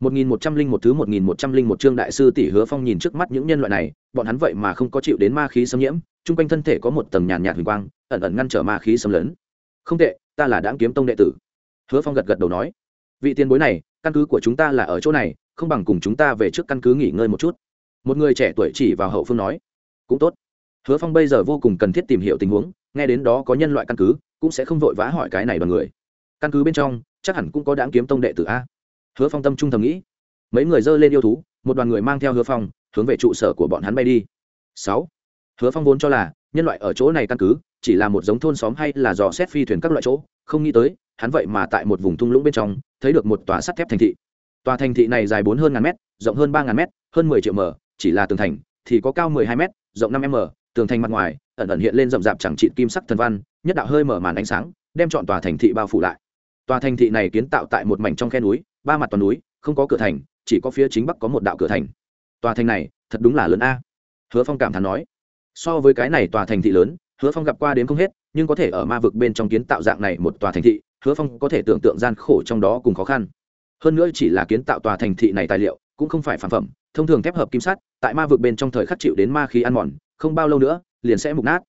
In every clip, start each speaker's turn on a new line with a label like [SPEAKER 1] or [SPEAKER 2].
[SPEAKER 1] một nghìn một trăm linh một thứ một nghìn một trăm linh một chương đại sư tỷ hứa phong nhìn trước mắt những nhân loại này, bọn hắn vậy mà không có chịu đến ma khí xâm nhiễm trung quanh thân thể có một tầng nhàn nhạt huỳnh quang, ẩn ẩn ngăn trở ma khí xâm lấn. Không tệ, ta là Đãng kiếm tông đệ tử. Hứa phong gật gật đầu nói. Vị tiền bối này, căn cứ của chúng ta là ở chỗ này, không bằng cùng chúng ta về trước căn cứ nghỉ ngơi một chút. Một người trẻ tuổi chỉ vào hậu phương nói. Cũng tốt. Hứa phong bây giờ vô cùng cần thiết tìm hiểu tình huống, nghe đến đó có nhân loại căn cứ, cũng sẽ không vội vã hỏi cái này đoàn người. Căn cứ bên trong, chắc hẳn cũng có Đãng kiếm tông đệ tử a hứa phong tâm trung thầm nghĩ. Mấy người dơ lên yêu thú, một đoàn người mang theo hứa phong, hướng về trụ sở của bọn hắn bay đi. Sáu. Hứa phong vốn cho là, nhân loại ở chỗ này căn cứ, chỉ là một giống thôn xóm hay là dò xét phi thuyền các loại chỗ, không nghĩ tới, hắn vậy mà tại một vùng thung lũng bên trong, thấy được một tòa sắt thép thành thị. Tòa thành thị này dài bốn hơn ngàn mét, rộng hơn ba ngàn mét, hơn mười triệu m, chỉ là tường thành, thì có cao mười hai mét, rộng năm m, tường thành mặt ngoài, ẩn ẩn hiện lên rậm rạp chẳng trị kim sắc thần văn, nhất đạo hơi mở màn ánh sáng, đem chọn tòa thành thị bao phủ lại. Tòa thành thị này kiến tạo tại một mảnh trong khe núi ba mặt toàn núi, không có cửa thành, chỉ có phía chính bắc có một đạo cửa thành. Tòa thành này, thật đúng là lớn a. Hứa phong cảm thán nói. So với cái này tòa thành thị lớn, hứa phong gặp qua đến không hết, nhưng có thể ở ma vực bên trong kiến tạo dạng này một tòa thành thị, hứa phong có thể tưởng tượng gian khổ trong đó cùng khó khăn. Hơn nữa chỉ là kiến tạo tòa thành thị này tài liệu, cũng không phải phản phẩm, thông thường thép hợp kim sắt, tại ma vực bên trong thời khắc chịu đến ma khí ăn mòn, không bao lâu nữa, liền sẽ mục nát.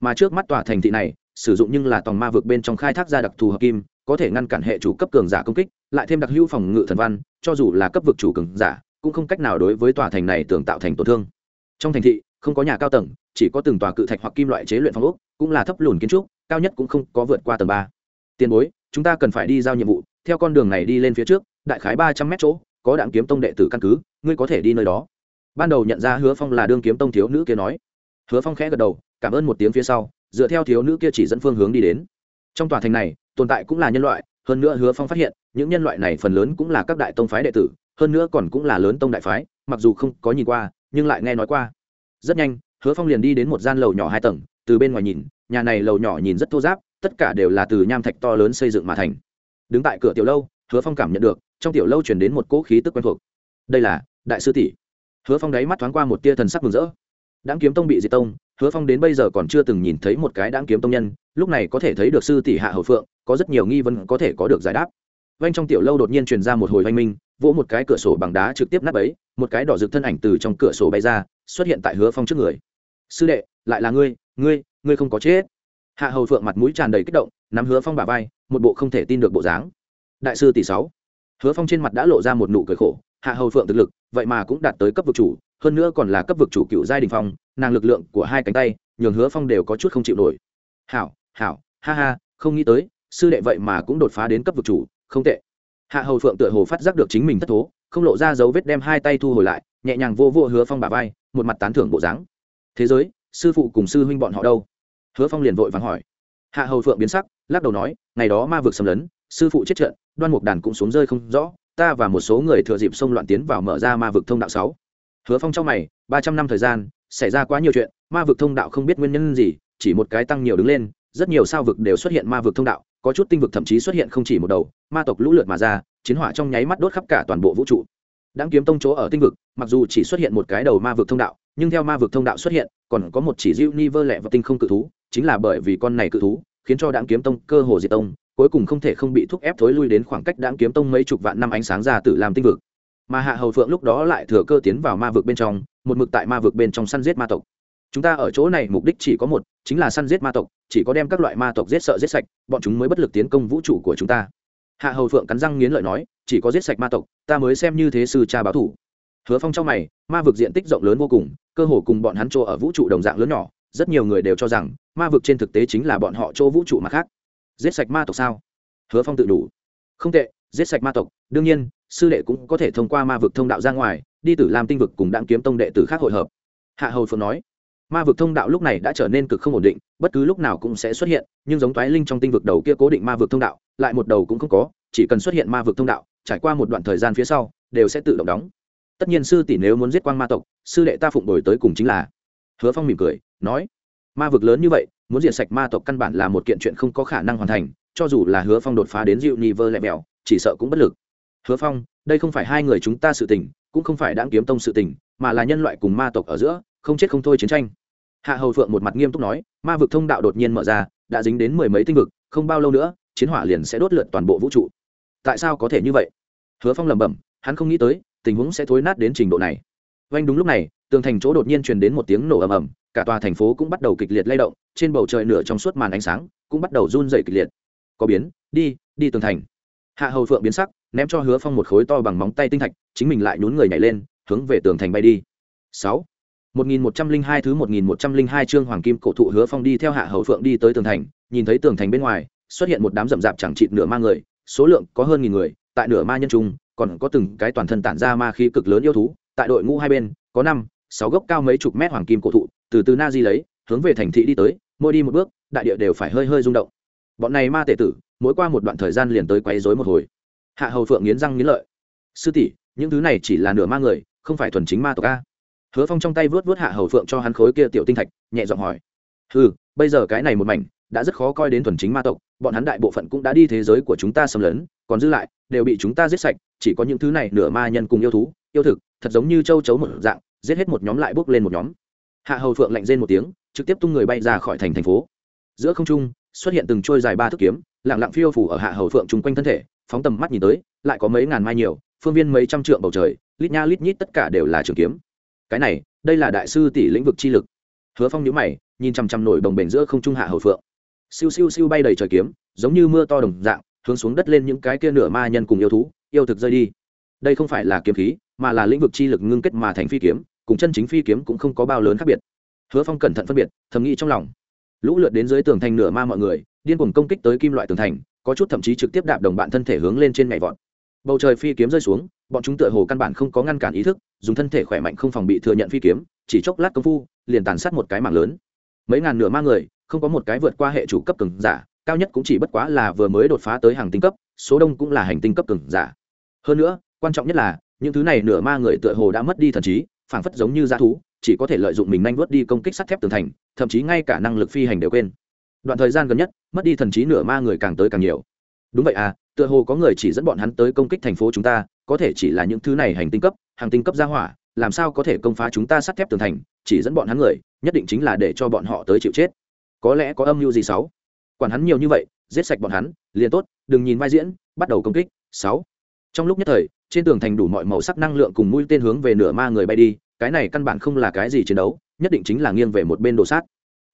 [SPEAKER 1] Mà trước mắt tòa thành thị này, sử dụng nhưng là tòng ma vực bên trong khai thác ra đặc thù hợp kim, có thể ngăn cản hệ chủ cấp cường giả công kích lại thêm đặc hữu phòng ngự thần văn, cho dù là cấp vực chủ cường giả, cũng không cách nào đối với tòa thành này tưởng tạo thành tổn thương. Trong thành thị, không có nhà cao tầng, chỉ có từng tòa cự thạch hoặc kim loại chế luyện phong ốc, cũng là thấp lùn kiến trúc, cao nhất cũng không có vượt qua tầng ba. Tiền bối, chúng ta cần phải đi giao nhiệm vụ, theo con đường này đi lên phía trước, đại khái ba trăm mét chỗ, có đạn kiếm tông đệ tử căn cứ, ngươi có thể đi nơi đó. Ban đầu nhận ra hứa phong là đương kiếm tông thiếu nữ kia nói. Hứa phong khẽ gật đầu, cảm ơn một tiếng phía sau, dựa theo thiếu nữ kia chỉ dẫn phương hướng đi đến. Trong tòa thành này, tồn tại cũng là nhân loại hơn nữa hứa phong phát hiện, những nhân loại này phần lớn cũng là các đại tông phái đệ tử, hơn nữa còn cũng là lớn tông đại phái, mặc dù không có nhìn qua, nhưng lại nghe nói qua. Rất nhanh, hứa phong liền đi đến một gian lầu nhỏ hai tầng, từ bên ngoài nhìn, nhà này lầu nhỏ nhìn rất thô giáp, tất cả đều là từ nham thạch to lớn xây dựng mà thành. Đứng tại cửa tiểu lâu, hứa phong cảm nhận được, trong tiểu lâu chuyển đến một cỗ khí tức quen thuộc. Đây là, đại sư tỷ. Hứa phong đáy mắt thoáng qua một tia thần sắc mừng rỡ. Đáng kiếm tông bị diệt tông, hứa phong đến bây giờ còn chưa từng nhìn thấy một cái đáng kiếm tông nhân, lúc này có thể thấy được sư tỷ hạ hậu phượng có rất nhiều nghi vấn có thể có được giải đáp. Vanh trong tiểu lâu đột nhiên truyền ra một hồi oanh minh, vỗ một cái cửa sổ bằng đá trực tiếp nắp ấy, một cái đỏ rực thân ảnh từ trong cửa sổ bay ra, xuất hiện tại hứa phong trước người. Sư đệ, lại là ngươi ngươi ngươi không có chết. Hạ hầu phượng mặt mũi tràn đầy kích động, nắm hứa phong bà vai, một bộ không thể tin được bộ dáng. Đại sư tỷ sáu. Hứa phong trên mặt đã lộ ra một nụ cười khổ, hạ hầu phượng thực lực, vậy mà cũng đạt tới cấp vực chủ, hơn nữa còn là cấp vực chủ cựu giai đình phong, nàng lực lượng của hai cánh tay, nhường hứa phong đều có chút không chịu nổi. Hảo hảo, ha ha, không nghĩ tới sư đệ vậy mà cũng đột phá đến cấp vực chủ, không tệ. Hạ hầu phượng tựa hồ phát giác được chính mình thất thố, không lộ ra dấu vết đem hai tay thu hồi lại, nhẹ nhàng vô vô hứa phong bà vai, một mặt tán thưởng bộ dáng. Thế giới, sư phụ cùng sư huynh bọn họ đâu? Hứa phong liền vội vàng hỏi. Hạ hầu phượng biến sắc, lắc đầu nói, ngày đó ma vực xâm lấn, sư phụ chết trận, đoan mục đàn cũng xuống rơi không rõ, ta và một số người thừa dịp xông loạn tiến vào mở ra ma vực thông đạo sáu. Hứa phong trong mày, ba trăm năm thời gian, xảy ra quá nhiều chuyện, ma vực thông đạo không biết nguyên nhân gì, chỉ một cái tăng nhiều đứng lên, rất nhiều sao vực đều xuất hiện ma vực thông đạo có chút tinh vực thậm chí xuất hiện không chỉ một đầu, ma tộc lũ lượt mà ra, chiến hỏa trong nháy mắt đốt khắp cả toàn bộ vũ trụ. Đáng kiếm tông chỗ ở tinh vực, mặc dù chỉ xuất hiện một cái đầu ma vực thông đạo, nhưng theo ma vực thông đạo xuất hiện, còn có một chỉ diêu ni vơ lẹ và tinh không cự thú, chính là bởi vì con này cự thú, khiến cho đáng kiếm tông cơ hồ diệt tông, cuối cùng không thể không bị thúc ép thối lui đến khoảng cách đáng kiếm tông mấy chục vạn năm ánh sáng ra từ làm tinh vực. Mà hạ hầu phượng lúc đó lại thừa cơ tiến vào ma vực bên trong, một mực tại ma vực bên trong săn giết ma tộc chúng ta ở chỗ này mục đích chỉ có một, chính là săn giết ma tộc, chỉ có đem các loại ma tộc giết sợ giết sạch, bọn chúng mới bất lực tiến công vũ trụ của chúng ta. Hạ hầu phượng cắn răng nghiến lợi nói, chỉ có giết sạch ma tộc, ta mới xem như thế sư cha báo thủ. Hứa phong trong mày, ma vực diện tích rộng lớn vô cùng, cơ hồ cùng bọn hắn chỗ ở vũ trụ đồng dạng lớn nhỏ, rất nhiều người đều cho rằng, ma vực trên thực tế chính là bọn họ chỗ vũ trụ mà khác. Giết sạch ma tộc sao? Hứa phong tự đủ. Không tệ, giết sạch ma tộc, đương nhiên, sư đệ cũng có thể thông qua ma vực thông đạo ra ngoài, đi tử làm tinh vực cùng đặng kiếm tông đệ tử khác hội hợp. Hạ hầu phượng nói ma vực thông đạo lúc này đã trở nên cực không ổn định, bất cứ lúc nào cũng sẽ xuất hiện, nhưng giống toái linh trong tinh vực đầu kia cố định ma vực thông đạo, lại một đầu cũng không có, chỉ cần xuất hiện ma vực thông đạo, trải qua một đoạn thời gian phía sau, đều sẽ tự động đóng. Tất nhiên sư tỷ nếu muốn giết quang ma tộc, sư đệ ta phụng đổi tới cùng chính là. Hứa phong mỉm cười, nói, ma vực lớn như vậy, muốn diệt sạch ma tộc căn bản là một kiện chuyện không có khả năng hoàn thành, cho dù là hứa phong đột phá đến dịu ni vơ lẹ mèo chỉ sợ cũng bất lực. Hứa phong, đây không phải hai người chúng ta sự tình, cũng không phải đáng kiếm tông sự tình, mà là nhân loại cùng ma tộc ở giữa, không chết không thôi chiến tranh hạ hầu phượng một mặt nghiêm túc nói, ma vực thông đạo đột nhiên mở ra, đã dính đến mười mấy tinh vực, không bao lâu nữa, chiến hỏa liền sẽ đốt lượt toàn bộ vũ trụ. Tại sao có thể như vậy? Hứa phong lẩm bẩm, hắn không nghĩ tới, tình huống sẽ thối nát đến trình độ này. Oanh đúng lúc này, tường thành chỗ đột nhiên truyền đến một tiếng nổ ầm ầm, cả tòa thành phố cũng bắt đầu kịch liệt lay động, trên bầu trời nửa trong suốt màn ánh sáng cũng bắt đầu run dày kịch liệt. Có biến, đi đi tường thành. Hạ hầu phượng biến sắc, ném cho hứa phong một khối to bằng móng tay tinh thạch, chính mình lại nhún người nhảy lên, hướng về tường thành bay đi. Sáu một nghìn một trăm linh hai thứ một nghìn một trăm linh hai chương hoàng kim cổ thụ hứa phong đi theo hạ hầu phượng đi tới tường thành, nhìn thấy tường thành bên ngoài, xuất hiện một đám rậm rạp chẳng chịt nửa ma người, số lượng có hơn nghìn người, tại nửa ma nhân trung, còn có từng cái toàn thân tản ra ma khí cực lớn yêu thú, tại đội ngũ hai bên, có năm, sáu gốc cao mấy chục mét hoàng kim cổ thụ, từ từ na di lấy, hướng về thành thị đi tới, mỗi đi một bước, đại địa đều phải hơi hơi rung động. Bọn này ma tệ tử, mỗi qua một đoạn thời gian liền tới quấy rối một hồi. Hạ hầu phượng nghiến răng nghiến lợi. Sư tỷ, những thứ này chỉ là nửa ma người, không phải thuần chính ma tộc a? Hứa phong trong tay vớt vớt hạ hầu phượng cho hắn khối kia tiểu tinh thạch, nhẹ giọng hỏi. Ừ bây giờ cái này một mảnh, đã rất khó coi đến thuần chính ma tộc, bọn hắn đại bộ phận cũng đã đi thế giới của chúng ta xâm lấn, còn dư lại, đều bị chúng ta giết sạch, chỉ có những thứ này nửa ma nhân cùng yêu thú, yêu thực, thật giống như châu chấu một dạng, giết hết một nhóm lại bước lên một nhóm. Hạ hầu phượng lạnh rên một tiếng, trực tiếp tung người bay ra khỏi thành thành phố. Giữa không trung, xuất hiện từng trôi dài ba thước kiếm, lặng lặng phiêu phủ ở hạ hầu phượng chung quanh thân thể, phóng tầm mắt nhìn tới, lại có mấy ngàn mai nhiều, phương viên mấy trăm trượng bầu trời, lít nha lít nhít tất cả đều là trường kiếm cái này, đây là đại sư tỷ lĩnh vực chi lực. Hứa phong nhíu mày, nhìn chằm chằm nổi đồng bền giữa không trung hạ hầu phượng. Siêu siêu siêu bay đầy trời kiếm, giống như mưa to đồng dạng, hướng xuống đất lên những cái kia nửa ma nhân cùng yêu thú, yêu thực rơi đi. Đây không phải là kiếm khí, mà là lĩnh vực chi lực ngưng kết mà thành phi kiếm, cùng chân chính phi kiếm cũng không có bao lớn khác biệt. Hứa phong cẩn thận phân biệt, thầm nghĩ trong lòng. Lũ lượt đến dưới tường thành nửa ma mọi người, điên cuồng công kích tới kim loại tường thành, có chút thậm chí trực tiếp đạp đồng bạn thân thể hướng lên trên nhảy vọt. Bầu trời phi kiếm rơi xuống bọn chúng tựa hồ căn bản không có ngăn cản ý thức, dùng thân thể khỏe mạnh không phòng bị thừa nhận phi kiếm, chỉ chốc lát công phu, liền tàn sát một cái mạng lớn. Mấy ngàn nửa ma người, không có một cái vượt qua hệ chủ cấp cường giả, cao nhất cũng chỉ bất quá là vừa mới đột phá tới hàng tinh cấp, số đông cũng là hành tinh cấp cường giả. Hơn nữa, quan trọng nhất là, những thứ này nửa ma người tựa hồ đã mất đi thần trí, phảng phất giống như dã thú, chỉ có thể lợi dụng mình nhanh vớt đi công kích sắt thép tường thành, thậm chí ngay cả năng lực phi hành đều quên. Đoạn thời gian gần nhất, mất đi thần trí nửa ma người càng tới càng nhiều. Đúng vậy à tựa hồ có người chỉ dẫn bọn hắn tới công kích thành phố chúng ta có thể chỉ là những thứ này hành tinh cấp, hàng tinh cấp gia hỏa, làm sao có thể công phá chúng ta sắt thép tường thành, chỉ dẫn bọn hắn người, nhất định chính là để cho bọn họ tới chịu chết. Có lẽ có âm mưu gì sáu? Quản hắn nhiều như vậy, giết sạch bọn hắn, liền tốt, đừng nhìn vai diễn, bắt đầu công kích, sáu. Trong lúc nhất thời, trên tường thành đủ mọi màu sắc năng lượng cùng mũi tên hướng về nửa ma người bay đi, cái này căn bản không là cái gì chiến đấu, nhất định chính là nghiêng về một bên đồ sát.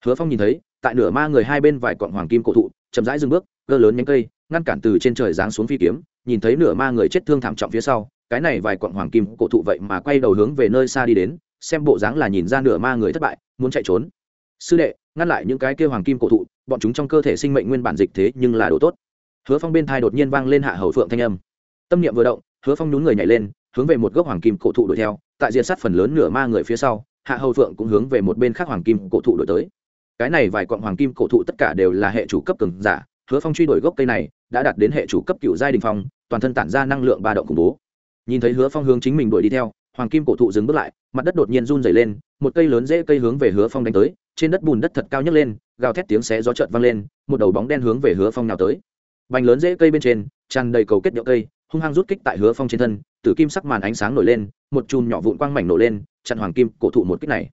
[SPEAKER 1] Hứa phong nhìn thấy, tại nửa ma người hai bên vài cọn hoàng kim cổ thụ, chậm rãi dừng bước gơ lớn nhánh cây, ngăn cản từ trên trời giáng xuống phi kiếm nhìn thấy nửa ma người chết thương thảm trọng phía sau, cái này vài quặng hoàng kim cổ thụ vậy mà quay đầu hướng về nơi xa đi đến, xem bộ dáng là nhìn ra nửa ma người thất bại, muốn chạy trốn. Sư đệ, ngăn lại những cái kia hoàng kim cổ thụ, bọn chúng trong cơ thể sinh mệnh nguyên bản dịch thế nhưng là đồ tốt. Hứa phong bên thai đột nhiên vang lên hạ hầu phượng thanh âm. Tâm niệm vừa động, hứa phong nhún người nhảy lên, hướng về một gốc hoàng kim cổ thụ đuổi theo, tại diện sát phần lớn nửa ma người phía sau, hạ hầu phượng cũng hướng về một bên khác hoàng kim cổ thụ đuổi tới. Cái này vài quặng hoàng kim cổ thụ tất cả đều là hệ chủ cấp cường giả, hứa phong truy đuổi gốc cây này đã đạt đến hệ chủ cấp cựu giai đình phong, toàn thân tản ra năng lượng ba động khủng bố. Nhìn thấy hứa phong hướng chính mình đuổi đi theo, hoàng kim cổ thụ dừng bước lại, mặt đất đột nhiên run dày lên, một cây lớn dễ cây hướng về hứa phong đánh tới, trên đất bùn đất thật cao nhấc lên, gào thét tiếng xé gió trợt vang lên, một đầu bóng đen hướng về hứa phong nào tới. Bành lớn dễ cây bên trên, tràn đầy cầu kết nhựa cây, hung hăng rút kích tại hứa phong trên thân, tử kim sắc màn ánh sáng nổi lên, một chùm nhỏ vụn quang mảnh nổ lên, chặn hoàng kim cổ thụ một kích này.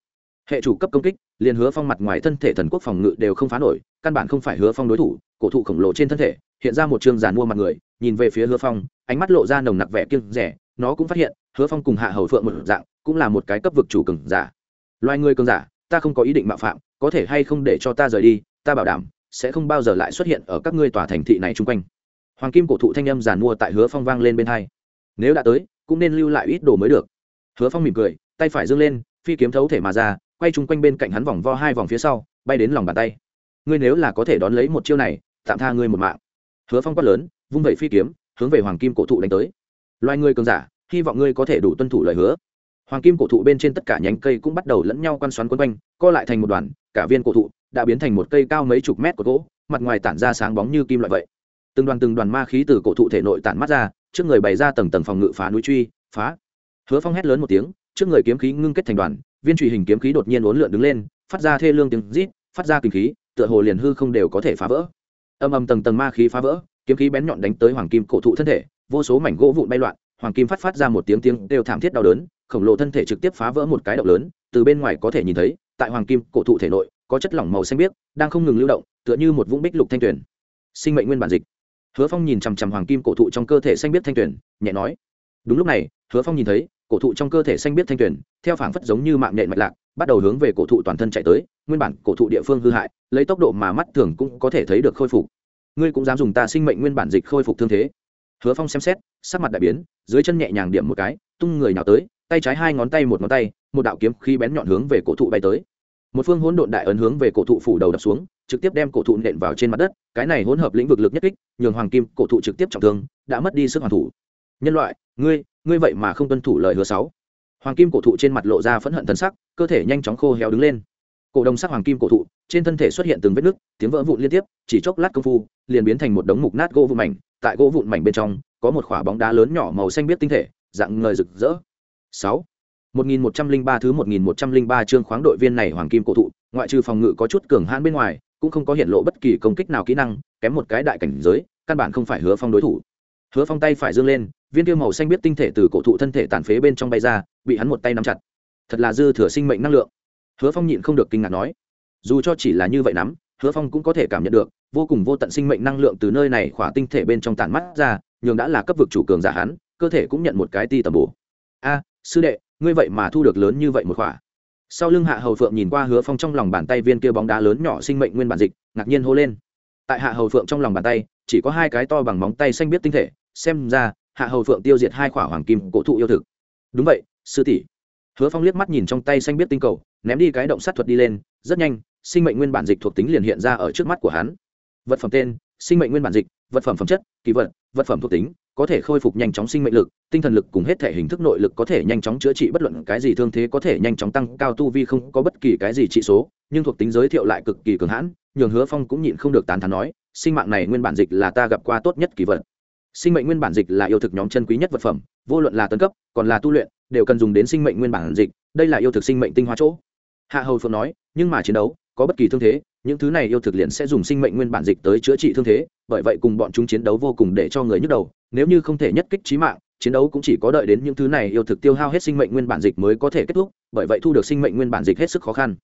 [SPEAKER 1] Hệ chủ cấp công kích, liền hứa phong mặt ngoài thân thể thần quốc phòng ngự đều không phá nổi, căn bản không phải hứa phong đối thủ, cổ thụ khổng lồ trên thân thể hiện ra một chương giàn mua mặt người, nhìn về phía hứa phong, ánh mắt lộ ra nồng nặc vẻ kiêng rẻ, nó cũng phát hiện, hứa phong cùng hạ hầu phượng một dạng, cũng là một cái cấp vực chủ cường giả. Loài người cường giả, ta không có ý định mạo phạm, có thể hay không để cho ta rời đi, ta bảo đảm, sẽ không bao giờ lại xuất hiện ở các ngươi tòa thành thị này chung quanh. Hoàng kim cổ thụ thanh âm giàn mua tại hứa phong vang lên bên hai. Nếu đã tới, cũng nên lưu lại ít đồ mới được. Hứa phong mỉm cười, tay phải dâng lên, phi kiếm thấu thể mà ra, quay chung quanh bên cạnh hắn vòng vo hai vòng phía sau, bay đến lòng bàn tay. Ngươi nếu là có thể đón lấy một chiêu này, tạm tha ngươi một mạng hứa phong quát lớn, vung vẩy phi kiếm, hướng về hoàng kim cổ thụ đánh tới. Loài người cường giả, hy vọng ngươi có thể đủ tuân thủ lời hứa. Hoàng kim cổ thụ bên trên tất cả nhánh cây cũng bắt đầu lẫn nhau quan xoắn quấn quanh, co lại thành một đoàn, cả viên cổ thụ đã biến thành một cây cao mấy chục mét của gỗ, mặt ngoài tản ra sáng bóng như kim loại vậy. Từng đoàn từng đoàn ma khí từ cổ thụ thể nội tản mắt ra, trước người bày ra tầng tầng phòng ngự phá núi truy, phá. Hứa phong hét lớn một tiếng, trước người kiếm khí ngưng kết thành đoàn, viên truy hình kiếm khí đột nhiên uốn lượn đứng lên, phát ra thê lương tiếng rít, phát ra kinh khí, tựa hồ liền hư không đều có thể phá vỡ âm âm tầng tầng ma khí phá vỡ, kiếm khí bén nhọn đánh tới hoàng kim cổ thụ thân thể, vô số mảnh gỗ vụn bay loạn, hoàng kim phát phát ra một tiếng tiếng đều thảm thiết đau đớn, khổng lồ thân thể trực tiếp phá vỡ một cái động lớn, từ bên ngoài có thể nhìn thấy, tại hoàng kim cổ thụ thể nội, có chất lỏng màu xanh biếc, đang không ngừng lưu động, tựa như một vũng bích lục thanh tuyển sinh mệnh nguyên bản dịch. Hứa phong nhìn chằm chằm hoàng kim cổ thụ trong cơ thể xanh biếc thanh tuyển nhẹ nói, đúng lúc này, hứa phong nhìn thấy cổ thụ trong cơ thể xanh biết thanh tuyển theo phảng phất giống như mạng nhện mạch lạc, bắt đầu hướng về cổ thụ toàn thân chạy tới, nguyên bản cổ thụ địa phương hư hại, lấy tốc độ mà mắt thường cũng có thể thấy được khôi phục. Ngươi cũng dám dùng ta sinh mệnh nguyên bản dịch khôi phục thương thế. Hứa phong xem xét, sắc mặt đại biến, dưới chân nhẹ nhàng điểm một cái, tung người nào tới, tay trái hai ngón tay một ngón tay, một đạo kiếm khi bén nhọn hướng về cổ thụ bay tới. Một phương hỗn độn đại ấn hướng về cổ thụ phủ đầu đập xuống, trực tiếp đem cổ thụ nện vào trên mặt đất, cái này hỗn hợp lĩnh vực lực nhất kích, nhường hoàng kim cổ thụ trực tiếp trọng thương, đã mất đi sức hoàn thủ nhân loại ngươi ngươi vậy mà không tuân thủ lời hứa sáu. Hoàng kim cổ thụ trên mặt lộ ra phẫn hận thần sắc cơ thể nhanh chóng khô héo đứng lên. Cổ đồng sắc hoàng kim cổ thụ trên thân thể xuất hiện từng vết nứt tiếng vỡ vụn liên tiếp chỉ chốc lát công phu liền biến thành một đống mục nát gỗ vụn mảnh. Tại gỗ vụn mảnh bên trong có một quả bóng đá lớn nhỏ màu xanh biết tinh thể dạng ngời rực rỡ. Sáu. 1103 thứ 1103 chương khoáng đội viên này hoàng kim cổ thụ, ngoại trừ phòng ngự có chút cường hãn bên ngoài, cũng không có hiện lộ bất kỳ công kích nào kỹ năng, kém một cái đại cảnh giới, căn bản không phải Hứa Phong đối thủ. Hứa Phong tay phải giương lên, viên tiêu màu xanh biết tinh thể từ cổ thụ thân thể tàn phế bên trong bay ra, bị hắn một tay nắm chặt. Thật là dư thừa sinh mệnh năng lượng. Hứa Phong nhịn không được kinh ngạc nói, dù cho chỉ là như vậy nắm, Hứa Phong cũng có thể cảm nhận được, vô cùng vô tận sinh mệnh năng lượng từ nơi này khỏa tinh thể bên trong tản mắt ra, nhường đã là cấp vực chủ cường giả hắn, cơ thể cũng nhận một cái ti tầm bổ. A, sư đệ, ngươi vậy mà thu được lớn như vậy một khỏa sau lưng hạ hầu phượng nhìn qua hứa phong trong lòng bàn tay viên kia bóng đá lớn nhỏ sinh mệnh nguyên bản dịch ngạc nhiên hô lên tại hạ hầu phượng trong lòng bàn tay chỉ có hai cái to bằng móng tay xanh biết tinh thể xem ra, hạ hầu phượng tiêu diệt hai khỏa hoàng kim cổ thụ yêu thực. Đúng vậy, sư tỷ. Hứa phong liếc mắt nhìn trong tay xanh biết tinh cầu, ném đi cái động sát thuật đi lên, rất nhanh, sinh mệnh nguyên bản dịch thuộc tính liền hiện ra ở trước mắt của hắn. Vật phẩm tên, sinh mệnh nguyên bản dịch, vật phẩm phẩm chất, kỳ vật vật phẩm thuộc tính, có thể khôi phục nhanh chóng sinh mệnh lực, tinh thần lực cùng hết thể hình thức nội lực có thể nhanh chóng chữa trị bất luận cái gì thương thế có thể nhanh chóng tăng cao tu vi không có bất kỳ cái gì trị số, nhưng thuộc tính giới thiệu lại cực kỳ cường hãn, nhường hứa phong cũng nhịn không được tán thán nói, sinh mạng này nguyên bản dịch là ta gặp qua tốt nhất kỳ vật sinh mệnh nguyên bản dịch là yêu thực nhóm chân quý nhất vật phẩm, vô luận là tấn cấp, còn là tu luyện, đều cần dùng đến sinh mệnh nguyên bản dịch, đây là yêu thực sinh mệnh tinh hoa chỗ. Hạ hầu phượng nói, nhưng mà chiến đấu, có bất kỳ thương thế, những thứ này yêu thực liền sẽ dùng sinh mệnh nguyên bản dịch tới chữa trị thương thế, bởi vậy cùng bọn chúng chiến đấu vô cùng để cho người nhức đầu. Nếu như không thể nhất kích trí mạng, chiến đấu cũng chỉ có đợi đến những thứ này yêu thực tiêu hao hết sinh mệnh nguyên bản dịch mới có thể kết thúc, bởi vậy thu được sinh mệnh nguyên bản dịch hết sức khó khăn.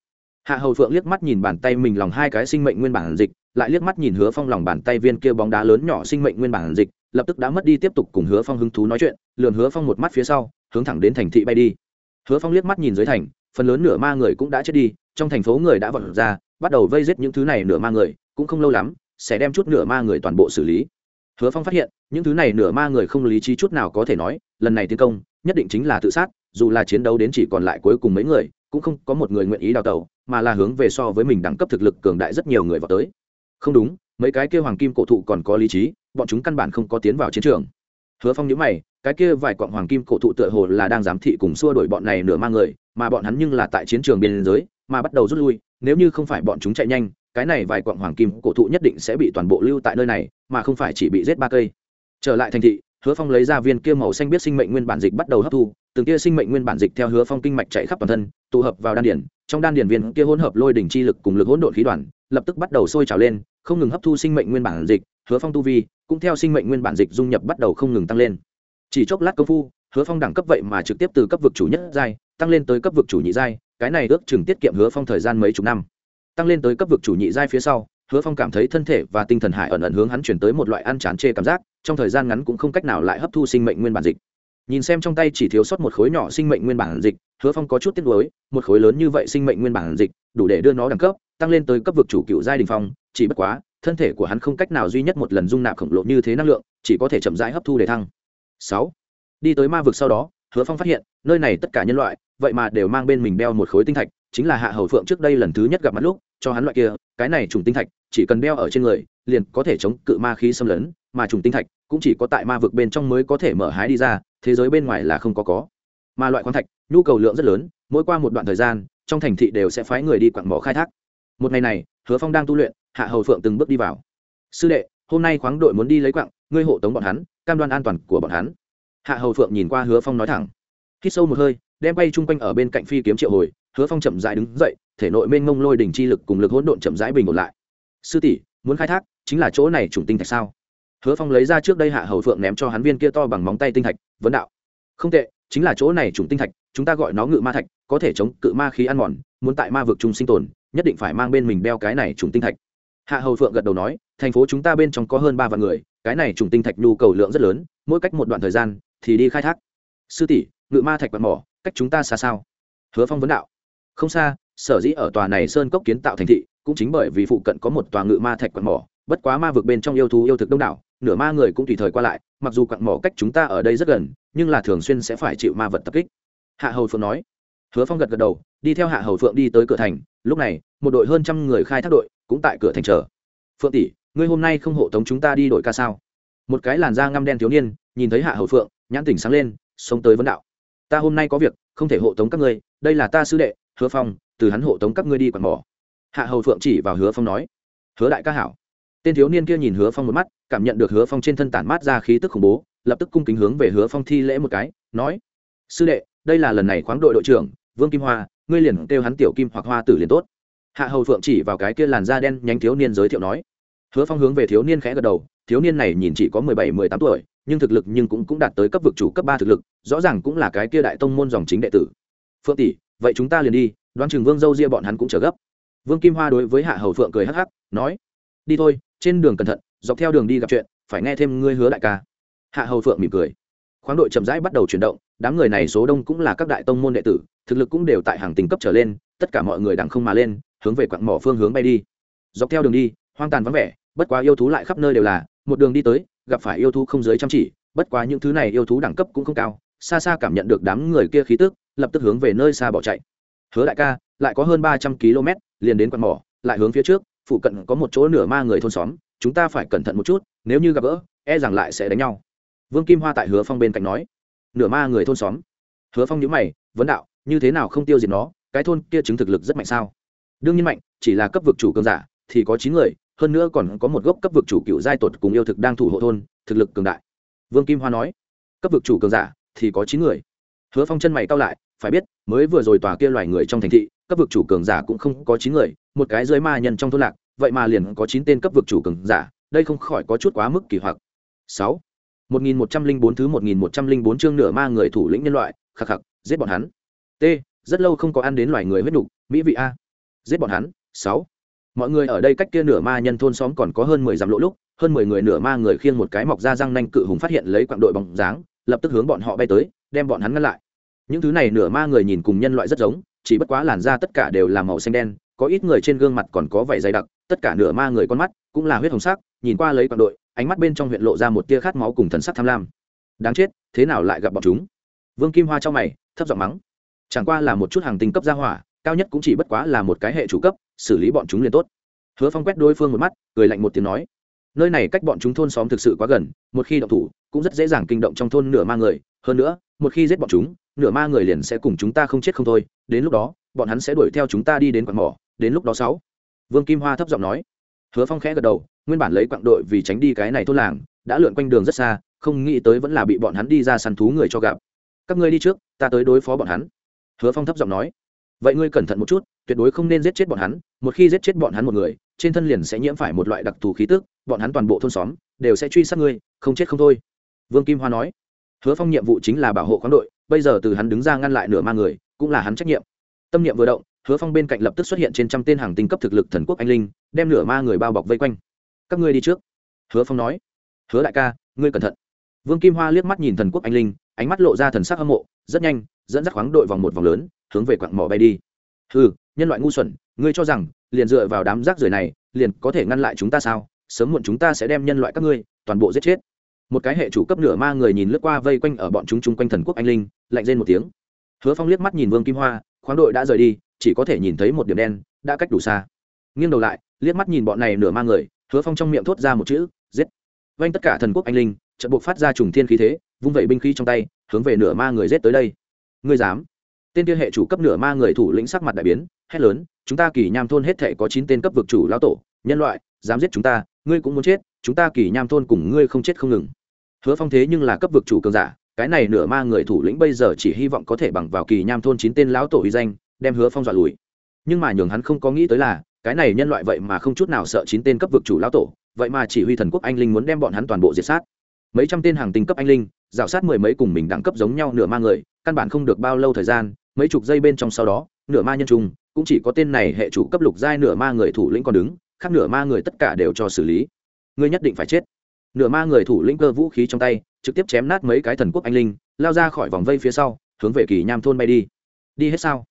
[SPEAKER 1] Hạ hầu phượng liếc mắt nhìn bàn tay mình lòng hai cái sinh mệnh nguyên bản dịch, lại liếc mắt nhìn hứa phong lòng bàn tay viên kia bóng đá lớn nhỏ sinh mệnh nguyên bản dịch lập tức đã mất đi tiếp tục cùng hứa phong hứng thú nói chuyện lườn hứa phong một mắt phía sau, hướng thẳng đến thành thị bay đi. Hứa phong liếc mắt nhìn dưới thành, phần lớn nửa ma người cũng đã chết đi, trong thành phố người đã vọt ra, bắt đầu vây giết những thứ này nửa ma người, cũng không lâu lắm, sẽ đem chút nửa ma người toàn bộ xử lý. Hứa phong phát hiện, những thứ này nửa ma người không lý trí chút nào có thể nói, lần này tiến công, nhất định chính là tự sát, dù là chiến đấu đến chỉ còn lại cuối cùng mấy người, cũng không có một người nguyện ý đào tẩu, mà là hướng về so với mình đẳng cấp thực lực cường đại rất nhiều người vào tới. Không đúng, mấy cái kia hoàng kim cổ thụ còn có lý trí bọn chúng căn bản không có tiến vào chiến trường. Hứa phong nhớ mày, cái kia vài quặng hoàng kim cổ thụ tựa hồ là đang giám thị cùng xua đuổi bọn này nửa ma người, mà bọn hắn nhưng là tại chiến trường biên giới, mà bắt đầu rút lui, nếu như không phải bọn chúng chạy nhanh, cái này vài quặng hoàng kim cổ thụ nhất định sẽ bị toàn bộ lưu tại nơi này, mà không phải chỉ bị giết ba cây. Trở lại thành thị, hứa phong lấy ra viên kia màu xanh biết sinh mệnh nguyên bản dịch bắt đầu hấp thu, từng kia sinh mệnh nguyên bản dịch theo hứa phong kinh mạch chạy khắp toàn thân, tụ hợp vào đan điển, trong đan điển viên kia hỗn hợp lôi đỉnh chi lực cùng lực hỗn độn khí đoàn, lập tức bắt đầu sôi trào lên, không ngừng hấp thu sinh mệnh nguyên bản dịch hứa phong tu vi cũng theo sinh mệnh nguyên bản dịch dung nhập bắt đầu không ngừng tăng lên. Chỉ chốc lát công phu, hứa phong đẳng cấp vậy mà trực tiếp từ cấp vực chủ nhất giai tăng lên tới cấp vực chủ nhị giai, cái này ước chừng tiết kiệm hứa phong thời gian mấy chục năm. Tăng lên tới cấp vực chủ nhị giai phía sau, hứa phong cảm thấy thân thể và tinh thần hải ẩn ẩn hướng hắn chuyển tới một loại ăn chán chê cảm giác, trong thời gian ngắn cũng không cách nào lại hấp thu sinh mệnh nguyên bản dịch nhìn xem trong tay chỉ thiếu sót một khối nhỏ sinh mệnh nguyên bản dịch, hứa phong có chút tiếc nuối, một khối lớn như vậy sinh mệnh nguyên bản dịch, đủ để đưa nó đẳng cấp, tăng lên tới cấp vực chủ cựu giai đình phong, chỉ bất quá, thân thể của hắn không cách nào duy nhất một lần dung nạp khổng lồ như thế năng lượng, chỉ có thể chậm rãi hấp thu để thăng. Sáu. Đi tới ma vực sau đó, hứa phong phát hiện, nơi này tất cả nhân loại, vậy mà đều mang bên mình đeo một khối tinh thạch, chính là hạ hầu phượng trước đây lần thứ nhất gặp mặt lúc, cho hắn loại kia, cái này trùng tinh thạch, chỉ cần đeo ở trên người liền có thể chống cự ma khí xâm lấn, mà trùng tinh thạch cũng chỉ có tại ma vực bên trong mới có thể mở hái đi ra, thế giới bên ngoài là không có có. Mà loại khoáng thạch, nhu cầu lượng rất lớn, mỗi qua một đoạn thời gian, trong thành thị đều sẽ phái người đi quặng mỏ khai thác. Một ngày này, hứa phong đang tu luyện, hạ hầu phượng từng bước đi vào. Sư đệ, hôm nay khoáng đội muốn đi lấy quặng, ngươi hộ tống bọn hắn, cam đoan an toàn của bọn hắn. Hạ hầu phượng nhìn qua hứa phong nói thẳng. Hít sâu một hơi, đem bay chung quanh ở bên cạnh phi kiếm triệu hồi, hứa phong chậm rãi đứng dậy, thể nội mênh mông lôi đỉnh chi lực cùng lực hỗn độn chậm rãi bình ổn lại. Sư tỷ muốn khai thác, chính là chỗ này trùng tinh thạch sao? Hứa phong lấy ra trước đây hạ hầu phượng ném cho hắn viên kia to bằng móng tay tinh thạch, vấn đạo. Không tệ, chính là chỗ này trùng tinh thạch, chúng ta gọi nó ngự ma thạch, có thể chống cự ma khí ăn mòn, muốn tại ma vực chung sinh tồn, nhất định phải mang bên mình đeo cái này trùng tinh thạch. Hạ hầu phượng gật đầu nói, thành phố chúng ta bên trong có hơn ba vạn người, cái này trùng tinh thạch nhu cầu lượng rất lớn, mỗi cách một đoạn thời gian, thì đi khai thác. Sư tỷ, ngự ma thạch quạt mỏ, cách chúng ta xa sao? Hứa phong vấn đạo. Không xa, sở dĩ ở tòa này sơn cốc kiến tạo thành thị cũng chính bởi vì phụ cận có một tòa ngự ma thạch quạt mỏ, bất quá ma vực bên trong yêu thú yêu thực đông đảo, nửa ma người cũng tùy thời qua lại, mặc dù quặng mỏ cách chúng ta ở đây rất gần, nhưng là thường xuyên sẽ phải chịu ma vật tập kích. Hạ hầu phượng nói. Hứa phong gật gật đầu, đi theo hạ hầu phượng đi tới cửa thành, lúc này, một đội hơn trăm người khai thác đội cũng tại cửa thành chờ. Phượng tỷ, ngươi hôm nay không hộ tống chúng ta đi đội ca sao? Một cái làn da ngăm đen thiếu niên nhìn thấy hạ hầu phượng, nhãn tỉnh sáng lên xông tới vấn đạo. Ta hôm nay có việc, không thể hộ tống các ngươi, đây là ta sư đệ, hứa phong, từ hắn hộ tống các ngươi đi quạt mỏ hạ hầu phượng chỉ vào hứa phong nói, hứa đại ca hảo. Tên thiếu niên kia nhìn hứa phong một mắt, cảm nhận được hứa phong trên thân tản mát ra khí tức khủng bố, lập tức cung kính hướng về hứa phong thi lễ một cái, nói, sư đệ, đây là lần này khoáng đội đội trưởng, vương kim hoa, ngươi liền kêu hắn tiểu kim hoặc hoa tử liền tốt. Hạ hầu phượng chỉ vào cái kia làn da đen nhánh thiếu niên giới thiệu nói. Hứa phong hướng về thiếu niên khẽ gật đầu, thiếu niên này nhìn chỉ có mười bảy, mười tám tuổi, nhưng thực lực nhưng cũng cũng đạt tới cấp vực chủ cấp ba thực lực, rõ ràng cũng là cái kia đại tông môn dòng chính đệ tử. Phượng tỷ, vậy chúng ta liền đi, đoán chừng vương dâu ria bọn hắn cũng trở gấp vương kim hoa đối với hạ hầu phượng cười hắc hắc, nói, đi thôi, trên đường cẩn thận, dọc theo đường đi gặp chuyện, phải nghe thêm ngươi hứa đại ca. Hạ hầu phượng mỉm cười. Khoáng đội chậm rãi bắt đầu chuyển động, đám người này số đông cũng là các đại tông môn đệ tử, thực lực cũng đều tại hàng tình cấp trở lên, tất cả mọi người đằng không mà lên, hướng về quặng mỏ phương hướng bay đi. Dọc theo đường đi, hoang tàn vắng vẻ, bất quá yêu thú lại khắp nơi đều là, một đường đi tới, gặp phải yêu thú không dưới chăm chỉ, bất quá những thứ này yêu thú đẳng cấp cũng không cao, xa xa cảm nhận được đám người kia khí tức, lập tức hướng về nơi xa bỏ chạy. Hứa đại ca, lại có hơn ba trăm km liền đến quặng mỏ, lại hướng phía trước, phụ cận có một chỗ nửa ma người thôn xóm, chúng ta phải cẩn thận một chút, nếu như gặp gỡ e rằng lại sẽ đánh nhau. Vương kim hoa tại hứa phong bên cạnh nói. Nửa ma người thôn xóm. Hứa phong nhữ mày, vấn đạo, như thế nào không tiêu diệt nó? Cái thôn kia chứng thực lực rất mạnh sao? Đương nhiên mạnh, chỉ là cấp vực chủ cường giả, thì có chín người, hơn nữa còn có một gốc cấp vực chủ cựu giai tột cùng yêu thực đang thủ hộ thôn, thực lực cường đại. Vương kim hoa nói. Cấp vực chủ cường giả, thì có chín người. Hứa phong chân mày cao lại phải biết mới vừa rồi tòa kia loài người trong thành thị cấp vực chủ cường giả cũng không có chín người một cái dưới ma nhân trong thôn lạc vậy mà liền có chín tên cấp vực chủ cường giả đây không khỏi có chút quá mức kỳ hoặc. Sáu. Một nghìn một trăm linh bốn thứ một nghìn một trăm linh bốn chương nửa ma người thủ lĩnh nhân loại khắc khắc giết bọn hắn. T. Rất lâu không có ăn đến loài người huyết nục, mỹ vị a. Giết bọn hắn. Sáu. Mọi người ở đây cách kia nửa ma nhân thôn xóm còn có hơn mười dặm lỗ lúc hơn mười người nửa ma người khiêng một cái mọc ra răng nanh cự hùng phát hiện lấy quặng đội bóng dáng lập tức hướng bọn họ bay tới đem bọn hắn ngăn lại những thứ này nửa ma người nhìn cùng nhân loại rất giống, chỉ bất quá làn da tất cả đều là màu xanh đen, có ít người trên gương mặt còn có vảy dày đặc, tất cả nửa ma người con mắt cũng là huyết hồng sắc, nhìn qua lấy quặng đội, ánh mắt bên trong huyện lộ ra một tia khát máu cùng thần sắc tham lam. Đáng chết, thế nào lại gặp bọn chúng? Vương kim hoa trong mày, thấp giọng mắng. Chẳng qua là một chút hàng tinh cấp gia hỏa, cao nhất cũng chỉ bất quá là một cái hệ chủ cấp, xử lý bọn chúng liền tốt. Hứa phong quét đối phương một mắt, cười lạnh một tiếng nói, nơi này cách bọn chúng thôn xóm thực sự quá gần, một khi động thủ cũng rất dễ dàng kinh động trong thôn nửa ma người. Hơn nữa, một khi giết bọn chúng, nửa ma người liền sẽ cùng chúng ta không chết không thôi. Đến lúc đó, bọn hắn sẽ đuổi theo chúng ta đi đến quặng mỏ. Đến lúc đó sáu, vương kim hoa thấp giọng nói. Hứa phong khẽ gật đầu, nguyên bản lấy quặng đội vì tránh đi cái này thôn làng, đã lượn quanh đường rất xa, không nghĩ tới vẫn là bị bọn hắn đi ra săn thú người cho gặp. Các ngươi đi trước, ta tới đối phó bọn hắn. Hứa phong thấp giọng nói. Vậy ngươi cẩn thận một chút, tuyệt đối không nên giết chết bọn hắn. Một khi giết chết bọn hắn một người, trên thân liền sẽ nhiễm phải một loại đặc thù khí tức, bọn hắn toàn bộ thôn xóm đều sẽ truy sát ngươi, không chết không thôi vương kim hoa nói, hứa phong nhiệm vụ chính là bảo hộ khoáng đội, bây giờ từ hắn đứng ra ngăn lại nửa ma người, cũng là hắn trách nhiệm. Tâm niệm vừa động, hứa phong bên cạnh lập tức xuất hiện trên trăm tên hàng tinh cấp thực lực thần quốc anh linh, đem nửa ma người bao bọc vây quanh. Các ngươi đi trước, hứa phong nói. Hứa đại ca, ngươi cẩn thận. Vương kim hoa liếc mắt nhìn thần quốc anh linh, ánh mắt lộ ra thần sắc hâm mộ, rất nhanh, dẫn dắt khoáng đội vòng một vòng lớn, hướng về quặng mỏ bay đi. Ừ nhân loại ngu xuẩn, ngươi cho rằng, liền dựa vào đám rác rưởi này, liền có thể ngăn lại chúng ta sao? Sớm muộn chúng ta sẽ đem nhân loại các ngươi toàn bộ giết chết một cái hệ chủ cấp nửa ma người nhìn lướt qua vây quanh ở bọn chúng chung quanh thần quốc anh linh, lạnh rên một tiếng. Hứa phong liếc mắt nhìn vương kim hoa, khoáng đội đã rời đi, chỉ có thể nhìn thấy một điểm đen, đã cách đủ xa. Nghiêng đầu lại, liếc mắt nhìn bọn này nửa ma người, hứa phong trong miệng thốt ra một chữ, giết. Vanh tất cả thần quốc anh linh trận buộc phát ra trùng thiên khí thế, vung vẩy binh khí trong tay, hướng về nửa ma người giết tới đây. Ngươi dám? Tên kia hệ chủ cấp nửa ma người thủ lĩnh sắc mặt đại biến, hét lớn, chúng ta kỳ nham thôn hết thể có chín tên cấp vực chủ lão tổ, nhân loại, dám giết chúng ta, ngươi cũng muốn chết chúng ta kỳ nham thôn cùng ngươi không chết không ngừng. Hứa phong thế nhưng là cấp vực chủ cường giả, cái này nửa ma người thủ lĩnh bây giờ chỉ hy vọng có thể bằng vào kỳ nham thôn chín tên lão tổ uy danh, đem hứa phong dọa lùi. Nhưng mà nhường hắn không có nghĩ tới là, cái này nhân loại vậy mà không chút nào sợ chín tên cấp vực chủ lão tổ, vậy mà chỉ huy thần quốc anh linh muốn đem bọn hắn toàn bộ diệt sát. Mấy trăm tên hàng tinh cấp anh linh, rào sát mười mấy cùng mình đẳng cấp giống nhau nửa ma người, căn bản không được bao lâu thời gian, mấy chục giây bên trong sau đó, nửa ma nhân trung, cũng chỉ có tên này hệ chủ cấp lục giai nửa ma người thủ lĩnh còn đứng, khác nửa ma người tất cả đều cho xử lý ngươi nhất định phải chết. Nửa ma người thủ lĩnh cơ vũ khí trong tay, trực tiếp chém nát mấy cái thần quốc anh linh, lao ra khỏi vòng vây phía sau, hướng về kỳ nham thôn bay đi. Đi hết sao?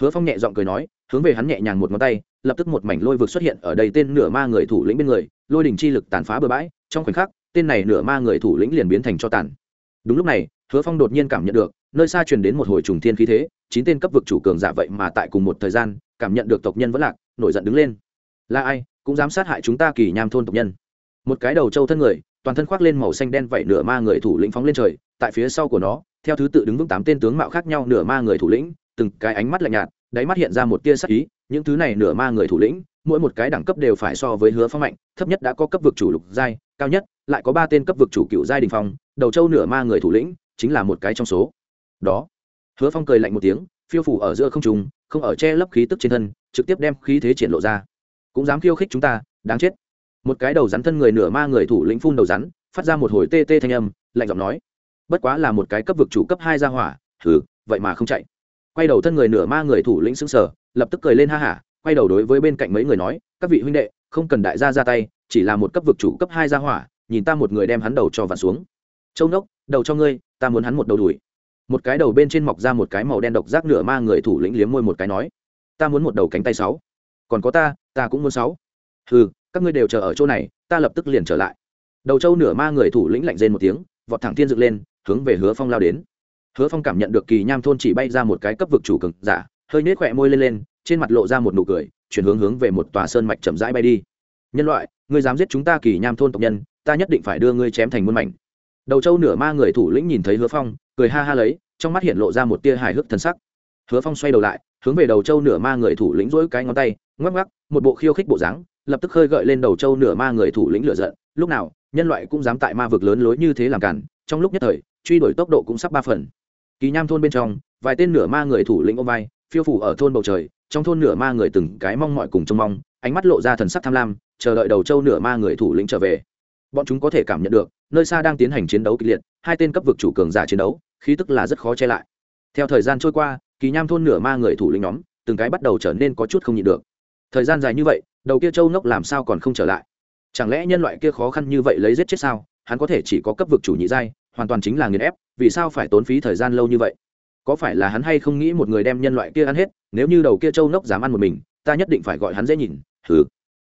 [SPEAKER 1] Hứa phong nhẹ giọng cười nói, hướng về hắn nhẹ nhàng một ngón tay, lập tức một mảnh lôi vực xuất hiện ở đây tên nửa ma người thủ lĩnh bên người, lôi đỉnh chi lực tàn phá bừa bãi, trong khoảnh khắc, tên này nửa ma người thủ lĩnh liền biến thành cho tàn. Đúng lúc này, hứa phong đột nhiên cảm nhận được, nơi xa truyền đến một hồi trùng thiên khí thế, chín tên cấp vực chủ cường giả vậy mà tại cùng một thời gian, cảm nhận được tộc nhân vẫn lạc, nổi giận đứng lên. Là ai? Cũng dám sát hại chúng ta kỳ nham thôn tộc nhân một cái đầu trâu thân người, toàn thân khoác lên màu xanh đen vậy nửa ma người thủ lĩnh phóng lên trời, tại phía sau của nó, theo thứ tự đứng vững tám tên tướng mạo khác nhau nửa ma người thủ lĩnh, từng cái ánh mắt lạnh nhạt, đáy mắt hiện ra một tia sắc ý, những thứ này nửa ma người thủ lĩnh, mỗi một cái đẳng cấp đều phải so với hứa phong mạnh, thấp nhất đã có cấp vực chủ lục giai, cao nhất lại có ba tên cấp vực chủ cựu giai đình phong, đầu châu nửa ma người thủ lĩnh chính là một cái trong số. Đó. Hứa phong cười lạnh một tiếng, phiêu phủ ở giữa không trùng không ở che lấp khí tức trên thân, trực tiếp đem khí thế triển lộ ra. Cũng dám khiêu khích chúng ta, đáng chết một cái đầu rắn thân người nửa ma người thủ lĩnh phun đầu rắn, phát ra một hồi tê tê thanh âm, lạnh giọng nói, bất quá là một cái cấp vực chủ cấp hai ra hỏa thử vậy mà không chạy. Quay đầu thân người nửa ma người thủ lĩnh xứng sở lập tức cười lên ha hả, quay đầu đối với bên cạnh mấy người nói, các vị huynh đệ, không cần đại gia ra tay, chỉ là một cấp vực chủ cấp hai ra hỏa, nhìn ta một người đem hắn đầu cho vặn xuống. Châu nốc, đầu cho ngươi, ta muốn hắn một đầu đùi một cái đầu bên trên mọc ra một cái màu đen độc giác nửa ma người thủ lĩnh liếm môi một cái nói, ta muốn một đầu cánh tay sáu. Còn có ta ta cũng muốn sáu. Ừ các ngươi đều chờ ở chỗ này, ta lập tức liền trở lại. Đầu châu nửa ma người thủ lĩnh lạnh rên một tiếng, vọt thẳng thiên dựng lên, hướng về hứa phong lao đến. Hứa phong cảm nhận được kỳ nham thôn chỉ bay ra một cái cấp vực chủ cực giả, hơi nết khỏe môi lên lên, trên mặt lộ ra một nụ cười, chuyển hướng hướng về một tòa sơn mạch chậm rãi bay đi. Nhân loại, ngươi dám giết chúng ta kỳ nham thôn tộc nhân, ta nhất định phải đưa ngươi chém thành muôn mảnh. Đầu châu nửa ma người thủ lĩnh nhìn thấy hứa phong, cười ha ha lấy, trong mắt hiện lộ ra một tia hài hước thân sắc. Hứa phong xoay đầu lại, hướng về đầu châu nửa ma người thủ lĩnh rỗi cái ngón tay, ngoắc ngoắc, một bộ khiêu khích bộ dáng lập tức khơi gợi lên đầu châu nửa ma người thủ lĩnh lửa giận, lúc nào, nhân loại cũng dám tại ma vực lớn lối như thế làm cản, trong lúc nhất thời, truy đuổi tốc độ cũng sắp ba phần. Kỳ nham thôn bên trong, vài tên nửa ma người thủ lĩnh ôm vai, phiêu phủ ở thôn bầu trời, trong thôn nửa ma người từng cái mong mọi cùng trông mong, ánh mắt lộ ra thần sắc tham lam, chờ đợi đầu châu nửa ma người thủ lĩnh trở về. Bọn chúng có thể cảm nhận được, nơi xa đang tiến hành chiến đấu kịch liệt, hai tên cấp vực chủ cường giả chiến đấu, khí tức là rất khó che lại. Theo thời gian trôi qua, kỳ nham thôn nửa ma người thủ lĩnh nhóm, từng cái bắt đầu trở nên có chút không nhịn được. Thời gian dài như vậy đầu kia châu ngốc làm sao còn không trở lại? Chẳng lẽ nhân loại kia khó khăn như vậy lấy giết chết sao? Hắn có thể chỉ có cấp vực chủ nhị giai, hoàn toàn chính là nghiền ép, vì sao phải tốn phí thời gian lâu như vậy? Có phải là hắn hay không nghĩ một người đem nhân loại kia ăn hết, nếu như đầu kia châu ngốc dám ăn một mình, ta nhất định phải gọi hắn dễ nhìn thử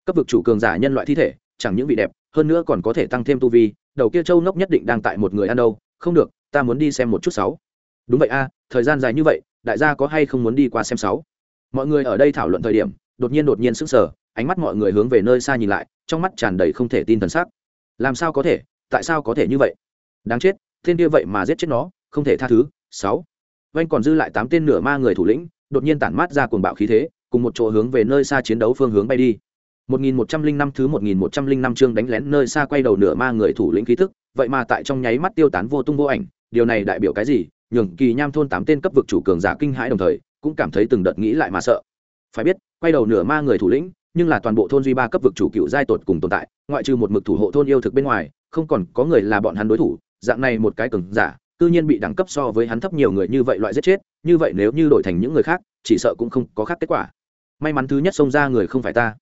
[SPEAKER 1] cấp vực chủ cường giả nhân loại thi thể, chẳng những vị đẹp, hơn nữa còn có thể tăng thêm tu vi, đầu kia châu ngốc nhất định đang tại một người ăn đâu. Không được, ta muốn đi xem một chút sáu. Đúng vậy a, thời gian dài như vậy, đại gia có hay không muốn đi qua xem sáu? Mọi người ở đây thảo luận thời điểm, đột nhiên đột nhiên sững sờ ánh mắt mọi người hướng về nơi xa nhìn lại trong mắt tràn đầy không thể tin thần sắc. Làm sao có thể? Tại sao có thể như vậy? Đáng chết tên kia vậy mà giết chết nó không thể tha thứ. Sáu. Vanh còn dư lại tám tên nửa ma người thủ lĩnh đột nhiên tản mát ra cuồng bạo khí thế cùng một chỗ hướng về nơi xa chiến đấu phương hướng bay đi. 1105 thứ 1105 chương đánh lén nơi xa quay đầu nửa ma người thủ lĩnh khí tức, vậy mà tại trong nháy mắt tiêu tán vô tung vô ảnh, điều này đại biểu cái gì? Nhường Kỳ Nham thôn tám tên cấp vực chủ cường giả kinh hãi đồng thời, cũng cảm thấy từng đợt nghĩ lại mà sợ. Phải biết, quay đầu nửa ma người thủ lĩnh, nhưng là toàn bộ thôn duy ba cấp vực chủ cựu giai tột cùng tồn tại, ngoại trừ một mực thủ hộ thôn yêu thực bên ngoài, không còn có người là bọn hắn đối thủ, dạng này một cái cường giả, tự nhiên bị đẳng cấp so với hắn thấp nhiều người như vậy loại giết chết, như vậy nếu như đổi thành những người khác, chỉ sợ cũng không có khác kết quả. May mắn thứ nhất xông ra người không phải ta.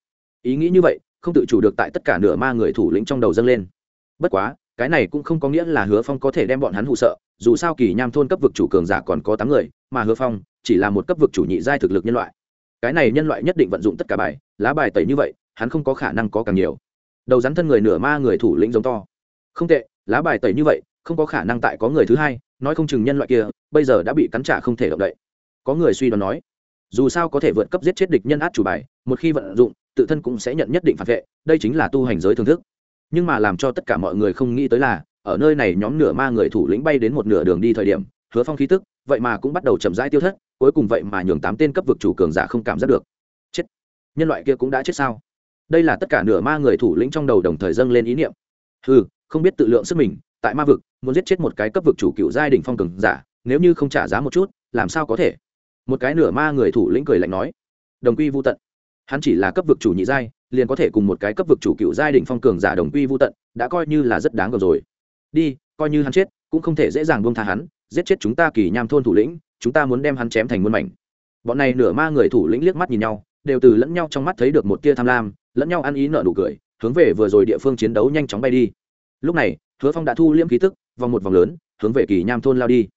[SPEAKER 1] Ý nghĩ như vậy không tự chủ được tại tất cả nửa ma người thủ lĩnh trong đầu dâng lên. Bất quá cái này cũng không có nghĩa là hứa phong có thể đem bọn hắn hụ sợ dù sao kỳ nham thôn cấp vực chủ cường giả còn có tám người mà hứa phong chỉ là một cấp vực chủ nhị giai thực lực nhân loại. Cái này nhân loại nhất định vận dụng tất cả bài lá bài tẩy như vậy, hắn không có khả năng có càng nhiều. Đầu rắn thân người nửa ma người thủ lĩnh giống to. Không tệ, lá bài tẩy như vậy, không có khả năng tại có người thứ hai, nói không chừng nhân loại kia, bây giờ đã bị cắn trả không thể động đậy. Có người suy đoán nói, dù sao có thể vượt cấp giết chết địch nhân át chủ bài, một khi vận dụng, tự thân cũng sẽ nhận nhất định phản vệ, đây chính là tu hành giới thưởng thức. Nhưng mà làm cho tất cả mọi người không nghĩ tới là, ở nơi này nhóm nửa ma người thủ lĩnh bay đến một nửa đường đi thời điểm, hứa phong khí tức, vậy mà cũng bắt đầu chậm rãi tiêu thất, cuối cùng vậy mà nhường tám tên cấp vực chủ cường giả không cảm giác được nhân loại kia cũng đã chết sao? Đây là tất cả nửa ma người thủ lĩnh trong đầu đồng thời dâng lên ý niệm. Ừ không biết tự lượng sức mình, tại ma vực, muốn giết chết một cái cấp vực chủ cựu giai đình phong cường giả, nếu như không trả giá một chút, làm sao có thể? Một cái nửa ma người thủ lĩnh cười lạnh nói. Đồng quy vô tận. Hắn chỉ là cấp vực chủ nhị giai, liền có thể cùng một cái cấp vực chủ cựu giai đình phong cường giả đồng quy vô tận, đã coi như là rất đáng gờm rồi. Đi, coi như hắn chết, cũng không thể dễ dàng buông tha hắn, giết chết chúng ta kỳ nham thôn thủ lĩnh, chúng ta muốn đem hắn chém thành muôn mảnh. Bọn này nửa ma người thủ lĩnh liếc mắt nhìn nhau đều từ lẫn nhau trong mắt thấy được một tia tham lam, lẫn nhau ăn ý nợ nụ cười, hướng về vừa rồi địa phương chiến đấu nhanh chóng bay đi. Lúc này, hứa phong đã thu liễm khí tức, vòng một vòng lớn, hướng về kỳ nham thôn lao đi.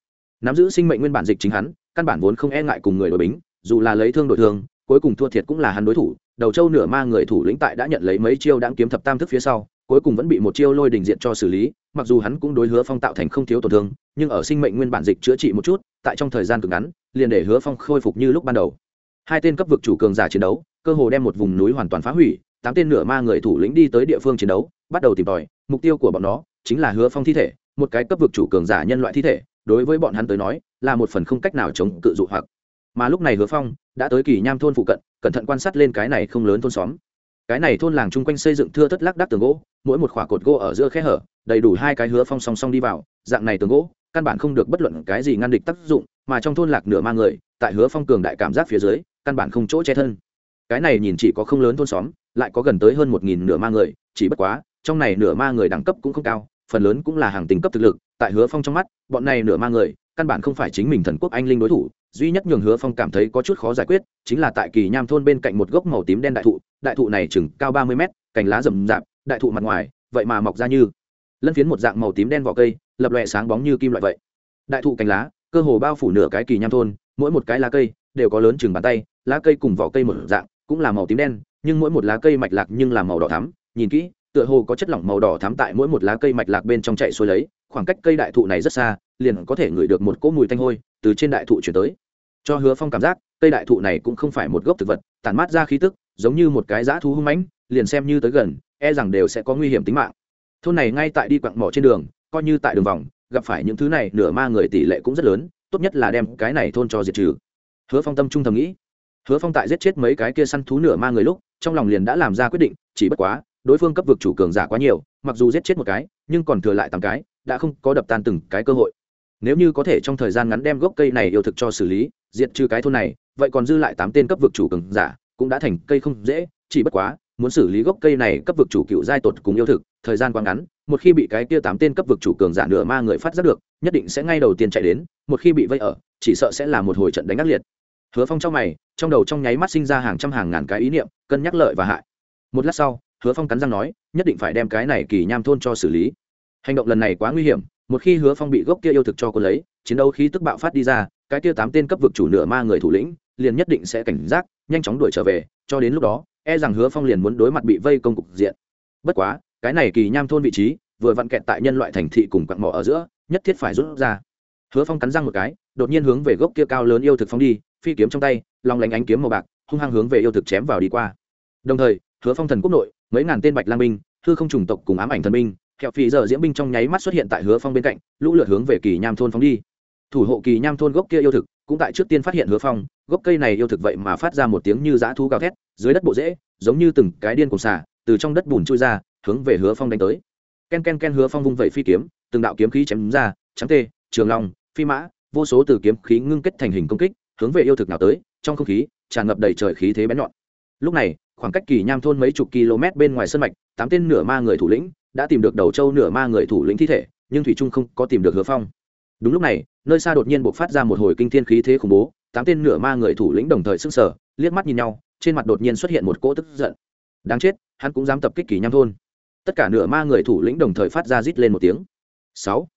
[SPEAKER 1] Nắm giữ sinh mệnh nguyên bản dịch chính hắn, căn bản vốn không e ngại cùng người đội bính, dù là lấy thương đội thương, cuối cùng thua thiệt cũng là hắn đối thủ, đầu châu nửa ma người thủ lĩnh tại đã nhận lấy mấy chiêu đáng kiếm thập tam thức phía sau, cuối cùng vẫn bị một chiêu lôi đình diện cho xử lý, mặc dù hắn cũng đối hứa phong tạo thành không thiếu tổn thương, nhưng ở sinh mệnh nguyên bản dịch chữa trị một chút, tại trong thời gian cực ngắn, liền để hứa phong khôi phục như lúc ban đầu hai tên cấp vực chủ cường giả chiến đấu, cơ hồ đem một vùng núi hoàn toàn phá hủy, tám tên nửa ma người thủ lĩnh đi tới địa phương chiến đấu, bắt đầu tìm tòi, mục tiêu của bọn nó chính là hứa phong thi thể, một cái cấp vực chủ cường giả nhân loại thi thể, đối với bọn hắn tới nói, là một phần không cách nào chống cự dụ hoặc. Mà lúc này hứa phong đã tới kỳ nham thôn phụ cận, cẩn thận quan sát lên cái này không lớn thôn xóm. Cái này thôn làng chung quanh xây dựng thưa thất lác đác tường gỗ, mỗi một khỏa cột gỗ ở giữa khe hở, đầy đủ hai cái hứa phong song song đi vào, dạng này tường gỗ, căn bản không được bất luận cái gì ngăn địch tác dụng, mà trong thôn lạc nửa ma người, tại hứa phong cường đại cảm giác phía dưới căn bản không chỗ che thân. Cái này nhìn chỉ có không lớn thôn xóm, lại có gần tới hơn một nghìn nửa ma người, chỉ bất quá, trong này nửa ma người đẳng cấp cũng không cao, phần lớn cũng là hàng tính cấp thực lực, tại hứa phong trong mắt, bọn này nửa ma người, căn bản không phải chính mình thần quốc anh linh đối thủ, duy nhất nhường hứa phong cảm thấy có chút khó giải quyết, chính là tại kỳ nham thôn bên cạnh một gốc màu tím đen đại thụ đại thụ này chừng cao ba mươi mét, cành lá rậm rạp, đại thụ mặt ngoài, vậy mà mọc ra như lân phiến một dạng màu tím đen vỏ cây, lập lòe sáng bóng như kim loại vậy. Đại thụ cành lá, cơ hồ bao phủ nửa cái kỳ nham thôn, mỗi một cái lá cây đều có lớn chừng bàn tay, lá cây cùng vỏ cây một dạng, cũng là màu tím đen, nhưng mỗi một lá cây mạch lạc nhưng là màu đỏ thắm. Nhìn kỹ, tựa hồ có chất lỏng màu đỏ thắm tại mỗi một lá cây mạch lạc bên trong chạy xuôi lấy, khoảng cách cây đại thụ này rất xa, liền có thể ngửi được một cỗ mùi tanh hôi từ trên đại thụ chuyển tới. Cho hứa phong cảm giác, cây đại thụ này cũng không phải một gốc thực vật, tản mát ra khí tức, giống như một cái dã thú hung mãnh, liền xem như tới gần e rằng đều sẽ có nguy hiểm tính mạng. Thôn này ngay tại đi quặng mỏ trên đường, coi như tại đường vòng, gặp phải những thứ này, nửa ma người tỷ lệ cũng rất lớn, tốt nhất là đem cái này thôn cho diệt trừ hứa phong tâm trung thầm nghĩ. Hứa phong tại giết chết mấy cái kia săn thú nửa ma người lúc, trong lòng liền đã làm ra quyết định, chỉ bất quá, đối phương cấp vực chủ cường giả quá nhiều, mặc dù giết chết một cái, nhưng còn thừa lại tám cái, đã không có đập tan từng cái cơ hội. Nếu như có thể trong thời gian ngắn đem gốc cây này yêu thực cho xử lý, diệt trừ cái thôn này, vậy còn dư lại tám tên cấp vực chủ cường giả, cũng đã thành cây không dễ, chỉ bất quá, muốn xử lý gốc cây này cấp vực chủ cựu giai tột cùng yêu thực, thời gian quá ngắn, một khi bị cái kia tám tên cấp vực chủ cường giả nửa ma người phát giác được, nhất định sẽ ngay đầu tiên chạy đến, một khi bị vây ở, chỉ sợ sẽ là một hồi trận đánh ác liệt hứa phong trong mày, trong đầu trong nháy mắt sinh ra hàng trăm hàng ngàn cái ý niệm, cân nhắc lợi và hại. Một lát sau, hứa phong cắn răng nói, nhất định phải đem cái này kỳ nham thôn cho xử lý. Hành động lần này quá nguy hiểm, một khi hứa phong bị gốc kia yêu thực cho cô lấy, chiến đấu khí tức bạo phát đi ra, cái kia tám tên cấp vực chủ nửa ma người thủ lĩnh, liền nhất định sẽ cảnh giác, nhanh chóng đuổi trở về, cho đến lúc đó e rằng hứa phong liền muốn đối mặt bị vây công cục diện. Bất quá, cái này kỳ nham thôn vị trí, vừa vặn kẹt tại nhân loại thành thị cùng quặng mỏ ở giữa, nhất thiết phải rút ra. Hứa phong cắn răng một cái, đột nhiên hướng về gốc kia cao lớn yêu thực phong đi phi kiếm trong tay lòng lánh ánh kiếm màu bạc, hung hăng hướng về yêu thực chém vào đi qua. Đồng thời, hứa phong thần quốc nội, mấy ngàn tên bạch lang binh thư không trùng tộc cùng ám ảnh thần binh, kẹo phì giờ diễm binh trong nháy mắt xuất hiện tại hứa phong bên cạnh, lũ lượt hướng về kỳ nham thôn phóng đi. Thủ hộ kỳ nham thôn gốc kia yêu thực, cũng tại trước tiên phát hiện hứa phong, gốc cây này yêu thực vậy mà phát ra một tiếng như dã thu gào thét, dưới đất bộ rễ, giống như từng cái điên cùng xả từ trong đất bùn trôi ra, hướng về hứa phong đánh tới. Ken ken ken hứa phong vung vẩy phi kiếm, từng đạo kiếm khí chém ra, trắng tê, trường long, phi mã, vô số từ kiếm khí ngưng kết thành hình công kích hướng về yêu thực nào tới, trong không khí, tràn ngập đầy trời khí thế bén nhọn. Lúc này, khoảng cách kỳ nham thôn mấy chục km bên ngoài sân mạch, tám tên nửa ma người thủ lĩnh đã tìm được đầu châu nửa ma người thủ lĩnh thi thể, nhưng thủy trung không có tìm được hứa phong. Đúng lúc này, nơi xa đột nhiên buộc phát ra một hồi kinh thiên khí thế khủng bố, tám tên nửa ma người thủ lĩnh đồng thời sưng sở liếc mắt nhìn nhau, trên mặt đột nhiên xuất hiện một cỗ tức giận. Đáng chết, hắn cũng dám tập kích kỳ nham thôn. Tất cả nửa ma người thủ lĩnh đồng thời phát ra rít lên một tiếng. Sáu.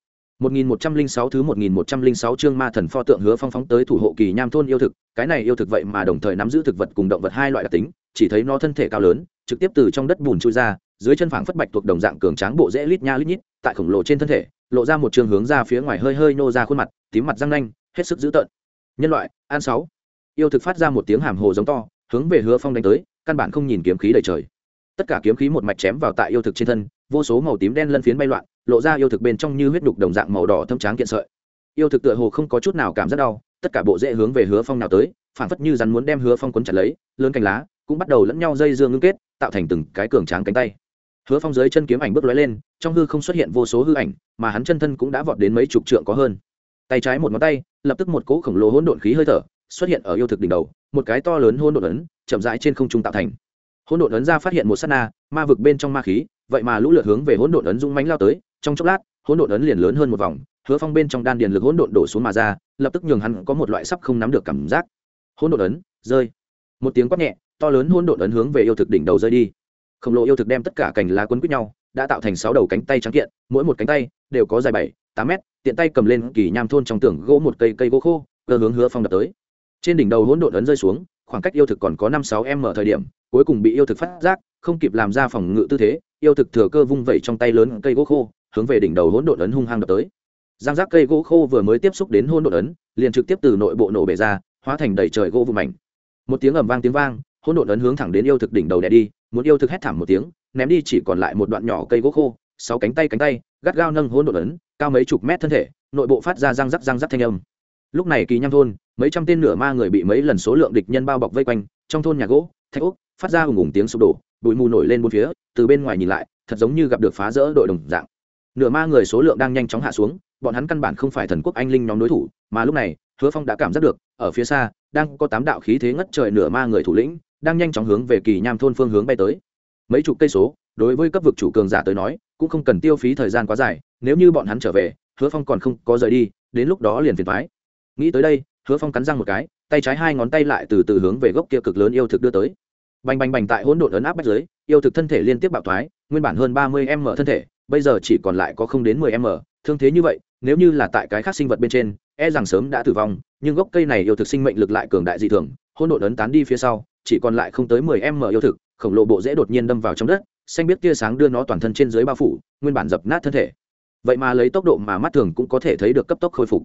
[SPEAKER 1] 1106 thứ 1106 chương ma thần pho tượng hứa phong phóng tới thủ hộ kỳ nham thôn yêu thực, cái này yêu thực vậy mà đồng thời nắm giữ thực vật cùng động vật hai loại đặc tính, chỉ thấy nó thân thể cao lớn, trực tiếp từ trong đất bùn chui ra, dưới chân phẳng phất bạch thuộc đồng dạng cường tráng bộ rễ lít nha lít nhít, tại khổng lồ trên thân thể, lộ ra một trường hướng ra phía ngoài hơi hơi nô ra khuôn mặt, tím mặt răng nanh, hết sức dữ tợn. Nhân loại, an sáu. Yêu thực phát ra một tiếng hàm hồ giống to, hướng về Hứa Phong đánh tới, căn bản không nhìn kiếm khí đầy trời. Tất cả kiếm khí một mạch chém vào tại yêu thực trên thân, vô số màu tím đen lân phiến bay loạn, lộ ra yêu thực bên trong như huyết đục đồng dạng màu đỏ thâm tráng kiện sợi. Yêu thực tựa hồ không có chút nào cảm giác đau, tất cả bộ rễ hướng về hứa phong nào tới phản phất như rắn muốn đem hứa phong quấn chặt lấy, lớn cành lá cũng bắt đầu lẫn nhau dây dương ngưng kết, tạo thành từng cái cường tráng cánh tay. Hứa phong dưới chân kiếm ảnh bước lóe lên, trong hư không xuất hiện vô số hư ảnh, mà hắn chân thân cũng đã vọt đến mấy chục trượng có hơn. Tay trái một ngón tay, lập tức một cỗ khổng lồ hỗn độn khí hơi thở xuất hiện ở yêu thực đỉnh đầu, một cái to lớn hỗn độn ấn chậm rãi trên không trung tạo thành. Hỗn độn ấn ra phát hiện một sát na, ma vực bên trong ma khí, vậy mà lũ lượt hướng về hỗn độn ấn dũng mãnh lao tới trong chốc lát, hỗn độn ấn liền lớn hơn một vòng, hứa phong bên trong đan điền lực hỗn độn đổ xuống mà ra, lập tức nhường hắn có một loại sắp không nắm được cảm giác. Hỗn độn ấn, rơi. Một tiếng quát nhẹ, to lớn hỗn độn ấn hướng về yêu thực đỉnh đầu rơi đi. Khổng lồ yêu thực đem tất cả cành lá quấn quýt nhau, đã tạo thành sáu đầu cánh tay trắng kiện, mỗi một cánh tay đều có dài bảy, tám mét, tiện tay cầm lên kỳ nham thôn trong tường gỗ một cây cây gỗ khô, cơ hướng hứa phong đập tới. Trên đỉnh đầu hỗn độn ấn rơi xuống, khoảng cách yêu thực còn có năm sáu m thời điểm, cuối cùng bị yêu thực phát giác, không kịp làm ra phòng ngự tư thế, yêu thực thừa cơ vung vẩy trong tay lớn cây gỗ khô hướng về đỉnh đầu hỗn độn ấn hung hăng đập tới. Giang giác cây gỗ khô vừa mới tiếp xúc đến hỗn độn ấn, liền trực tiếp từ nội bộ nổ bể ra, hóa thành đầy trời gỗ vụ mảnh. Một tiếng ầm vang tiếng vang, hỗn độn ấn hướng thẳng đến yêu thực đỉnh đầu đè đi, muốn yêu thực hét thảm một tiếng, ném đi chỉ còn lại một đoạn nhỏ cây gỗ khô, sáu cánh tay cánh tay, gắt gao nâng hỗn độn ấn, cao mấy chục mét thân thể, nội bộ phát ra răng rắc răng rắc thanh âm. Lúc này kỳ nham thôn, mấy trăm tên nửa ma người bị mấy lần số lượng địch nhân bao bọc vây quanh, trong thôn nhà gỗ, thạch úc phát ra ùng ùng tiếng sụp đổ, bụi mù nổi lên bốn phía, từ bên ngoài nhìn lại, thật giống như gặp được phá rỡ đội đồng dạng nửa ma người số lượng đang nhanh chóng hạ xuống, bọn hắn căn bản không phải thần quốc anh linh nhóm đối thủ, mà lúc này, hứa phong đã cảm giác được, ở phía xa, đang có tám đạo khí thế ngất trời nửa ma người thủ lĩnh, đang nhanh chóng hướng về kỳ nham thôn phương hướng bay tới. Mấy chục cây số, đối với cấp vực chủ cường giả tới nói, cũng không cần tiêu phí thời gian quá dài, nếu như bọn hắn trở về, hứa phong còn không có rời đi, đến lúc đó liền phiền thoái nghĩ tới đây, hứa phong cắn răng một cái, tay trái hai ngón tay lại từ từ hướng về gốc kia cực lớn yêu thực đưa tới. Bành bành bành tại hỗn độn ấn áp bách giới, yêu thực thân thể liên tiếp bạo thoái, nguyên bản hơn ba mươi em mở thân thể bây giờ chỉ còn lại có không đến mười m thương thế như vậy, nếu như là tại cái khác sinh vật bên trên e rằng sớm đã tử vong, nhưng gốc cây này yêu thực sinh mệnh lực lại cường đại dị thường, hỗn độn ấn tán đi phía sau, chỉ còn lại không tới mười m yêu thực, khổng lồ bộ dễ đột nhiên đâm vào trong đất, xanh biết tia sáng đưa nó toàn thân trên dưới bao phủ, nguyên bản dập nát thân thể. Vậy mà lấy tốc độ mà mắt thường cũng có thể thấy được cấp tốc khôi phục.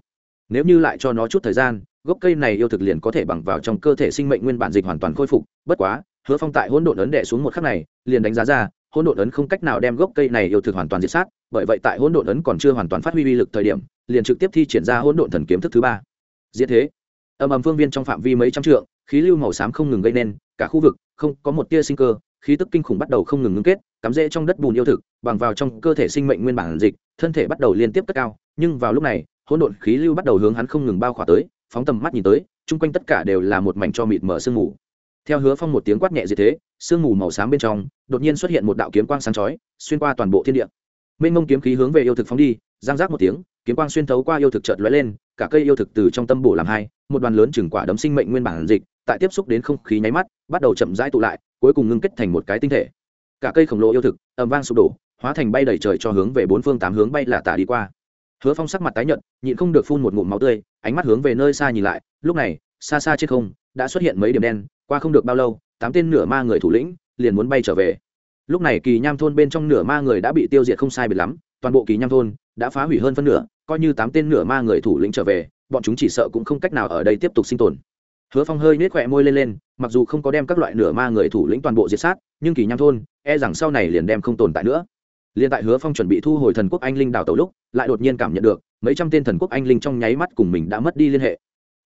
[SPEAKER 1] Nếu như lại cho nó chút thời gian, gốc cây này yêu thực liền có thể bằng vào trong cơ thể sinh mệnh nguyên bản dịch hoàn toàn khôi phục. Bất quá, hứa phong tại hỗn độn ấn đệ xuống một khắc này, liền đánh giá ra hỗn độn ấn không cách nào đem gốc cây này yêu thực hoàn toàn diệt sát, bởi vậy tại hỗn độn ấn còn chưa hoàn toàn phát huy uy lực thời điểm, liền trực tiếp thi triển ra hỗn độn thần kiếm thức thứ ba. Diệt thế. Âm ầm phương viên trong phạm vi mấy trăm trượng, khí lưu màu xám không ngừng gây nên, cả khu vực không có một tia sinh cơ, khí tức kinh khủng bắt đầu không ngừng ngưng kết, cắm rễ trong đất bùn yêu thực, bằng vào trong cơ thể sinh mệnh nguyên bản dịch, thân thể bắt đầu liên tiếp cất cao, nhưng vào lúc này, hỗn độn khí lưu bắt đầu hướng hắn không ngừng bao khỏa tới, phóng tầm mắt nhìn tới, chung quanh tất cả đều là một mảnh cho mịt mở sương mù theo hứa phong một tiếng quát nhẹ gì thế, sương mù màu xám bên trong, đột nhiên xuất hiện một đạo kiếm quang sáng chói, xuyên qua toàn bộ thiên địa. Mênh mông kiếm khí hướng về yêu thực phóng đi giang giác một tiếng, kiếm quang xuyên thấu qua yêu thực chợt lóe lên, cả cây yêu thực từ trong tâm bổ làm hai, một đoàn lớn chừng quả đấm sinh mệnh nguyên bản dịch, tại tiếp xúc đến không khí nháy mắt, bắt đầu chậm rãi tụ lại, cuối cùng ngưng kết thành một cái tinh thể. Cả cây khổng lồ yêu thực, ầm vang sụp đổ, hóa thành bay đầy trời cho hướng về bốn phương tám hướng bay là tả đi qua. Hứa phong sắc mặt tái nhợt, nhịn không được phun một ngụm máu tươi, ánh mắt hướng về nơi xa nhìn lại, lúc này, xa xa trên không, đã xuất hiện mấy điểm đen qua không được bao lâu, tám tên nửa ma người thủ lĩnh liền muốn bay trở về. Lúc này kỳ nham thôn bên trong nửa ma người đã bị tiêu diệt không sai biệt lắm, toàn bộ kỳ nham thôn đã phá hủy hơn phân nửa, coi như tám tên nửa ma người thủ lĩnh trở về, bọn chúng chỉ sợ cũng không cách nào ở đây tiếp tục sinh tồn. Hứa phong hơi nhếch khỏe môi lên lên, mặc dù không có đem các loại nửa ma người thủ lĩnh toàn bộ diệt sát, nhưng kỳ nham thôn e rằng sau này liền đem không tồn tại nữa. Liên tại hứa phong chuẩn bị thu hồi thần quốc anh linh đào tẩu lúc, lại đột nhiên cảm nhận được mấy trăm tên thần quốc anh linh trong nháy mắt cùng mình đã mất đi liên hệ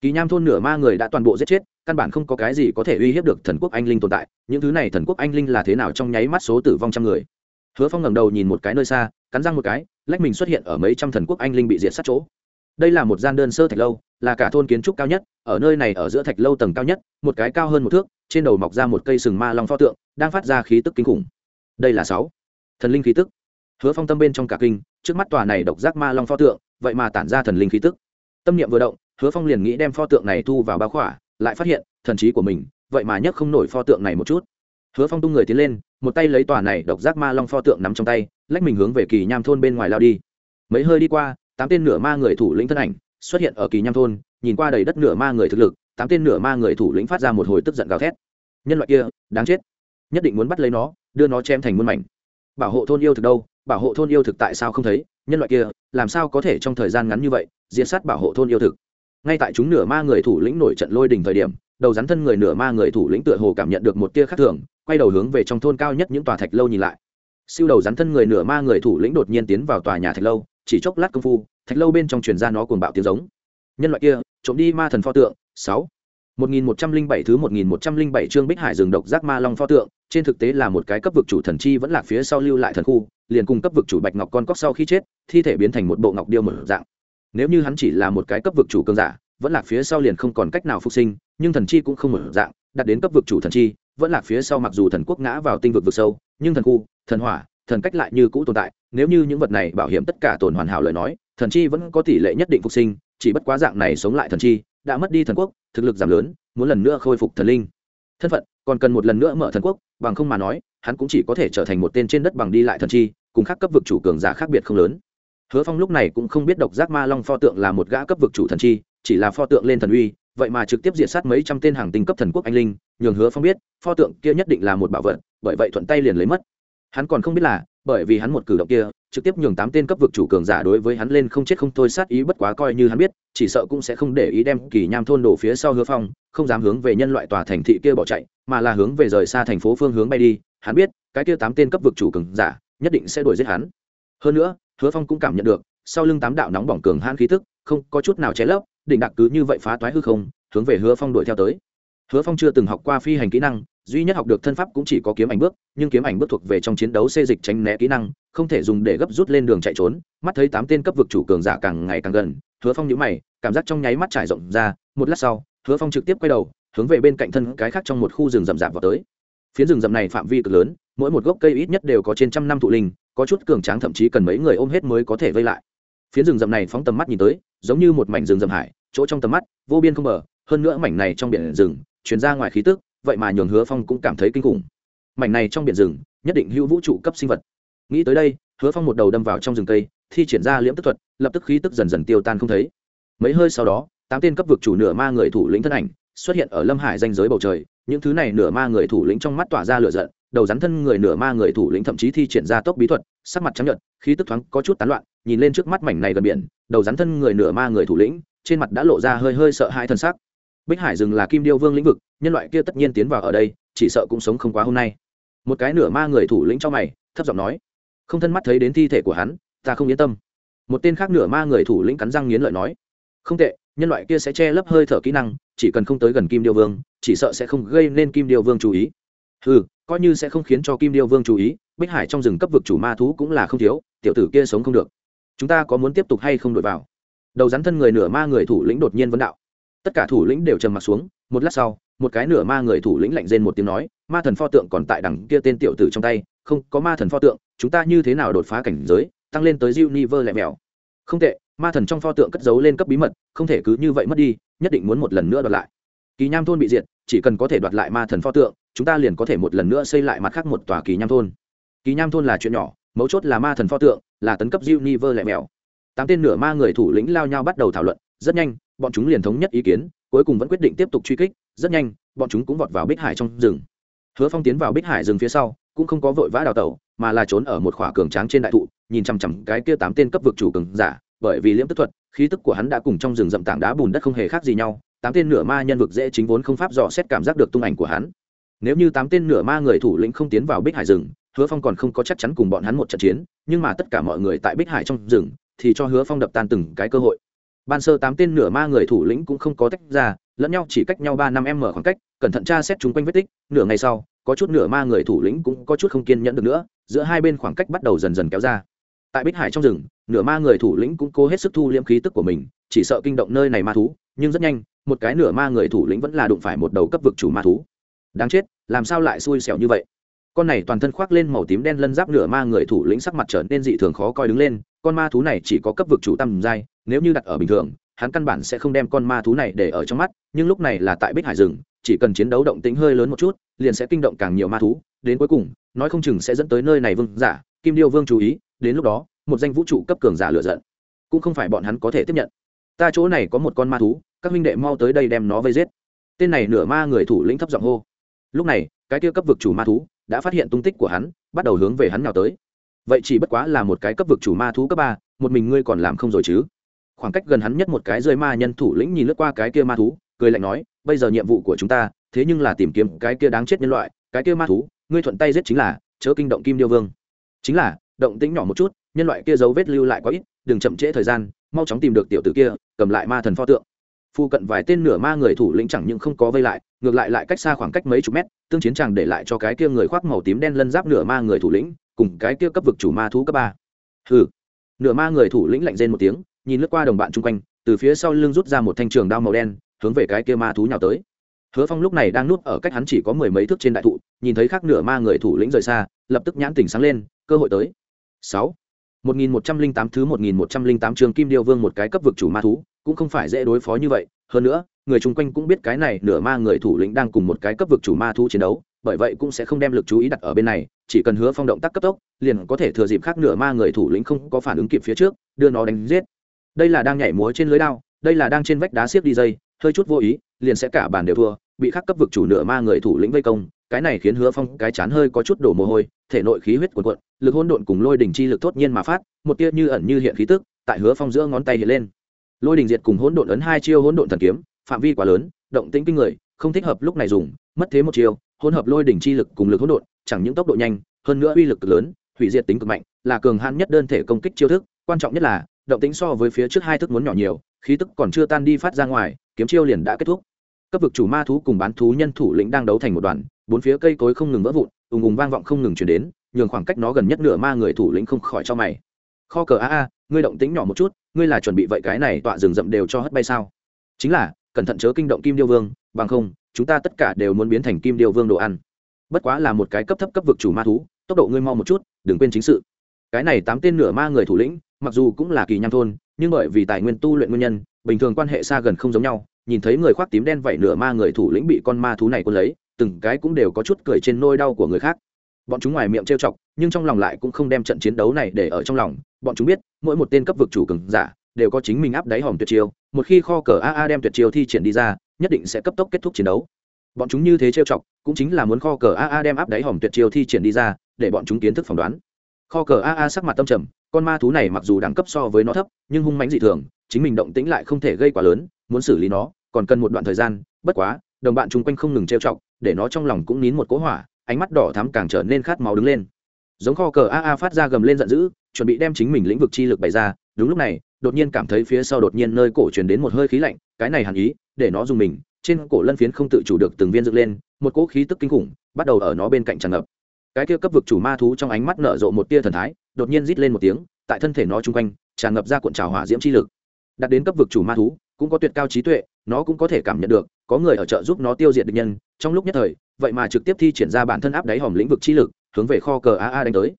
[SPEAKER 1] kỳ nham thôn nửa ma người đã toàn bộ giết chết, căn bản không có cái gì có thể uy hiếp được thần quốc anh linh tồn tại. Những thứ này thần quốc anh linh là thế nào trong nháy mắt số tử vong trăm người? Hứa phong ngẩng đầu nhìn một cái nơi xa, cắn răng một cái, lách mình xuất hiện ở mấy trăm thần quốc anh linh bị diệt sát chỗ. Đây là một gian đơn sơ thạch lâu, là cả thôn kiến trúc cao nhất, ở nơi này ở giữa thạch lâu tầng cao nhất, một cái cao hơn một thước, trên đầu mọc ra một cây sừng ma long pho tượng, đang phát ra khí tức kinh khủng. Đây là sáu thần linh khí tức. Hứa phong tâm bên trong cả kinh, trước mắt tòa này độc giác ma long pho tượng, vậy mà tản ra thần linh khí tức. Tâm niệm vừa động hứa phong liền nghĩ đem pho tượng này thu vào bao khỏa, lại phát hiện, thần trí của mình, vậy mà nhấc không nổi pho tượng này một chút. Hứa phong tung người tiến lên, một tay lấy tòa này độc giác ma long pho tượng nắm trong tay, lách mình hướng về kỳ nham thôn bên ngoài lao đi. Mấy hơi đi qua, tám tên nửa ma người thủ lĩnh thân ảnh xuất hiện ở kỳ nham thôn, nhìn qua đầy đất nửa ma người thực lực, tám tên nửa ma người thủ lĩnh phát ra một hồi tức giận gào thét. Nhân loại kia, đáng chết. Nhất định muốn bắt lấy nó, đưa nó chém thành muôn mảnh. Bảo hộ thôn yêu thực đâu? Bảo hộ thôn yêu thực tại sao không thấy? Nhân loại kia, làm sao có thể trong thời gian ngắn như vậy diễn sát bảo hộ thôn yêu thực? Ngay tại chúng nửa ma người thủ lĩnh nổi trận lôi đình thời điểm đầu rắn thân người nửa ma người thủ lĩnh tựa hồ cảm nhận được một tia khác thường quay đầu hướng về trong thôn cao nhất những tòa thạch lâu nhìn lại. Siêu đầu rắn thân người nửa ma người thủ lĩnh đột nhiên tiến vào tòa nhà thạch lâu chỉ chốc lát công phu thạch lâu bên trong truyền ra nó cuồng bạo tiếng giống. Nhân loại kia trộm đi ma thần pho tượng sáu. Một nghìn một trăm linh bảy thứ một nghìn một trăm linh bảy chương Bích Hải rừng độc giác ma long pho tượng, trên thực tế là một cái cấp vực chủ thần chi vẫn là phía sau lưu lại thần khu, liền cùng cấp vực chủ Bạch Ngọc con cóc sau khi chết, thi thể biến thành một bộ ngọc điêu mở dạng. Nếu như hắn chỉ là một cái cấp vực chủ cường giả, vẫn là phía sau liền không còn cách nào phục sinh, nhưng thần chi cũng không mở dạng, đặt đến cấp vực chủ thần chi, vẫn là phía sau mặc dù thần quốc ngã vào tinh vực vực sâu, nhưng thần khu, thần hỏa, thần cách lại như cũ tồn tại, nếu như những vật này bảo hiểm tất cả tồn hoàn hảo lời nói, thần chi vẫn có tỷ lệ nhất định phục sinh, chỉ bất quá dạng này sống lại thần chi, đã mất đi thần quốc, thực lực giảm lớn, muốn lần nữa khôi phục thần linh. Thân phận còn cần một lần nữa mở thần quốc bằng không mà nói hắn cũng chỉ có thể trở thành một tên trên đất bằng đi lại thần chi cùng khác cấp vực chủ cường giả khác biệt không lớn hứa phong lúc này cũng không biết độc giác ma long pho tượng là một gã cấp vực chủ thần chi, chỉ là pho tượng lên thần uy, vậy mà trực tiếp diện sát mấy trăm tên hàng tinh cấp thần quốc anh linh, nhường hứa phong biết, pho tượng kia nhất định là một bảo vật, bởi vậy thuận tay liền lấy mất. Hắn còn không biết là, bởi vì hắn một cử động kia, trực tiếp nhường tám tên cấp vực chủ cường giả đối với hắn lên không chết không thôi sát ý bất quá coi như hắn biết, chỉ sợ cũng sẽ không để ý đem kỳ nham thôn đổ phía sau hứa phong, không dám hướng về nhân loại tòa thành thị kia bỏ chạy, mà là hướng về rời xa thành phố phương hướng bay đi. Hắn biết, cái kia tám tên cấp vực chủ cường giả nhất định sẽ đuổi giết hắn. Hơn nữa hứa phong cũng cảm nhận được, sau lưng tám đạo nóng bỏng cường hãn khí tức, không có chút nào che lấp định đặc cứ như vậy phá toái hư không, hướng về hứa phong đuổi theo tới. Hứa phong chưa từng học qua phi hành kỹ năng, duy nhất học được thân pháp cũng chỉ có kiếm ảnh bước, nhưng kiếm ảnh bước thuộc về trong chiến đấu xê dịch tránh né kỹ năng, không thể dùng để gấp rút lên đường chạy trốn, mắt thấy tám tên cấp vực chủ cường giả càng ngày càng gần, hứa phong nhíu mày, cảm giác trong nháy mắt trải rộng ra, một lát sau, hứa phong trực tiếp quay đầu, hướng về bên cạnh thân cái khác trong một khu rừng rậm rạp vào tới. Phiến rừng rậm này phạm vi cực lớn, mỗi một gốc cây ít nhất đều có trên trăm năm thụ linh có chút cường tráng thậm chí cần mấy người ôm hết mới có thể vây lại. Phiến rừng rậm này phóng tầm mắt nhìn tới, giống như một mảnh rừng rậm hải, chỗ trong tầm mắt, vô biên không bờ, hơn nữa mảnh này trong biển rừng chuyển ra ngoài khí tức, vậy mà nhường hứa phong cũng cảm thấy kinh khủng. Mảnh này trong biển rừng, nhất định hữu vũ trụ cấp sinh vật. Nghĩ tới đây, hứa phong một đầu đâm vào trong rừng cây, thi triển ra liễm tức thuật, lập tức khí tức dần dần tiêu tan không thấy. Mấy hơi sau đó, tám tên cấp vực chủ nửa ma người thủ lĩnh thân ảnh xuất hiện ở lâm hải danh giới bầu trời, những thứ này nửa ma người thủ lĩnh trong mắt tỏa ra lửa giận đầu rắn thân người nửa ma người thủ lĩnh thậm chí thi triển ra tốc bí thuật, sắc mặt trắng nhợt, khí tức thoáng có chút tán loạn, nhìn lên trước mắt mảnh này gần biển, đầu rắn thân người nửa ma người thủ lĩnh, trên mặt đã lộ ra hơi hơi sợ hãi thân sắc. Bích hải rừng là kim điêu vương lĩnh vực, nhân loại kia tất nhiên tiến vào ở đây, chỉ sợ cũng sống không quá hôm nay. Một cái nửa ma người thủ lĩnh cho mày, thấp giọng nói, không thân mắt thấy đến thi thể của hắn, ta không yên tâm. Một tên khác nửa ma người thủ lĩnh cắn răng nghiến lợi nói, không tệ, nhân loại kia sẽ che lấp hơi thở kỹ năng, chỉ cần không tới gần kim điêu vương, chỉ sợ sẽ không gây nên kim điêu vương chú ý. Ừ coi như sẽ không khiến cho kim điêu vương chú ý, bích hải trong rừng cấp vực chủ ma thú cũng là không thiếu, tiểu tử kia sống không được. Chúng ta có muốn tiếp tục hay không đội vào? Đầu rắn thân người nửa ma người thủ lĩnh đột nhiên vấn đạo. Tất cả thủ lĩnh đều trầm m ặ t xuống, một lát sau, một cái nửa ma người thủ lĩnh lạnh rên một tiếng nói, ma thần pho tượng còn tại đằng kia tên tiểu tử trong tay, không, có ma thần pho tượng, chúng ta như thế nào đột phá cảnh giới, tăng lên tới diêu ni vơ lẹ mèo không tệ, ma thần trong pho tượng cất giấu lên cấp bí mật, không thể cứ như vậy mất đi, nhất định muốn một lần nữa đoạt lại. Kỳ nham thôn bị diệt chỉ cần có thể đoạt lại ma thần pho tượng, chúng ta liền có thể một lần nữa xây lại mặt khác một tòa kỳ nham thôn. Kỳ nham thôn là chuyện nhỏ, mấu chốt là ma thần pho tượng, là tấn cấp diêu vơ lẹ mèo tám tên nửa ma người thủ lĩnh lao nhau bắt đầu thảo luận, rất nhanh, bọn chúng liền thống nhất ý kiến, cuối cùng vẫn quyết định tiếp tục truy kích, rất nhanh, bọn chúng cũng vọt vào bích hải trong rừng. Hứa phong tiến vào bích hải rừng phía sau, cũng không có vội vã đào tẩu, mà là trốn ở một khỏa cường tráng trên đại thụ, nhìn chằm chằm cái kia tám tên cấp vực chủ cường giả, bởi vì liễm tức thuật, khí tức của hắn đã cùng trong rừng rậm tảng đá bùn đất không hề khác gì nhau tám tên nửa ma nhân vực dễ chính vốn không pháp dò xét cảm giác được tung ảnh của hắn. Nếu như tám tên nửa ma người thủ lĩnh không tiến vào bích hải rừng, hứa phong còn không có chắc chắn cùng bọn hắn một trận chiến, nhưng mà tất cả mọi người tại bích hải trong rừng thì cho hứa phong đập tan từng cái cơ hội. Ban sơ tám tên nửa ma người thủ lĩnh cũng không có tách ra, lẫn nhau chỉ cách nhau ba năm m khoảng cách, cẩn thận tra xét chúng quanh vết tích, nửa ngày sau, có chút nửa ma người thủ lĩnh cũng có chút không kiên nhẫn được nữa, giữa hai bên khoảng cách bắt đầu dần dần kéo ra tại bích hải trong rừng, nửa ma người thủ lĩnh cũng cố hết sức thu liễm khí tức của mình, chỉ sợ kinh động nơi này ma thú, nhưng rất nhanh, một cái nửa ma người thủ lĩnh vẫn là đụng phải một đầu cấp vực chủ ma thú. Đáng chết, làm sao lại xui xẻo như vậy? Con này toàn thân khoác lên màu tím đen lân giáp nửa ma người thủ lĩnh sắc mặt trở nên dị thường khó coi đứng lên, con ma thú này chỉ có cấp vực chủ tầm giai, nếu như đặt ở bình thường, hắn căn bản sẽ không đem con ma thú này để ở trong mắt, nhưng lúc này là tại bích hải rừng, chỉ cần chiến đấu động tĩnh hơi lớn một chút, liền sẽ kinh động càng nhiều ma thú, đến cuối cùng, nói không chừng sẽ dẫn tới nơi này vương giả, kim điêu vương chú ý đến lúc đó, một danh vũ trụ cấp cường giả lựa giận. Cũng không phải bọn hắn có thể tiếp nhận. Ta chỗ này có một con ma thú, các huynh đệ mau tới đây đem nó vây giết. Tên này nửa ma người thủ lĩnh thấp giọng hô. Lúc này, cái kia cấp vực chủ ma thú đã phát hiện tung tích của hắn, bắt đầu hướng về hắn nào tới. Vậy chỉ bất quá là một cái cấp vực chủ ma thú cấp ba, một mình ngươi còn làm không rồi chứ? Khoảng cách gần hắn nhất một cái rơi ma nhân thủ lĩnh nhìn lướt qua cái kia ma thú, cười lạnh nói, bây giờ nhiệm vụ của chúng ta, thế nhưng là tìm kiếm cái kia đáng chết nhân loại, cái kia ma thú, ngươi thuận tay giết chính là, chớ kinh động kim điêu vương. Chính là động tĩnh nhỏ một chút, nhân loại kia dấu vết lưu lại quá ít, đừng chậm trễ thời gian, mau chóng tìm được tiểu tử kia, cầm lại ma thần pho tượng. Phu cận vài tên nửa ma người thủ lĩnh chẳng những không có vây lại, ngược lại lại cách xa khoảng cách mấy chục mét, tương chiến chàng để lại cho cái kia người khoác màu tím đen lân giáp nửa ma người thủ lĩnh, cùng cái kia cấp vực chủ ma thú cấp ba. Hừ. Nửa ma người thủ lĩnh lạnh rên một tiếng, nhìn lướt qua đồng bạn chung quanh, từ phía sau lưng rút ra một thanh trường đao màu đen, hướng về cái kia ma thú nhào tới. Hứa phong lúc này đang nuốt ở cách hắn chỉ có mười mấy thước trên đại thụ, nhìn thấy khác nửa ma người thủ lĩnh rời xa, lập tức nhãn tỉnh sáng lên, cơ hội tới sáu. Một nghìn một trăm linh tám thứ một nghìn một trăm linh tám trường kim điêu vương một cái cấp vực chủ ma thú, cũng không phải dễ đối phó như vậy. Hơn nữa, người chung quanh cũng biết cái này nửa ma người thủ lĩnh đang cùng một cái cấp vực chủ ma thú chiến đấu, bởi vậy cũng sẽ không đem lực chú ý đặt ở bên này, chỉ cần hứa phong động tác cấp tốc, liền có thể thừa dịp khác nửa ma người thủ lĩnh không có phản ứng kịp phía trước, đưa nó đánh giết. Đây là đang nhảy múa trên lưới đao, đây là đang trên vách đá xiếc đi dây, hơi chút vô ý, liền sẽ cả bàn đều thua, bị khác cấp vực chủ nửa ma người thủ lĩnh vây công cái này khiến hứa phong cái chán hơi có chút đổ mồ hôi, thể nội khí huyết cuồn cuộn, lực hôn độn cùng lôi đỉnh chi lực tốt nhiên mà phát, một tia như ẩn như hiện khí tức tại hứa phong giữa ngón tay hiện lên. Lôi đỉnh diệt cùng hỗn độn ấn hai chiêu hỗn độn thần kiếm, phạm vi quá lớn, động tĩnh kinh người, không thích hợp lúc này dùng, mất thế một chiêu, hỗn hợp lôi đỉnh chi lực cùng lực hỗn độn, chẳng những tốc độ nhanh, hơn nữa uy lực cực lớn, hủy diệt tính cực mạnh, là cường hãn nhất đơn thể công kích chiêu thức, quan trọng nhất là, động tĩnh so với phía trước hai thức muốn nhỏ nhiều, khí tức còn chưa tan đi phát ra ngoài, kiếm chiêu liền đã kết thúc. Cấp vực chủ ma thú cùng bán thú nhân thủ lĩnh đang đấu thành một đoàn bốn phía cây cối không ngừng vỡ vụn, ùng ùng vang vọng không ngừng chuyển đến, nhường khoảng cách nó gần nhất nửa ma người thủ lĩnh không khỏi cho mày. Kho cờ a a, ngươi động tính nhỏ một chút, ngươi là chuẩn bị vậy cái này tọa rừng rậm đều cho hất bay sao? Chính là, cẩn thận chớ kinh động kim điêu vương, bằng không, chúng ta tất cả đều muốn biến thành kim điêu vương đồ ăn. Bất quá là một cái cấp thấp cấp vực chủ ma thú, tốc độ ngươi mau một chút, đừng quên chính sự. Cái này tám tên nửa ma người thủ lĩnh, mặc dù cũng là kỳ nham thôn, nhưng bởi vì tài nguyên tu luyện nguyên nhân, bình thường quan hệ xa gần không giống nhau, nhìn thấy người khoác tím đen vậy nửa ma người thủ lĩnh bị con ma thú này quân lấy từng cái cũng đều có chút cười trên nôi đau của người khác. Bọn chúng ngoài miệng trêu chọc, nhưng trong lòng lại cũng không đem trận chiến đấu này để ở trong lòng. Bọn chúng biết, mỗi một tên cấp vực chủ cường giả đều có chính mình áp đáy hòm tuyệt chiêu, một khi kho cờ aa đem tuyệt chiêu thi triển đi ra, nhất định sẽ cấp tốc kết thúc chiến đấu. Bọn chúng như thế trêu chọc, cũng chính là muốn kho cờ aa đem áp đáy hòm tuyệt chiêu thi triển đi ra, để bọn chúng kiến thức phỏng đoán. Kho cờ aa sắc mặt tâm trầm, con ma thú này mặc dù đẳng cấp so với nó thấp, nhưng hung mãnh dị thường, chính mình động tĩnh lại không thể gây quá lớn, muốn xử lý nó, còn cần một đoạn thời gian, bất quá đồng bạn chung quanh không ngừng trêu chọc, để nó trong lòng cũng nín một cỗ hỏa, ánh mắt đỏ thắm càng trở nên khát máu đứng lên. Giống kho cờ aa phát ra gầm lên giận dữ, chuẩn bị đem chính mình lĩnh vực chi lực bày ra. Đúng lúc này, đột nhiên cảm thấy phía sau đột nhiên nơi cổ truyền đến một hơi khí lạnh, cái này hẳn ý, để nó dùng mình. Trên cổ lân phiến không tự chủ được từng viên dựng lên, một cỗ khí tức kinh khủng bắt đầu ở nó bên cạnh tràn ngập. Cái kia cấp vực chủ ma thú trong ánh mắt nở rộ một tia thần thái, đột nhiên rít lên một tiếng, tại thân thể nó chung quanh, tràn ngập ra cuộn trào hỏa diễm chi lực. Đặt đến cấp vực chủ ma thú, cũng có tuyệt cao trí tuệ, nó cũng có thể cảm nhận được có người ở chợ giúp nó tiêu diệt địch nhân, trong lúc nhất thời, vậy mà trực tiếp thi triển ra bản thân áp đáy hòm lĩnh vực chi lực, hướng về kho cờ aa đánh tới.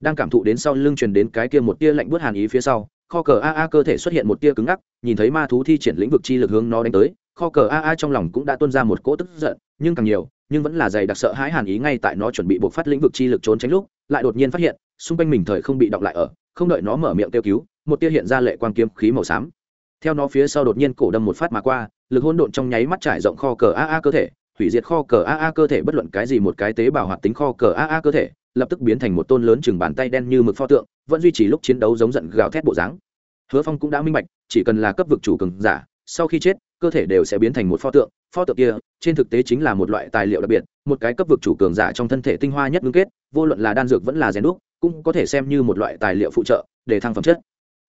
[SPEAKER 1] Đang cảm thụ đến sau lưng truyền đến cái kia một tia lạnh bớt hàn ý phía sau, kho cờ aa cơ thể xuất hiện một tia cứng ngắc, nhìn thấy ma thú thi triển lĩnh vực chi lực hướng nó đánh tới, kho cờ aa trong lòng cũng đã tuôn ra một cỗ tức giận, nhưng càng nhiều, nhưng vẫn là dày đặc sợ hãi hàn ý ngay tại nó chuẩn bị buộc phát lĩnh vực chi lực trốn tránh lúc, lại đột nhiên phát hiện, xung quanh mình thời không bị động lại ở, không đợi nó mở miệng kêu cứu, một tia hiện ra lệ quang kiếm khí màu xám. Theo nó phía sau đột nhiên cổ đâm một phát mà qua lực hỗn độn trong nháy mắt trải rộng kho cờ aa cơ thể, hủy diệt kho cờ aa cơ thể bất luận cái gì một cái tế bào hoạt tính kho cờ aa cơ thể, lập tức biến thành một tôn lớn chừng bàn tay đen như mực pho tượng, vẫn duy trì lúc chiến đấu giống giận gào thét bộ dáng. Hứa phong cũng đã minh bạch, chỉ cần là cấp vực chủ cường giả, sau khi chết, cơ thể đều sẽ biến thành một pho tượng. Pho tượng kia, trên thực tế chính là một loại tài liệu đặc biệt, một cái cấp vực chủ cường giả trong thân thể tinh hoa nhất ngưng kết, vô luận là đan dược vẫn là rèn đúc, cũng có thể xem như một loại tài liệu phụ trợ để thăng phẩm chất.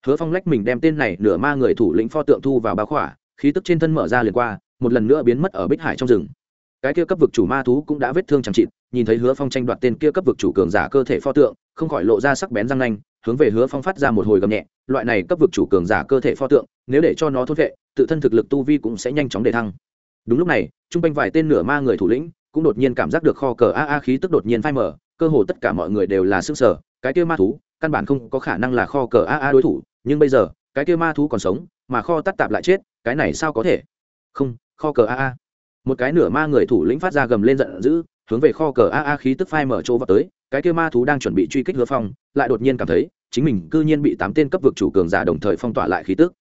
[SPEAKER 1] Hứa phong lách mình đem tên này nửa ma người thủ lĩnh pho tượng thu vào bao khỏa khí tức trên thân mở ra liền qua, một lần nữa biến mất ở bích hải trong rừng. Cái kia cấp vực chủ ma thú cũng đã vết thương chẳng chịt, nhìn thấy hứa phong tranh đoạt tên kia cấp vực chủ cường giả cơ thể pho tượng, không khỏi lộ ra sắc bén răng nanh, hướng về hứa phong phát ra một hồi gầm nhẹ, loại này cấp vực chủ cường giả cơ thể pho tượng, nếu để cho nó thốt vệ, tự thân thực lực tu vi cũng sẽ nhanh chóng đề thăng. Đúng lúc này t r u n g quanh vài tên nửa ma người thủ lĩnh cũng đột nhiên cảm giác được kho cờ a a khí tức đột nhiên phai mở cơ hồ tất cả mọi người đều là sức sở cái kia ma thú căn bản không có khả năng là kho cờ a a đối thủ, nhưng bây giờ, cái kia ma thú còn sống, mà kho tắt tạp lại chết cái này sao có thể? Không, kho cờ a a. Một cái nửa ma người thủ lĩnh phát ra gầm lên giận dữ, hướng về kho cờ a a khí tức phai mở chỗ vào tới, cái kia ma thú đang chuẩn bị truy kích hứa phong, lại đột nhiên cảm thấy, chính mình cư nhiên bị tám tên cấp vực chủ cường giả đồng thời phong tỏa lại khí tức.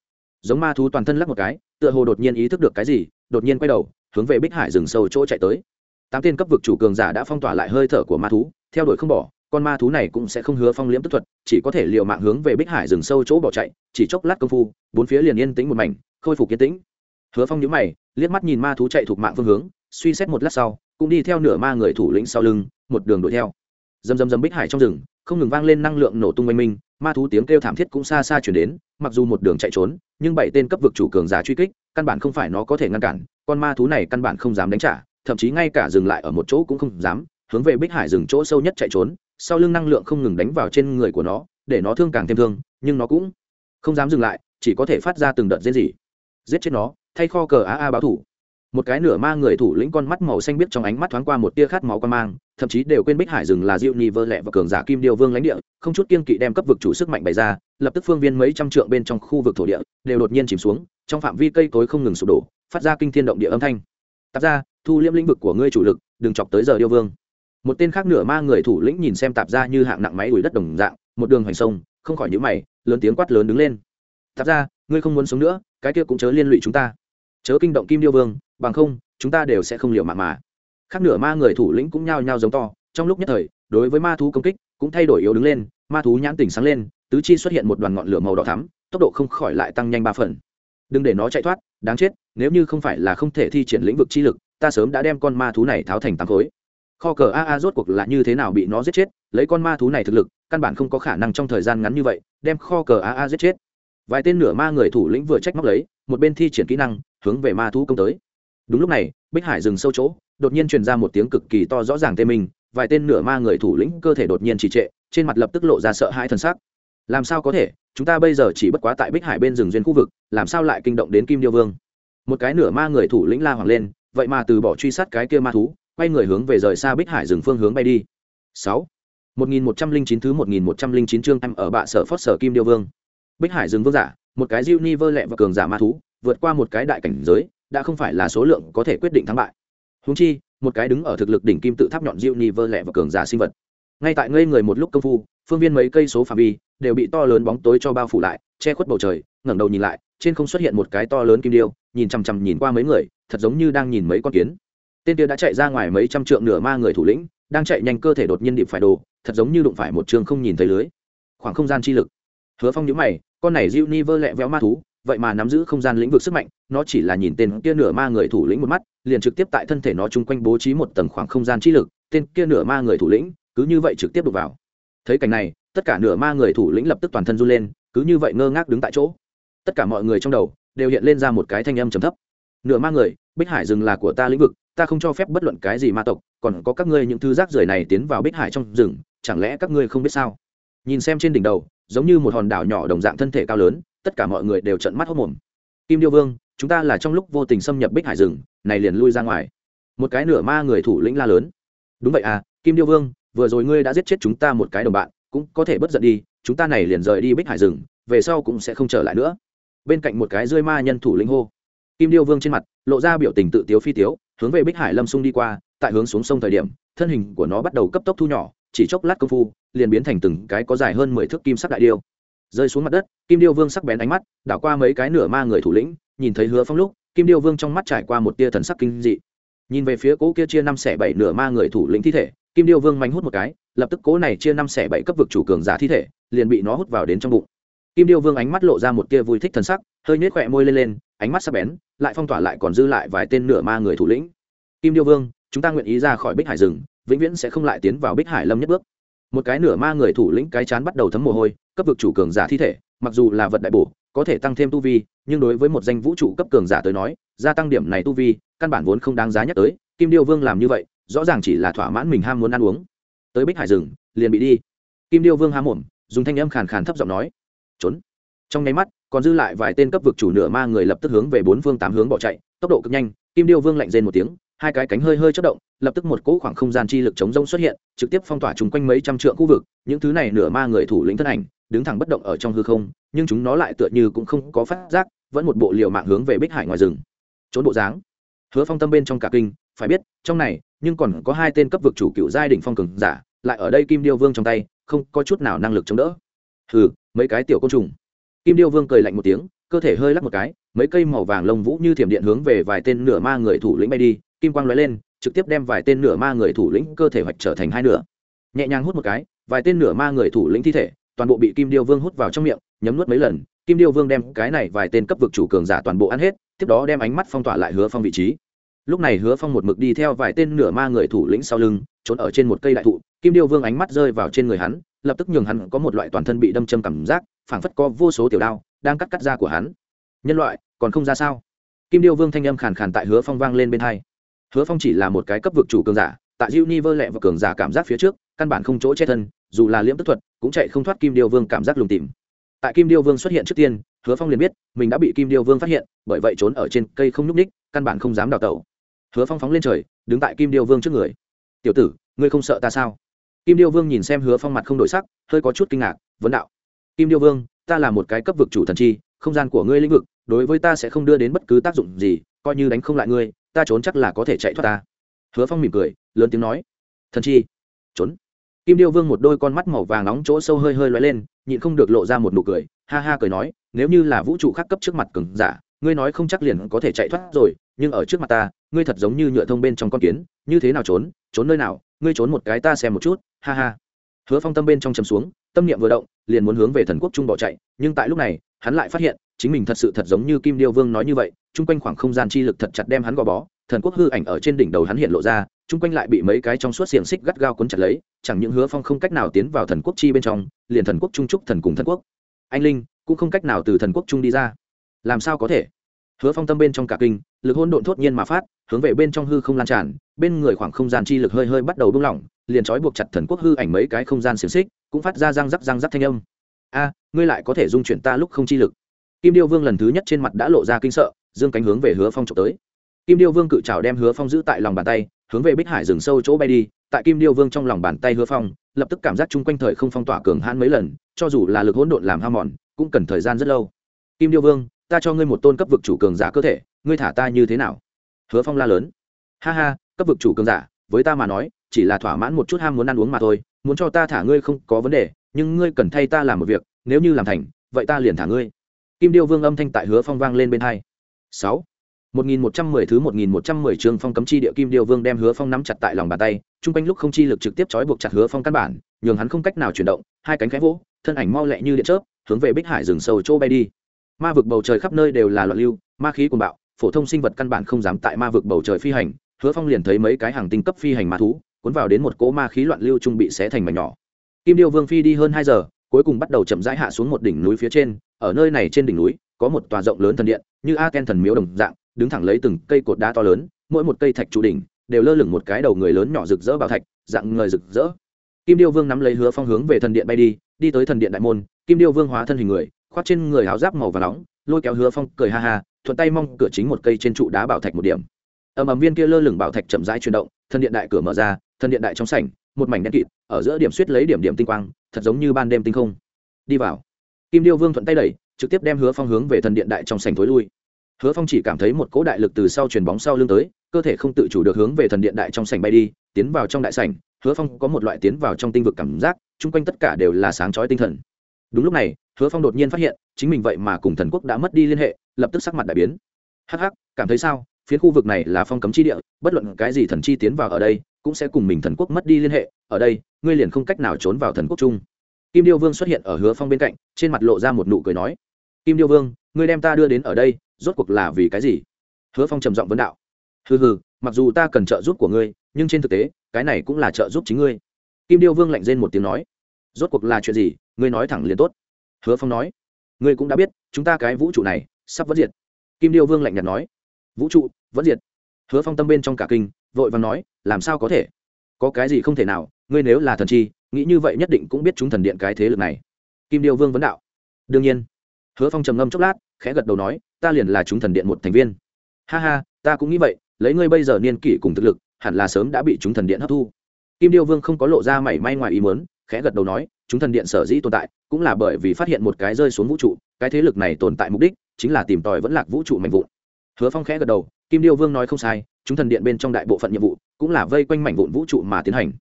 [SPEAKER 1] Giống ma thú toàn thân lắc một cái, tựa hồ đột nhiên ý thức được cái gì, đột nhiên quay đầu, hướng về bích hải rừng sâu chỗ chạy tới. Tám tên cấp vực chủ cường giả đã phong tỏa lại hơi thở của ma thú, theo đuổi không bỏ con ma thú này cũng sẽ không hứa phong liễm tức thuật, chỉ có thể l i ề u mạng hướng về bích hải rừng sâu chỗ bỏ chạy, chỉ chốc lát công phu, bốn phía liền yên tĩnh một mảnh, khôi phục yên tĩnh. Hứa phong nhữ mày, liếc mắt nhìn ma thú chạy thuộc mạng phương hướng, suy xét một lát sau, cũng đi theo nửa ma người thủ lĩnh sau lưng, một đường đuổi theo. Dầm dầm dầm bích hải trong rừng, không ngừng vang lên năng lượng nổ tung oanh minh, ma thú tiếng kêu thảm thiết cũng xa xa chuyển đến, mặc dù một đường chạy trốn, nhưng bảy tên cấp vực chủ cường giả truy kích, căn bản không phải nó có thể ngăn cản, con ma thú này căn bản không dám đánh trả, thậm chí ngay cả dừng lại ở một chỗ cũng không dám, hướng về bích hải rừng chỗ sâu nhất chạy trốn sau lưng năng lượng không ngừng đánh vào trên người của nó, để nó thương càng thêm thương, nhưng nó cũng không dám dừng lại, chỉ có thể phát ra từng đợt dễ gì giết chết nó, thay kho cờ a a báo thủ. Một cái nửa ma người thủ lĩnh con mắt màu xanh biết trong ánh mắt thoáng qua một tia khát máu quan mang, thậm chí đều quên bích hải rừng là diệu ni vơ lẹ và cường giả kim điêu vương lãnh địa, không chút kiên kỵ đem cấp vực chủ sức mạnh bày ra, lập tức phương viên mấy trăm trượng bên trong khu vực thổ địa đều đột nhiên chìm xuống, trong phạm vi cây cối không ngừng sụp đổ, phát ra kinh thiên động địa âm thanh. Tạp ra thu liễm lĩnh vực của ngươi chủ lực, đừng chọc tới giờ điêu vương một tên khác nửa ma người thủ lĩnh nhìn xem tạp ra như hạng nặng máy đuổi đất đồng dạng, một đường hoành sông, không khỏi nhữ mày, lớn tiếng quát lớn đứng lên. Tạp ra ngươi không muốn sống nữa, cái kia cũng chớ liên lụy chúng ta. Chớ kinh động kim điêu vương, bằng không, chúng ta đều sẽ không liều mạng mà. Khác nửa ma người thủ lĩnh cũng nhao nhao giống to, trong lúc nhất thời, đối với ma thú công kích cũng thay đổi yếu đứng lên, ma thú nhãn tỉnh sáng lên, tứ chi xuất hiện một đoàn ngọn lửa màu đỏ thắm, tốc độ không khỏi lại tăng nhanh ba phần. Đừng để nó chạy thoát, đáng chết, nếu như không phải là không thể thi triển lĩnh vực chi lực, ta sớm đã đem con ma thú này tháo thành tám khối kho cờ a a rốt cuộc là như thế nào bị nó giết chết? Lấy con ma thú này thực lực, căn bản không có khả năng trong thời gian ngắn như vậy, đem kho cờ a a giết chết. Vài tên nửa ma người thủ lĩnh vừa trách móc lấy, một bên thi triển kỹ năng, hướng về ma thú công tới. Đúng lúc này, bích hải dừng sâu chỗ, đột nhiên truyền ra một tiếng cực kỳ to rõ ràng tê mình vài tên nửa ma người thủ lĩnh cơ thể đột nhiên trì trệ, trên mặt lập tức lộ ra sợ hãi thân xác làm sao có thể? Chúng ta bây giờ chỉ bất quá tại bích hải bên rừng duyên khu vực, làm sao lại kinh động đến kim điêu vương? Một cái nửa ma người thủ lĩnh la hoàng lên, vậy mà từ bỏ truy sát cái kia ma thú quay người hướng về rời xa bích hải rừng phương hướng bay đi. Sáu. Một nghìn một trăm linh chín thứ một nghìn một trăm linh chín chương em ở bạ sở phót sở kim điêu vương. Bích hải rừng vương giả, một cái diêu ni vơ lẹ và cường giả ma thú, vượt qua một cái đại cảnh giới, đã không phải là số lượng có thể quyết định thắng bại. Húng chi, một cái đứng ở thực lực đỉnh kim tự tháp nhọn diêu ni vơ lẹ và cường giả sinh vật. Ngay tại ngây người một lúc công phu, phương viên mấy cây số phạm vi đều bị to lớn bóng tối cho bao phủ lại, che khuất bầu trời, ngẩng đầu nhìn lại, trên không xuất hiện một cái to lớn kim điêu, nhìn chằm chằm nhìn qua mấy người, thật giống như đang nhìn mấy con kiến tên kia đã chạy ra ngoài mấy trăm trượng nửa ma người thủ lĩnh, đang chạy nhanh cơ thể đột nhiên điệp phải đồ, thật giống như đụng phải một trường không nhìn thấy lưới. Khoảng không gian chi lực. Hứa phong nhữ mày, con này diêu ni vơ lẹ véo ma thú, vậy mà nắm giữ không gian lĩnh vực sức mạnh, nó chỉ là nhìn tên kia nửa ma người thủ lĩnh một mắt, liền trực tiếp tại thân thể nó chung quanh bố trí một tầng khoảng không gian chi lực, tên kia nửa ma người thủ lĩnh, cứ như vậy trực tiếp đục vào. Thấy cảnh này, tất cả nửa ma người thủ lĩnh lập tức toàn thân run lên, cứ như vậy ngơ ngác đứng tại chỗ. Tất cả mọi người trong đầu đều hiện lên ra một cái thanh âm trầm thấp nửa ma người, bích hải rừng là của ta lĩnh vực, ta không cho phép bất luận cái gì ma tộc, còn có các ngươi những thứ rác rưởi này tiến vào bích hải trong rừng, chẳng lẽ các ngươi không biết sao? Nhìn xem trên đỉnh đầu, giống như một hòn đảo nhỏ đồng dạng thân thể cao lớn, tất cả mọi người đều trận mắt hốc mồm. Kim điêu vương, chúng ta là trong lúc vô tình xâm nhập bích hải rừng, này liền lui ra ngoài. Một cái nửa ma người thủ lĩnh la lớn. Đúng vậy à kim điêu vương, vừa rồi ngươi đã giết chết chúng ta một cái đồng bạn, cũng có thể bất giận đi, chúng ta này liền rời đi bích hải rừng, về sau cũng sẽ không trở lại nữa. Bên cạnh một cái rơi ma nhân thủ lĩnh hô kim điêu vương trên mặt, lộ ra biểu tình tự tiếu phi tiếu, hướng về bích hải lâm sung đi qua, tại hướng xuống sông thời điểm, thân hình của nó bắt đầu cấp tốc thu nhỏ, chỉ chốc lát công phu, liền biến thành từng cái có dài hơn mười thước kim sắc đại điêu. Rơi xuống mặt đất, kim điêu vương sắc bén ánh mắt, đảo qua mấy cái nửa ma người thủ lĩnh, nhìn thấy hứa phong lúc, kim điêu vương trong mắt trải qua một tia thần sắc kinh dị. Nhìn về phía cỗ kia chia năm xẻ bảy nửa ma người thủ lĩnh thi thể, kim điêu vương mánh hút một cái, lập tức cỗ này chia năm xẻ bảy cấp vực chủ cường giả thi thể, liền bị nó hút vào đến trong bụng. Kim điêu vương ánh mắt lộ ra một tia vui thích thần sắc, hơi nhếch khỏe môi lên lên, ánh mắt sắc bén lại phong tỏa lại còn dư lại vài tên nửa ma người thủ lĩnh. Kim điêu vương, chúng ta nguyện ý ra khỏi bích hải rừng, vĩnh viễn sẽ không lại tiến vào bích hải lâm nhất bước. Một cái nửa ma người thủ lĩnh cái chán bắt đầu thấm mồ hôi, cấp vực chủ cường giả thi thể, mặc dù là vật đại bổ, có thể tăng thêm tu vi, nhưng đối với một danh vũ trụ cấp cường giả tới nói, gia tăng điểm này tu vi, căn bản vốn không đáng giá nhắc tới, kim điêu vương làm như vậy, rõ ràng chỉ là thỏa mãn mình ham muốn ăn uống. Tới bích hải rừng, liền bị đi. Kim điêu vương ham mồm, dùng thanh âm khàn khàn thấp giọng nói, trốn. Trong nháy mắt còn dư lại vài tên cấp vực chủ nửa ma người lập tức hướng về bốn phương tám hướng bỏ chạy, tốc độ cực nhanh, kim điêu vương lạnh rên một tiếng, hai cái cánh hơi hơi chất động, lập tức một cỗ khoảng không gian chi lực chống rông xuất hiện, trực tiếp phong tỏa chung quanh mấy trăm trượng khu vực, những thứ này nửa ma người thủ lĩnh thân ảnh, đứng thẳng bất động ở trong hư không, nhưng chúng nó lại tựa như cũng không có phát giác, vẫn một bộ liều mạng hướng về bích hải ngoài rừng. Trốn bộ dáng. Hứa phong tâm bên trong cả kinh, phải biết, trong này, nhưng còn có hai tên cấp vực chủ cựu giai đỉnh phong cường giả, lại ở đây kim điêu vương trong tay, không có chút nào năng lực chống đỡ. Hừ, mấy cái tiểu côn trùng kim điêu vương cười lạnh một tiếng, cơ thể hơi lắc một cái, mấy cây màu vàng lông vũ như thiểm điện hướng về vài tên nửa ma người thủ lĩnh bay đi, kim quang lóe lên, trực tiếp đem vài tên nửa ma người thủ lĩnh cơ thể hoạch trở thành hai nửa. Nhẹ nhàng hút một cái, vài tên nửa ma người thủ lĩnh thi thể, toàn bộ bị kim điêu vương hút vào trong miệng, nhấm nuốt mấy lần, kim điêu vương đem cái này vài tên cấp vực chủ cường giả toàn bộ ăn hết, tiếp đó đem ánh mắt phong tỏa lại hứa phong vị trí. Lúc này hứa phong một mực đi theo vài tên nửa ma người thủ lĩnh sau lưng, trốn ở trên một cây đại thụ, kim điêu vương ánh mắt rơi vào trên người hắn lập tức nhường hắn có một loại toàn thân bị đâm châm cảm giác, phảng phất có vô số tiểu đao đang cắt cắt da của hắn. Nhân loại, còn không ra sao? Kim điêu vương thanh âm khàn khàn tại hứa phong vang lên bên hai. Hứa phong chỉ là một cái cấp vực chủ cường giả, tại diêu ni vơ lẹ và cường giả cảm giác phía trước, căn bản không chỗ che thân, dù là liễm tức thuật, cũng chạy không thoát kim điêu vương cảm giác lùng tìm tại kim điêu vương xuất hiện trước tiên, hứa phong liền biết, mình đã bị kim điêu vương phát hiện, bởi vậy trốn ở trên cây không nhúc ních căn bản không dám đào tẩu. Hứa phong phóng lên trời, đứng tại kim điêu vương trước người. Tiểu tử, ngươi không sợ ta sao? Kim điêu vương nhìn xem hứa phong mặt không đổi sắc, hơi có chút kinh ngạc, vấn đạo, kim điêu vương, ta là một cái cấp vực chủ thần chi, không gian của ngươi lĩnh vực, đối với ta sẽ không đưa đến bất cứ tác dụng gì, coi như đánh không lại ngươi, ta trốn chắc là có thể chạy thoát ta. Hứa phong mỉm cười, lớn tiếng nói, thần chi, trốn. Kim điêu vương một đôi con mắt màu vàng nóng chỗ sâu hơi hơi lóe lên, nhịn không được lộ ra một nụ cười, ha ha cười nói, nếu như là vũ trụ khác cấp trước mặt cứng giả, ngươi nói không chắc liền có thể chạy thoát rồi, nhưng ở trước mặt ta, ngươi thật giống như nhựa thông bên trong con kiến, như thế nào trốn trốn nơi nào, ngươi trốn một cái ta xem một chút ha ha. Hứa phong tâm bên trong chầm xuống, tâm niệm vừa động, liền muốn hướng về thần quốc trung bỏ chạy, nhưng tại lúc này, hắn lại phát hiện, chính mình thật sự thật giống như kim điêu vương nói như vậy, chung quanh khoảng không gian chi lực thật chặt đem hắn gò bó, thần quốc hư ảnh ở trên đỉnh đầu hắn hiện lộ ra, chung quanh lại bị mấy cái trong suốt xiềng xích gắt gao cuốn chặt lấy, chẳng những hứa phong không cách nào tiến vào thần quốc chi bên trong, liền thần quốc trung trúc thần cùng thần quốc. Anh linh, cũng không cách nào từ thần quốc trung đi ra. Làm sao có thể? Hứa phong tâm bên trong cả kinh, lực hôn độn thốt nhiên mà phát, hướng về bên trong hư không lan tràn, bên người khoảng không gian chi lực hơi hơi bắt đầu buông lỏng, liền trói buộc chặt thần quốc hư ảnh mấy cái không gian xiềng xích, cũng phát ra răng rắc răng rắc thanh âm. A, ngươi lại có thể dung chuyển ta lúc không chi lực. Kim điêu vương lần thứ nhất trên mặt đã lộ ra kinh sợ, dương cánh hướng về hứa phong trộm tới. Kim điêu vương cự trào đem hứa phong giữ tại lòng bàn tay, hướng về bích hải rừng sâu chỗ bay đi, tại kim điêu vương trong lòng bàn tay hứa phong, lập tức cảm giác chung quanh thời không phong tỏa cường hãn mấy lần, cho dù là lực hỗn độn làm ham mòn, cũng cần thời gian rất lâu. Kim điêu vương ta cho ngươi một tôn cấp vực chủ cường giả cơ thể, ngươi thả ta như thế nào? Hứa phong la lớn. Ha ha, cấp vực chủ cường giả, với ta mà nói, chỉ là thỏa mãn một chút ham muốn ăn uống mà thôi, muốn cho ta thả ngươi không có vấn đề, nhưng ngươi cần thay ta làm một việc, nếu như làm thành, vậy ta liền thả ngươi. Kim điêu vương âm thanh tại hứa phong vang lên bên hai. Sáu. Một nghìn một trăm mười thứ một nghìn một trăm mười trường phong cấm chi địa kim điêu vương đem hứa phong nắm chặt tại lòng bàn tay, chung quanh lúc không chi lực trực tiếp trói buộc chặt hứa phong căn bản, nhường hắn không cách nào chuyển động, hai cánh khẽ vỗ, thân ảnh mau lẹ như điện chớp, hướng về bích hải rừng sâu chỗ bay đi ma vực bầu trời khắp nơi đều là loạn lưu, ma khí cuồng bạo, phổ thông sinh vật căn bản không dám tại ma vực bầu trời phi hành. Hứa phong liền thấy mấy cái hàng tinh cấp phi hành ma thú cuốn vào đến một cỗ ma khí loạn lưu trung bị xé thành mảnh nhỏ. Kim điêu vương phi đi hơn hai giờ, cuối cùng bắt đầu chậm rãi hạ xuống một đỉnh núi phía trên. Ở nơi này trên đỉnh núi, có một tòa rộng lớn thần điện, như a ken thần miếu đồng dạng, đứng thẳng lấy từng cây cột đá to lớn, mỗi một cây thạch trụ đỉnh đều lơ lửng một cái đầu người lớn nhỏ rực rỡ bảo thạch, dạng người rực rỡ. Kim điêu vương nắm lấy hứa phong hướng về thần điện bay đi đi tới thần điện đại môn. Kim điêu vương hóa thân hình người khoác trên người áo giáp màu và nóng, lôi kéo hứa phong cười ha ha, thuận tay mong cửa chính một cây trên trụ đá bảo thạch một điểm. Ầm ầm viên kia lơ lửng bảo thạch chậm rãi chuyển động thần điện đại cửa mở ra thần điện đại trong sảnh, một mảnh đen kịt, ở giữa điểm suýt lấy điểm điểm tinh quang, thật giống như ban đêm tinh không. Đi vào. Kim điêu vương thuận tay đẩy, trực tiếp đem hứa phong hướng về thần điện đại trong sảnh thối lui. Hứa phong chỉ cảm thấy một cỗ đại lực từ sau chuyền bóng sau lưng tới, cơ thể không tự chủ được hướng về thần điện đại trong sảnh bay đi, tiến vào trong đại sảnh. Hứa phong có một loại tiến vào trong tinh vực cảm giác, chung quanh tất cả đều là sáng chói tinh thần đúng lúc này, hứa phong đột nhiên phát hiện, chính mình vậy mà cùng thần quốc đã mất đi liên hệ, lập tức sắc mặt đại biến. Hh cảm thấy sao? Phiến khu vực này là phong cấm chi địa, bất luận cái gì thần chi tiến vào ở đây, cũng sẽ cùng mình thần quốc mất đi liên hệ. Ở đây, ngươi liền không cách nào trốn vào thần quốc chung. Kim điêu vương xuất hiện ở hứa phong bên cạnh, trên mặt lộ ra một nụ cười nói, kim điêu vương, ngươi đem ta đưa đến ở đây, rốt cuộc là vì cái gì? Hứa phong trầm giọng vấn đạo, hừ hừ, mặc dù ta cần trợ giúp của ngươi, nhưng trên thực tế, cái này cũng là trợ giúp chính ngươi. Kim điêu vương lạnh rên một tiếng nói, rốt cuộc là chuyện gì? Ngươi nói thẳng liền tốt. Hứa phong nói, ngươi cũng đã biết, chúng ta cái vũ trụ này sắp vẫn diệt. Kim điêu vương lạnh nhạt nói, vũ trụ vẫn diệt. Hứa phong tâm bên trong cả kinh, vội và nói, làm sao có thể? Có cái gì không thể nào, ngươi nếu là thần chi, nghĩ như vậy nhất định cũng biết chúng thần điện cái thế lực này. Kim điêu vương vấn đạo, đương nhiên. Hứa phong trầm ngâm chốc lát, khẽ gật đầu nói, ta liền là chúng thần điện một thành viên. Ha ha, ta cũng nghĩ vậy, lấy ngươi bây giờ niên kỷ cùng thực lực, hẳn là sớm đã bị chúng thần điện hấp thu. Kim điêu vương không có lộ ra mảy may ngoài ý muốn, khẽ gật đầu nói chúng thần điện sở dĩ tồn tại, cũng là bởi vì phát hiện một cái rơi xuống vũ trụ, cái thế lực này tồn tại mục đích chính là tìm tòi vẫn lạc vũ trụ mạnh vụn. Hứa phong khẽ gật đầu, kim điêu vương nói không sai, chúng thần điện bên trong đại bộ phận nhiệm vụ cũng là vây quanh mảnh vụn vũ trụ mà tiến hành.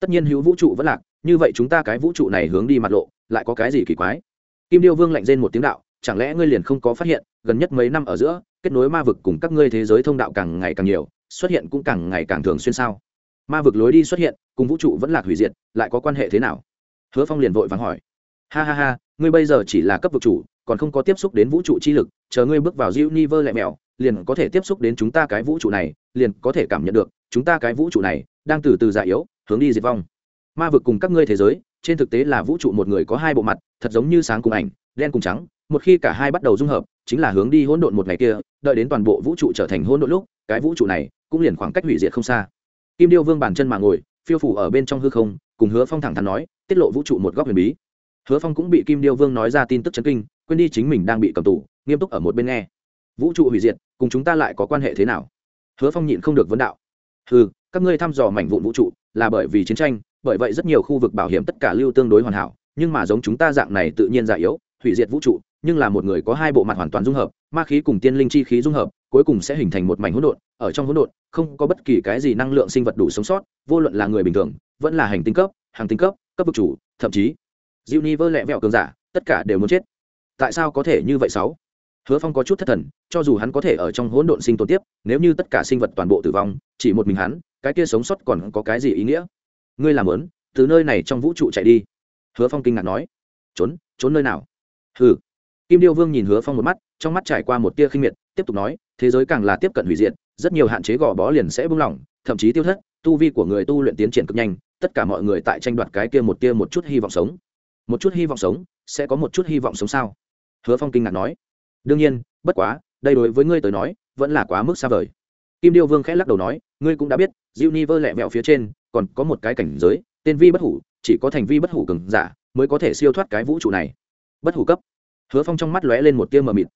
[SPEAKER 1] Tất nhiên hữu vũ trụ vẫn lạc, như vậy chúng ta cái vũ trụ này hướng đi mặt lộ, lại có cái gì kỳ quái? Kim điêu vương lạnh rên một tiếng đạo, chẳng lẽ ngươi liền không có phát hiện, gần nhất mấy năm ở giữa, kết nối ma vực cùng các ngươi thế giới thông đạo càng ngày càng nhiều, xuất hiện cũng càng ngày càng thường xuyên sao? Ma vực lối đi xuất hiện, cùng vũ trụ vẫn lạc hủy diệt, lại có quan hệ thế nào? Hứa phong liền vội vàng hỏi. Ha ha ha, ngươi bây giờ chỉ là cấp vực chủ, còn không có tiếp xúc đến vũ trụ chi lực, chờ ngươi bước vào diêu ni vơ lẹ mẹo, liền có thể tiếp xúc đến chúng ta cái vũ trụ này, liền có thể cảm nhận được, chúng ta cái vũ trụ này đang từ từ già yếu, hướng đi diệt vong. Ma vực cùng các ngươi thế giới, trên thực tế là vũ trụ một người có hai bộ mặt, thật giống như sáng cùng ảnh, đen cùng trắng, một khi cả hai bắt đầu dung hợp, chính là hướng đi hỗn độn một ngày kia, đợi đến toàn bộ vũ trụ trở thành hỗn độn lúc, cái vũ trụ này cũng liền khoảng cách hủy diệt không xa. Kim điêu vương bàn chân mà ngồi, phiêu phủ ở bên trong hư không, cùng hứa phong thẳng thắn nói tiết lộ vũ trụ một góc huyền bí. Hứa phong cũng bị kim điêu vương nói ra tin tức chấn kinh, quên đi chính mình đang bị cầm tù, nghiêm túc ở một bên nghe. Vũ trụ hủy diệt, cùng chúng ta lại có quan hệ thế nào? Hứa phong nhịn không được vấn đạo. Ừ các ngươi thăm dò mảnh vụn vũ trụ, là bởi vì chiến tranh, bởi vậy rất nhiều khu vực bảo hiểm tất cả lưu tương đối hoàn hảo, nhưng mà giống chúng ta dạng này tự nhiên già yếu, hủy diệt vũ trụ, nhưng là một người có hai bộ mặt hoàn toàn dung hợp, ma khí cùng tiên linh chi khí dung hợp, cuối cùng sẽ hình thành một mảnh hỗn độn, ở trong hỗn độn, không có bất kỳ cái gì năng lượng sinh vật đủ sống sót, vô luận là người bình thường, vẫn là hành tinh cấp, hàng tinh cấp cấp vực chủ, thậm chí diệu ni vơ lẹ vẹo cường giả, tất cả đều muốn chết. Tại sao có thể như vậy sáu? Hứa phong có chút thất thần, cho dù hắn có thể ở trong hỗn độn sinh tồn tiếp, nếu như tất cả sinh vật toàn bộ tử vong, chỉ một mình hắn, cái kia sống sót còn có cái gì ý nghĩa? Ngươi làm lớn từ nơi này trong vũ trụ chạy đi. Hứa phong kinh ngạc nói. Trốn trốn nơi nào? Hừ. Kim điêu vương nhìn hứa phong một mắt, trong mắt trải qua một tia khinh miệt, tiếp tục nói, thế giới càng là tiếp cận hủy diệt, rất nhiều hạn chế gò bó liền sẽ buông lỏng, thậm chí tiêu thất, tu vi của người tu luyện tiến triển cực nhanh tất cả mọi người tại tranh đoạt cái kia một tia một chút hy vọng sống. Một chút hy vọng sống, sẽ có một chút hy vọng sống sao? Hứa phong kinh ngạc nói. Đương nhiên, bất quá, đây đối với ngươi tới nói, vẫn là quá mức xa vời. Kim điêu vương khẽ lắc đầu nói, ngươi cũng đã biết, diêu ni vơ lẹ vẹo phía trên, còn có một cái cảnh giới, tên vi bất hủ, chỉ có thành vi bất hủ cường giả, mới có thể siêu thoát cái vũ trụ này. Bất hủ cấp. Hứa phong trong mắt lóe lên một tia mờ mịt.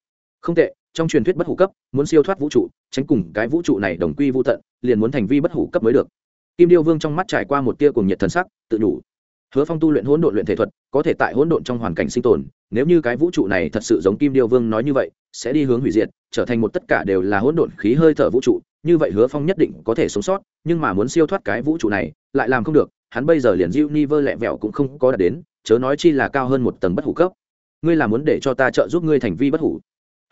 [SPEAKER 1] Không tệ, trong truyền thuyết bất hủ cấp, muốn siêu thoát vũ trụ, tránh cùng cái vũ trụ này đồng quy vô tận, liền muốn thành vi bất hủ cấp mới được kim điêu vương trong mắt trải qua một tia cùng nhiệt thần sắc, tự nhủ. Hứa phong tu luyện hỗn độn luyện thể thuật, có thể tại hỗn độn trong hoàn cảnh sinh tồn, nếu như cái vũ trụ này thật sự giống kim điêu vương nói như vậy, sẽ đi hướng hủy diệt, trở thành một tất cả đều là hỗn độn khí hơi thở vũ trụ, như vậy hứa phong nhất định có thể sống sót, nhưng mà muốn siêu thoát cái vũ trụ này, lại làm không được, hắn bây giờ liền diêu ni vơ lẹ vẹo cũng không có đạt đến, chớ nói chi là cao hơn một tầng bất hủ cấp. Ngươi là muốn để cho ta trợ giúp ngươi thành vi bất hủ?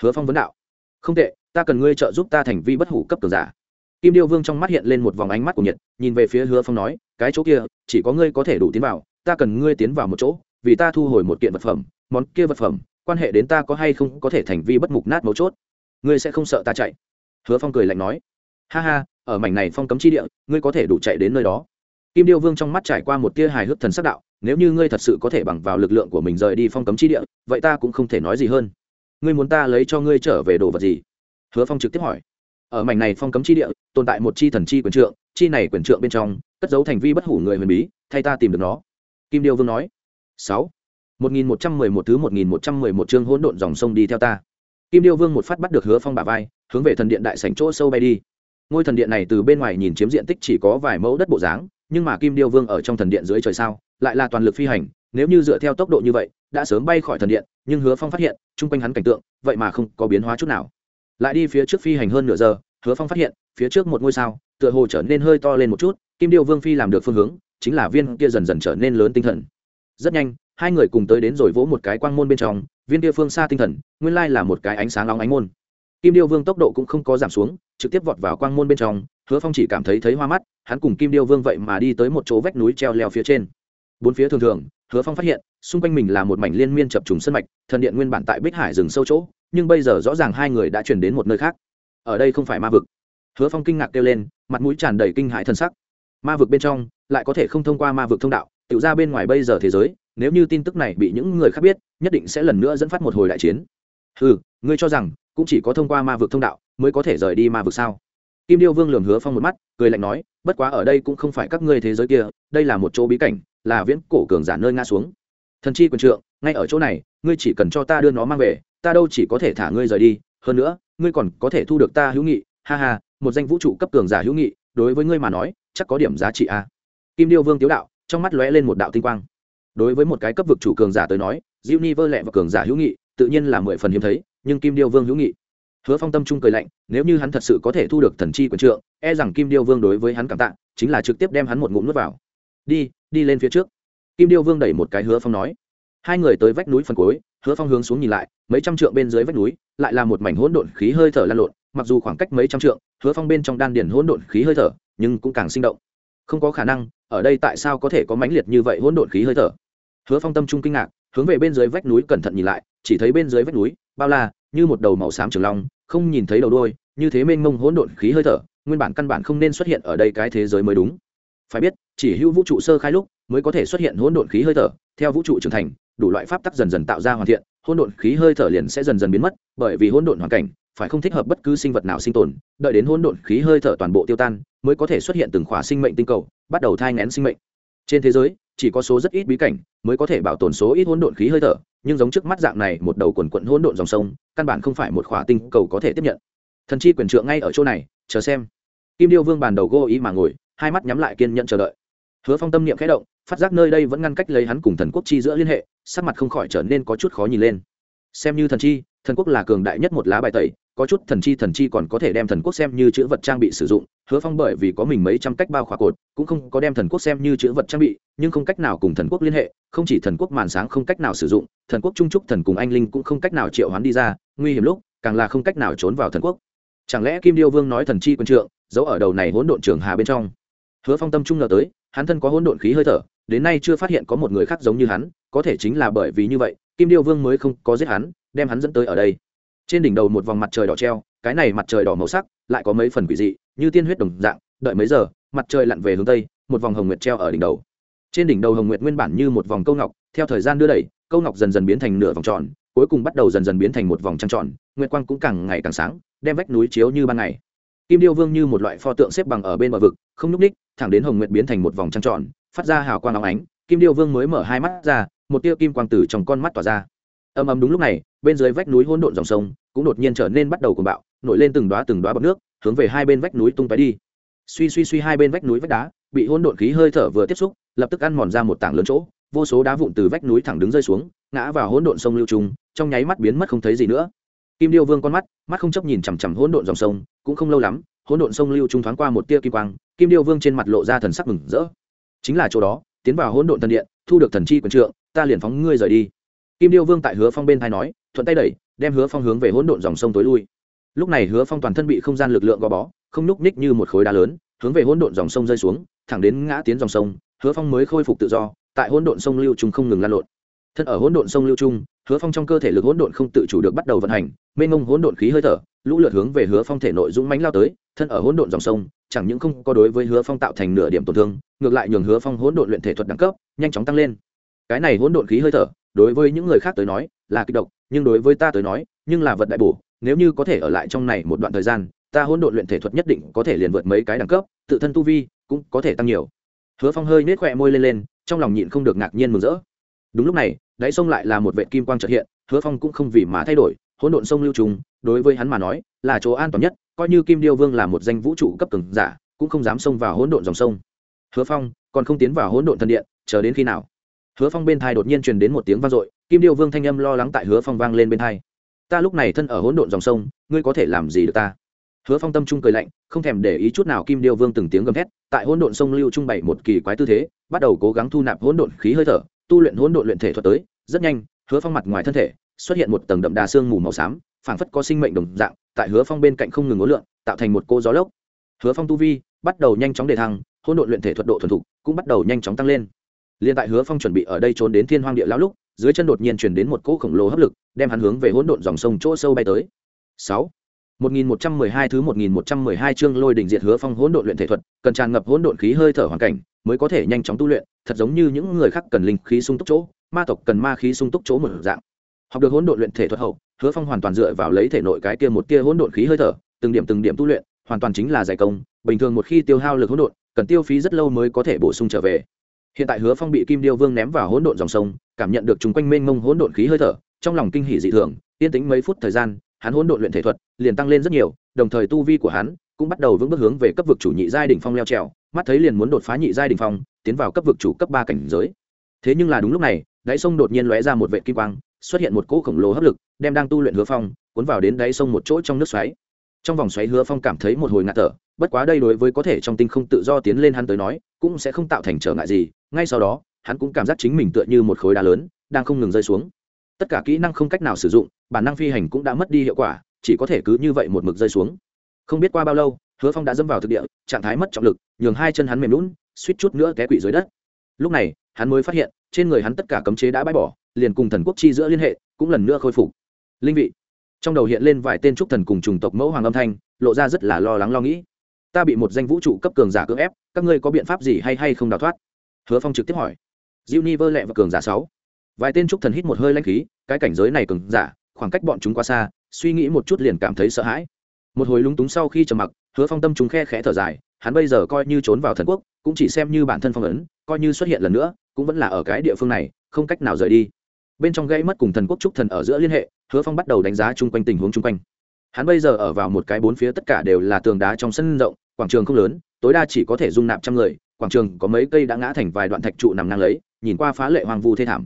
[SPEAKER 1] Hứa phong vấn đạo. Không tệ, ta cần ngươi trợ giúp ta thành vi bất hủ cấp cường giả kim điêu vương trong mắt hiện lên một vòng ánh mắt của nhiệt, nhìn về phía hứa phong nói, cái chỗ kia, chỉ có ngươi có thể đủ tiến vào, ta cần ngươi tiến vào một chỗ, vì ta thu hồi một kiện vật phẩm, món kia vật phẩm, quan hệ đến ta có hay không có thể thành vi bất mục nát mấu chốt. Ngươi sẽ không sợ ta chạy. Hứa phong cười lạnh nói, ha ha, ở mảnh này phong cấm chi địa, ngươi có thể đủ chạy đến nơi đó. Kim điêu vương trong mắt trải qua một tia hài hước thần sắc đạo, nếu như ngươi thật sự có thể bằng vào lực lượng của mình rời đi phong cấm chi địa, vậy ta cũng không thể nói gì hơn. Ngươi muốn ta lấy cho ngươi trở về đồ vật gì? Hứa phong trực tiếp hỏi ở mảnh này phong cấm chi địa, tồn tại một chi thần chi quyền trượng, chi này quyền trượng bên trong, cất giấu thành vi bất hủ người huyền bí, thay ta tìm được nó. Kim điêu vương nói. Sáu. Một nghìn một trăm mười một thứ một nghìn một trăm mười một chương hỗn độn dòng sông đi theo ta. Kim điêu vương một phát bắt được hứa phong bà vai, hướng về thần điện đại sảnh chỗ sâu bay đi. Ngôi thần điện này từ bên ngoài nhìn chiếm diện tích chỉ có vài mẫu đất bộ dáng, nhưng mà kim điêu vương ở trong thần điện dưới trời sao, lại là toàn lực phi hành, nếu như dựa theo tốc độ như vậy, đã sớm bay khỏi thần điện, nhưng hứa phong phát hiện, chung quanh hắn cảnh tượng, vậy mà không có biến hóa chút nào lại đi phía trước phi hành hơn nửa giờ, hứa phong phát hiện, phía trước một ngôi sao, tựa hồ trở nên hơi to lên một chút, kim điêu vương phi làm được phương hướng, chính là viên kia dần dần trở nên lớn tinh thần. Rất nhanh, hai người cùng tới đến rồi vỗ một cái quang môn bên trong, viên kia phương xa tinh thần, nguyên lai là một cái ánh sáng nóng ánh môn. Kim điêu vương tốc độ cũng không có giảm xuống, trực tiếp vọt vào quang môn bên trong, hứa phong chỉ cảm thấy thấy hoa mắt, hắn cùng kim điêu vương vậy mà đi tới một chỗ vách núi treo leo phía trên. Bốn phía thường thường, hứa phong phát hiện, xung quanh mình là một mảnh liên miên chập trùng sân mạch, thần điện nguyên bản tại bích hải rừng sâu chỗ nhưng bây giờ rõ ràng hai người đã chuyển đến một nơi khác. Ở đây không phải ma vực. Hứa phong kinh ngạc kêu lên, mặt mũi tràn đầy kinh hãi thân sắc. Ma vực bên trong lại có thể không thông qua ma vực thông đạo, tự ra bên ngoài bây giờ thế giới, nếu như tin tức này bị những người khác biết, nhất định sẽ lần nữa dẫn phát một hồi đại chiến. Ừ ngươi cho rằng cũng chỉ có thông qua ma vực thông đạo mới có thể rời đi ma vực sao? Kim điêu vương lường hứa phong một mắt, cười lạnh nói, bất quá ở đây cũng không phải các ngươi thế giới kia, đây là một chỗ bí cảnh, là viễn cổ cường giả nơi ngã xuống. Thần chi quần trượng, ngay ở chỗ này, ngươi chỉ cần cho ta đưa nó mang về ta đâu chỉ có thể thả ngươi rời đi, hơn nữa, ngươi còn có thể thu được ta hữu nghị, ha ha, một danh vũ trụ cấp cường giả hữu nghị, đối với ngươi mà nói, chắc có điểm giá trị a à. kim điêu vương tiếu đạo, trong mắt lóe lên một đạo tinh quang. Đối với một cái cấp vực chủ cường giả tới nói diêu ni vơ lẹ và cường giả hữu nghị, tự nhiên là mười phần hiếm thấy, nhưng kim điêu vương hữu nghị. Hứa phong tâm trung cười lạnh, nếu như hắn thật sự có thể thu được thần chi quần trượng e rằng kim điêu vương đối với hắn cảm tạ, chính là trực tiếp đem hắn một ngụm nuốt vào. Đi đi lên phía trước. Kim điêu vương đẩy một cái hứa phong nói. Hai người tới vách núi phần cuối, hứa phong hướng xuống nhìn lại mấy trăm trượng bên dưới vách núi, lại là một mảnh hỗn độn khí hơi thở lan lộn, mặc dù khoảng cách mấy trăm trượng, hứa phong bên trong đan điền hỗn độn khí hơi thở, nhưng cũng càng sinh động. Không có khả năng, ở đây tại sao có thể có mãnh liệt như vậy hỗn độn khí hơi thở? Hứa phong tâm trung kinh ngạc, hướng về bên dưới vách núi cẩn thận nhìn lại, chỉ thấy bên dưới vách núi, bao la, như một đầu màu xám trường long, không nhìn thấy đầu đôi như thế mênh mông hỗn độn khí hơi thở, nguyên bản căn bản không nên xuất hiện ở đây cái thế giới mới đúng. Phải biết, chỉ hữu vũ trụ sơ khai lúc, mới có thể xuất hiện hỗn độn khí hơi thở, theo vũ trụ trưởng thành, đủ loại pháp tắc dần dần tạo ra hoàn thiện hỗn độn khí hơi thở liền sẽ dần dần biến mất, bởi vì hỗn độn hoàn cảnh, phải không thích hợp bất cứ sinh vật nào sinh tồn, đợi đến hỗn độn khí hơi thở toàn bộ tiêu tan, mới có thể xuất hiện từng khỏa sinh mệnh tinh cầu, bắt đầu thai nghén sinh mệnh. Trên thế giới, chỉ có số rất ít bí cảnh mới có thể bảo tồn số ít hỗn độn khí hơi thở, nhưng giống trước mắt dạng này, một đầu quần quần hỗn độn dòng sông, căn bản không phải một khỏa tinh cầu có thể tiếp nhận. Thần chi quyền trượng ngay ở chỗ này, chờ xem. Kim điêu vương bàn đầu gô ý mà ngồi, hai mắt nhắm lại kiên nhẫn chờ đợi hứa phong tâm niệm khẽ động, phát giác nơi đây vẫn ngăn cách lấy hắn cùng thần quốc chi giữa liên hệ, sắc mặt không khỏi trở nên có chút khó nhìn lên. Xem như thần chi, thần quốc là cường đại nhất một lá bài tẩy, có chút thần chi thần chi còn có thể đem thần quốc xem như chữ vật trang bị sử dụng, hứa phong bởi vì có mình mấy trăm cách bao khóa cột, cũng không có đem thần quốc xem như chữ vật trang bị, nhưng không cách nào cùng thần quốc liên hệ, không chỉ thần quốc màn sáng không cách nào sử dụng, thần quốc trung trúc thần cùng anh linh cũng không cách nào triệu hoán đi ra, nguy hiểm lúc, càng là không cách nào trốn vào thần quốc. Chẳng lẽ kim điêu vương nói thần chi quân trượng, giấu ở đầu này hỗn độn trường hà bên trong? Hứa phong tâm trung ngờ tới hắn thân có hỗn độn khí hơi thở, đến nay chưa phát hiện có một người khác giống như hắn, có thể chính là bởi vì như vậy, kim điêu vương mới không có giết hắn, đem hắn dẫn tới ở đây. Trên đỉnh đầu một vòng mặt trời đỏ treo, cái này mặt trời đỏ màu sắc, lại có mấy phần quỷ dị, như tiên huyết đồng dạng, đợi mấy giờ, mặt trời lặn về hướng tây, một vòng hồng nguyệt treo ở đỉnh đầu. Trên đỉnh đầu hồng nguyệt nguyên bản như một vòng câu ngọc, theo thời gian đưa đẩy, câu ngọc dần dần biến thành nửa vòng tròn, cuối cùng bắt đầu dần dần biến thành một vòng trăng tròn, nguyệt quang cũng càng ngày càng sáng, đem vách núi chiếu như ban ngày. Kim điêu vương như một loại pho tượng xếp bằng ở bên bờ vực, không n ú c ních thẳng đến hồng nguyệt biến thành một vòng trăng tròn, phát ra hào quang óng ánh, kim điêu vương mới mở hai mắt ra, một tia kim quang tử trong con mắt tỏa ra. Ầm ầm đúng lúc này, bên dưới vách núi hỗn độn dòng sông cũng đột nhiên trở nên bắt đầu cuồng bạo, nổi lên từng đoá từng đoá bọc nước, hướng về hai bên vách núi tung tóe đi. Suy suy suy hai bên vách núi vách đá, bị hỗn độn khí hơi thở vừa tiếp xúc, lập tức ăn mòn ra một tảng lớn chỗ, vô số đá vụn từ vách núi thẳng đứng rơi xuống, ngã vào hỗn độn sông lưu trung trong nháy mắt biến mất không thấy gì nữa. Kim điêu vương con mắt mắt không chấp nhìn chằm chằm hỗn độn dòng sông, cũng không lâu lắm hỗn độn sông lưu trung thoáng qua một tia kim quang, kim điêu vương trên mặt lộ ra thần sắc mừng rỡ. Chính là chỗ đó, tiến vào hỗn độn thần điện, thu được thần chi quần trượng, ta liền phóng ngươi rời đi. Kim điêu vương tại hứa phong bên thai nói, thuận tay đẩy, đem hứa phong hướng về hỗn độn dòng sông tối lui. Lúc này hứa phong toàn thân bị không gian lực lượng gò bó, không núc ních như một khối đá lớn, hướng về hỗn độn dòng sông rơi xuống, thẳng đến ngã tiến dòng sông, hứa phong mới khôi phục tự do, tại hỗn độn sông lưu trung không ngừng lan lộn. Thân ở hỗn độn sông lưu trung, hứa phong trong cơ thể lực hỗn độn không tự chủ được bắt đầu vận hành, mênh mông hỗn độn khí hơi thở, lũ lượt hướng về hứa phong thể nội dũng mánh lao tới thân ở hỗn độn dòng sông, chẳng những không có đối với hứa phong tạo thành nửa điểm tổn thương, ngược lại nhường hứa phong hỗn độn luyện thể thuật đẳng cấp nhanh chóng tăng lên. Cái này hỗn độn khí hơi thở, đối với những người khác tới nói, là kịch độc, nhưng đối với ta tới nói, nhưng là vật đại bổ, nếu như có thể ở lại trong này một đoạn thời gian, ta hỗn độn luyện thể thuật nhất định có thể liền vượt mấy cái đẳng cấp, tự thân tu vi cũng có thể tăng nhiều. Hứa phong hơi nết khỏe môi lên lên, trong lòng nhịn không được ngạc nhiên mừng rỡ. Đúng lúc này, đáy sông lại là một vệ kim quang chợt hiện, hứa phong cũng không vì mà thay đổi, hỗn độn sông lưu trùng, đối với hắn mà nói là chỗ an toàn nhất, coi như kim điêu vương là một danh vũ trụ cấp cường giả, cũng không dám xông vào hỗn độn dòng sông. Hứa phong còn không tiến vào hỗn độn thần điện, chờ đến khi nào? Hứa phong bên thai đột nhiên truyền đến một tiếng vang dội, kim điêu vương thanh âm lo lắng tại hứa phong vang lên bên thai. Ta lúc này thân ở hỗn độn dòng sông, ngươi có thể làm gì được ta? Hứa phong tâm trung cười lạnh, không thèm để ý chút nào kim điêu vương từng tiếng gầm thét, tại hỗn độn sông lưu trung bày một kỳ quái tư thế, bắt đầu cố gắng thu nạp hỗn độn khí hơi thở, tu luyện hỗn độn luyện thể thuật tới, rất nhanh, hứa phong mặt ngoài thân thể xuất hiện một tầng đậm đà xương mù màu xám, phảng phất có sinh mệnh đồng dạng tại hứa phong bên cạnh không ngừng ngố lượn tạo thành một cô gió lốc. Hứa phong tu vi bắt đầu nhanh chóng đề thăng hỗn độn luyện thể thuật độ thuần thục cũng bắt đầu nhanh chóng tăng lên. Liên tại hứa phong chuẩn bị ở đây trốn đến thiên hoang địa lão lúc dưới chân đột nhiên chuyển đến một cỗ khổng lồ hấp lực đem hắn hướng về hỗn độn dòng sông chỗ sâu bay tới. Sáu. 1112 thứ 1112 chương lôi đỉnh diệt hứa phong hỗn độn luyện thể thuật, cần tràn ngập hỗn độn khí hơi thở hoàn cảnh, mới có thể nhanh chóng tu luyện, thật giống như những người khác cần linh khí sung túc chỗ, ma tộc cần ma khí sung túc chỗ một dạng. Học được hỗn độn luyện thể thuật hậu, Hứa Phong hoàn toàn dựa vào lấy thể nội cái kia một tia hỗn độn khí hơi thở, từng điểm từng điểm tu luyện, hoàn toàn chính là giải công, bình thường một khi tiêu hao lực hỗn độn, cần tiêu phí rất lâu mới có thể bổ sung trở về. Hiện tại Hứa Phong bị Kim Điêu Vương ném vào hỗn độn dòng sông, cảm nhận được trùng quanh mênh mông hỗn độn khí hơi thở, trong lòng kinh hỉ dị thường, yên tĩnh mấy phút thời gian, hắn hỗn độn luyện thể thuật liền tăng lên rất nhiều, đồng thời tu vi của hắn cũng bắt đầu vững bước hướng về cấp vực chủ nhị giai đỉnh phong leo trèo, mắt thấy liền muốn đột phá nhị giai đỉnh phong, tiến vào cấp vực chủ cấp ba cảnh giới. Thế nhưng là đúng lúc này, đáy sông đột nhiên lóe ra một vệt kim quang, xuất hiện một cỗ khổng lồ hấp lực, đem đang tu luyện Hứa Phong cuốn vào đến đáy sông một chỗ trong nước xoáy. Trong vòng xoáy Hứa Phong cảm thấy một hồi ngạt thở, bất quá đây đối với có thể trong tinh không tự do tiến lên hắn tới nói, cũng sẽ không tạo thành trở ngại gì, ngay sau đó, hắn cũng cảm giác chính mình tựa như một khối đá lớn, đang không ngừng rơi xuống. Tất cả kỹ năng không cách nào sử dụng, bản năng phi hành cũng đã mất đi hiệu quả, chỉ có thể cứ như vậy một mực rơi xuống không biết qua bao lâu hứa phong đã dâm vào thực địa trạng thái mất trọng lực nhường hai chân hắn mềm lún suýt chút nữa té quỵ dưới đất lúc này hắn mới phát hiện trên người hắn tất cả cấm chế đã bãi bỏ liền cùng thần quốc chi giữa liên hệ, cũng lần nữa khôi phục. Linh vị. Trong đầu hiện lên vài tên trúc thần cùng chủng tộc mẫu hoàng âm thanh, lộ ra rất là lo lắng lo nghĩ. Ta bị một danh vũ trụ cấp cường giả cưỡng ép, các ngươi có biện pháp gì hay hay không đào thoát? Hứa phong trực tiếp hỏi. Diêu ni vơ lẹ và cường giả sáu. Vài tên trúc thần hít một hơi lanh khí, cái cảnh giới này cường giả, khoảng cách bọn chúng quá xa, suy nghĩ một chút liền cảm thấy sợ hãi. Một hồi lúng túng sau khi trầm mặc, hứa phong tâm chúng khe khẽ thở dài, hắn bây giờ coi như trốn vào thần quốc, cũng chỉ xem như bản thân phong ấn, coi như xuất hiện lần nữa, cũng vẫn là ở cái địa phương này, không cách nào rời đi bên trong gây mất cùng thần quốc trúc thần ở giữa liên hệ, hứa phong bắt đầu đánh giá chung quanh tình huống chung quanh. Hắn bây giờ ở vào một cái bốn phía tất cả đều là tường đá trong sân rộng, quảng trường không lớn, tối đa chỉ có thể dung nạp trăm người, quảng trường có mấy cây đã ngã thành vài đoạn thạch trụ nằm ngang lấy, nhìn qua phá lệ hoang vu thê thảm.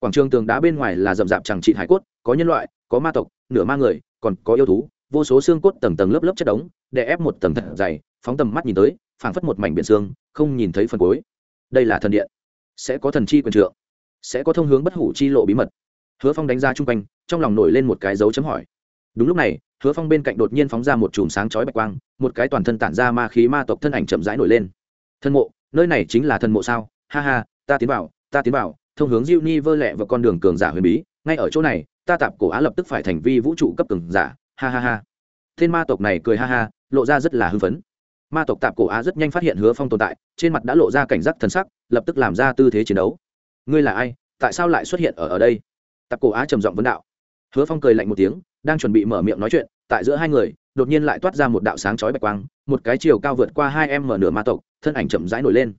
[SPEAKER 1] Quảng trường tường đá bên ngoài là rậm rạp chẳng trị hải cốt, có nhân loại, có ma tộc, nửa ma người, còn có yêu thú, vô số xương cốt tầng tầng lớp lớp chất đống, để ép một tầng thật dày, phóng tầm mắt nhìn tới, phảng phất một mảnh biển xương, không nhìn thấy phần cuối. Đây là thần điện. Sẽ có thần chi quyền trượng sẽ có thông hướng bất hủ chi lộ bí mật. Hứa phong đánh ra chung quanh, trong lòng nổi lên một cái dấu chấm hỏi. Đúng lúc này, hứa phong bên cạnh đột nhiên phóng ra một chùm sáng chói bạch quang, một cái toàn thân tản ra ma khí ma tộc thân ảnh chậm rãi nổi lên. Thân mộ, nơi này chính là thân mộ sao? Ha ha, ta tiến vào, ta tiến vào. Thông hướng diêu ni vơ lẹ và con đường cường giả huyền bí, ngay ở chỗ này, ta tạp cổ á lập tức phải thành vi vũ trụ cấp cường giả. Ha ha ha. Tên ma tộc này cười ha ha, lộ ra rất là hưng phấn. Ma tộc tạp cổ á rất nhanh phát hiện hứa phong tồn tại, trên mặt đã lộ ra cảnh giác thần sắc, lập tức làm ra tư thế chiến đấu ngươi là ai, tại sao lại xuất hiện ở ở đây? Tạp cổ á trầm giọng vấn đạo. Hứa phong cười lạnh một tiếng, đang chuẩn bị mở miệng nói chuyện, tại giữa hai người, đột nhiên lại toát ra một đạo sáng chói bạch quang, một cái chiều cao vượt qua hai em mở nửa ma tộc, thân ảnh chậm rãi nổi lên.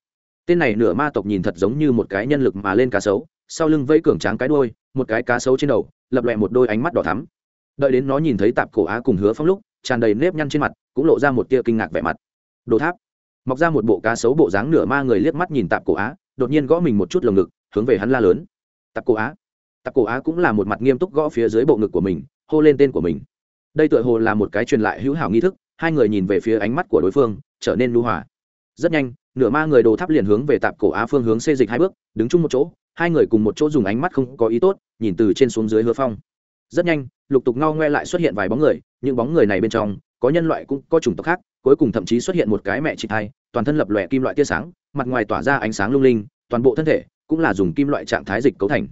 [SPEAKER 1] Tên này nửa ma tộc nhìn thật giống như một cái nhân lực mà lên cá sấu, sau lưng vẫy cường tráng cái đôi một cái cá sấu trên đầu, lập lòe một đôi ánh mắt đỏ thắm. Đợi đến nó nhìn thấy tạp cổ á cùng hứa phong lúc, tràn đầy nếp nhăn trên mặt, cũng lộ ra một tia kinh ngạc vẻ mặt. Đồ tháp. Mọc ra một bộ cá sấu bộ dáng nửa ma người liếc mắt nhìn tạp cổ á, đột nhiên gõ mình một chút lồng ngực hướng về hắn la lớn. Tặc cổ á. Tặc cổ á cũng là một mặt nghiêm túc gõ phía dưới bộ ngực của mình, hô lên tên của mình. Đây tựa hồ là một cái truyền lại hữu hảo nghi thức, hai người nhìn về phía ánh mắt của đối phương, trở nên lưu hòa. Rất nhanh, nửa ma người đồ tháp liền hướng về tạp cổ á phương hướng xê dịch hai bước, đứng chung một chỗ, hai người cùng một chỗ dùng ánh mắt không có ý tốt, nhìn từ trên xuống dưới hứa phong. Rất nhanh, lục tục ngao ngoe lại xuất hiện vài bóng người, những bóng người này bên trong, có nhân loại cũng có chủng tộc khác, cuối cùng thậm chí xuất hiện một cái mẹ chị thai toàn thân lập lòe kim loại tia sáng, mặt ngoài tỏa ra ánh sáng lung linh, toàn bộ thân thể cũng là dùng kim loại trạng thái dịch cấu thành.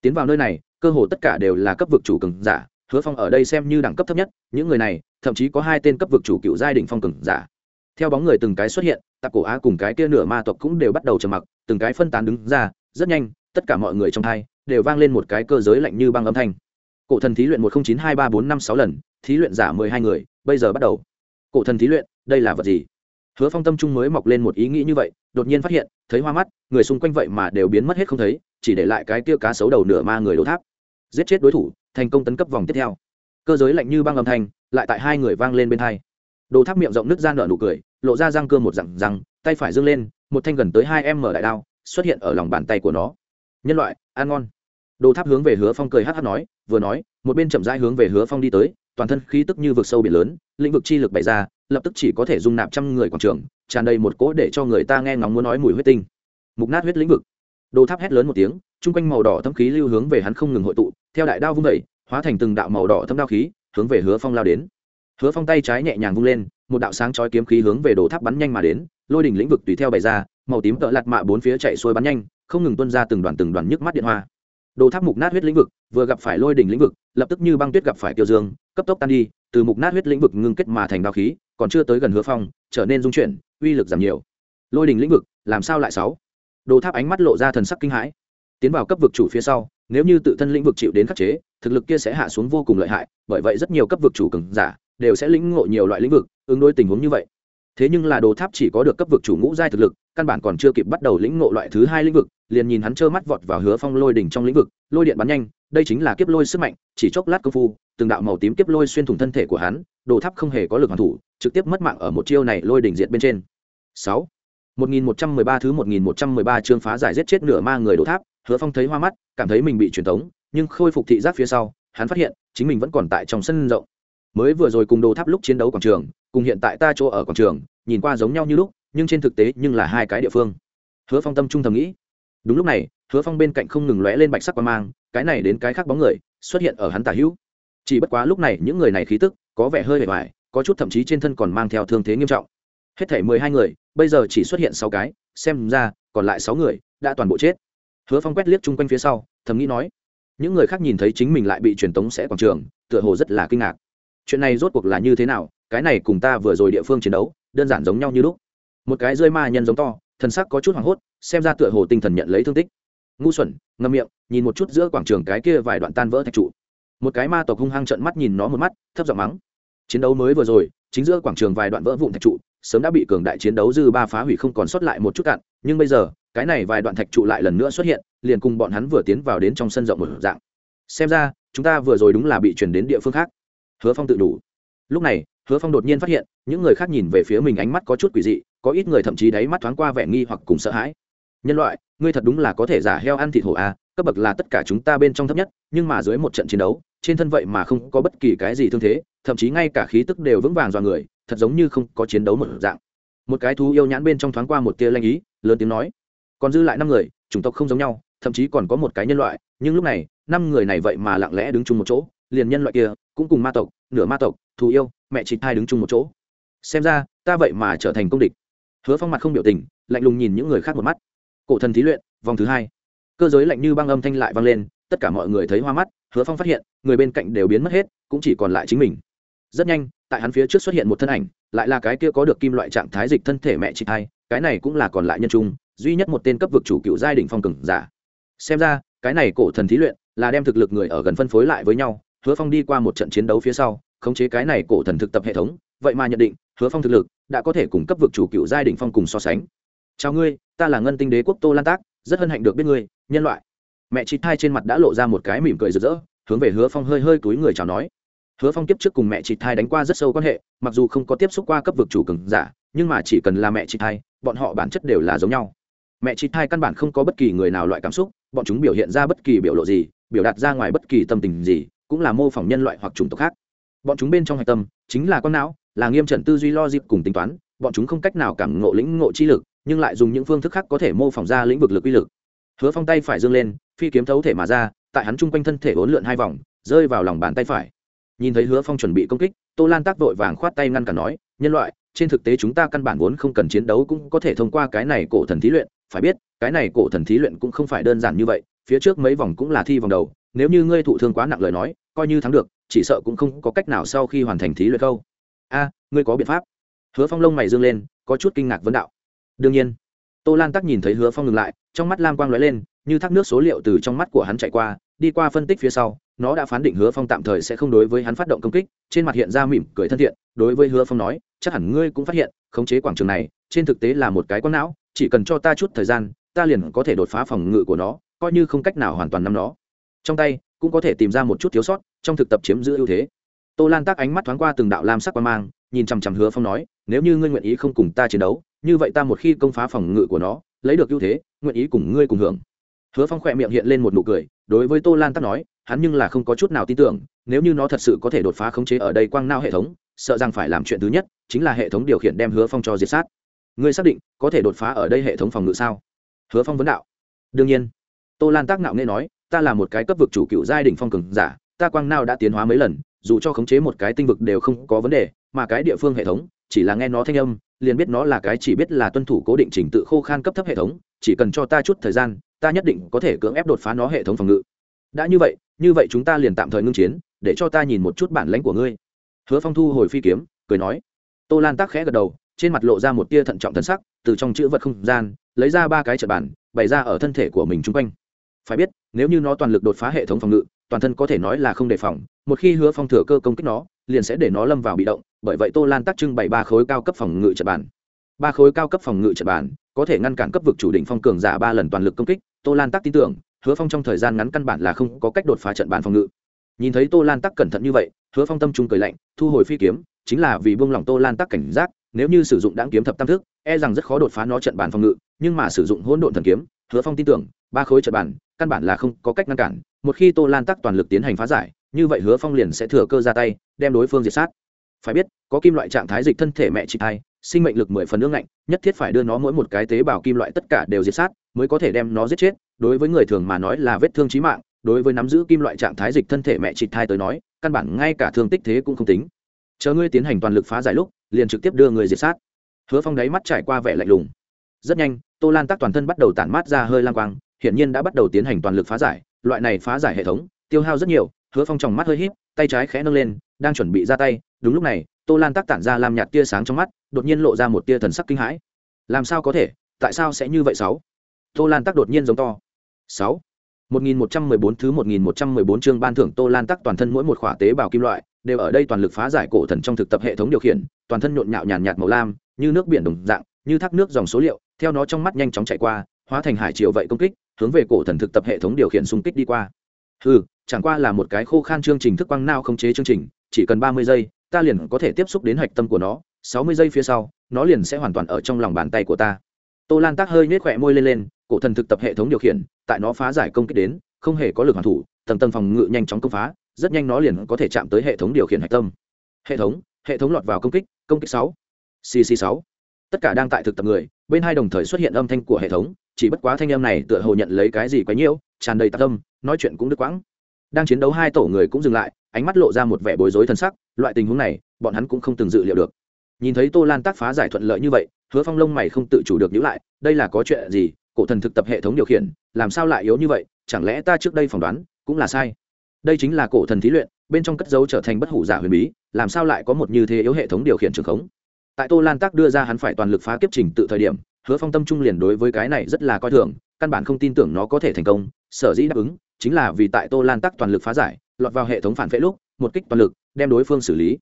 [SPEAKER 1] Tiến vào nơi này, cơ hồ tất cả đều là cấp vực chủ cường giả, hứa phong ở đây xem như đẳng cấp thấp nhất, những người này, thậm chí có hai tên cấp vực chủ cựu giai đình phong cường giả. Theo bóng người từng cái xuất hiện, tạp cổ á cùng cái kia nửa ma tộc cũng đều bắt đầu trầm mặc, từng cái phân tán đứng ra, rất nhanh, tất cả mọi người trong thai đều vang lên một cái cơ giới lạnh như băng âm thanh. Cổ thần thí luyện một trăm chín hai ba bốn năm sáu lần, thí luyện giả mười hai người, bây giờ bắt đầu. Cổ thần thí luyện, đây là vật gì? Hứa phong tâm trung mới mọc lên một ý nghĩ như vậy, đột nhiên phát hiện thấy hoa mắt, người xung quanh vậy mà đều biến mất hết không thấy, chỉ để lại cái kia cá sấu đầu nửa ma người đổ tháp. Giết chết đối thủ, thành công tấn cấp vòng tiếp theo. Cơ giới lạnh như băng âm thanh, lại tại hai người vang lên bên hai. Đồ tháp miệng rộng nước ra nở nụ cười, lộ ra răng cưa một rằng răng, tay phải dâng lên, một thanh gần tới hai em mở đại đao, xuất hiện ở lòng bàn tay của nó. Nhân loại, ăn ngon. Đồ tháp hướng về hứa phong cười hát hát nói, vừa nói, một bên chậm rãi hướng về hứa phong đi tới, toàn thân khí tức như vực sâu biển lớn, lĩnh vực chi lực bày ra lập tức chỉ có thể dung nạp trăm người quảng trường, tràn đầy một cỗ để cho người ta nghe ngóng muốn nói mùi huyết tinh. Mục nát huyết lĩnh vực. Đồ tháp hét lớn một tiếng, chung quanh màu đỏ thâm khí lưu hướng về hắn không ngừng hội tụ, theo đại đao vung vẩy hóa thành từng đạo màu đỏ thâm đao khí, hướng về hứa phong lao đến. Hứa phong tay trái nhẹ nhàng vung lên, một đạo sáng chói kiếm khí hướng về đồ tháp bắn nhanh mà đến, lôi đỉnh lĩnh vực tùy theo bày ra, màu tím cỡ lạt mạ bốn phía chạy xuôi bắn nhanh, không ngừng tuôn ra từng đoàn từng đoàn nhức mắt điện hoa. Đồ tháp mục nát huyết lĩnh vực, vừa gặp phải lôi đỉnh lĩnh vực, lập tức như băng tuyết gặp phải tiêu dương, cấp tốc tan đi, từ mục nát huyết lĩnh vực ngưng kết mà thành đao khí còn chưa tới gần hứa phong, trở nên dung chuyển, uy lực giảm nhiều. Lôi đình lĩnh vực, làm sao lại sáu? Đồ tháp ánh mắt lộ ra thần sắc kinh hãi. Tiến vào cấp vực chủ phía sau, nếu như tự thân lĩnh vực chịu đến khắc chế, thực lực kia sẽ hạ xuống vô cùng lợi hại, bởi vậy rất nhiều cấp vực chủ cường giả đều sẽ lĩnh ngộ nhiều loại lĩnh vực, ứng đối tình huống như vậy thế nhưng là đồ tháp chỉ có được cấp vực chủ ngũ giai thực lực căn bản còn chưa kịp bắt đầu lĩnh ngộ loại thứ hai lĩnh vực liền nhìn hắn trơ mắt vọt vào hứa phong lôi đỉnh trong lĩnh vực lôi điện bắn nhanh đây chính là kiếp lôi sức mạnh chỉ chốc lát công phu từng đạo màu tím kiếp lôi xuyên thủng thân thể của hắn đồ tháp không hề có lực hoàn thủ trực tiếp mất mạng ở một chiêu này lôi đỉnh diệt bên trên sáu 1113 thứ 1113 chương phá giải giết chết nửa ma người đồ tháp, Hứa Phong thấy hoa mắt, cảm thấy mình bị truyền tống, nhưng khôi phục thị giác phía sau, hắn phát hiện, chính mình vẫn còn tại trong sân rộng. Mới vừa rồi cùng đồ tháp lúc chiến đấu quảng trường, cùng hiện tại ta chỗ ở quảng trường, nhìn qua giống nhau như lúc, nhưng trên thực tế nhưng là hai cái địa phương. Hứa Phong tâm trung thầm nghĩ. Đúng lúc này, Hứa Phong bên cạnh không ngừng lóe lên bạch sắc qua mang, cái này đến cái khác bóng người xuất hiện ở hắn tả hữu. Chỉ bất quá lúc này những người này khí tức có vẻ hơi bề ngoài, có chút thậm chí trên thân còn mang theo thương thế nghiêm trọng. Hết thảy mười hai người, bây giờ chỉ xuất hiện sáu cái xem ra còn lại sáu người đã toàn bộ chết hứa phong quét liếc chung quanh phía sau thầm nghĩ nói những người khác nhìn thấy chính mình lại bị truyền tống sẽ quảng trường tựa hồ rất là kinh ngạc chuyện này rốt cuộc là như thế nào, cái này cùng ta vừa rồi địa phương chiến đấu, đơn giản giống nhau như lúc. Một cái rơi ma nhân giống to, thần sắc có chút hoảng hốt, xem ra tựa hồ tinh thần nhận lấy thương tích. Ngu xuẩn, ngâm miệng, nhìn một chút giữa quảng trường cái kia vài đoạn tan vỡ thạch trụ. Một cái ma tộc hung hăng trận mắt nhìn nó một mắt, thấp giọng mắng. Chiến đấu mới vừa rồi, chính giữa quảng trường vài đoạn vỡ vụn thạch trụ, sớm đã bị cường đại chiến đấu dư ba phá hủy không còn sót lại một chút cạn, nhưng bây giờ, cái này vài đoạn thạch trụ lại lần nữa xuất hiện, liền cùng bọn hắn vừa tiến vào đến trong sân rộng một dạng. Xem ra, chúng ta vừa rồi đúng là bị chuyển đến địa phương khác hứa phong tự đủ. Lúc này, hứa phong đột nhiên phát hiện, những người khác nhìn về phía mình ánh mắt có chút quỷ dị, có ít người thậm chí đáy mắt thoáng qua vẻ nghi hoặc cùng sợ hãi. Nhân loại, ngươi thật đúng là có thể giả heo ăn thịt hổ a cấp bậc là tất cả chúng ta bên trong thấp nhất, nhưng mà dưới một trận chiến đấu, trên thân vậy mà không có bất kỳ cái gì thương thế, thậm chí ngay cả khí tức đều vững vàng dọa người, thật giống như không có chiến đấu một dạng. Một cái thú yêu nhãn bên trong thoáng qua một tia lanh ý, lớn tiếng nói, còn dư lại năm người, chủng tộc không giống nhau, thậm chí còn có một cái nhân loại, nhưng lúc này, năm người này vậy mà lặng lẽ đứng chung một chỗ liền nhân loại kia, cũng cùng ma tộc, nửa ma tộc, thù yêu, mẹ chị hai đứng chung một chỗ. Xem ra, ta vậy mà trở thành công địch. Hứa phong mặt không biểu tình, lạnh lùng nhìn những người khác một mắt. Cổ thần thí luyện, vòng thứ hai. Cơ giới lạnh như băng âm thanh lại vang lên, tất cả mọi người thấy hoa mắt, hứa phong phát hiện, người bên cạnh đều biến mất hết, cũng chỉ còn lại chính mình. Rất nhanh, tại hắn phía trước xuất hiện một thân ảnh, lại là cái kia có được kim loại trạng thái dịch thân thể mẹ chị hai cái này cũng là còn lại nhân trung, duy nhất một tên cấp vực chủ cựu giai đình phong cừng giả. Xem ra, cái này cổ thần thí luyện là đem thực lực người ở gần phân phối lại với nhau hứa phong đi qua một trận chiến đấu phía sau, khống chế cái này cổ thần thực tập hệ thống, vậy mà nhận định, hứa phong thực lực đã có thể cùng cấp vực chủ cựu giai đỉnh phong cùng so sánh. Chào ngươi, ta là ngân tinh đế quốc tô lan tác, rất hân hạnh được biết ngươi, nhân loại. Mẹ chị thai trên mặt đã lộ ra một cái mỉm cười rực rỡ, hướng về hứa phong hơi hơi túi người chào nói. Hứa phong kiếp trước cùng mẹ chị thai đánh qua rất sâu quan hệ, mặc dù không có tiếp xúc qua cấp vực chủ cường giả, nhưng mà chỉ cần là mẹ chị thai, bọn họ bản chất đều là giống nhau. Mẹ chị thai căn bản không có bất kỳ người nào loại cảm xúc, bọn chúng biểu hiện ra bất kỳ biểu lộ gì, biểu đạt ra ngoài bất kỳ tâm tình gì cũng là mô phỏng nhân loại hoặc chủng tộc khác. Bọn chúng bên trong hạch tâm chính là con não, là nghiêm trần tư duy logic cùng tính toán, bọn chúng không cách nào cảm ngộ lĩnh ngộ chi lực, nhưng lại dùng những phương thức khác có thể mô phỏng ra lĩnh vực lực uy lực. Hứa phong tay phải dương lên, phi kiếm thấu thể mà ra, tại hắn chung quanh thân thể hỗn lượn hai vòng, rơi vào lòng bàn tay phải. Nhìn thấy hứa phong chuẩn bị công kích, tô lan tác vội vàng khoát tay ngăn cản nói, nhân loại, trên thực tế chúng ta căn bản vốn không cần chiến đấu cũng có thể thông qua cái này cổ thần thí luyện, phải biết, cái này cổ thần thí luyện cũng không phải đơn giản như vậy, phía trước mấy vòng cũng là thi vòng đầu nếu như ngươi thụ thương quá nặng lời nói, coi như thắng được, chỉ sợ cũng không có cách nào sau khi hoàn thành thí luyện câu a, ngươi có biện pháp. Hứa phong lông mày dương lên, có chút kinh ngạc vấn đạo. Đương nhiên. Tô lan tắc nhìn thấy hứa phong ngừng lại, trong mắt lam quang lóe lên, như thác nước số liệu từ trong mắt của hắn chạy qua, đi qua phân tích phía sau, nó đã phán định hứa phong tạm thời sẽ không đối với hắn phát động công kích, trên mặt hiện ra mỉm cười thân thiện, đối với hứa phong nói, chắc hẳn ngươi cũng phát hiện, khống chế quảng trường này, trên thực tế là một cái con não, chỉ cần cho ta chút thời gian, ta liền có thể đột phá phòng ngự của nó, coi như không cách nào hoàn toàn nắm nó trong tay, cũng có thể tìm ra một chút thiếu sót, trong thực tập chiếm giữ ưu thế. Tô lan tác ánh mắt thoáng qua từng đạo lam sắc qua mang, nhìn chằm chằm hứa phong nói, nếu như ngươi nguyện ý không cùng ta chiến đấu, như vậy ta một khi công phá phòng ngự của nó, lấy được ưu thế, nguyện ý cùng ngươi cùng hưởng. Hứa phong khỏe miệng hiện lên một nụ cười, đối với tô lan tác nói, hắn nhưng là không có chút nào tin tưởng, nếu như nó thật sự có thể đột phá khống chế ở đây quang nao hệ thống, sợ rằng phải làm chuyện thứ nhất, chính là hệ thống điều khiển đem hứa phong cho diệt sát. Ngươi xác định có thể đột phá ở đây hệ thống phòng ngự sao? Hứa phong vấn đạo. Đương nhiên. Tô lan tác nạo nghe nói ta là một cái cấp vực chủ cựu giai đình phong cường giả, ta quang nao đã tiến hóa mấy lần, dù cho khống chế một cái tinh vực đều không có vấn đề, mà cái địa phương hệ thống, chỉ là nghe nó thanh âm, liền biết nó là cái chỉ biết là tuân thủ cố định trình tự khô khan cấp thấp hệ thống, chỉ cần cho ta chút thời gian, ta nhất định có thể cưỡng ép đột phá nó hệ thống phòng ngự. Đã như vậy như vậy chúng ta liền tạm thời ngưng chiến, để cho ta nhìn một chút bản lãnh của ngươi. Hứa phong thu hồi phi kiếm, cười nói. Tô lan tác khẽ gật đầu, trên mặt lộ ra một tia thận trọng thần sắc, từ trong chữ vật không gian, lấy ra ba cái trận bản bày ra ở thân thể của mình chung quanh phải biết, nếu như nó toàn lực đột phá hệ thống phòng ngự, toàn thân có thể nói là không đề phòng, một khi hứa phong thừa cơ công kích nó, liền sẽ để nó lâm vào bị động, bởi vậy tô lan tác trưng bày ba khối cao cấp phòng ngự trận bản ba khối cao cấp phòng ngự trận bản có thể ngăn cản cấp vực chủ định phong cường giả ba lần toàn lực công kích, tô lan tác tin tưởng, hứa phong trong thời gian ngắn căn bản là không có cách đột phá trận bản phòng ngự. Nhìn thấy tô lan tắc cẩn thận như vậy, hứa phong tâm trung cười lạnh, thu hồi phi kiếm, chính là vì buông lỏng tô lan tắc cảnh giác, nếu như sử dụng đáng kiếm thập tam thức e rằng rất khó đột phá nó trận bản phòng ngự, nhưng mà sử dụng hỗn độn thần kiếm, hứa phong tin tưởng ba khối trận bản căn bản là không có cách ngăn cản một khi tô lan tắc toàn lực tiến hành phá giải như vậy hứa phong liền sẽ thừa cơ ra tay đem đối phương diệt sát. Phải biết có kim loại trạng thái dịch thân thể mẹ chị thai, sinh mệnh lực mười phần nước lạnh nhất thiết phải đưa nó mỗi một cái tế bào kim loại tất cả đều diệt sát mới có thể đem nó giết chết. Đối với người thường mà nói là vết thương chí mạng đối với nắm giữ kim loại trạng thái dịch thân thể mẹ chị thai tới nói căn bản ngay cả thương tích thế cũng không tính. Chờ ngươi tiến hành toàn lực phá giải lúc liền trực tiếp đưa người diệt sát. Hứa phong đáy mắt trải qua vẻ lạnh lùng. Rất nhanh tô lan Tắc toàn thân bắt đầu tản mát ra hơi lang quang hiển nhiên đã bắt đầu tiến hành toàn lực phá giải loại này phá giải hệ thống tiêu hao rất nhiều hứa phong tròng mắt hơi híp tay trái khẽ nâng lên đang chuẩn bị ra tay đúng lúc này tô lan tác tản ra làm nhạt tia sáng trong mắt đột nhiên lộ ra một tia thần sắc kinh hãi. Làm sao có thể? Tại sao sẽ như vậy sáu? Tô lan tác đột nhiên giống to. Sáu. 1114 thứ 1114 chương ban thưởng Tô Lan Tắc toàn thân mỗi một khỏa tế bào kim loại đều ở đây toàn lực phá giải cổ thần trong thực tập hệ thống điều khiển, toàn thân nhộn nhạo nhàn nhạt màu lam, như nước biển đồng dạng, như thác nước dòng số liệu, theo nó trong mắt nhanh chóng chạy qua, hóa thành hải triều vậy công kích, hướng về cổ thần thực tập hệ thống điều khiển xung kích đi qua. Hừ, chẳng qua là một cái khô khan chương trình thức quang nao không chế chương trình, chỉ cần 30 giây, ta liền có thể tiếp xúc đến hạch tâm của nó, 60 giây phía sau, nó liền sẽ hoàn toàn ở trong lòng bàn tay của ta. Tô Lan Tắc hơi nhếch khóe môi lên lên, cổ thần thực tập hệ thống điều khiển tại nó phá giải công kích đến không hề có lực hoàn thủ tầng tầng phòng ngự nhanh chóng công phá rất nhanh nó liền có thể chạm tới hệ thống điều khiển hạch tâm hệ thống hệ thống lọt vào công kích công kích sáu cc sáu tất cả đang tại thực tập người bên hai đồng thời xuất hiện âm thanh của hệ thống chỉ bất quá thanh em này tựa hồ nhận lấy cái gì quá nhiễu, tràn đầy tạc tâm, nói chuyện cũng đứt quãng. Đang chiến đấu hai tổ người cũng dừng lại, ánh mắt lộ ra một vẻ bối rối thân sắc, loại tình huống này, bọn hắn cũng không từng dự liệu được. Nhìn thấy tô lan tác phá giải thuận lợi như vậy, hứa phong lông mày không tự chủ được nhữ lại, đây là có chuyện gì, cổ thần thực tập hệ thống điều khiển, làm sao lại yếu như vậy, chẳng lẽ ta trước đây phỏng đoán, cũng là sai? Đây chính là cổ thần thí luyện, bên trong cất dấu trở thành bất hủ giả huyền bí, làm sao lại có một như thế yếu hệ thống điều khiển trường khống? Tại tô lan tác đưa ra hắn phải toàn lực phá kiếp trình tự thời điểm hứa phong tâm trung liền đối với cái này rất là coi thường, căn bản không tin tưởng nó có thể thành công, sở dĩ đáp ứng, chính là vì tại tô lan Tắc toàn lực phá giải, lọt vào hệ thống phản vệ lúc, một kích toàn lực, đem đối phương xử lý.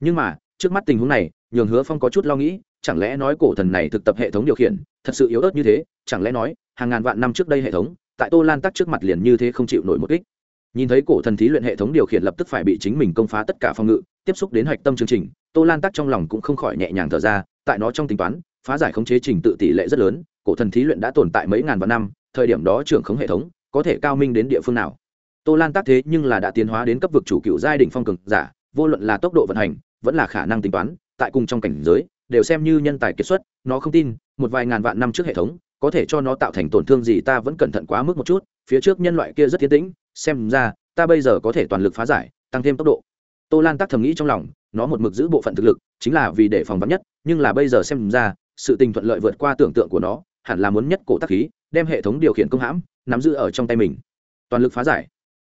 [SPEAKER 1] Nhưng mà, trước mắt tình huống này, nhường hứa phong có chút lo nghĩ, chẳng lẽ nói cổ thần này thực tập hệ thống điều khiển, thật sự yếu ớt như thế, chẳng lẽ nói, hàng ngàn vạn năm trước đây hệ thống, tại tô lan tắc trước mặt liền như thế không chịu nổi một kích. Nhìn thấy cổ thần thí luyện hệ thống điều khiển lập tức phải bị chính mình công phá tất cả phòng ngự, tiếp xúc đến hạch tâm chương trình, tô lan tắc trong lòng cũng không khỏi nhẹ nhàng thở ra, tại nó trong tính toán phá giải khống chế trình tự tỷ lệ rất lớn, cổ thần thí luyện đã tồn tại mấy ngàn vạn năm, thời điểm đó trưởng khống hệ thống có thể cao minh đến địa phương nào? Tô lan tác thế nhưng là đã tiến hóa đến cấp vực chủ cựu giai đ ỉ n h phong cực giả, vô luận là tốc độ vận hành, vẫn là khả năng tính toán, tại cùng trong cảnh giới, đều xem như nhân tài kiệt xuất, nó không tin, một vài ngàn vạn năm trước hệ thống có thể cho nó tạo thành tổn thương gì ta vẫn cẩn thận quá mức một chút, phía trước nhân loại kia rất tiến tĩnh, xem ra, ta bây giờ có thể toàn lực phá giải, tăng thêm tốc độ. Tô lan tác thầm nghĩ trong lòng, nó một mực giữ bộ phận thực lực, chính là vì để phòng vắn nhất, nhưng là bây giờ xem ra sự tình thuận lợi vượt qua tưởng tượng của nó, hẳn là muốn nhất cổ tắc khí, đem hệ thống điều khiển công hãm, nắm giữ ở trong tay mình. Toàn lực phá giải.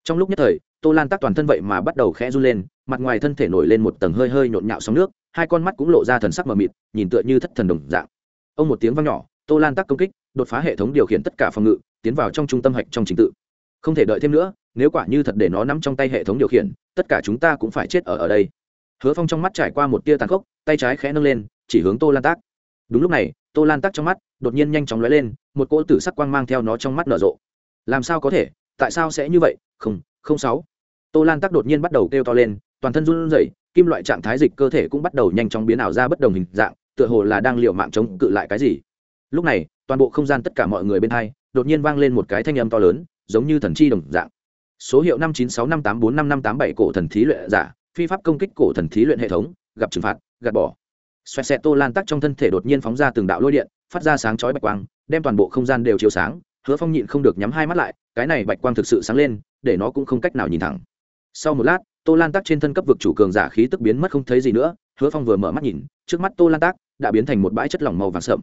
[SPEAKER 1] Trong lúc nhất thời, tô lan tắc toàn thân vậy mà bắt đầu khẽ run lên, mặt ngoài thân thể nổi lên một tầng hơi hơi nhộn nhạo sóng nước, hai con mắt cũng lộ ra thần sắc mờ mịt, nhìn tựa như thất thần đồng dạng. Ông một tiếng vang nhỏ, tô lan tắc công kích, đột phá hệ thống điều khiển tất cả phòng ngự, tiến vào trong trung tâm hạch trong trình tự. Không thể đợi thêm nữa, nếu quả như thật để nó nắm trong tay hệ thống điều khiển, tất cả chúng ta cũng phải chết ở ở đây. Hứa phong trong mắt trải qua một tia tàn khốc, tay trái khẽ nâng lên, chỉ hướng tô lan tác đúng lúc này, tô lan tắc trong mắt, đột nhiên nhanh chóng lóe lên, một cỗ tử sắc quang mang theo nó trong mắt nở rộ. Làm sao có thể? Tại sao sẽ như vậy? Không không sáu. Tô lan tắc đột nhiên bắt đầu kêu to lên, toàn thân run rẩy, kim loại trạng thái dịch cơ thể cũng bắt đầu nhanh chóng biến ảo ra bất đồng hình dạng, tựa hồ là đang liệu mạng chống cự lại cái gì. Lúc này, toàn bộ không gian tất cả mọi người bên hai, đột nhiên vang lên một cái thanh âm to lớn, giống như thần chi đồng dạng. Số hiệu năm chín sáu năm tám bốn năm năm tám bảy cổ thần thí luyện giả, phi pháp công kích cổ thần thí luyện hệ thống, gặp trừng phạt, gạt bỏ xoẹt xẹt tô lan tắc trong thân thể đột nhiên phóng ra từng đạo lôi điện, phát ra sáng chói bạch quang, đem toàn bộ không gian đều chiếu sáng, hứa phong nhịn không được nhắm hai mắt lại, cái này bạch quang thực sự sáng lên, để nó cũng không cách nào nhìn thẳng. Sau một lát, tô lan tắc trên thân cấp vực chủ cường giả khí tức biến mất không thấy gì nữa, hứa phong vừa mở mắt nhìn, trước mắt tô lan tắc đã biến thành một bãi chất lỏng màu vàng sợm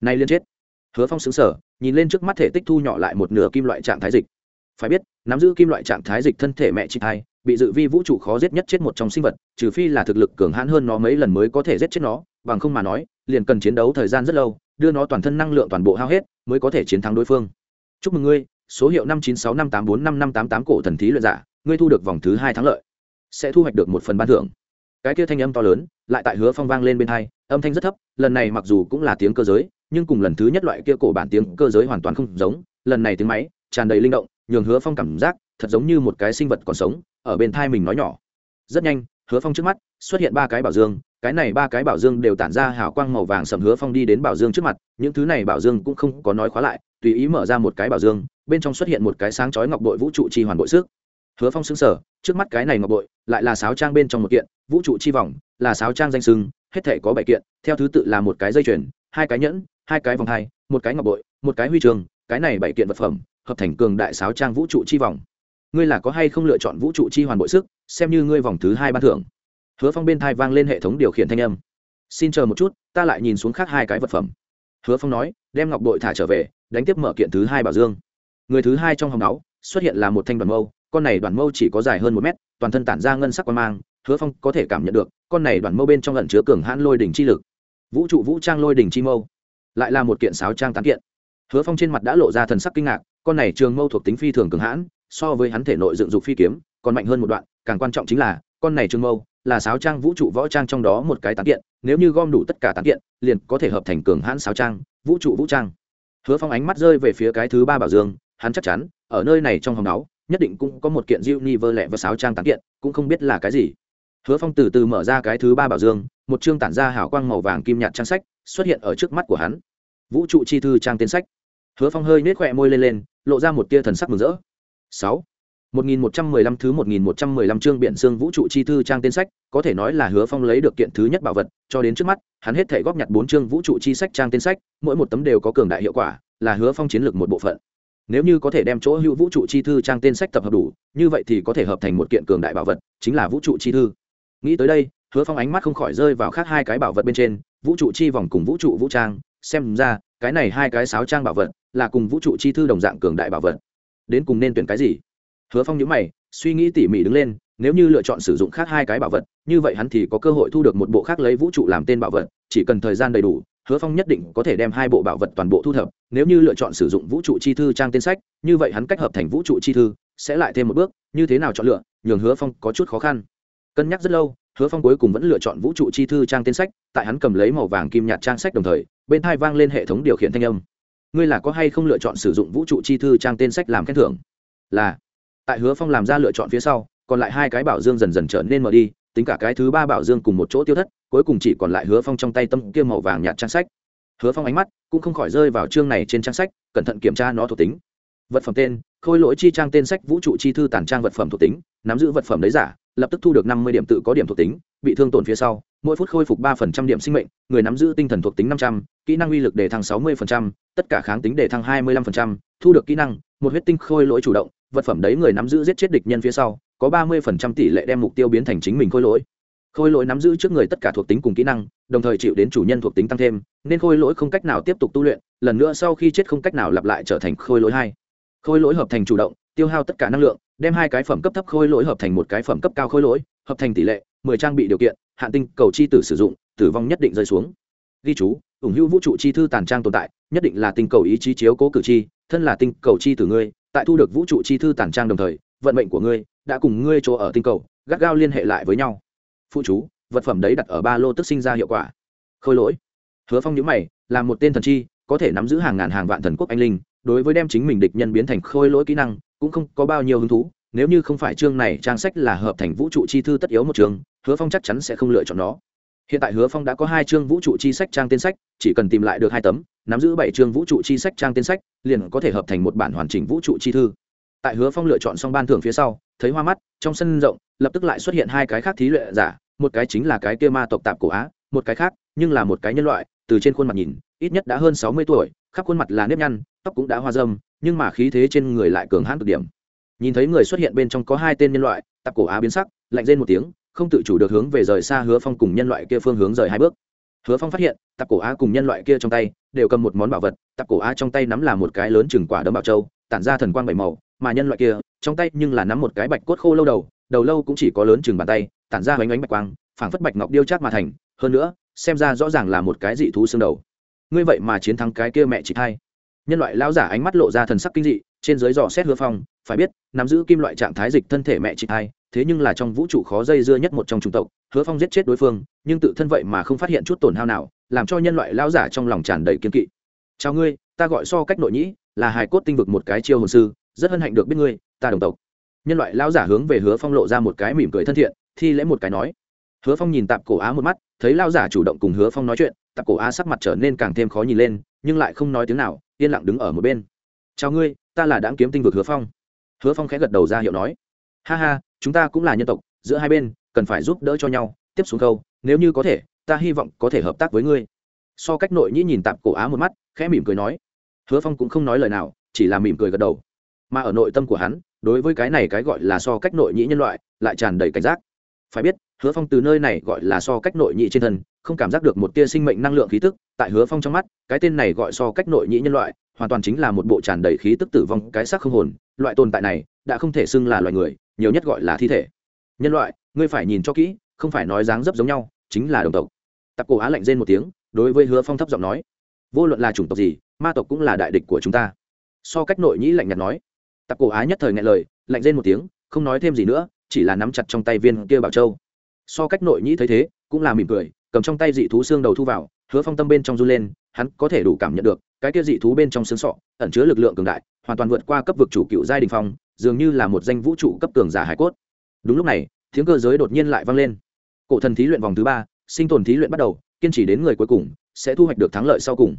[SPEAKER 1] nay liên chết. Hứa phong xứng sở nhìn lên trước mắt thể tích thu nhỏ lại một nửa kim loại trạng thái dịch phải biết, nắm giữ kim loại trạng thái dịch thân thể mẹ chị hai bị dự vi vũ trụ khó giết nhất chết một trong sinh vật, trừ phi là thực lực cường hãn hơn nó mấy lần mới có thể giết chết nó, bằng không mà nói, liền cần chiến đấu thời gian rất lâu, đưa nó toàn thân năng lượng toàn bộ hao hết, mới có thể chiến thắng đối phương. Chúc mừng ngươi, số hiệu năm chín sáu năm tám bốn năm năm tám tám cổ thần thí luyện giả, ngươi thu được vòng thứ hai thắng lợi. Sẽ thu hoạch được một phần ban thưởng. Cái kia thanh âm to lớn, lại tại hứa phong vang lên bên hai, âm thanh rất thấp, lần này mặc dù cũng là tiếng cơ giới, nhưng cùng lần thứ nhất loại kia cổ bản tiếng cơ giới hoàn toàn không giống, lần này tiếng máy, tràn đầy linh động nhường hứa phong cảm giác thật giống như một cái sinh vật còn sống, ở bên thai mình nói nhỏ. Rất nhanh, hứa phong trước mắt xuất hiện ba cái bảo dương, cái này ba cái bảo dương đều tản ra hào quang màu vàng sầm hứa phong đi đến bảo dương trước mặt, những thứ này bảo dương cũng không có nói khóa lại, tùy ý mở ra một cái bảo dương, bên trong xuất hiện một cái sáng chói ngọc bội vũ trụ chi hoàn bội sức hứa phong xứng sở trước mắt cái này ngọc bội lại là sáo trang bên trong một kiện, vũ trụ chi vòng, là sáo trang danh sưng, hết thể có bảy kiện, theo thứ tự là một cái dây chuyền, hai cái nhẫn, hai cái vòng hai, một cái ngọc bội, một cái huy trường cái này bảy kiện vật phẩm hợp thành cường đại sáo trang vũ trụ chi vòng. Ngươi là có hay không lựa chọn vũ trụ chi hoàn bội sức, xem như ngươi vòng thứ hai ban thưởng. Hứa phong bên thai vang lên hệ thống điều khiển thanh âm. Xin chờ một chút, ta lại nhìn xuống khác hai cái vật phẩm. Hứa phong nói, đem ngọc bội thả trở về, đánh tiếp mở kiện thứ hai bảo dương. Người thứ hai trong hòng máu xuất hiện là một thanh đoàn mâu, con này đoàn mâu chỉ có dài hơn một mét, toàn thân tản ra ngân sắc quan mang, hứa phong có thể cảm nhận được, con này đoàn mâu bên trong lần chứa cường hãn lôi đỉnh chi lực. Vũ trụ vũ trang lôi đỉnh chi mâu, lại là một kiện sáo trang tán kiện. Hứa phong trên mặt đã lộ ra thần sắc kinh ngạc con này trường mâu thuộc tính phi thường cường hãn, so với hắn thể nội dựng dục phi kiếm, còn mạnh hơn một đoạn, càng quan trọng chính là, con này trường mâu là sáo trang vũ trụ võ trang trong đó một cái tán kiện, nếu như gom đủ tất cả tán kiện, liền có thể hợp thành cường hãn sáo trang, vũ trụ vũ trang. Hứa phong ánh mắt rơi về phía cái thứ ba bảo dương, hắn chắc chắn, ở nơi này trong hòng náo, nhất định cũng có một kiện diệu ni vơ lẹ và sáo trang tán kiện, cũng không biết là cái gì. Hứa phong từ từ mở ra cái thứ ba bảo dương, một chương tản ra hào quang màu vàng kim nhạt trang sách, xuất hiện ở trước mắt của hắn. Vũ trụ chi thư trang tên sách hứa phong hơi nết khỏe môi lên lên lộ ra một tia thần sắc mừng rỡ sáu 1115 thứ 1115 chương biển xương vũ trụ chi thư trang tên sách, có thể nói là Hứa Phong lấy được kiện thứ nhất bảo vật, cho đến trước mắt, hắn hết thảy góp nhặt 4 chương vũ trụ chi sách trang tên sách, mỗi một tấm đều có cường đại hiệu quả, là Hứa Phong chiến lược một bộ phận. Nếu như có thể đem chỗ hữu vũ trụ chi thư trang tên sách tập hợp đủ, như vậy thì có thể hợp thành một kiện cường đại bảo vật, chính là vũ trụ chi thư. Nghĩ tới đây, Hứa Phong ánh mắt không khỏi rơi vào khác hai cái bảo vật bên trên, vũ trụ chi vòng cùng vũ trụ vũ trang, xem ra, cái này hai cái sáo trang bảo vật là cùng vũ trụ chi thư đồng dạng cường đại bảo vật. Đến cùng nên tuyển cái gì? hứa phong nhớ mày, suy nghĩ tỉ mỉ đứng lên, nếu như lựa chọn sử dụng khác hai cái bảo vật, như vậy hắn thì có cơ hội thu được một bộ khác lấy vũ trụ làm tên bảo vật, chỉ cần thời gian đầy đủ, hứa phong nhất định có thể đem hai bộ bảo vật toàn bộ thu thập, nếu như lựa chọn sử dụng vũ trụ chi thư trang tên sách, như vậy hắn cách hợp thành vũ trụ chi thư sẽ lại thêm một bước, như thế nào chọn lựa, nhường hứa phong có chút khó khăn cân nhắc rất lâu, hứa phong cuối cùng vẫn lựa chọn vũ trụ chi thư trang tên sách, tại hắn cầm lấy màu vàng kim nhạt trang sách đồng thời bên thai vang lên hệ thống điều khiển thanh âm. Ngươi là có hay không lựa chọn sử dụng vũ trụ chi thư trang tên sách làm khen thưởng? Là. Tại hứa phong làm ra lựa chọn phía sau, còn lại hai cái bảo dương dần dần trở nên mở đi, tính cả cái thứ ba bảo dương cùng một chỗ tiêu thất, cuối cùng chỉ còn lại hứa phong trong tay tâm kia màu vàng nhạt trang sách. Hứa phong ánh mắt cũng không khỏi rơi vào chương này trên trang sách, cẩn thận kiểm tra nó thuộc tính. Vật phẩm tên, khôi lỗi chi trang tên sách vũ trụ chi thư tản trang vật phẩm thuộc tính, nắm giữ vật phẩm đấy giả, lập tức thu được năm mươi điểm tự có điểm thuộc tính, bị thương tổn phía sau mỗi phút khôi phục ba phần trăm điểm sinh mệnh, người nắm giữ tinh thần thuộc tính năm trăm, kỹ năng uy lực đề thăng sáu mươi phần trăm, tất cả kháng tính đề thăng hai mươi lăm phần trăm, thu được kỹ năng, một huyết tinh khôi lỗi chủ động, vật phẩm đấy người nắm giữ giết chết địch nhân phía sau, có ba mươi phần trăm tỷ lệ đem mục tiêu biến thành chính mình khôi lỗi. Khôi lỗi nắm giữ trước người tất cả thuộc tính cùng kỹ năng, đồng thời chịu đến chủ nhân thuộc tính tăng thêm, nên khôi lỗi không cách nào tiếp tục tu luyện, lần nữa sau khi chết không cách nào lặp lại trở thành khôi lỗi hai. Khôi lỗi hợp thành chủ động, tiêu hao tất cả năng lượng đem hai cái phẩm cấp thấp khôi lỗi hợp thành một cái phẩm cấp cao khôi lỗi hợp thành tỷ lệ mười trang bị điều kiện hạn tinh cầu chi tử sử dụng tử vong nhất định rơi xuống. Ghi chú ủng hữu vũ trụ chi thư tàn trang tồn tại nhất định là tinh cầu ý chí chiếu cố cử tri, thân là tinh cầu chi tử ngươi tại thu được vũ trụ chi thư tản trang đồng thời vận mệnh của ngươi đã cùng ngươi chỗ ở tinh cầu gắt gao liên hệ lại với nhau. Phụ chú vật phẩm đấy đặt ở ba lô tức sinh ra hiệu quả. Khôi lỗi. Hứa phong nhữ mày là một tên thần chi có thể nắm giữ hàng ngàn hàng vạn thần quốc anh linh đối với đem chính mình địch nhân biến thành khôi lỗi kỹ năng cũng không có bao nhiêu hứng thú, nếu như không phải chương này trang sách là hợp thành vũ trụ chi thư tất yếu một trường hứa phong chắc chắn sẽ không lựa chọn nó. Hiện tại hứa phong đã có hai chương vũ trụ chi sách trang tên sách, chỉ cần tìm lại được hai tấm, nắm giữ bảy chương vũ trụ chi sách trang tên sách, liền có thể hợp thành một bản hoàn chỉnh vũ trụ chi thư. Tại hứa phong lựa chọn xong ban thưởng phía sau, thấy hoa mắt, trong sân rộng, lập tức lại xuất hiện hai cái khác thí lệ giả, một cái chính là cái kia ma tộc tạp cổ á, một cái khác, nhưng là một cái nhân loại, từ trên khuôn mặt nhìn, ít nhất đã hơn sáu mươi tuổi, khắp khuôn mặt là nếp nhăn, tóc cũng đã hoa dâm nhưng mà khí thế trên người lại cường hãn cực điểm. Nhìn thấy người xuất hiện bên trong có hai tên nhân loại, tạp cổ á biến sắc, lạnh rên một tiếng, không tự chủ được hướng về rời xa hứa phong cùng nhân loại kia phương hướng rời hai bước. Hứa phong phát hiện, tạp cổ á cùng nhân loại kia trong tay đều cầm một món bảo vật, tạp cổ á trong tay nắm là một cái lớn chừng quả đấm bảo châu tản ra thần quang bảy màu, mà nhân loại kia trong tay nhưng là nắm một cái bạch cốt khô lâu đầu đầu lâu cũng chỉ có lớn chừng bàn tay, tản ra bánh ánh bạch quang, phảng phất bạch ngọc điêu chát mà thành, hơn nữa, xem ra rõ ràng là một cái dị thú xương đầu. Ngươi vậy mà chiến thắng cái kia mẹ chị thay nhân loại lão giả ánh mắt lộ ra thần sắc kinh dị, trên dưới dò xét hứa phong, phải biết, nắm giữ kim loại trạng thái dịch thân thể mẹ chị hai thế nhưng là trong vũ trụ khó dây dưa nhất một trong chủng tộc, hứa phong giết chết đối phương, nhưng tự thân vậy mà không phát hiện chút tổn hao nào, làm cho nhân loại lao giả trong lòng tràn đầy kiên kỵ. Chào ngươi, ta gọi so cách nội nhĩ, là hài cốt tinh vực một cái chiêu hồn sư, rất hân hạnh được biết ngươi, ta đồng tộc. Nhân loại lao giả hướng về hứa phong lộ ra một cái mỉm cười thân thiện, thi lễ một cái nói. Hứa phong nhìn tạp cổ á một mắt, thấy lao giả chủ động cùng hứa phong nói chuyện, tạp cổ á sắc mặt trở nên càng thêm khó nhìn lên, nhưng lại không nói tiếng nào yên lặng đứng ở một bên. Chào ngươi, ta là đáng kiếm tinh vực hứa phong. Hứa phong khẽ gật đầu ra hiệu nói. Ha ha, chúng ta cũng là nhân tộc, giữa hai bên cần phải giúp đỡ cho nhau. Tiếp xuống câu, nếu như có thể, ta hy vọng có thể hợp tác với ngươi. So cách nội nhĩ nhìn tạp cổ á một mắt, khẽ mỉm cười nói. Hứa phong cũng không nói lời nào, chỉ là mỉm cười gật đầu. Mà ở nội tâm của hắn, đối với cái này cái gọi là so cách nội nhĩ nhân loại, lại tràn đầy cảnh giác. Phải biết hứa phong từ nơi này gọi là so cách nội nhị trên thân, không cảm giác được một tia sinh mệnh năng lượng khí tức, tại hứa phong trong mắt, cái tên này gọi so cách nội nhị nhân loại, hoàn toàn chính là một bộ tràn đầy khí tức tử vong, cái xác không hồn, loại tồn tại này, đã không thể xưng là loài người, nhiều nhất gọi là thi thể. Nhân loại, ngươi phải nhìn cho kỹ, không phải nói dáng dấp giống nhau, chính là đồng tộc. Tạp cổ á lạnh rên một tiếng, đối với hứa phong thấp giọng nói, vô luận là chủng tộc gì, ma tộc cũng là đại địch của chúng ta. So cách nội nhĩ lạnh nhạt nói. Tạp cổ á nhất thời ngại lời, lạnh rên một tiếng, không nói thêm gì nữa, chỉ là nắm chặt trong tay viên kia bảo châu so cách nội nhĩ thấy thế, cũng là mỉm cười, cầm trong tay dị thú xương đầu thu vào, hứa phong tâm bên trong run lên, hắn có thể đủ cảm nhận được, cái kia dị thú bên trong xương sọ, ẩn chứa lực lượng cường đại, hoàn toàn vượt qua cấp vực chủ cựu giai đình phong, dường như là một danh vũ trụ cấp cường giả hải cốt. Đúng lúc này, tiếng cơ giới đột nhiên lại vang lên. Cổ thần thí luyện vòng thứ ba, sinh tồn thí luyện bắt đầu, kiên trì đến người cuối cùng, sẽ thu hoạch được thắng lợi sau cùng.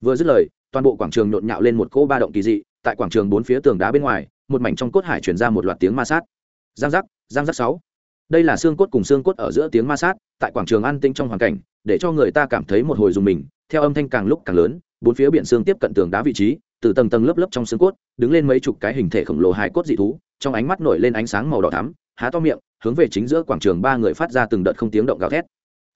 [SPEAKER 1] Vừa dứt lời, toàn bộ quảng trường nhộn nhạo lên một cỗ ba động kỳ dị, tại quảng trường bốn phía tường đá bên ngoài, một mảnh trong cốt hải chuyển ra một loạt tiếng ma sát. Giang giác giang giác sáu đây là xương cốt cùng xương cốt ở giữa tiếng ma sát tại quảng trường an tĩnh trong hoàn cảnh để cho người ta cảm thấy một hồi dùng mình theo âm thanh càng lúc càng lớn bốn phía biển xương tiếp cận tường đá vị trí từ tầng tầng lớp lớp trong xương cốt đứng lên mấy chục cái hình thể khổng lồ hài cốt dị thú trong ánh mắt nổi lên ánh sáng màu đỏ thắm há to miệng hướng về chính giữa quảng trường ba người phát ra từng đợt không tiếng động gào thét.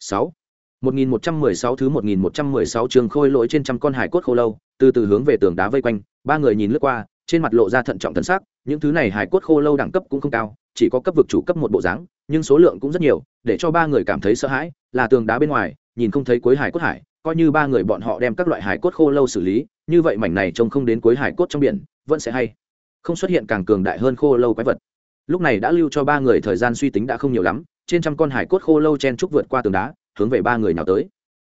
[SPEAKER 1] Sáu. 1116 thứ 1116 trường khôi lỗi trên trăm con hải cốt khô lâu, từ từ hướng về tường đá vây quanh, ba người nhìn lướt qua, trên mặt lộ ra thận trọng thần sắc, những thứ này hải cốt khô lâu đẳng cấp cũng không cao, chỉ có cấp vực chủ cấp một bộ dáng, nhưng số lượng cũng rất nhiều, để cho ba người cảm thấy sợ hãi, là tường đá bên ngoài, nhìn không thấy cuối hải cốt hải, coi như ba người bọn họ đem các loại hải cốt khô lâu xử lý, như vậy mảnh này trông không đến cuối hải cốt trong biển, vẫn sẽ hay. Không xuất hiện càng cường đại hơn khô lâu quái vật. Lúc này đã lưu cho ba người thời gian suy tính đã không nhiều lắm, trên trăm con hải cốt khô lâu chen trúc vượt qua tường đá, hướng về ba người nào tới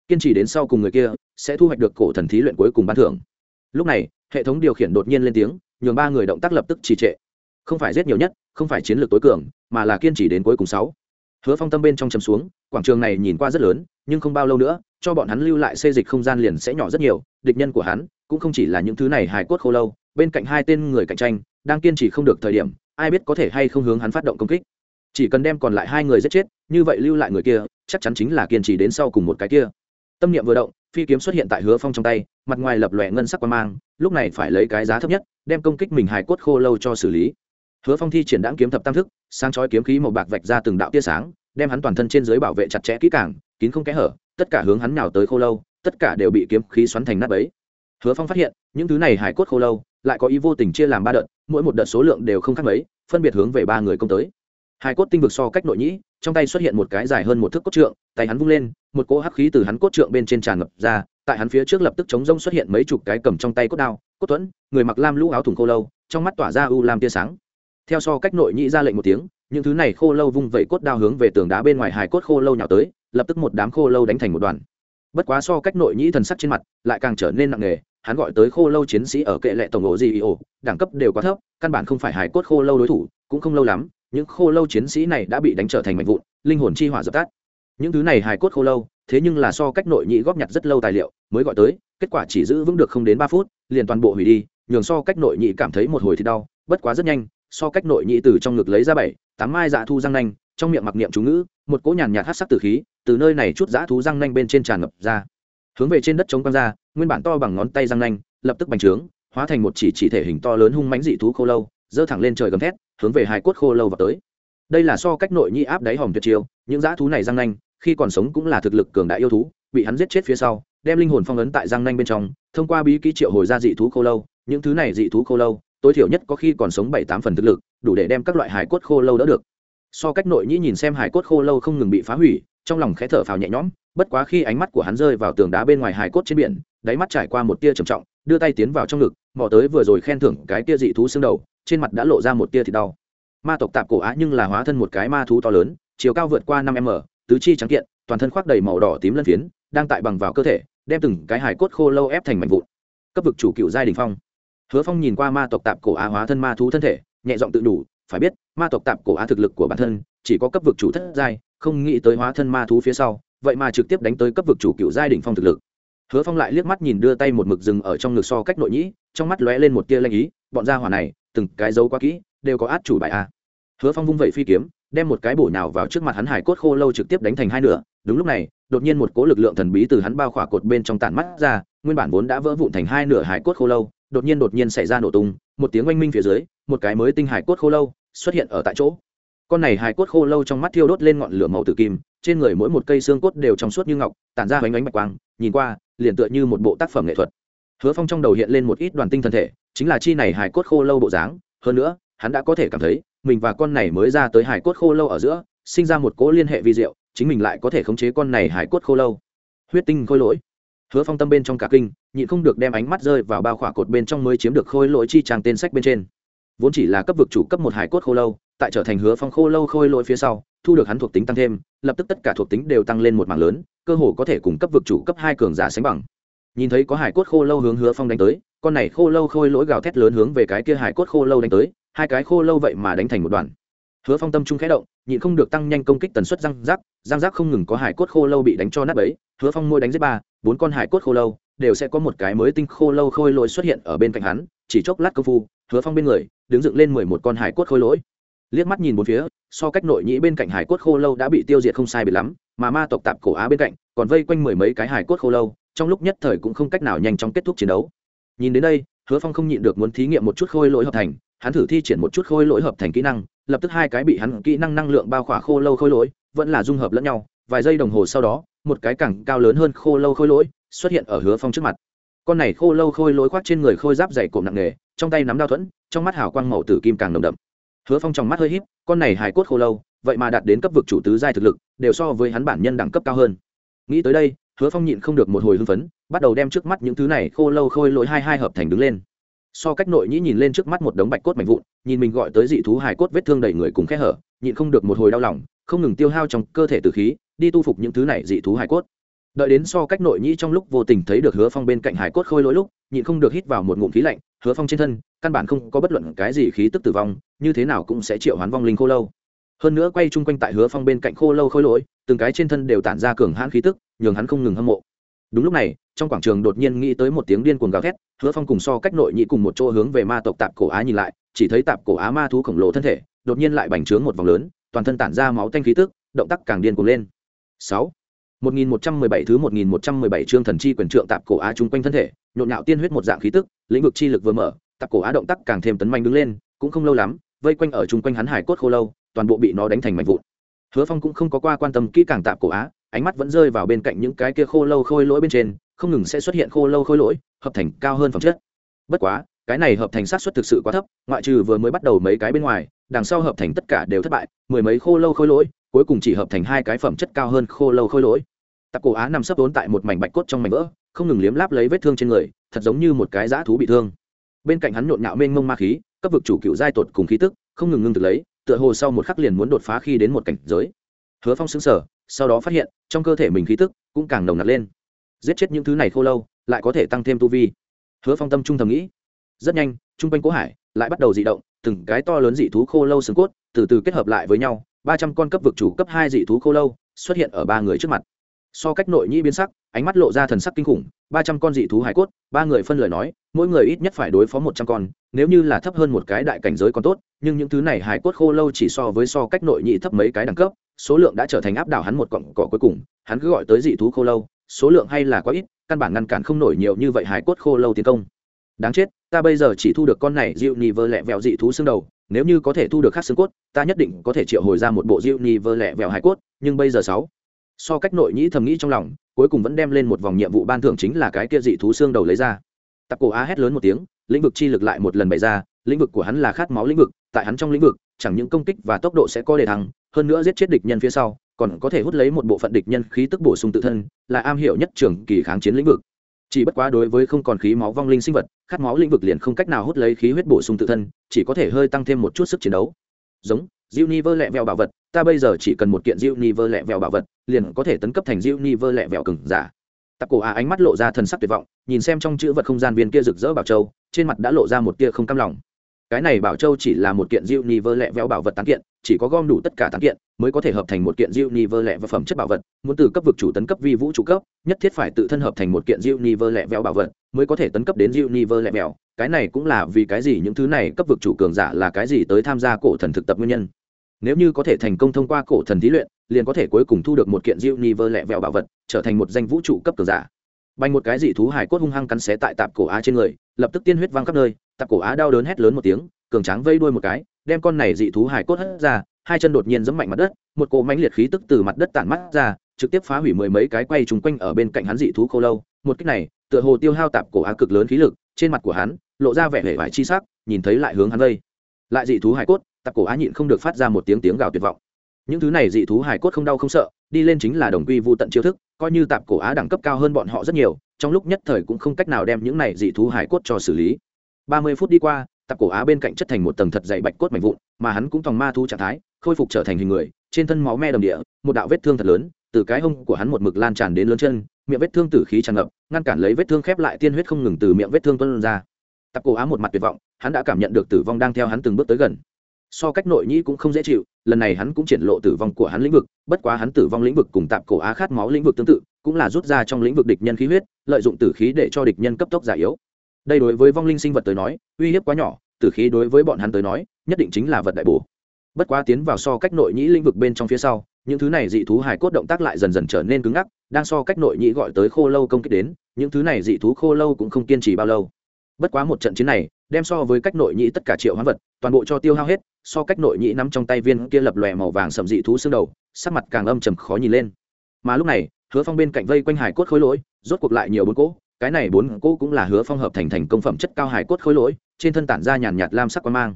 [SPEAKER 1] kiên trì đến sau cùng người kia sẽ thu hoạch được cổ thần thí luyện cuối cùng ban thưởng lúc này hệ thống điều khiển đột nhiên lên tiếng nhường ba người động tác lập tức trì trệ không phải giết nhiều nhất, không phải chiến lược tối cường, mà là kiên trì đến cuối cùng sáu. Hứa phong tâm bên trong chấm xuống, quảng trường này nhìn qua rất lớn, nhưng không bao lâu nữa, cho bọn hắn lưu lại xê dịch không gian liền sẽ nhỏ rất nhiều, địch nhân của hắn, cũng không chỉ là những thứ này hài cốt khô lâu, bên cạnh hai tên người cạnh tranh, đang kiên trì không được thời điểm, ai biết có thể hay không hướng hắn phát động công kích. Chỉ cần đem còn lại hai người giết chết, như vậy lưu lại người kia, chắc chắn chính là kiên trì đến sau cùng một cái kia. Tâm niệm vừa động, phi kiếm xuất hiện tại hứa phong trong tay, mặt ngoài lập lòe ngân sắc quan mang, lúc này phải lấy cái giá thấp nhất, đem công kích mình hài cốt khô lâu cho xử lý hứa phong thi triển đáng kiếm thập tam thức sang chói kiếm khí màu bạc vạch ra từng đạo tia sáng, đem hắn toàn thân trên dưới bảo vệ chặt chẽ kỹ càng, kín không kẽ hở, tất cả hướng hắn nào tới khô lâu, tất cả đều bị kiếm khí xoắn thành nát bấy. Hứa phong phát hiện, những thứ này Hải cốt khô lâu, lại có ý vô tình chia làm ba đợt, mỗi một đợt số lượng đều không khác mấy, phân biệt hướng về ba người công tới. Hải cốt tinh vực so cách nội nhĩ, trong tay xuất hiện một cái dài hơn một thước cốt trượng, tay hắn vung lên, một cỗ hắc khí từ hắn cốt trượng bên trên tràn ngập ra, tại hắn phía trước lập tức chống rông xuất hiện mấy chục cái cầm trong tay cốt đao, cốt tuẫn, người mặc lam lũ áo thùng khô lâu, trong mắt tỏa ra u lam tia sáng theo so cách nội nhĩ ra lệnh một tiếng, những thứ này khô lâu vung vẩy cốt đao hướng về tường đá bên ngoài hài cốt khô lâu nhào tới, lập tức một đám khô lâu đánh thành một đoàn. Bất quá so cách nội nhĩ thần sắc trên mặt, lại càng trở nên nặng nề, hắn gọi tới khô lâu chiến sĩ ở kệ lệ tổng ổ gì ổ, đẳng cấp đều quá thấp, căn bản không phải hài cốt khô lâu đối thủ, cũng không lâu lắm, những khô lâu chiến sĩ này đã bị đánh trở thành mạnh vụn, linh hồn chi hỏa dập tắt. Những thứ này hài cốt khô lâu, thế nhưng là so cách nội nhị góp nhặt rất lâu tài liệu, mới gọi tới, kết quả chỉ giữ vững được không đến ba phút, liền toàn bộ hủy đi, nhường so cách nội nhị cảm thấy một hồi thì đau, bất quá rất nhanh so cách nội nhị từ trong ngực lấy ra bảy, tám mai dạ thu răng nanh, trong miệng mặc niệm chú ngữ, một cỗ nhàn nhạt hát sắc từ khí, từ nơi này chút dạ dã thú răng nanh bên trên tràn ngập ra. Hướng về trên đất chống quăng ra, nguyên bản to bằng ngón tay răng nanh, lập tức bành trướng, hóa thành một chỉ chỉ thể hình to lớn hung mãnh dị thú khô lâu, giơ thẳng lên trời gầm thét, hướng về hai cốt khô lâu vào tới. Đây là so cách nội nhi áp đáy hòm tuyệt chiêu, những dã thú này răng nanh, khi còn sống cũng là thực lực cường đại yêu thú, bị hắn giết chết phía sau, đem linh hồn phong ấn tại răng nanh bên trong, thông qua bí ký triệu hồi ra dị thú khô lâu, những thứ này dị thú khô lâu tối thiểu nhất có khi còn sống bảy tám phần thực lực, đủ để đem các loại hải cốt khô lâu đỡ được. So cách nội nhĩ nhìn xem hải cốt khô lâu không ngừng bị phá hủy, trong lòng khẽ thở phào nhẹ nhõm, bất quá khi ánh mắt của hắn rơi vào tường đá bên ngoài hải cốt trên biển, đáy mắt trải qua một tia trầm trọng, đưa tay tiến vào trong ngực, mò tới vừa rồi khen thưởng cái tia dị thú xương đầu, trên mặt đã lộ ra một tia thịt đau. Ma tộc tạp cổ á nhưng là hóa thân một cái ma thú to lớn, chiều cao vượt qua năm m tứ chi trắng kiện, toàn thân khoác đầy màu đỏ tím lân phiến, đang tại bằng vào cơ thể, đem từng cái hải cốt khô lâu ép thành mảnh vụn. Cấp vực chủ cựu giai đình phong hứa phong nhìn qua ma tộc tạp cổ á hóa thân ma thú thân thể, nhẹ giọng tự đủ, phải biết, ma tộc tạp cổ á thực lực của bản thân chỉ có cấp vực chủ thất giai, không nghĩ tới hóa thân ma thú phía sau, vậy mà trực tiếp đánh tới cấp vực chủ cựu giai đỉnh phong thực lực. Hứa phong lại liếc mắt nhìn đưa tay một mực rừng ở trong ngực so cách nội nhĩ, trong mắt lóe lên một tia lanh ý, bọn gia hỏa này, từng cái dấu quá kỹ, đều có át chủ bài a. Hứa phong vung vẩy phi kiếm, đem một cái bổ nhào vào trước mặt hắn hải cốt khô lâu trực tiếp đánh thành hai nửa. Đúng lúc này, đột nhiên một cỗ lực lượng thần bí từ hắn bao khỏa cột bên trong tản mắt ra, nguyên bản vốn đã vỡ vụn thành hai nửa hải cốt khô lâu đột nhiên đột nhiên xảy ra nổ tung, một tiếng oanh minh phía dưới, một cái mới tinh hải cốt khô lâu xuất hiện ở tại chỗ. Con này hải cốt khô lâu trong mắt thiêu đốt lên ngọn lửa màu tử kim, trên người mỗi một cây xương cốt đều trong suốt như ngọc, tản ra ánh ánh bạch quang, nhìn qua, liền tựa như một bộ tác phẩm nghệ thuật. Hứa phong trong đầu hiện lên một ít đoàn tinh thần thể, chính là chi này hải cốt khô lâu bộ dáng. Hơn nữa, hắn đã có thể cảm thấy, mình và con này mới ra tới hải cốt khô lâu ở giữa, sinh ra một cỗ liên hệ vi diệu, chính mình lại có thể khống chế con này hải cốt khô lâu. Huyết tinh khôi lỗi hứa phong tâm bên trong cả kinh, nhịn không được đem ánh mắt rơi vào bao khỏa cột bên trong mới chiếm được khôi lỗi chi trang tên sách bên trên. Vốn chỉ là cấp vực chủ cấp một hải cốt khô lâu, tại trở thành hứa phong khô lâu khôi lỗi phía sau, thu được hắn thuộc tính tăng thêm, lập tức tất cả thuộc tính đều tăng lên một mảng lớn, cơ hồ có thể cùng cấp vực chủ cấp hai cường giả sánh bằng. Nhìn thấy có hải cốt khô lâu hướng hứa phong đánh tới, con này khô lâu khôi lỗi gào thét lớn hướng về cái kia hải cốt khô lâu đánh tới, hai cái khô lâu vậy mà đánh thành một đoàn. Hứa phong tâm trung khẽ động nhịn không được tăng nhanh công kích tần suất răng rác răng rác không ngừng có hải cốt khô lâu bị đánh cho nát bấy, hứa phong môi đánh giết ba, bốn con hải cốt khô lâu đều sẽ có một cái mới tinh khô lâu khôi lỗi xuất hiện ở bên cạnh hắn, chỉ chốc lát công phu, hứa phong bên người đứng dựng lên mười một con hải cốt khôi lỗi. Liếc mắt nhìn bốn phía, so cách nội nhĩ bên cạnh hải cốt khô lâu đã bị tiêu diệt không sai biệt lắm, mà ma tộc tạp cổ á bên cạnh còn vây quanh mười mấy cái hải cốt khô lâu, trong lúc nhất thời cũng không cách nào nhanh chóng kết thúc chiến đấu. Nhìn đến đây, hứa phong không nhịn được muốn thí nghiệm một chút khôi lỗi hợp thành hắn thử thi triển một chút khôi lỗi hợp thành kỹ năng, lập tức hai cái bị hắn kỹ năng năng lượng bao khỏa khô lâu khôi lỗi, vẫn là dung hợp lẫn nhau, vài giây đồng hồ sau đó, một cái cẳng cao lớn hơn khô lâu khôi lỗi xuất hiện ở hứa phong trước mặt. Con này khô lâu khôi lỗi khoác trên người khôi giáp dày cộm nặng nề, trong tay nắm đao thuẫn, trong mắt hào quang màu tử kim càng nồng đậm. Hứa phong trong mắt hơi híp, con này hài cốt khô lâu, vậy mà đạt đến cấp vực chủ tứ giai thực lực, đều so với hắn bản nhân đẳng cấp cao hơn. Nghĩ tới đây, hứa phong nhịn không được một hồi hưng phấn, bắt đầu đem trước mắt những thứ này khô lâu khôi lỗi hai hai hợp thành đứng lên so cách nội nhĩ nhìn lên trước mắt một đống bạch cốt mạnh vụn, nhìn mình gọi tới dị thú hài cốt vết thương đầy người cùng khe hở, nhịn không được một hồi đau lòng, không ngừng tiêu hao trong cơ thể từ khí, đi tu phục những thứ này dị thú hài cốt. Đợi đến so cách nội nhĩ trong lúc vô tình thấy được hứa phong bên cạnh hải cốt khôi lỗi lúc, nhịn không được hít vào một ngụm khí lạnh, hứa phong trên thân, căn bản không có bất luận cái gì khí tức tử vong, như thế nào cũng sẽ triệu hoán vong linh khô lâu. Hơn nữa quay chung quanh tại hứa phong bên cạnh khô lâu khôi lỗi, từng cái trên thân đều tản ra cường hãn khí tức, nhường hắn không ngừng hâm mộ. Đúng lúc này trong quảng trường đột nhiên nghĩ tới một tiếng điên cuồng gào thét hứa phong cùng so cách nội nhị cùng một chỗ hướng về ma tộc tạp cổ á nhìn lại chỉ thấy tạp cổ á ma thú khổng lồ thân thể đột nhiên lại bành trướng một vòng lớn toàn thân tản ra máu tanh khí tức động tác càng điên cuồng lên sáu 1117 thứ 1117 chương thần chi quyền trượng tạp cổ á trung quanh thân thể, nhộn nhạo tiên huyết một dạng khí tức, lĩnh vực chi lực vừa mở, tạp cổ á động tác càng thêm tấn manh đứng lên, cũng không lâu lắm, vây quanh ở trung quanh hắn hải cốt khô lâu, toàn bộ bị nó đánh thành mảnh vụn. Hứa Phong cũng không có qua quan tâm kỹ càng tạp cổ á, ánh mắt vẫn rơi vào bên cạnh những cái kia khô lâu khôi lỗi bên trên, không ngừng sẽ xuất hiện khô lâu khôi lỗi, hợp thành cao hơn phẩm chất. Bất quá, cái này hợp thành sát suất thực sự quá thấp, ngoại trừ vừa mới bắt đầu mấy cái bên ngoài, đằng sau hợp thành tất cả đều thất bại, mười mấy khô lâu khôi lỗi, cuối cùng chỉ hợp thành hai cái phẩm chất cao hơn khô lâu khôi lỗi. Tạp cổ á nằm sấp vốn tại một mảnh bạch cốt trong mảnh vỡ không ngừng liếm láp lấy vết thương trên người thật giống như một cái dã thú bị thương. Bên cạnh hắn nhộn nhạo mênh mông ma khí cấp vực chủ cựu giai tột cùng khí tức không ngừng ngưng thực lấy tựa hồ sau một khắc liền muốn đột phá khi đến một cảnh giới. Hứa phong xứng sở sau đó phát hiện trong cơ thể mình khí tức cũng càng nồng nặc lên giết chết những thứ này khô lâu, lại có thể tăng thêm tu vi. Hứa phong tâm trung thầm nghĩ. Rất nhanh t r u n g quanh cố hải lại bắt đầu dị động, từng cái to lớn dị thú khô lâu xương cốt từ từ kết hợp lại với nhau, ba trăm con cấp vực chủ cấp hai dị thú khô lâu xuất hiện ở ba người trước mặt. So cách nội nhĩ biến sắc, ánh mắt lộ ra thần sắc kinh khủng, ba trăm con dị thú hải cốt, ba người phân lời nói, mỗi người ít nhất phải đối phó một trăm con, nếu như là thấp hơn một cái đại cảnh giới còn tốt, nhưng những thứ này hải cốt khô lâu chỉ so với so cách nội nhị thấp mấy cái đẳng cấp, số lượng đã trở thành áp đảo hắn một cọng cỏ cuối cùng, hắn cứ gọi tới dị thú khô lâu số lượng hay là quá ít, căn bản ngăn cản không nổi nhiều như vậy hải cốt khô lâu tiến công. Đáng chết, ta bây giờ chỉ thu được con này dịu ni vơ lẹ vẹo dị thú xương đầu, nếu như có thể thu được khắc xương cốt, ta nhất định có thể triệu hồi ra một bộ dịu ni vơ lẹ vẹo hải cốt, nhưng bây giờ sáu. So cách nội nhĩ thầm nghĩ trong lòng, cuối cùng vẫn đem lên một vòng nhiệm vụ ban thưởng chính là cái kia dị thú xương đầu lấy ra. Tạp cổ a hét lớn một tiếng, lĩnh vực chi lực lại một lần bày ra, lĩnh vực của hắn là khát máu lĩnh vực, tại hắn trong lĩnh vực, chẳng những công kích và tốc độ sẽ có đề thắng hơn nữa giết chết địch nhân phía sau còn có thể hút lấy một bộ phận địch nhân khí tức bổ sung tự thân, là am hiểu nhất trường kỳ kháng chiến lĩnh vực. Chỉ bất quá đối với không còn khí máu vong linh sinh vật, khát máu lĩnh vực liền không cách nào hút lấy khí huyết bổ sung tự thân, chỉ có thể hơi tăng thêm một chút sức chiến đấu. Giống diêu ni vơ lẹ vẹo bảo vật, ta bây giờ chỉ cần một kiện diêu ni vơ lẹ vẹo bảo vật, liền có thể tấn cấp thành diêu ni vơ lẹ vẹo cừng giả. Tạp cổ á ánh mắt lộ ra thần sắc tuyệt vọng, nhìn xem trong chữ vật không gian viên kia rực rỡ bảo châu, trên mặt đã lộ ra một tia không cam lòng. Cái này bảo châu chỉ là một kiện diêu ni vơ lẹ vẹo bảo vật tán kiện chỉ có gom đủ tất cả tán kiện mới có thể hợp thành một kiện Diệu ni vơ lẹ và phẩm chất bảo vật. Muốn từ cấp vực chủ tấn cấp vi vũ trụ cấp, nhất thiết phải tự thân hợp thành một kiện Diệu ni vơ lẹ vẹo bảo vật mới có thể tấn cấp đến Diệu ni vơ lẹ vẹo. Cái này cũng là vì cái gì những thứ này cấp vực chủ cường giả là cái gì tới tham gia cổ thần thực tập nguyên nhân. Nếu như có thể thành công thông qua cổ thần thí luyện, liền có thể cuối cùng thu được một kiện diệu ni vơ lẹ vẹo bảo vật, trở thành một danh vũ trụ cấp cường giả. Bành một cái dị thú hải cốt hung hăng cắn xé tại tạp cổ á trên người, lập tức tiên huyết văng khắp nơi, tạp cổ á đau đớn hét lớn một tiếng, cường tráng vây đuôi một cái đem con này dị thú hải cốt hất ra, hai chân đột nhiên giẫm mạnh mặt đất, một cỗ mãnh liệt khí tức từ mặt đất tản mắt ra, trực tiếp phá hủy mười mấy cái quay trùng quanh ở bên cạnh hắn dị thú khô lâu. Một cách này, tựa hồ tiêu hao tạp cổ á cực lớn khí lực, trên mặt của hắn lộ ra vẻ vẻ vải chi sắc, nhìn thấy lại hướng hắn vây lại dị thú hải cốt, tạp cổ á nhịn không được phát ra một tiếng tiếng gào tuyệt vọng. Những thứ này dị thú hải cốt không đau không sợ, đi lên chính là đồng quy vô tận chiêu thức, coi như tạp cổ á đẳng cấp cao hơn bọn họ rất nhiều, trong lúc nhất thời cũng không cách nào đem những này dị thú hải cốt cho xử lý. Ba mươi phút đi qua tạp cổ á bên cạnh chất thành một tầng thật dày bạch cốt mạnh vụn, mà hắn cũng thòng ma thu trạng thái, khôi phục trở thành hình người, trên thân máu me đầm địa, một đạo vết thương thật lớn, từ cái hông của hắn một mực lan tràn đến lớn chân, miệng vết thương tử khí tràn ngập, ngăn cản lấy vết thương khép lại tiên huyết không ngừng từ miệng vết thương tuân ra. Tạp cổ á một mặt tuyệt vọng, hắn đã cảm nhận được tử vong đang theo hắn từng bước tới gần. So cách nội nhĩ cũng không dễ chịu, lần này hắn cũng triển lộ tử vong của hắn lĩnh vực, bất quá hắn tử vong lĩnh vực cùng tạp cổ á khát máu lĩnh vực tương tự, cũng là rút ra trong lĩnh vực địch nhân khí huyết, lợi dụng tử khí để cho địch nhân cấp tốc giả yếu. Đây đối với vong linh sinh vật tới nói, uy hiếp quá nhỏ tử khí đối với bọn hắn tới nói, nhất định chính là vật đại bổ. Bất quá tiến vào so cách nội nhĩ lĩnh vực bên trong phía sau, những thứ này dị thú hài cốt động tác lại dần dần trở nên cứng ngắc, đang so cách nội nhĩ gọi tới khô lâu công kích đến, những thứ này dị thú khô lâu cũng không kiên trì bao lâu. Bất quá một trận chiến này, đem so với cách nội nhĩ tất cả triệu hoán vật, toàn bộ cho tiêu hao hết, so cách nội nhĩ nắm trong tay viên kia lập lòe màu vàng sầm dị thú xương đầu, sắc mặt càng âm trầm khó nhìn lên. Mà lúc này, hứa phong bên cạnh vây quanh hải cốt khối lỗi, rốt cuộc lại nhiều bốn cỗ, cái này bốn cỗ cũng là hứa phong hợp thành thành công phẩm chất cao hải cốt khối lỗi trên thân tản ra nhàn nhạt lam sắc quang mang.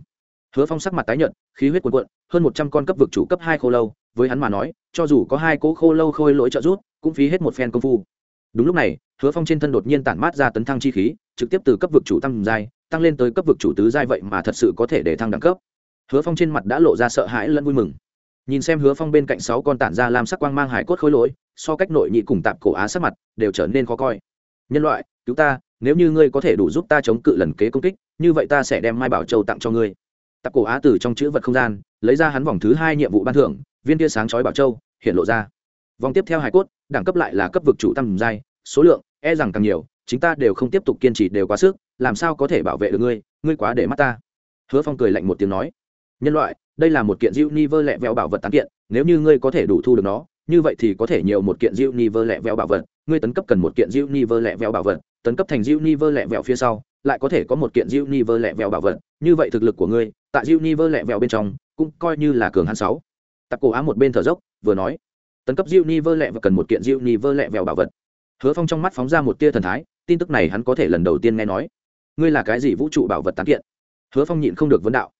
[SPEAKER 1] Hứa phong sắc mặt tái nhợt, khí huyết cuồn cuộn, hơn một trăm con cấp vực chủ cấp hai khô lâu, với hắn mà nói, cho dù có hai cỗ khô lâu khôi lỗi trợ rút cũng phí hết một phen công phu. Đúng lúc này, hứa phong trên thân đột nhiên tản mát ra tấn thăng chi khí, trực tiếp từ cấp vực chủ tăng giai, tăng lên tới cấp vực chủ tứ giai vậy mà thật sự có thể để thăng đẳng cấp. Hứa phong trên mặt đã lộ ra sợ hãi lẫn vui mừng. Nhìn xem hứa phong bên cạnh sáu con tản ra làm sắc quang mang hải cốt khối lỗi, so cách nội nhị cùng tạp cổ á sắc mặt, đều trở nên khó coi nhân loại, cứu ta, nếu như ngươi có thể đủ giúp ta chống cự lần kế công kích, như vậy ta sẽ đem mai bảo châu tặng cho ngươi. Tạp cổ á từ trong chữ vật không gian, lấy ra hắn vòng thứ hai nhiệm vụ ban thưởng, viên tia sáng chói bảo châu, hiện lộ ra. Vòng tiếp theo hải cốt, đẳng cấp lại là cấp vực chủ tăng giai, số lượng e rằng càng nhiều chúng ta đều không tiếp tục kiên trì đều quá sức, làm sao có thể bảo vệ được ngươi ngươi quá để mắt ta. Hứa phong cười lạnh một tiếng nói, nhân loại, đây là một kiện diệu ni vơ lẹ vẹo bảo vật tán kiện, nếu như ngươi có thể đủ thu được nó như vậy thì có thể nhiều một kiện diệu ni vơ lẹ vẹo bảo vật. Ngươi tấn cấp cần một kiện diệu ni vơ lẹ vẹo bảo vật. Tấn cấp thành diệu ni vơ lẹ vẹo phía sau, lại có thể có một kiện diệu ni vơ lẹ vẹo bảo vật. Như vậy thực lực của ngươi, tại diệu ni vơ lẹ vẹo bên trong, cũng coi như là cường hắn sáu. Tặc cổ á một bên thở dốc, vừa nói, tấn cấp diệu ni vơ lẹ và cần một kiện diệu ni vơ lẹ vẹo bảo vật. Hứa phong trong mắt phóng ra một tia thần thái, tin tức này hắn có thể lần đầu tiên nghe nói. Ngươi là cái gì vũ trụ bảo vật tán kiện? Hứa phong nhịn không được vấn đạo.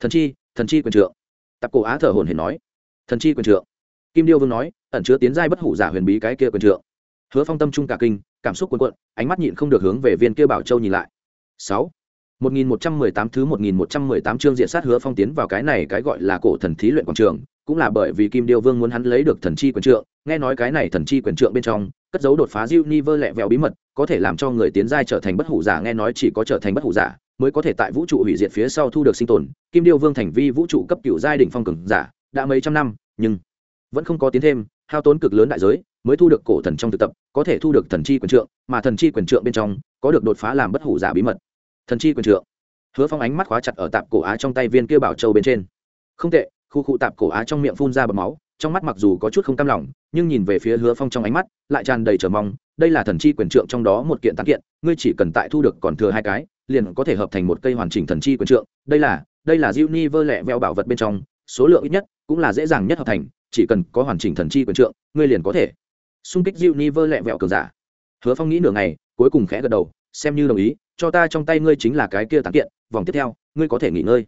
[SPEAKER 1] Thần chi thần chi quyền trượng. Tạp cổ á thở hồn hển nói. Thần chi quyền trượng kim điêu vương nói, ẩn chứa tiến giai bất hủ giả huyền bí cái kia quyền trượng. Hứa phong tâm trung cả kinh, cảm xúc cuồn cuộn, ánh mắt nhịn không được hướng về viên kia bảo châu nhìn lại. Sáu. Một nghìn một trăm mười tám thứ một nghìn một trăm mười tám chương diện sát hứa phong tiến vào cái này cái gọi là cổ thần thí luyện quảng trường, cũng là bởi vì kim điêu vương muốn hắn lấy được thần chi quyền trượng, nghe nói cái này thần chi quyền trượng bên trong, cất giấu đột phá Univer lẹ vẹo bí mật, có thể làm cho người tiến giai trở thành bất hủ giả, nghe nói chỉ có trở thành bất hủ giả, mới có thể tại vũ trụ hủy diệt phía sau thu được sinh tồn. Kim điêu vương thành vi vũ trụ cấp cựu giai đỉnh phong cường giả, đã mấy trăm năm, nhưng vẫn không có tiến thêm, hao tốn cực lớn đại giới, mới thu được cổ thần trong thực tập, có thể thu được thần chi quyền trượng, mà thần chi quyền trượng bên trong, có được đột phá làm bất hủ giả bí mật. Thần chi quyền trượng. Hứa phong ánh mắt khóa chặt ở tạp cổ á trong tay viên kia bảo châu bên trên. Không tệ, khu cụ tạp cổ á trong miệng phun ra bầm máu, trong mắt mặc dù có chút không cam lòng, nhưng nhìn về phía hứa phong trong ánh mắt, lại tràn đầy trở mong, đây là thần chi quyền trượng trong đó một kiện tán kiện, ngươi chỉ cần tại thu được còn thừa hai cái, liền có thể hợp thành một cây hoàn chỉnh thần chi quyền trượng, đây là đây là diêu ni vơ lẹ veo bảo vật bên trong, số lượng ít nhất cũng là dễ dàng nhất hợp thành chỉ cần có hoàn chỉnh thần chi quyền trượng, ngươi liền có thể. Xung kích diệu ni vơ lẹ vẹo cường giả. Hứa phong nghĩ nửa ngày, cuối cùng khẽ gật đầu, xem như đồng ý, cho ta trong tay ngươi chính là cái kia tán kiện, vòng tiếp theo, ngươi có thể nghỉ ngơi.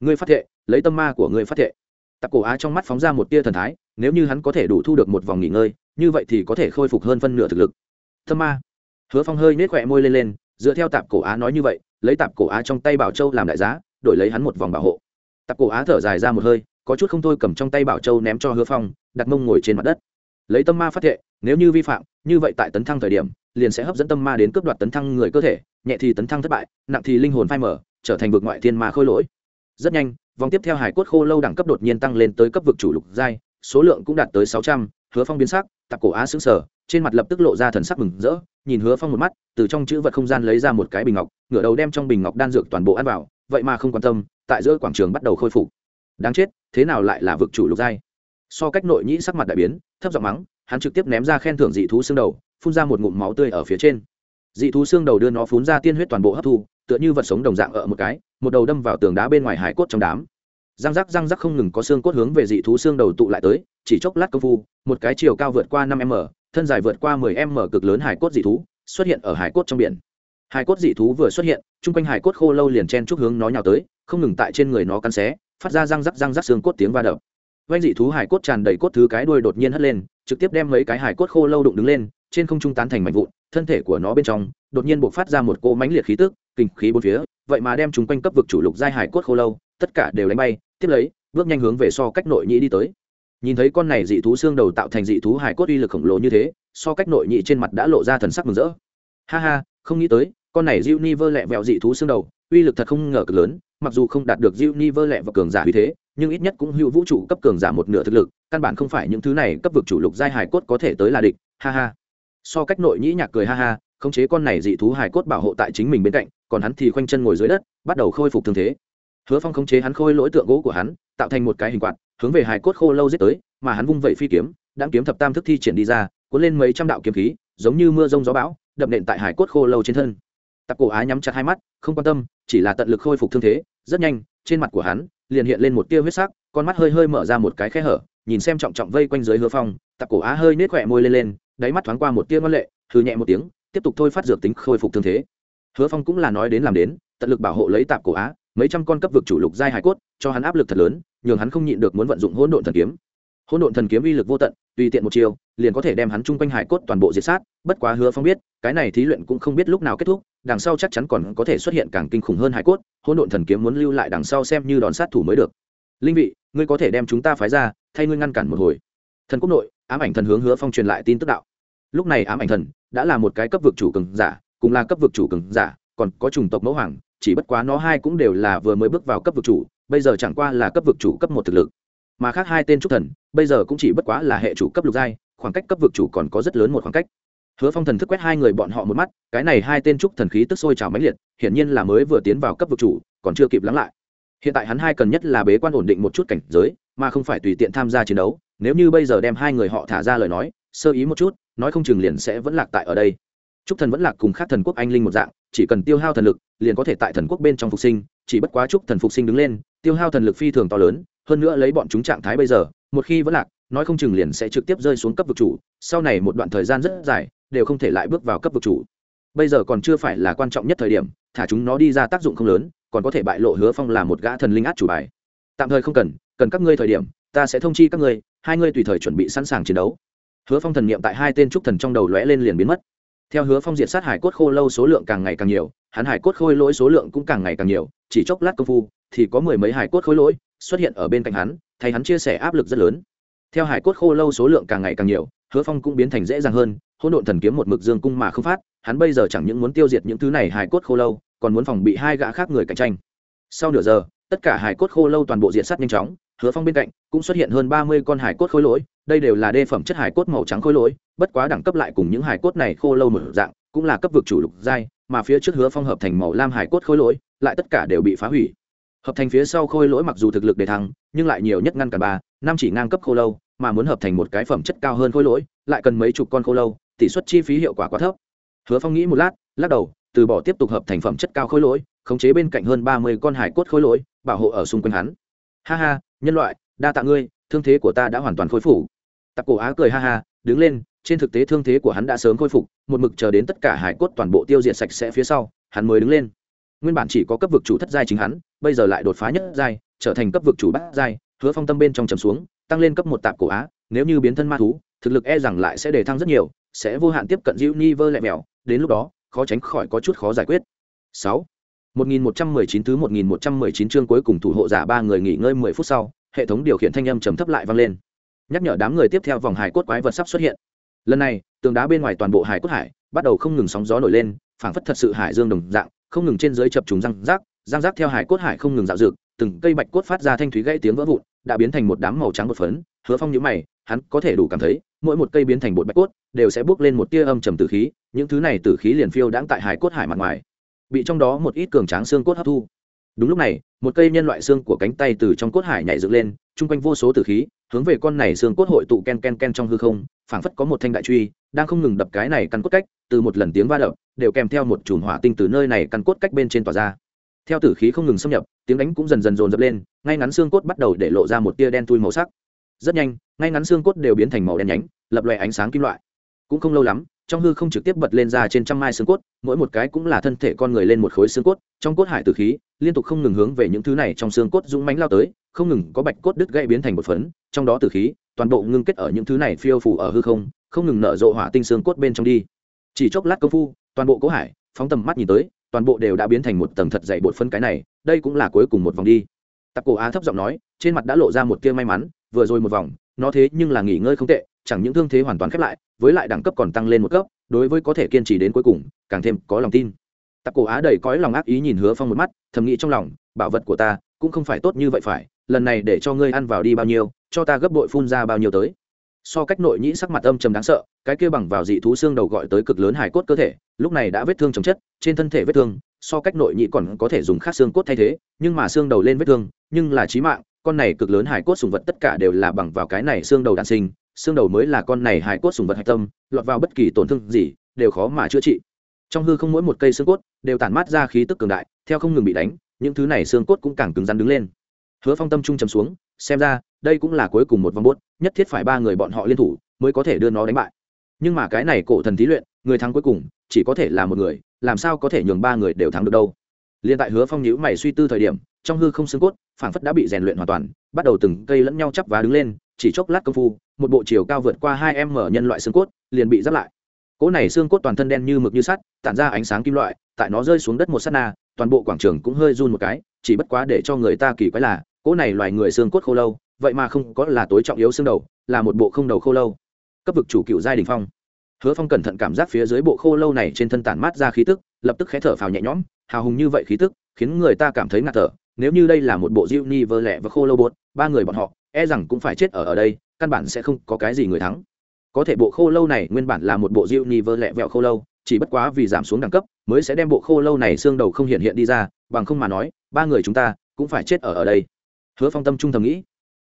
[SPEAKER 1] Ngươi phát thệ, lấy tâm ma của ngươi phát thệ. Tạp cổ á trong mắt phóng ra một tia thần thái, nếu như hắn có thể đủ thu được một vòng nghỉ ngơi, như vậy thì có thể khôi phục hơn phân nửa thực lực. Tâm ma. Hứa phong hơi nết khỏe môi lên lên, dựa theo tạp cổ á nói như vậy, lấy tạp cổ á trong tay bảo châu làm đại giá, đổi lấy hắn một vòng bảo hộ. Tạp cổ á thở dài ra một hơi có chút không thôi cầm trong tay bảo châu ném cho hứa phong, đặt mông ngồi trên mặt đất. Lấy tâm ma phát thệ, nếu như vi phạm, như vậy tại tấn thăng thời điểm, liền sẽ hấp dẫn tâm ma đến cướp đoạt tấn thăng người cơ thể, nhẹ thì tấn thăng thất bại, nặng thì linh hồn phai mở trở thành vực ngoại thiên ma khôi lỗi. Rất nhanh, vòng tiếp theo hải cốt khô lâu đẳng cấp đột nhiên tăng lên tới cấp vực chủ lục giai, số lượng cũng đạt tới sáu trăm, hứa phong biến sắc, tạp cổ á xứng sở trên mặt lập tức lộ ra thần sắc mừng rỡ, nhìn hứa phong một mắt, từ trong chữ vật không gian lấy ra một cái bình ngọc, ngửa đầu đem trong bình ngọc đan dược toàn bộ ăn vào, vậy mà không quan tâm, tại giữa quảng trường bắt đầu khôi phục đáng chết, thế nào lại là vực chủ lục giai? So cách nội nhĩ sắc mặt đại biến, thấp giọng mắng, hắn trực tiếp ném ra khen thưởng dị thú xương đầu, phun ra một ngụm máu tươi ở phía trên. Dị thú xương đầu đưa nó phun ra tiên huyết toàn bộ hấp thu, tựa như vật sống đồng dạng ở một cái, một đầu đâm vào tường đá bên ngoài hải cốt trong đám. Răng rắc răng rắc không ngừng có xương cốt hướng về dị thú xương đầu tụ lại tới, chỉ chốc lát công phu, một cái chiều cao vượt qua năm m, thân dài vượt qua mười m cực lớn hải cốt dị thú xuất hiện ở hải cốt trong biển. Hải cốt dị thú vừa xuất hiện, chung quanh hải cốt khô lâu liền chen chúc hướng nó nhào tới, không ngừng tại trên người nó cắn xé phát ra răng rắc răng rắc xương cốt tiếng va đập. Vanh dị thú hải cốt tràn đầy cốt thứ cái đuôi đột nhiên hất lên, trực tiếp đem mấy cái hải cốt khô lâu đụng đứng lên, trên không trung tán thành mảnh vụn, thân thể của nó bên trong đột nhiên buộc phát ra một cỗ mãnh liệt khí tức, kinh khí bốn phía, vậy mà đem chúng quanh cấp vực chủ lục giai hải cốt khô lâu, tất cả đều đánh bay, tiếp lấy, bước nhanh hướng về so cách nội nhĩ đi tới. Nhìn thấy con này dị thú xương đầu tạo thành dị thú hải cốt uy lực khổng lồ như thế, so cách nội nhị trên mặt đã lộ ra thần sắc mừng rỡ. Ha ha, không nghĩ tới, con này diêu ni vơ lẹ vẹo dị thú xương đầu, uy lực thật không ngờ cực lớn mặc dù không đạt được Universe lẹ và cường giả uy thế, nhưng ít nhất cũng hữu vũ trụ cấp cường giả một nửa thực lực, căn bản không phải những thứ này cấp vực chủ lục giai hải cốt có thể tới là địch, ha ha. So cách nội nhĩ nhạc cười ha ha, khống chế con này dị thú hải cốt bảo hộ tại chính mình bên cạnh, còn hắn thì khoanh chân ngồi dưới đất, bắt đầu khôi phục thương thế. Hứa phong khống chế hắn khôi lỗi tượng gỗ của hắn, tạo thành một cái hình quạt, hướng về hải cốt khô lâu giết tới, mà hắn vung vẩy phi kiếm đang kiếm thập tam thức thi triển đi ra, cuốn lên mấy trăm đạo kiếm khí, giống như mưa rông gió bão, đập nện tại hải cốt khô lâu trên thân. Tạp cổ á nhắm chặt hai mắt, không quan tâm, chỉ là tận lực khôi phục thương thế rất nhanh, trên mặt của hắn liền hiện lên một tia huyết sắc, con mắt hơi hơi mở ra một cái khe hở, nhìn xem trọng trọng vây quanh dưới hứa phong tặc cổ á hơi nết khỏe môi lên lên, đáy mắt thoáng qua một tia ngân lệ hư nhẹ một tiếng, tiếp tục thôi phát dược tính khôi phục thương thế. Hứa phong cũng là nói đến làm đến, tận lực bảo hộ lấy tạp cổ á, mấy trăm con cấp vực chủ lục giai hải cốt, cho hắn áp lực thật lớn, nhường hắn không nhịn được muốn vận dụng hỗn độn thần kiếm hỗn độn thần kiếm uy lực vô tận, tùy tiện một chiều, liền có thể đem hắn chung quanh hải cốt toàn bộ diệt sát, bất quá hứa phong biết, cái này thí luyện cũng không biết lúc nào kết thúc, đằng sau chắc chắn còn có thể xuất hiện càng kinh khủng hơn hải cốt, hỗn độn thần kiếm muốn lưu lại đằng sau xem như đòn sát thủ mới được. Linh vị, ngươi có thể đem chúng ta phái ra, thay ngươi ngăn cản một hồi. Thần quốc nội, ám ảnh thần hướng hứa phong truyền lại tin tức đạo. Lúc này ám ảnh thần đã là một cái cấp vực chủ cường giả, cùng là cấp vực chủ cường giả, còn có chủng tộc mẫu hoàng, chỉ bất quá nó hai cũng đều là vừa mới bước vào cấp vực chủ, bây giờ chẳng qua là cấp vực chủ cấp một thực lực mà khác hai tên trúc thần, bây giờ cũng chỉ bất quá là hệ chủ cấp lục giai, khoảng cách cấp vực chủ còn có rất lớn một khoảng cách. Hứa phong thần thức quét hai người bọn họ một mắt, cái này hai tên trúc thần khí tức sôi trào mãnh liệt, hiển nhiên là mới vừa tiến vào cấp vực chủ, còn chưa kịp lắng lại. Hiện tại hắn hai cần nhất là bế quan ổn định một chút cảnh giới, mà không phải tùy tiện tham gia chiến đấu, nếu như bây giờ đem hai người họ thả ra lời nói, sơ ý một chút, nói không chừng liền sẽ vẫn lạc tại ở đây. Trúc thần vẫn lạc cùng khác thần quốc anh linh một dạng, chỉ cần tiêu hao thần lực, liền có thể tại thần quốc bên trong phục sinh, chỉ bất quá trúc thần phục sinh đứng lên, tiêu hao thần lực phi thường to lớn hơn nữa lấy bọn chúng trạng thái bây giờ, một khi vẫn lạc, nói không chừng liền sẽ trực tiếp rơi xuống cấp vực chủ. Sau này một đoạn thời gian rất dài, đều không thể lại bước vào cấp vực chủ. Bây giờ còn chưa phải là quan trọng nhất thời điểm, thả chúng nó đi ra tác dụng không lớn, còn có thể bại lộ hứa phong là một gã thần linh át chủ bài. Tạm thời không cần cần các ngươi thời điểm, ta sẽ thông chi các ngươi, hai ngươi tùy thời chuẩn bị sẵn sàng chiến đấu. Hứa phong thần niệm tại hai tên trúc thần trong đầu lóe lên liền biến mất. Theo hứa phong diệt sát hải cốt khô lâu số lượng càng ngày càng nhiều, hắn hải cốt khôi lỗi số lượng cũng càng ngày càng nhiều, chỉ chốc lát công phu, thì có mười mấy hải cốt khôi lỗi xuất hiện ở bên cạnh hắn, thay hắn chia sẻ áp lực rất lớn. Theo hải cốt khô lâu số lượng càng ngày càng nhiều, hứa phong cũng biến thành dễ dàng hơn hôn độn thần kiếm một mực dương cung mà không phát, hắn bây giờ chẳng những muốn tiêu diệt những thứ này hải cốt khô lâu, còn muốn phòng bị hai gã khác người cạnh tranh. Sau nửa giờ, tất cả hải cốt khô lâu toàn bộ diện sát nhanh chóng, hứa phong bên cạnh cũng xuất hiện hơn ba mươi con hải cốt khối lỗi, đây đều là đê phẩm chất hải cốt màu trắng khối lỗi, bất quá đẳng cấp lại cùng những hải cốt này khô lâu mở dạng, cũng là cấp vực chủ lục giai, mà phía trước hứa phong hợp thành màu lam hải cốt khối lỗi, lại tất cả đều bị phá hủy hợp thành phía sau khôi lỗi mặc dù thực lực để thăng, nhưng lại nhiều nhất ngăn cả ba năm chỉ ngang cấp khô lâu, mà muốn hợp thành một cái phẩm chất cao hơn khôi lỗi, lại cần mấy chục con khô lâu, tỷ suất chi phí hiệu quả quá thấp. Hứa phong nghĩ một lát, lắc đầu, từ bỏ tiếp tục hợp thành phẩm chất cao khôi lỗi, khống chế bên cạnh hơn ba mươi con hải cốt khôi lỗi, bảo hộ ở xung quanh hắn. Ha ha, nhân loại, đa tạ ngươi, thương thế của ta đã hoàn toàn khôi phục. Tặc cổ á cười ha ha, đứng lên, trên thực tế thương thế của hắn đã sớm khôi phục, một mực chờ đến tất cả hải cốt toàn bộ tiêu diệt sạch sẽ phía sau, hắn mới đứng lên nguyên bản chỉ có cấp vực chủ thất giai chính hắn bây giờ lại đột phá nhất giai trở thành cấp vực chủ bát giai hứa phong tâm bên trong trầm xuống tăng lên cấp một tạp cổ á nếu như biến thân ma thú thực lực e rằng lại sẽ đề thăng rất nhiều sẽ vô hạn tiếp cận diệu ni vơ lẹ mèo đến lúc đó khó tránh khỏi có chút khó giải quyết sáu 1119 thứ 1119 chương cuối cùng thủ hộ giả ba người nghỉ ngơi 10 phút sau, hệ thống điều khiển thanh âm trầm thấp lại vang lên. Nhắc nhở đám người tiếp theo vòng hải cốt quái vật sắp xuất hiện. Lần này, tường đá bên ngoài toàn bộ hải cốt hải bắt đầu không ngừng sóng gió nổi lên, phảng phất thật sự hải dương đồng dạng, không ngừng trên dưới chập trùng răng rác, răng rác theo hải cốt hải không ngừng dạo dược, từng cây bạch cốt phát ra thanh thúy gãy tiếng vỡ vụn, đã biến thành một đám màu trắng bột phấn, Hứa Phong nhữ mày, hắn có thể đủ cảm thấy, mỗi một cây biến thành bột bạch cốt, đều sẽ bước lên một tia âm trầm tử khí, những thứ này tử khí liền phiêu đãng tại hải cốt hải mặt ngoài bị trong đó một ít cường tráng xương cốt hấp thu. Đúng lúc này một cây nhân loại xương của cánh tay từ trong cốt hải nhảy dựng lên chung quanh vô số tử khí hướng về con này xương cốt hội tụ ken ken ken trong hư không phảng phất có một thanh đại truy đang không ngừng đập cái này căn cốt cách, từ một lần tiếng va đập, đều kèm theo một chùm hỏa tinh từ nơi này căn cốt cách bên trên tỏa ra. Theo tử khí không ngừng xâm nhập, tiếng đánh cũng dần dần dồn dập lên, ngay ngắn xương cốt bắt đầu để lộ ra một tia đen tui màu sắc. Rất nhanh, ngay ngắn xương cốt đều biến thành màu đen nhánh, lập loè ánh sáng kim loại. Cũng không lâu lắm, trong hư không trực tiếp bật lên ra trên trăm mai xương cốt, mỗi một cái cũng là thân thể con người lên một khối xương cốt, trong cốt hải tử khí liên tục không ngừng hướng về những thứ này trong xương cốt dũng mánh lao tới, không ngừng có bạch cốt đứt gãy biến thành một phấn, trong đó tử khí toàn bộ ngưng kết ở những thứ này phiêu phủ ở hư không không ngừng nở rộ hỏa tinh xương cốt bên trong đi. Chỉ chốc lát công phu, toàn bộ cỗ hải, phóng tầm mắt nhìn tới, toàn bộ đều đã biến thành một tầng thật dày bột phân cái này, đây cũng là cuối cùng một vòng đi. Tặc cổ á thấp giọng nói, trên mặt đã lộ ra một tia may mắn, vừa rồi một vòng, nó thế nhưng là nghỉ ngơi không tệ, chẳng những thương thế hoàn toàn khép lại, với lại đẳng cấp còn tăng lên một cấp, đối với có thể kiên trì đến cuối cùng, càng thêm có lòng tin. Tặc cổ á đầy cõi lòng ác ý nhìn hứa phong một mắt, thầm nghĩ trong lòng, bảo vật của ta cũng không phải tốt như vậy phải lần này để cho ngươi ăn vào đi bao nhiêu, cho ta gấp bội phun ra bao nhiêu tới. So cách nội nhĩ sắc mặt âm trầm đáng sợ, cái kia bằng vào dị thú xương đầu gọi tới cực lớn hài cốt cơ thể, lúc này đã vết thương chồng chất, trên thân thể vết thương, so cách nội nhĩ còn có thể dùng khác xương cốt thay thế, nhưng mà xương đầu lên vết thương, nhưng là trí mạng, con này cực lớn hài cốt sùng vật tất cả đều là bằng vào cái này xương đầu đạn sinh, xương đầu mới là con này hài cốt sùng vật hạch tâm, lọt vào bất kỳ tổn thương gì, đều khó mà chữa trị. Trong hư không mỗi một cây xương cốt, đều tản mát ra khí tức cường đại, theo không ngừng bị đánh, những thứ này xương cốt cũng càng cứng rắn đứng lên hứa phong tâm trung chấm xuống, xem ra, đây cũng là cuối cùng một vòng bốt nhất thiết phải ba người bọn họ liên thủ mới có thể đưa nó đánh bại. Nhưng mà cái này cổ thần thí luyện, người thắng cuối cùng, chỉ có thể là một người, làm sao có thể nhường ba người đều thắng được đâu? Liên tại hứa phong nhữ mày suy tư thời điểm, trong hư không xương cốt, phảng phất đã bị rèn luyện hoàn toàn, bắt đầu từng cây lẫn nhau chắp và đứng lên, chỉ chốc lát công phu, một bộ chiều cao vượt qua hai em mở nhân loại xương cốt, liền bị giáp lại. Cỗ này xương cốt toàn thân đen như mực như sắt, tản ra ánh sáng kim loại, tại nó rơi xuống đất một s á t na, toàn bộ quảng trường cũng hơi run một cái, chỉ bất quá để cho người ta kỳ quái là cỗ này loài người xương cốt khô lâu, vậy mà không có là tối trọng yếu xương đầu, là một bộ không đầu khô lâu. Cấp vực chủ cựu giai đình phong. Hứa phong cẩn thận cảm giác phía dưới bộ khô lâu này trên thân tản mát ra khí tức, lập tức khé thở phào nhẹ nhõm, hào hùng như vậy khí tức, khiến người ta cảm thấy ngạt thở. Nếu như đây là một bộ diêu ni vơ lẹ và khô lâu bột, ba người bọn họ e rằng cũng phải chết ở ở đây, căn bản sẽ không có cái gì người thắng. Có thể bộ khô lâu này nguyên bản là một bộ diêu ni vơ lẹ vẹo khô lâu, chỉ bất quá vì giảm xuống đẳng cấp, mới sẽ đem bộ khô lâu này xương đầu không hiện hiện đi ra, bằng không mà nói, ba người chúng ta cũng phải chết ở ở đây hứa phong tâm trung thầm nghĩ.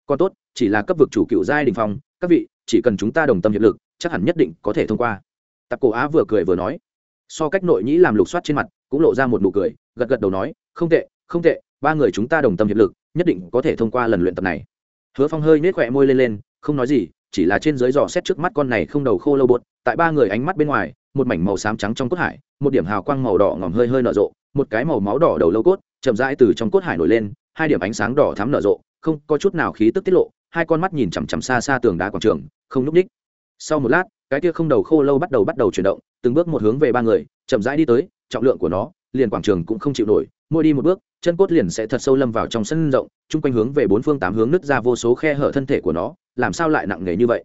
[SPEAKER 1] Còn tốt, chỉ là cấp vực chủ cựu giai đình phong, các vị, chỉ cần chúng ta đồng tâm hiệp lực, chắc hẳn nhất định có thể thông qua. Tạp cổ á vừa cười vừa nói. So cách nội nhĩ làm lục soát trên mặt, cũng lộ ra một nụ cười, gật gật đầu nói, không tệ không tệ, ba người chúng ta đồng tâm hiệp lực, nhất định có thể thông qua lần luyện tập này. Hứa phong hơi nết khỏe môi lên lên, không nói gì, chỉ là trên dưới dò xét trước mắt con này không đầu khô lâu bột, tại ba người ánh mắt bên ngoài, một mảnh màu xám trắng trong cốt hải, một điểm hào quang màu đỏ ngòm hơi hơi nở rộ, một cái màu máu đỏ đầu lâu cốt, chậm rãi từ trong cốt hải nổi lên hai điểm ánh sáng đỏ thắm nở rộ, không có chút nào khí tức tiết lộ, hai con mắt nhìn chằm chằm xa xa tường đá quảng trường, không núp ních. Sau một lát, cái kia không đầu khô lâu bắt đầu bắt đầu chuyển động, từng bước một hướng về ba người, chậm rãi đi tới, trọng lượng của nó, liền quảng trường cũng không chịu nổi, mỗi đi một bước, chân cốt liền sẽ thật sâu lâm vào trong sân rộng, chung quanh hướng về bốn phương tám hướng nứt ra vô số khe hở thân thể của nó, làm sao lại nặng nề như vậy?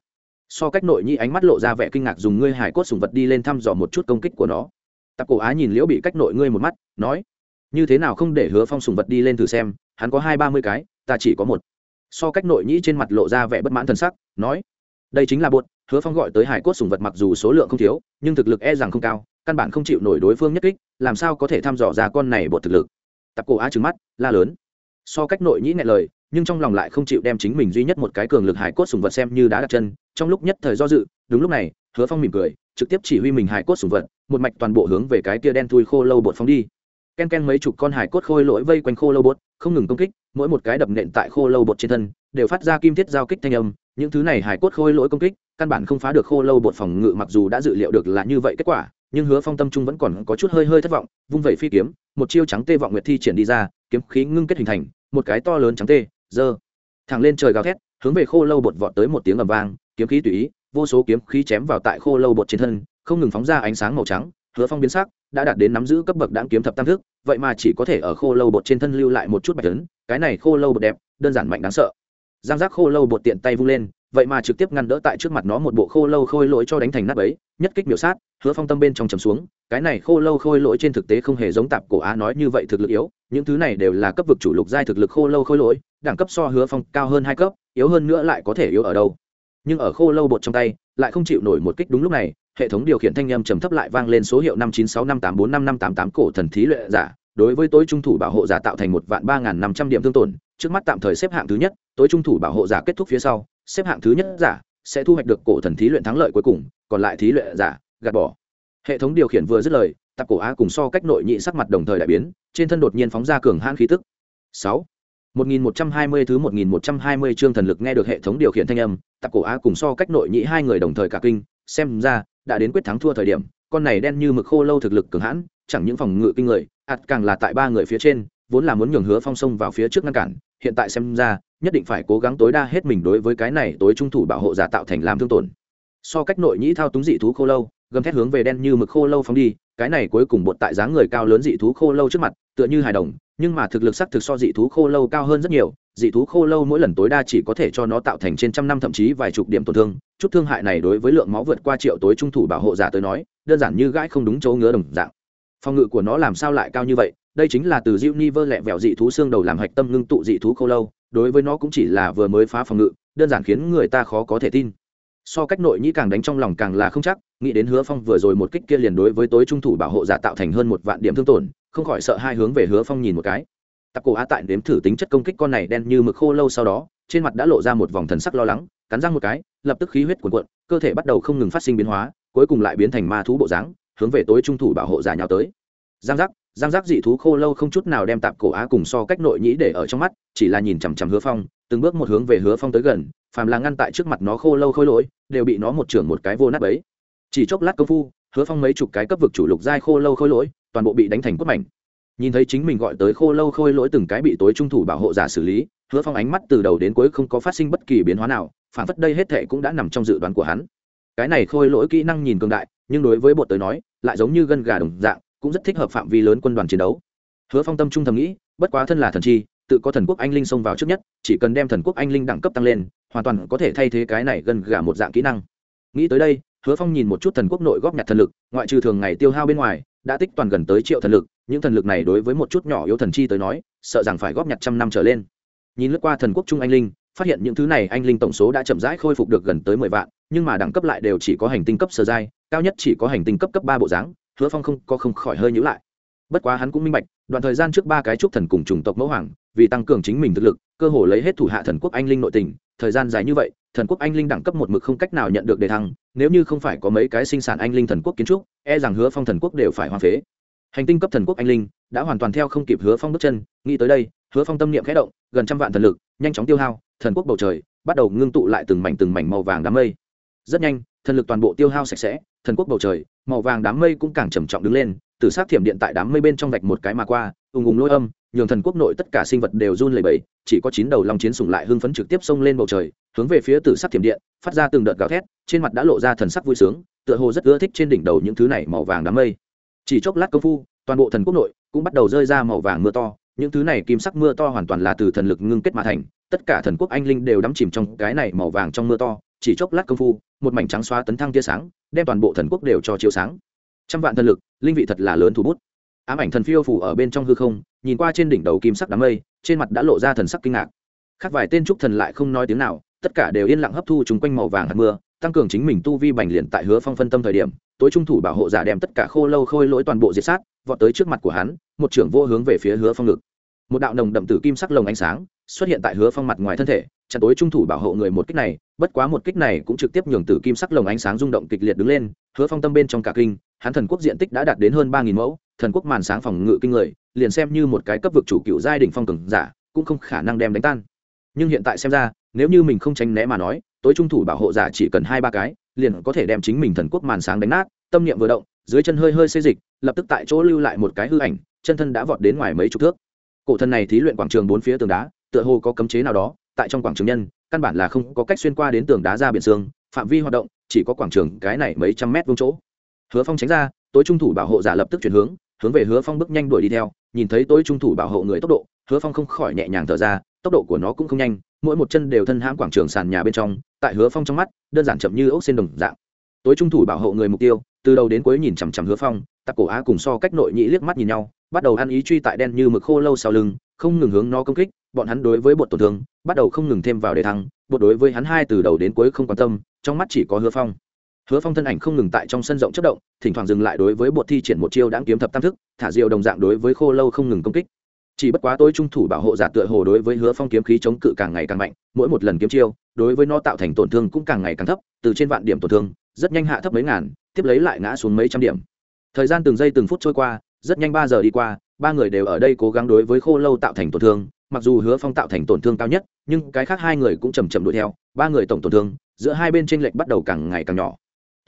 [SPEAKER 1] So cách nội nhi ánh mắt lộ ra vẻ kinh ngạc dùng ngươi hải cốt sùng vật đi lên thăm dò một chút công kích của nó. Tạp cổ á nhìn liễu bị cách nội ngươi một mắt, nói, như thế nào không để hứa phong sùng vật đi lên thử xem hắn có hai ba mươi cái, ta chỉ có một. So cách nội nhĩ trên mặt lộ ra vẻ bất mãn t sắc, nói, đây chính là bột, hứa phong gọi tới hải cốt sùng vật mặc dù số lượng không thiếu, nhưng thực lực e rằng không cao, căn bản không chịu nổi đối phương nhất kích, làm sao có thể thăm dò ra con này bột thực lực. Tập cổ á trứng mắt, la lớn. So cách nội nhĩ ngại lời, nhưng trong lòng lại không chịu đem chính mình duy nhất một cái cường lực hải cốt sùng vật xem như đá đặt chân, trong lúc nhất thời do dự, đúng lúc này, hứa phong mỉm cười, trực tiếp chỉ huy mình hải cốt sùng vật, một mạch toàn bộ hướng về cái kia đen thui khô lâu bột phóng đi ken ken mấy chục con hải cốt khôi lỗi vây quanh khô lâu bột, không ngừng công kích, mỗi một cái đập nện tại khô lâu bột trên thân, đều phát ra kim thiết giao kích thanh âm. Những thứ này hải cốt khôi lỗi công kích, căn bản không phá được khô lâu bột phòng ngự, mặc dù đã dự liệu được là như vậy kết quả, nhưng hứa phong tâm trung vẫn còn có chút hơi hơi thất vọng, vung vẩy phi kiếm, một chiêu trắng tê vọng nguyệt thi triển đi ra, kiếm khí ngưng kết hình thành, một cái to lớn trắng tê dơ thẳng lên trời gào thét, hướng về khô lâu bột vọt tới một tiếng ầm vang, kiếm khí tùy ý, vô số kiếm khí chém vào tại khô lâu bột trên thân, không ngừng phóng ra ánh sáng màu trắng hứa phong biến sắc, đã đạt đến nắm giữ cấp bậc đáng kiếm thập tam thức vậy mà chỉ có thể ở khô lâu bột trên thân lưu lại một chút bạch tấn cái này khô lâu bột đẹp, đơn giản mạnh đáng sợ. Giang giác khô lâu bột tiện tay vung lên, vậy mà trực tiếp ngăn đỡ tại trước mặt nó một bộ khô lâu khôi lỗi cho đánh thành nắp ấy nhất kích miểu sát, hứa phong tâm bên trong trầm xuống, cái này khô lâu khôi lỗi trên thực tế không hề giống tạp cổ á nói như vậy thực lực yếu, những thứ này đều là cấp vực chủ lục giai thực lực khô lâu khôi lỗi, đẳng cấp so hứa phong cao hơn hai cấp, yếu hơn nữa lại có thể yếu ở đâu. Nhưng ở khô lâu bột trong tay lại không chịu nổi một kích đúng lúc này, hệ thống điều khiển thanh âm trầm thấp lại vang lên số hiệu năm chín sáu năm tám bốn năm năm tám tám cổ thần thí luyện giả, đối với tối trung thủ bảo hộ giả tạo thành một vạn ba năm trăm điểm thương tổn, trước mắt tạm thời xếp hạng thứ nhất, tối trung thủ bảo hộ giả kết thúc phía sau, xếp hạng thứ nhất giả sẽ thu hoạch được cổ thần thí luyện thắng lợi cuối cùng, còn lại thí luyện giả gạt bỏ. Hệ thống điều khiển vừa dứt lời, tạp cổ a cùng so cách nội nhị sắc mặt đồng thời đại biến, trên thân đột nhiên phóng ra cường hãn khí tức. Sáu. 1120 thứ 1120 chương thần lực nghe được hệ thống điều khiển thanh âm, Tạp Cổ Á cùng so cách nội nhị hai người đồng thời cả kinh, xem ra đã đến quyết thắng thua thời điểm, con này đen như mực khô lâu thực lực cường hãn, chẳng những phòng ngự kinh người, ạt càng là tại ba người phía trên, vốn là muốn nhường Hứa Phong sông vào phía trước ngăn cản, hiện tại xem ra, nhất định phải cố gắng tối đa hết mình đối với cái này tối trung thủ bảo hộ giả tạo thành làm thương tổn. So cách nội nhị thao túng dị thú khô lâu, gầm thét hướng về đen như mực khô lâu phóng đi, cái này cuối cùng bột tại dáng người cao lớn dị thú khô lâu trước mặt, tựa như hài đồng, nhưng mà thực lực sắc thực so dị thú khô lâu cao hơn rất nhiều, dị thú khô lâu mỗi lần tối đa chỉ có thể cho nó tạo thành trên trăm năm thậm chí vài chục điểm tổn thương, chút thương hại này đối với lượng máu vượt qua triệu tối trung thủ bảo hộ giả tới nói, đơn giản như gãi không đúng chỗ ngứa đồng dạng. Phòng ngự của nó làm sao lại cao như vậy? Đây chính là từ diệu ni vơ lẹ vẹo dị thú xương đầu làm hạch tâm ngưng tụ dị thú khô lâu, đối với nó cũng chỉ là vừa mới phá phòng ngự, đơn giản khiến người ta khó có thể tin. So cách nội nhĩ càng đánh trong lòng càng là không chắc, nghĩ đến hứa phong vừa rồi một kích kia liền đối với tối trung thủ bảo hộ giả tạo thành hơn một vạn điểm thương tổn không khỏi sợ hai hướng về hứa phong nhìn một cái. Tặc cổ á tại nếm thử tính chất công kích con này đen như mực khô lâu sau đó, trên mặt đã lộ ra một vòng thần sắc lo lắng, cắn răng một cái, lập tức khí huyết cuồn cuộn, cơ thể bắt đầu không ngừng phát sinh biến hóa, cuối cùng lại biến thành ma thú bộ dáng, hướng về tối trung thủ bảo hộ giả nhào tới. Giang giác giang giác dị thú khô lâu không chút nào đem tạp cổ á cùng so cách nội nhĩ để ở trong mắt, chỉ là nhìn chằm chằm hứa phong, từng bước một hướng về hứa phong tới gần, phàm là ngăn tại trước mặt nó khô lâu khôi lỗi, đều bị nó một trưởng một cái vô nát ấy chỉ chốc lát công phu, hứa phong mấy chục cái cấp vực chủ lục giai khô lâu khôi lỗi toàn bộ bị đánh thành quất mảnh. Nhìn thấy chính mình gọi tới khô lâu khôi lỗi từng cái bị tối trung thủ bảo hộ giả xử lý, hứa phong ánh mắt từ đầu đến cuối không có phát sinh bất kỳ biến hóa nào, phản phất đây hết thệ cũng đã nằm trong dự đoán của hắn. Cái này khôi lỗi kỹ năng nhìn cường đại, nhưng đối với bột tới nói, lại giống như gân gà đồng dạng, cũng rất thích hợp phạm vi lớn quân đoàn chiến đấu. Hứa phong tâm trung thầm nghĩ, bất quá thân là thần chi, tự có thần quốc anh linh xông vào trước nhất, chỉ cần đem thần quốc anh linh đẳng cấp tăng lên, hoàn toàn có thể thay thế cái này gần gà một dạng kỹ năng. Nghĩ tới đây, hứa phong nhìn một chút thần quốc nội góp nhặt thần lực, ngoại trừ thường ngày tiêu hao bên ngoài đã tích toàn gần tới triệu thần lực, những thần lực này đối với một chút nhỏ yếu thần chi tới nói, sợ rằng phải góp nhặt trăm năm trở lên. Nhìn lướt qua thần quốc trung anh linh, phát hiện những thứ này anh linh tổng số đã chậm rãi khôi phục được gần tới mười vạn, nhưng mà đẳng cấp lại đều chỉ có hành tinh cấp sơ giai, cao nhất chỉ có hành tinh cấp cấp ba bộ dáng, hứa phong không có không khỏi hơi nhữ lại. Bất quá hắn cũng minh bạch đoạn thời gian trước ba cái trúc thần cùng chủng tộc mẫu hoàng, vì tăng cường chính mình thực lực, cơ hồ lấy hết thủ hạ thần quốc anh linh nội tình, thời gian dài như vậy, thần quốc anh linh đẳng cấp một mực không cách nào nhận được đề thăng, nếu như không phải có mấy cái sinh sản anh linh thần quốc kiến trúc e rằng hứa phong thần quốc đều phải hoang phế. Hành tinh cấp thần quốc anh linh đã hoàn toàn theo không kịp hứa phong bước chân, nghĩ tới đây, hứa phong tâm niệm khẽ động, gần trăm vạn thần lực, nhanh chóng tiêu hao, thần quốc bầu trời bắt đầu ngưng tụ lại từng mảnh từng mảnh màu vàng đám mây. Rất nhanh, thần lực toàn bộ tiêu hao sạch sẽ, thần quốc bầu trời, màu vàng đám mây cũng càng trầm trọng đứng lên Tử sát thiểm điện tại đám mây bên trong vạch một cái mà qua, ùng ùng lôi âm, nhường thần quốc nội tất cả sinh vật đều run lẩy bẩy, chỉ có chín đầu long chiến sủng lại hưng phấn trực tiếp xông lên bầu trời, hướng về phía tử sắc thiểm điện, phát ra từng đợt gào thét, trên mặt đã lộ ra thần sắc vui sướng, tựa hồ rất ưa thích trên đỉnh đầu những thứ này màu vàng đám mây. Chỉ chốc lát công phu, toàn bộ thần quốc nội cũng bắt đầu rơi ra màu vàng mưa to, những thứ này kim sắc mưa to hoàn toàn là từ thần lực ngưng kết mà thành, tất cả thần quốc anh linh đều đắm chìm trong cái này màu vàng trong mưa to, chỉ chốc lát công phu, một mảnh trắng xóa tấn thăng tia sáng, đem toàn bộ thần quốc đều cho chiếu sáng trăm vạn thần lực, linh vị thật là lớn thủ bút. Ám ảnh thần phiêu phủ ở bên trong hư không, nhìn qua trên đỉnh đầu kim sắc đám mây, trên mặt đã lộ ra thần sắc kinh ngạc. Khác vài tên trúc thần lại không nói tiếng nào, tất cả đều yên lặng hấp thu chúng quanh màu vàng hạt mưa, tăng cường chính mình tu vi bành liền tại hứa phong phân tâm thời điểm, tối trung thủ bảo hộ giả đem tất cả khô lâu khôi lỗi toàn bộ diệt sát, vọt tới trước mặt của hắn, một trưởng vô hướng về phía hứa phong ngực. Một đạo nồng đậm tử kim sắc lồng ánh sáng xuất hiện tại hứa phong mặt ngoài thân thể, chặn tối trung thủ bảo hộ người một kích này, bất quá một kích này cũng trực tiếp nhường tử kim sắc lồng ánh sáng rung động kịch liệt đứng lên, hứa phong tâm bên trong cả kinh hắn thần quốc diện tích đã đạt đến hơn ba nghìn mẫu, thần quốc màn sáng phòng ngự kinh người, liền xem như một cái cấp vực chủ cựu giai đ phong cường giả, cũng không khả năng đem đánh tan. Nhưng hiện tại xem ra, nếu như mình không tránh né mà nói, tối trung thủ bảo hộ giả chỉ cần hai ba cái, liền có thể đem chính mình thần quốc màn sáng đánh nát, tâm niệm vừa động, dưới chân hơi hơi xê dịch, lập tức tại chỗ lưu lại một cái hư ảnh, chân thân đã vọt đến ngoài mấy chục thước. Cổ thần này thí luyện quảng trường bốn phía tường đá, tựa hồ có cấm chế nào đó, tại trong quảng trường nhân, căn bản là không có cách xuyên qua đến tường đá ra biển xương, phạm vi hoạt động, chỉ có quảng trường cái này mấy trăm mét vuông chỗ hứa phong tránh ra, tối trung thủ bảo hộ giả lập tức chuyển hướng hướng về hứa phong bước nhanh đuổi đi theo. Nhìn thấy tối trung thủ bảo hộ người tốc độ, hứa phong không khỏi nhẹ nhàng thở ra, tốc độ của nó cũng không nhanh, mỗi một chân đều thân hãm quảng trường sàn nhà bên trong, tại hứa phong trong mắt, đơn giản chậm như ốc xên đồng dạng. Tối trung thủ bảo hộ người mục tiêu, từ đầu đến cuối nhìn chằm chằm hứa phong tặc cổ á cùng so cách nội nhị liếc mắt nhìn nhau, bắt đầu ăn ý truy tại đen như mực khô lâu sau lưng, không ngừng hướng nó công kích, bọn hắn đối với bột tổn thương, bắt đầu không ngừng thêm vào để thắng bột đối với hắn hai từ đầu đến cuối không quan tâm, trong mắt chỉ có hứa phong hứa phong thân ảnh không ngừng tại trong sân rộng chất động, thỉnh thoảng dừng lại đối với bột thi triển một chiêu đáng kiếm thập tam thức, thả diều đồng dạng đối với khô lâu không ngừng công kích. Chỉ bất quá tôi trung thủ bảo hộ giả tựa hồ đối với hứa phong kiếm khí chống cự càng ngày càng mạnh, mỗi một lần kiếm chiêu, đối với nó tạo thành tổn thương cũng càng ngày càng thấp, từ trên vạn điểm tổn thương, rất nhanh hạ thấp mấy ngàn, tiếp lấy lại ngã xuống mấy trăm điểm. Thời gian từng giây từng phút trôi qua, rất nhanh ba giờ đi qua, ba người đều ở đây cố gắng đối với khô lâu tạo thành tổn thương, mặc dù hứa phong tạo thành tổn thương cao nhất, nhưng cái khác hai người cũng chầm chậm đuổi theo, ba người tổng tổn thương, giữa hai bên tranh lệch bắt đầu càng ngày càng nhỏ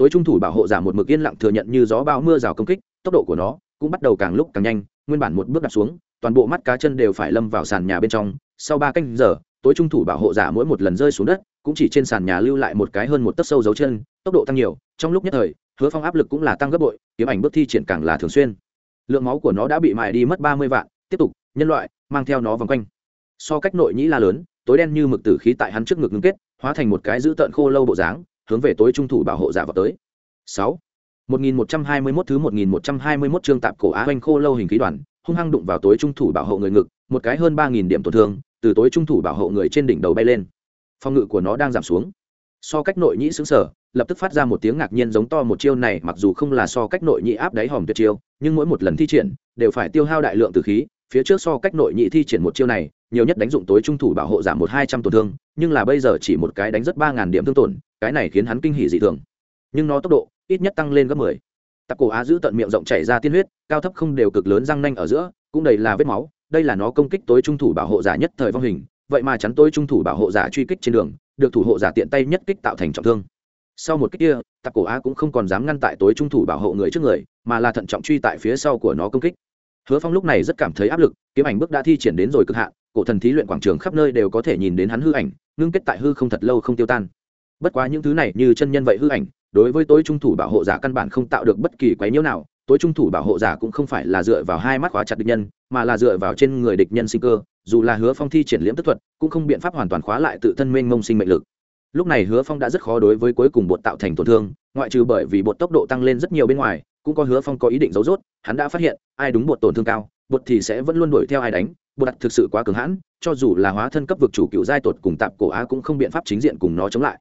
[SPEAKER 1] tối trung thủ bảo hộ giả một mực yên lặng thừa nhận như gió bao mưa rào công kích, tốc độ của nó cũng bắt đầu càng lúc càng nhanh, nguyên bản một bước đặt xuống, toàn bộ mắt cá chân đều phải lâm vào sàn nhà bên trong. Sau ba canh giờ, tối trung thủ bảo hộ giả mỗi một lần rơi xuống đất, cũng chỉ trên sàn nhà lưu lại một cái hơn một tấc sâu dấu chân, tốc độ tăng nhiều. Trong lúc nhất thời, hứa phong áp lực cũng là tăng gấp bội, kiếm ảnh bước thi triển càng là thường xuyên. Lượng máu của nó đã bị mài đi mất ba mươi vạn, tiếp tục, nhân loại, mang theo nó vòng quanh. So cách nội nhĩ la lớn, tối đen như mực tử khí tại hắn trước ngực ngưng kết, hóa thành một cái dữ tợn khô lâu bộ dáng hướng về tối trung thủ bảo hộ giả vào tới. Sáu. Một nghìn một trăm hai mươi 1121 thứ một nghìn một trăm hai mươi 11 chương tạp cổ á hoành khô lâu hình khí đoàn, hung hăng đụng vào tối trung thủ bảo hộ người ngực, một cái hơn ba nghìn điểm tổn thương, từ tối trung thủ bảo hộ người trên đỉnh đầu bay lên. Phòng ngự của nó đang giảm xuống. So cách nội nhĩ sững sở, lập tức phát ra một tiếng ngạc nhiên giống to một chiêu này, mặc dù không là so cách nội nhĩ áp đáy hòm tuyệt chiêu, nhưng mỗi một lần thi triển, đều phải tiêu hao đại lượng từ khí, phía trước so cách nội nhị thi triển một chiêu này, nhiều nhất đánh dụng tối trung thủ bảo hộ giảm một hai trăm tổn thương, nhưng là bây giờ chỉ một cái đánh rất ba ngàn điểm thương tổn cái này khiến hắn kinh hỉ dị thường. Nhưng nó tốc độ ít nhất tăng lên gấp mười. Tạp cổ á giữ tận miệng rộng chảy ra tiên huyết, cao thấp không đều cực lớn răng nanh ở giữa, cũng đầy là vết máu. Đây là nó công kích tối trung thủ bảo hộ giả nhất thời vong hình. Vậy mà chắn tối trung thủ bảo hộ giả truy kích trên đường, được thủ hộ giả tiện tay nhất kích tạo thành trọng thương. Sau một kích kia, tạp cổ á cũng không còn dám ngăn tại tối trung thủ bảo hộ người trước người, mà là thận trọng truy tại phía sau của nó công kích. Hứa phong lúc này rất cảm thấy áp lực, kiếm ảnh bước đã thi triển đến rồi cực hạn, cổ thần thí luyện quảng trường khắp nơi đều có thể nhìn đến hắn hư ảnh, ngưng kết tại hư không thật lâu không tiêu tan bất quá những thứ này như chân nhân vậy hư ảnh, đối với tối trung thủ bảo hộ giả căn bản không tạo được bất kỳ quấy nhiễu nào, tối trung thủ bảo hộ giả cũng không phải là dựa vào hai mắt khóa chặt địch nhân, mà là dựa vào trên người địch nhân sinh cơ, dù là hứa phong thi triển liễm tức thuật, cũng không biện pháp hoàn toàn khóa lại tự thân mênh mông sinh mệnh lực. Lúc này hứa phong đã rất khó đối với cuối cùng bột tạo thành tổn thương, ngoại trừ bởi vì bột tốc độ tăng lên rất nhiều bên ngoài, cũng có hứa phong có ý định giấu rốt, hắn đã phát hiện, ai đúng bột tổn thương cao, bột thì sẽ vẫn luôn đuổi theo ai đánh, bột đặt thực sự quá cường hãn, cho dù là hóa thân cấp vực chủ cựu giai tột cùng tạp cổ á cũng không biện pháp chính diện cùng nó chống lại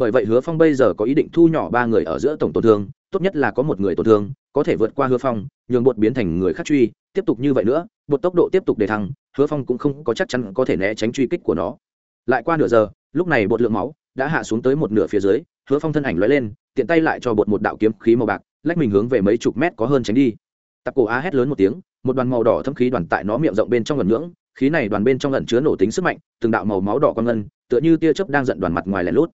[SPEAKER 1] bởi vậy hứa phong bây giờ có ý định thu nhỏ ba người ở giữa tổng tổn thương, tốt nhất là có một người tổn thương, có thể vượt qua hứa phong, nhường bột biến thành người khác truy, tiếp tục như vậy nữa, bột tốc độ tiếp tục đề thăng, hứa phong cũng không có chắc chắn có thể né tránh truy kích của nó. Lại qua nửa giờ, lúc này bột lượng máu đã hạ xuống tới một nửa phía dưới, hứa phong thân ảnh l lên, tiện tay lại cho bột một đạo kiếm khí màu bạc, lách mình hướng về mấy chục mét có hơn tránh đi. Tạp cổ á hét lớn một tiếng, một đoàn màu đỏ thâm khí đoàn tại nó miệng rộng bên trong lần ngưỡng, khí này đoàn bên trong lần chứa nổ tính sức mạnh, từng đạo màu máu đỏ con ngân, tựa như tia chớp đang giận đoàn mặt ngoài lẻ lút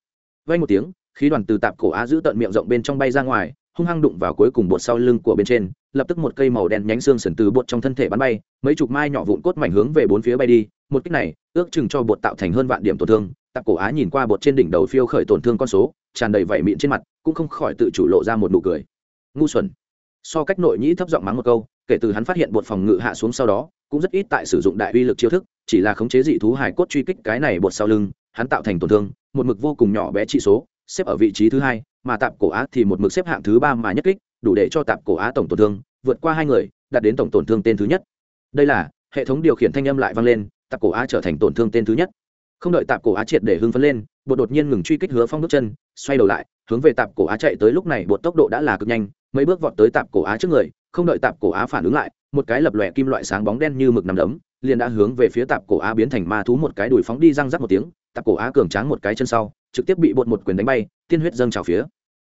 [SPEAKER 1] vay một tiếng, khí đoàn từ tạp cổ á giữ tận miệng rộng bên trong bay ra ngoài, hung hăng đụng vào cuối cùng bột sau lưng của bên trên, lập tức một cây màu đen nhánh xương sần từ bột trong thân thể bắn bay, mấy chục mai nhỏ vụn cốt mảnh hướng về bốn phía bay đi, một cách này, ước chừng cho bột tạo thành hơn vạn điểm tổn thương, tạp cổ á nhìn qua bột trên đỉnh đầu phiêu khởi tổn thương con số, tràn đầy vảy mịn trên mặt, cũng không khỏi tự chủ lộ ra một nụ cười. Ngu xuẩn. So cách nội nhĩ thấp giọng mắng một câu, kể từ hắn phát hiện bột phòng ngự hạ xuống sau đó, cũng rất ít tại sử dụng đại uy lực chiêu thức, chỉ là khống chế dị thú hài cốt truy kích cái này bột sau lưng hắn tạo thành tổn thương, một mực vô cùng nhỏ bé trị số, xếp ở vị trí thứ hai, mà tạp cổ á thì một mực xếp hạng thứ ba mà nhất kích, đủ để cho tạp cổ á tổng tổn thương vượt qua hai người, đạt đến tổng tổn thương tên thứ nhất. Đây là, hệ thống điều khiển thanh âm lại vang lên, tạp cổ á trở thành tổn thương tên thứ nhất. Không đợi tạp cổ á triệt để hưng phấn lên, bột đột nhiên ngừng truy kích hứa phong bước chân, xoay đầu lại, hướng về tạp cổ á chạy tới lúc này bột tốc độ đã là cực nhanh, mấy bước vọt tới tạp cổ á trước người, không đợi tạp cổ á phản ứng lại, một cái lập lòe kim loại sáng bóng đen như mực nằm đấm, liền đã hướng về phía tạp cổ á biến thành ma thú một cái đùi phóng đi răng rắc một tiếng tạp cổ á cường tráng một cái chân sau, trực tiếp bị bột một quyền đánh bay, tiên huyết dâng trào phía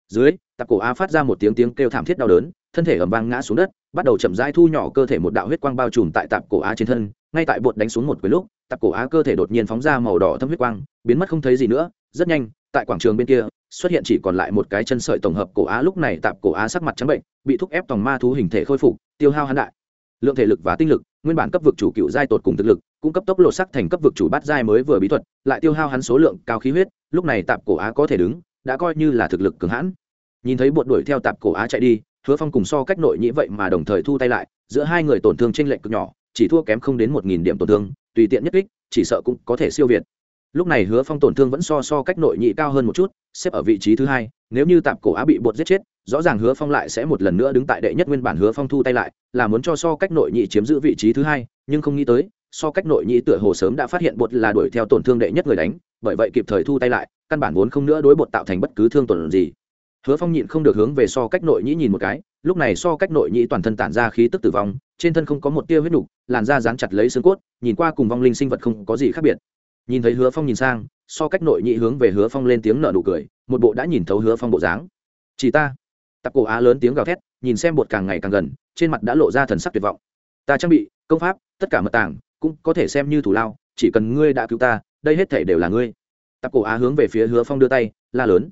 [SPEAKER 1] dưới, tạp cổ á phát ra một tiếng tiếng kêu thảm thiết đau đớn, thân thể ẩm vang ngã xuống đất, bắt đầu chậm rãi thu nhỏ cơ thể một đạo huyết quang bao trùm tại tạp cổ á trên thân, ngay tại bột đánh xuống một quyền lúc, tạp cổ á cơ thể đột nhiên phóng ra màu đỏ thâm huyết quang, biến mất không thấy gì nữa, rất nhanh, tại quảng trường bên kia, xuất hiện chỉ còn lại một cái chân sợi tổng hợp cổ á, lúc này tạp cổ á sắc mặt trắng bệnh, bị thúc ép tòng ma thú hình thể khôi phục, tiêu hao hắn đại. Lượng thể lực và tinh lực, nguyên bản cấp vực chủ cựu giai tột cùng thực lực cũng cấp tốc lộ sắc thành cấp vực chủ bát giai mới vừa bí thuật, lại tiêu hao hắn số lượng cao khí huyết, lúc này tạp cổ á có thể đứng, đã coi như là thực lực cường hãn. Nhìn thấy buột đuổi theo tạp cổ á chạy đi, hứa phong cùng so cách nội nhĩ vậy mà đồng thời thu tay lại, giữa hai người tổn thương chênh lệch cực nhỏ, chỉ thua kém không đến một nghìn điểm tổn thương, tùy tiện nhất kích, chỉ sợ cũng có thể siêu việt. Lúc này hứa phong tổn thương vẫn so so cách nội nhị cao hơn một chút, xếp ở vị trí thứ hai, nếu như tạp cổ á bị buột giết chết, rõ ràng hứa phong lại sẽ một lần nữa đứng tại đệ nhất nguyên bản hứa phong thu tay lại, là muốn cho so cách nội nhị chiếm giữ vị trí thứ hai, nhưng không nghĩ tới so cách nội nhị tựa hồ sớm đã phát hiện bột là đuổi theo tổn thương đệ nhất người đánh, bởi vậy kịp thời thu tay lại, căn bản vốn không nữa đối bột tạo thành bất cứ thương tổn gì. Hứa phong nhịn không được hướng về so cách nội nhĩ nhìn một cái, lúc này so cách nội nhĩ toàn thân tản ra khí tức tử vong, trên thân không có một tia huyết nục, làn da dán chặt lấy xương cốt, nhìn qua cùng vong linh sinh vật không có gì khác biệt. Nhìn thấy hứa phong nhìn sang, so cách nội nhị hướng về hứa phong lên tiếng nợ nụ cười, một bộ đã nhìn thấu hứa phong bộ dáng. Chỉ ta. Tạp cổ á lớn tiếng gào thét, nhìn xem bột càng ngày càng gần, trên mặt đã lộ ra thần sắc tuyệt vọng. Ta trang bị, công pháp, tất cả mật tảng cũng có thể xem như thủ lao, chỉ cần ngươi đã cứu ta, đây hết thể đều là ngươi. Tạp cổ á hướng về phía hứa phong đưa tay, la lớn.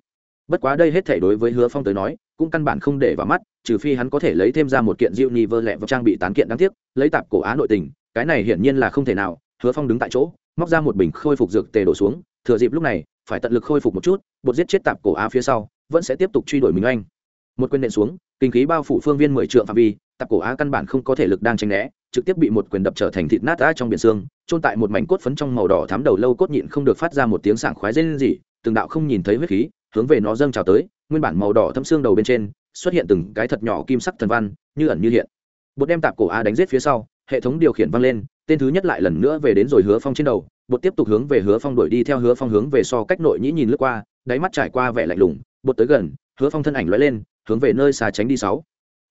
[SPEAKER 1] Bất quá đây hết thể đối với hứa phong tới nói, cũng căn bản không để vào mắt, trừ phi hắn có thể lấy thêm ra một kiện diệu ni vơ lẹ và trang bị tán kiện đáng tiếc, lấy tạp cổ á nội tình, cái này hiển nhiên là không thể nào, hứa phong đứng tại chỗ, móc ra một bình khôi phục dược tề đổ xuống, thừa dịp lúc này, phải tận lực khôi phục một chút, bột giết chết tạp cổ á phía sau, vẫn sẽ tiếp tục truy đuổi mình anh một quyền nện xuống, kinh khí bao phủ phương viên mười trượng phạm vi tạp cổ á căn bản không có thể lực đang tranh né, trực tiếp bị một quyền đập trở thành thịt nát đã trong biển xương trôn tại một mảnh cốt phấn trong màu đỏ thắm đầu lâu cốt nhịn không được phát ra một tiếng sảng khoái dây lên gì từng đạo không nhìn thấy huyết khí hướng về nó dâng trào tới, nguyên bản màu đỏ thâm xương đầu bên trên xuất hiện từng cái thật nhỏ kim sắc thần văn, như ẩn như hiện. Bột đem tạp cổ á đánh giết phía sau, hệ thống điều khiển vang lên, tên thứ nhất lại lần nữa về đến rồi hứa phong trên đầu, bột tiếp tục hướng về hứa phong đuổi đi theo hứa phong hướng về so cách nội nhĩ nhìn lướt qua, đáy mắt trải qua vẻ lạnh lùng, bột tới gần, hứa phong thân ảnh lóe lên, hướng về nơi xa tránh đi sáu.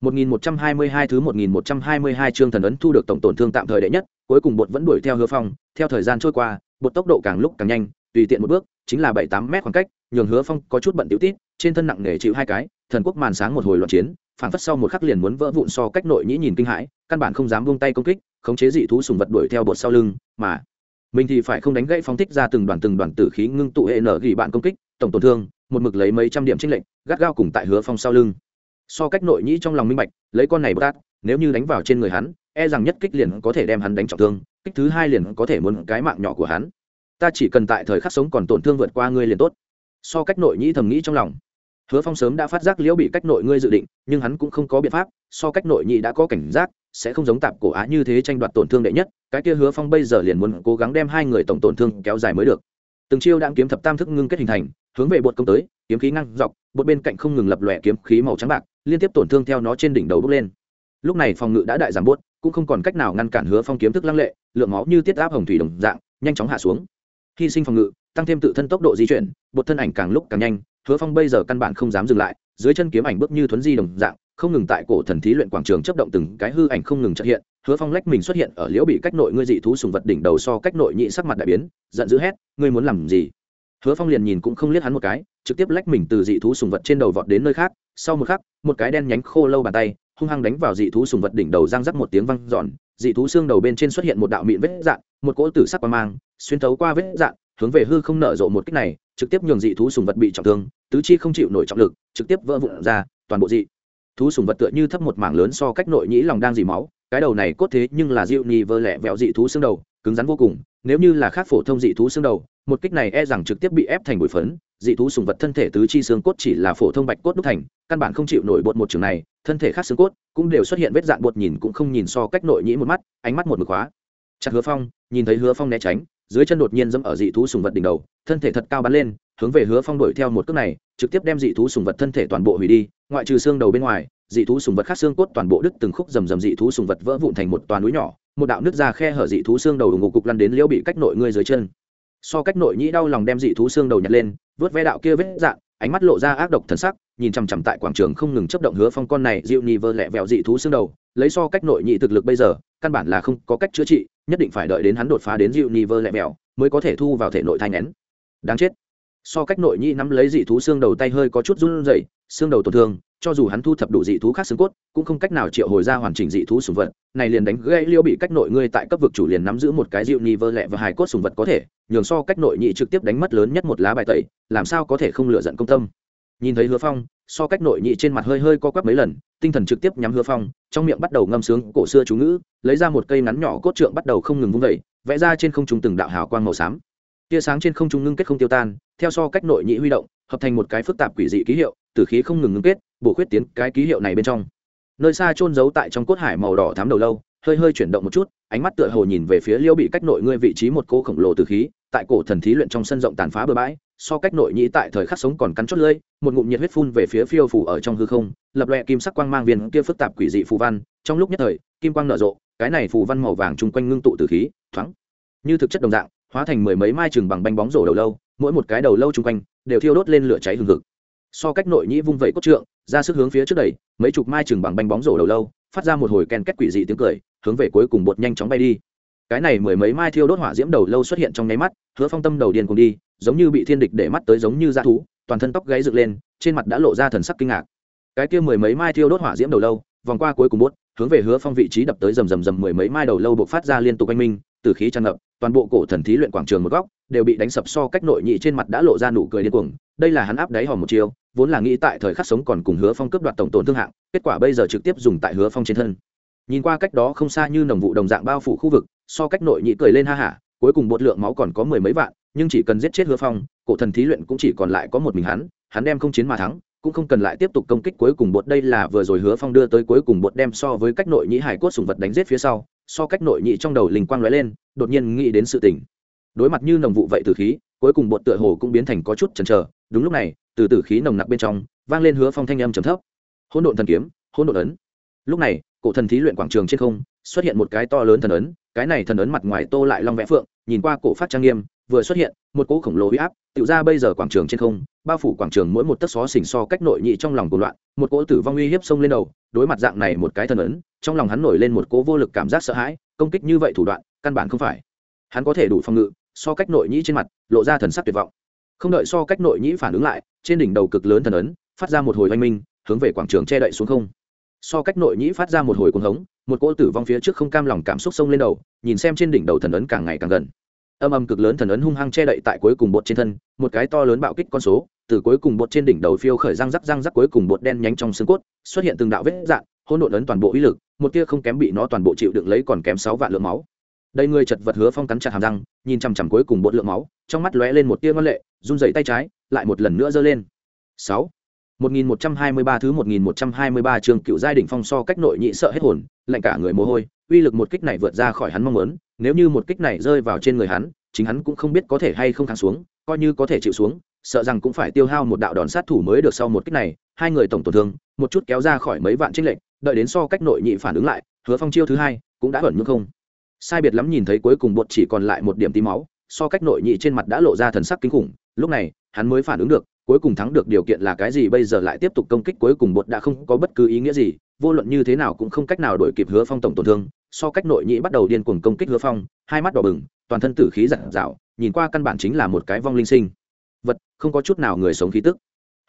[SPEAKER 1] 1122 thứ 1122 chương thần ấn thu được tổng tổn thương tạm thời đệ nhất, cuối cùng bột vẫn đuổi theo Hứa Phong, theo thời gian trôi qua, bột tốc độ càng lúc càng nhanh, tùy tiện một bước, chính là 7-8 mét khoảng cách, nhường Hứa Phong có chút bận tiểu tít, trên thân nặng nề chịu hai cái, thần quốc màn sáng một hồi loạn chiến, phản phất sau một khắc liền muốn vỡ vụn so cách nội nhĩ nhìn kinh hãi, căn bản không dám buông tay công kích, khống chế dị thú sùng vật đuổi theo bột sau lưng, mà mình thì phải không đánh gãy phóng thích ra từng đoàn từng đoàn tử khí ngưng tụ hệ nở gỉ bạn công kích, tổng tổn thương, một mực lấy mấy trăm điểm chênh lệnh, gắt gao cùng tại Hứa Phong sau lưng so cách nội nhĩ trong lòng minh bạch, lấy con này bát nếu như đánh vào trên người hắn e rằng nhất kích liền có thể đem hắn đánh trọng thương, kích thứ hai liền có thể muốn cái mạng nhỏ của hắn. Ta chỉ cần tại thời khắc sống còn tổn thương vượt qua ngươi liền tốt. So cách nội nhĩ thầm nghĩ trong lòng. Hứa phong sớm đã phát giác liễu bị cách nội ngươi dự định, nhưng hắn cũng không có biện pháp, so cách nội nhị đã có cảnh giác, sẽ không giống tạp cổ á như thế tranh đoạt tổn thương đệ nhất, cái kia hứa phong bây giờ liền muốn cố gắng đem hai người tổng tổn thương kéo dài mới được. Từng chiêu đang kiếm thập tam thức ngưng kết hình thành hướng về bột công tới, kiếm khí ngăn dọc, bột bên cạnh không ngừng lập lòe kiếm khí màu trắng bạc, liên tiếp tổn thương theo nó trên đỉnh đầu bốc lên. Lúc này phòng ngự đã đại giảm bốt cũng không còn cách nào ngăn cản hứa phong kiếm thức lăng lệ, lượng máu như tiết áp hồng thủy đồng dạng, nhanh chóng hạ xuống. Hy sinh phòng ngự, tăng thêm tự thân tốc độ di chuyển, bột thân ảnh càng lúc càng nhanh, hứa phong bây giờ căn bản không dám dừng lại, dưới chân kiếm ảnh bước như thuấn di đồng dạng, không ngừng tại cổ thần thí luyện quảng trường chấp động từng cái hư ảnh không ngừng trợ hiện, hứa phong lách mình xuất hiện ở liễu bị cách nội ngươi dị thú sùng vật đỉnh đầu so cách nội nhị sắc mặt đại biến, giận dữ hét, ngươi muốn làm gì? Hứa phong liền nhìn cũng không liếc hắn một cái, trực tiếp lách mình từ dị thú sùng vật trên đầu vọt đến nơi khác, sau một khắc, một cái đen nhánh khô lâu bàn tay, hung hăng đánh vào dị thú sùng vật đỉnh đầu răng rắc một tiếng văng giòn dị thú xương đầu bên trên xuất hiện một đạo mịn vết dạn, một cỗ tử sắc qua mang, xuyên thấu qua vết dạn, hướng về hư không nở rộ một kích này, trực tiếp nhường dị thú sùng vật bị trọng thương, tứ chi không chịu nổi trọng lực, trực tiếp vỡ vụn ra, toàn bộ dị thú sùng vật tựa như thấp một mảng lớn so cách nội nhĩ lòng đang dì máu, cái đầu này cốt thế nhưng là dịu nhì vơ lẹ vẹo dị thú xương đầu, cứng rắn vô cùng, nếu như là khác phổ thông dị thú xương đầu một kích này e rằng trực tiếp bị ép thành bụi phấn, dị thú sùng vật thân thể tứ chi xương cốt chỉ là phổ thông bạch cốt đúc thành, căn bản không chịu nổi bột một trường này, thân thể khác xương cốt cũng đều xuất hiện vết dạn bột nhìn cũng không nhìn so cách nội nhĩ một mắt, ánh mắt một mực khóa. Chặt hứa phong, nhìn thấy hứa phong né tránh, dưới chân đột nhiên dẫm ở dị thú sùng vật đỉnh đầu, thân thể thật cao bắn lên, hướng về hứa phong đuổi theo một cước này, trực tiếp đem dị thú sùng vật thân thể toàn bộ hủy đi, ngoại trừ xương đầu bên ngoài, dị thú sùng vật khác xương cốt toàn bộ đứt từng khúc rầm rầm dị thú sùng vật vỡ vụn thành một toàn núi nhỏ, một đạo nước ra khe hở dị thú xương đầu ngục cục lăn đến liễu bị cách nội ngươi dưới chân so cách nội nhĩ đau lòng đem dị thú xương đầu nhặt lên, vớt ve đạo kia vết dạn ánh mắt lộ ra ác độc thần sắc, nhìn chằm chằm tại quảng trường không ngừng chấp động hứa phong con này, dịu nhì vơ lẹ vẹo dị thú xương đầu, lấy so cách nội nhị thực lực bây giờ, căn bản là không có cách chữa trị, nhất định phải đợi đến hắn đột phá đến dịu nhì vơ lẹ vẹo, mới có thể thu vào thể nội thai nén đáng chết. So cách nội nhị nắm lấy dị thú xương đầu tay hơi có chút run rẩy, xương đầu tổn thương cho dù hắn thu thập đủ dị thú khác xương cốt, cũng không cách nào triệu hồi ra hoàn chỉnh dị thú sùng vật. Này liền đánh gây liêu bị cách nội ngươi tại cấp vực chủ liền nắm giữ một cái dịu nhì vơ lẹ và hài cốt sùng vật có thể, nhường so cách nội nhị trực tiếp đánh mất lớn nhất một lá bài tẩy, làm sao có thể không lựa giận công tâm. Nhìn thấy hứa phong, so cách nội nhị trên mặt hơi hơi co quắp mấy lần, tinh thần trực tiếp nhắm hứa phong, trong miệng bắt đầu ngâm sướng cổ xưa chú ngữ, lấy ra một cây ngắn nhỏ cốt trượng bắt đầu không ngừng vung vẩy vẽ ra trên không trung từng đạo hào quang màu xám. Tia sáng trên không trung ngưng kết không tiêu tan, theo so cách nội nhị huy động, hợp thành một cái phức tạp quỷ dị ký hiệu, tử khí không ngừng ngưng kết bổ khuyết tiến cái ký hiệu này bên trong. Nơi xa trôn giấu tại trong cốt hải màu đỏ thám đầu lâu, hơi hơi chuyển động một chút, ánh mắt tựa hồ nhìn về phía liêu bị cách nội ngươi vị trí một cô khổng lồ từ khí, tại cổ thần thí luyện trong sân rộng tàn phá bừa bãi, so cách nội nhĩ tại thời khắc sống còn cắn chót lưỡi, một ngụm nhiệt huyết phun về phía phiêu phủ ở trong hư không, lập loẹ kim sắc quang mang viên kia phức tạp quỷ dị phù văn, trong lúc nhất thời, kim quang nở rộ, cái này phù văn màu vàng chung quanh ngưng tụ từ khí, thoáng, như thực chất đồng dạng, hóa thành mười mấy mai chừng bằng bánh bóng rổ đầu lâu, mỗi một cái đầu lâu chung quanh, đều thiêu đốt lên lửa cháy hừng hực so cách nội nhĩ vung vẩy cốt trượng, ra sức hướng phía trước đẩy, mấy chục mai chừng bằng bánh bóng rổ đầu lâu, phát ra một hồi ken kết quỷ dị tiếng cười, hướng về cuối cùng bột nhanh chóng bay đi. Cái này mười mấy mai thiêu đốt hỏa diễm đầu lâu xuất hiện trong nháy mắt, hứa phong tâm đầu điên cùng đi, giống như bị thiên địch để mắt tới giống như da thú, toàn thân tóc gáy dựng lên, trên mặt đã lộ ra thần sắc kinh ngạc. Cái kia mười mấy mai thiêu đốt hỏa diễm đầu lâu, vòng qua cuối cùng bốt hướng về hứa phong vị trí đập tới rầm rầm rầm mười mấy mai đầu lâu buộc phát ra liên tục oanh minh từ khí tràn ngập, toàn bộ cổ thần thí luyện quảng trường một góc, đều bị đánh sập so cách nội nhị trên mặt đã lộ ra nụ cười điên cuồng, đây là hắn áp đáy hòm một chiều vốn là nghĩ tại thời khắc sống còn cùng hứa phong cướp đoạt tổng tổn thương hạng, kết quả bây giờ trực tiếp dùng tại hứa phong trên thân. Nhìn qua cách đó không xa như nồng vụ đồng dạng bao phủ khu vực, so cách nội nhị cười lên ha hả, cuối cùng bột lượng máu còn có mười mấy vạn, nhưng chỉ cần giết chết hứa phong, cổ thần thí luyện cũng chỉ còn lại có một mình hắn hắn đem không chiến mà thắng, cũng không cần lại tiếp tục công kích cuối cùng bột đây là vừa rồi hứa phong đưa tới cuối cùng bột đem so với cách nội nhị hải cốt sùng vật đánh giết phía sau, so cách nội nhị trong đầu linh quang lóe lên, đột nhiên nghĩ đến sự tình. Đối mặt như nồng vụ vậy từ khí, cuối cùng bột tựa hồ cũng biến thành có chút chần chờ, đúng lúc này từ từ khí nồng nặc bên trong, vang lên hứa phong thanh âm trầm thấp. Hỗn độn thần kiếm, hỗn độn ấn. Lúc này, cổ thần thí luyện quảng trường trên không, xuất hiện một cái to lớn thần ấn, cái này thần ấn mặt ngoài tô lại long vẽ phượng, nhìn qua cổ phát trang nghiêm, vừa xuất hiện, một cỗ khổng lồ huy áp tự ra bây giờ quảng trường trên không, bao phủ quảng trường mỗi một tấc xó xỉnh so cách nội nhị trong lòng cuộc loạn, một cỗ tử vong uy hiếp xông lên đầu, đối mặt dạng này một cái thần ấn, trong lòng hắn nổi lên một cỗ vô lực cảm giác sợ hãi, công kích như vậy thủ đoạn, căn bản không phải. Hắn có thể đủ phòng ngự, so cách nội nhĩ trên mặt, lộ ra thần sắc tuyệt vọng. Không đợi so cách nội nhĩ phản ứng lại trên đỉnh đầu cực lớn thần ấn, phát ra một hồi oanh minh, hướng về quảng trường che đậy xuống không. So cách nội nhĩ phát ra một hồi cuồng hống, một cỗ tử vong phía trước không cam lòng cảm xúc sông lên đầu, nhìn xem trên đỉnh đầu thần ấn càng ngày càng gần. Âm âm cực lớn thần ấn hung hăng che đậy tại cuối cùng bột trên thân, một cái to lớn bạo kích con số, từ cuối cùng bột trên đỉnh đầu phiêu khởi răng rắc răng rắc cuối cùng bột đen nhánh trong xương cốt, xuất hiện từng đạo vết dạn hôn độn ấn toàn bộ uy lực, một tia không kém bị nó toàn bộ chịu đựng lấy còn kém sáu vạn lượng máu. Đây người chật vật hứa phong cắn chặt hàm răng, nhìn chằm chằm cuối cùng bột lượng máu, trong mắt lóe lên một tia ngân lệ, run dậy tay trái lại một lần nữa giơ lên sáu 1123 thứ 1123 trường cựu giai đỉnh phong so cách nội nhị sợ hết hồn, lạnh cả người mồ hôi, uy lực một kích này vượt ra khỏi hắn mong muốn, nếu như một kích này rơi vào trên người hắn, chính hắn cũng không biết có thể hay không kháng xuống, coi như có thể chịu xuống, sợ rằng cũng phải tiêu hao một đạo đòn sát thủ mới được sau một kích này, hai người tổng tổn thương, một chút kéo ra khỏi mấy vạn chênh lệnh, đợi đến so cách nội nhị phản ứng lại, Hứa Phong chiêu thứ hai cũng đã ổn như không. Sai biệt lắm nhìn thấy cuối cùng bột chỉ còn lại một điểm tí máu, so cách nội nhị trên mặt đã lộ ra thần sắc kinh khủng, lúc này, hắn mới phản ứng được, cuối cùng thắng được điều kiện là cái gì bây giờ lại tiếp tục công kích cuối cùng bột đã không có bất cứ ý nghĩa gì vô luận như thế nào cũng không cách nào đổi kịp hứa phong tổng tổn thương. So cách nội nhĩ bắt đầu điên cuồng công kích hứa phong hai mắt đỏ bừng toàn thân tử khí giặt rào nhìn qua căn bản chính là một cái vong linh sinh. Vật không có chút nào người sống khí tức.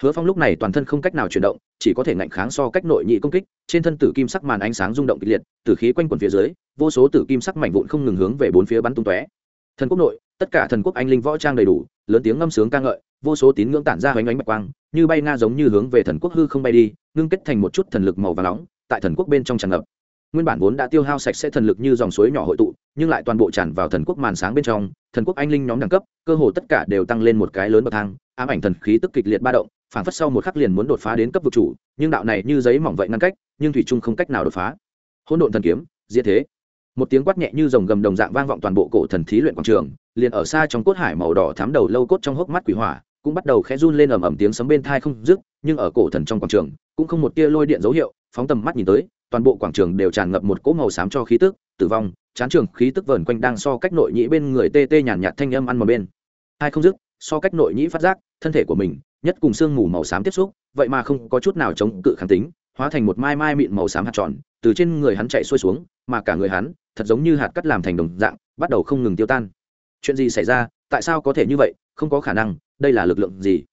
[SPEAKER 1] Hứa phong lúc này toàn thân không cách nào chuyển động chỉ có thể ngạnh kháng so cách nội nhị công kích trên thân tử kim sắc màn ánh sáng rung động kịch liệt tử khí quanh quần phía dưới vô số tử kim sắc mảnh vụn không ngừng hướng về bốn phía bắn tung tóe. Thần quốc nội tất cả thần quốc anh linh võ trang đầy đủ lớn tiếng ngâm sướng ca ngợi, vô số tín ngưỡng tản ra hoành ánh bạch quang, như bay nga giống như hướng về thần quốc hư không bay đi, ngưng kết thành một chút thần lực màu và nóng, tại thần quốc bên trong tràn ngập. Nguyên bản vốn đã tiêu hao sạch sẽ thần lực như dòng suối nhỏ hội tụ, nhưng lại toàn bộ tràn vào thần quốc màn sáng bên trong, thần quốc anh linh nhóm đẳng cấp, cơ hồ tất cả đều tăng lên một cái lớn bậc thang, ám ảnh thần khí tức kịch liệt ba động, phảng phất sau một khắc liền muốn đột phá đến cấp vực chủ, nhưng đạo này như giấy mỏng vậy ngăn cách, nhưng thủy trung không cách nào đột phá. Hỗn độn thần kiếm, diệt thế một tiếng quát nhẹ như dòng gầm đồng dạng vang vọng toàn bộ cổ thần thí luyện quảng trường, liền ở xa trong cốt hải màu đỏ thám đầu lâu cốt trong hốc mắt quỷ hỏa, cũng bắt đầu khẽ run lên ầm ầm tiếng sấm bên thai không dứt, nhưng ở cổ thần trong quảng trường, cũng không một tia lôi điện dấu hiệu, phóng tầm mắt nhìn tới, toàn bộ quảng trường đều tràn ngập một cỗ màu xám cho khí tức, tử vong, chán trường khí tức vờn quanh đang so cách nội nhĩ bên người tê tê nhàn nhạt thanh âm ăn một bên. Hai không dứt, so cách nội nhĩ phát giác, thân thể của mình, nhất cùng xương mù màu xám tiếp xúc, vậy mà không có chút nào chống cự kháng tính, hóa thành một mai mai mịn màu xám hạt tròn, từ trên người hắn chạy xuôi xuống, mà cả người hắn thật giống như hạt cắt làm thành đồng dạng, bắt đầu không ngừng tiêu tan. Chuyện gì xảy ra? Tại sao có thể như vậy? Không có khả năng, đây là lực lượng gì?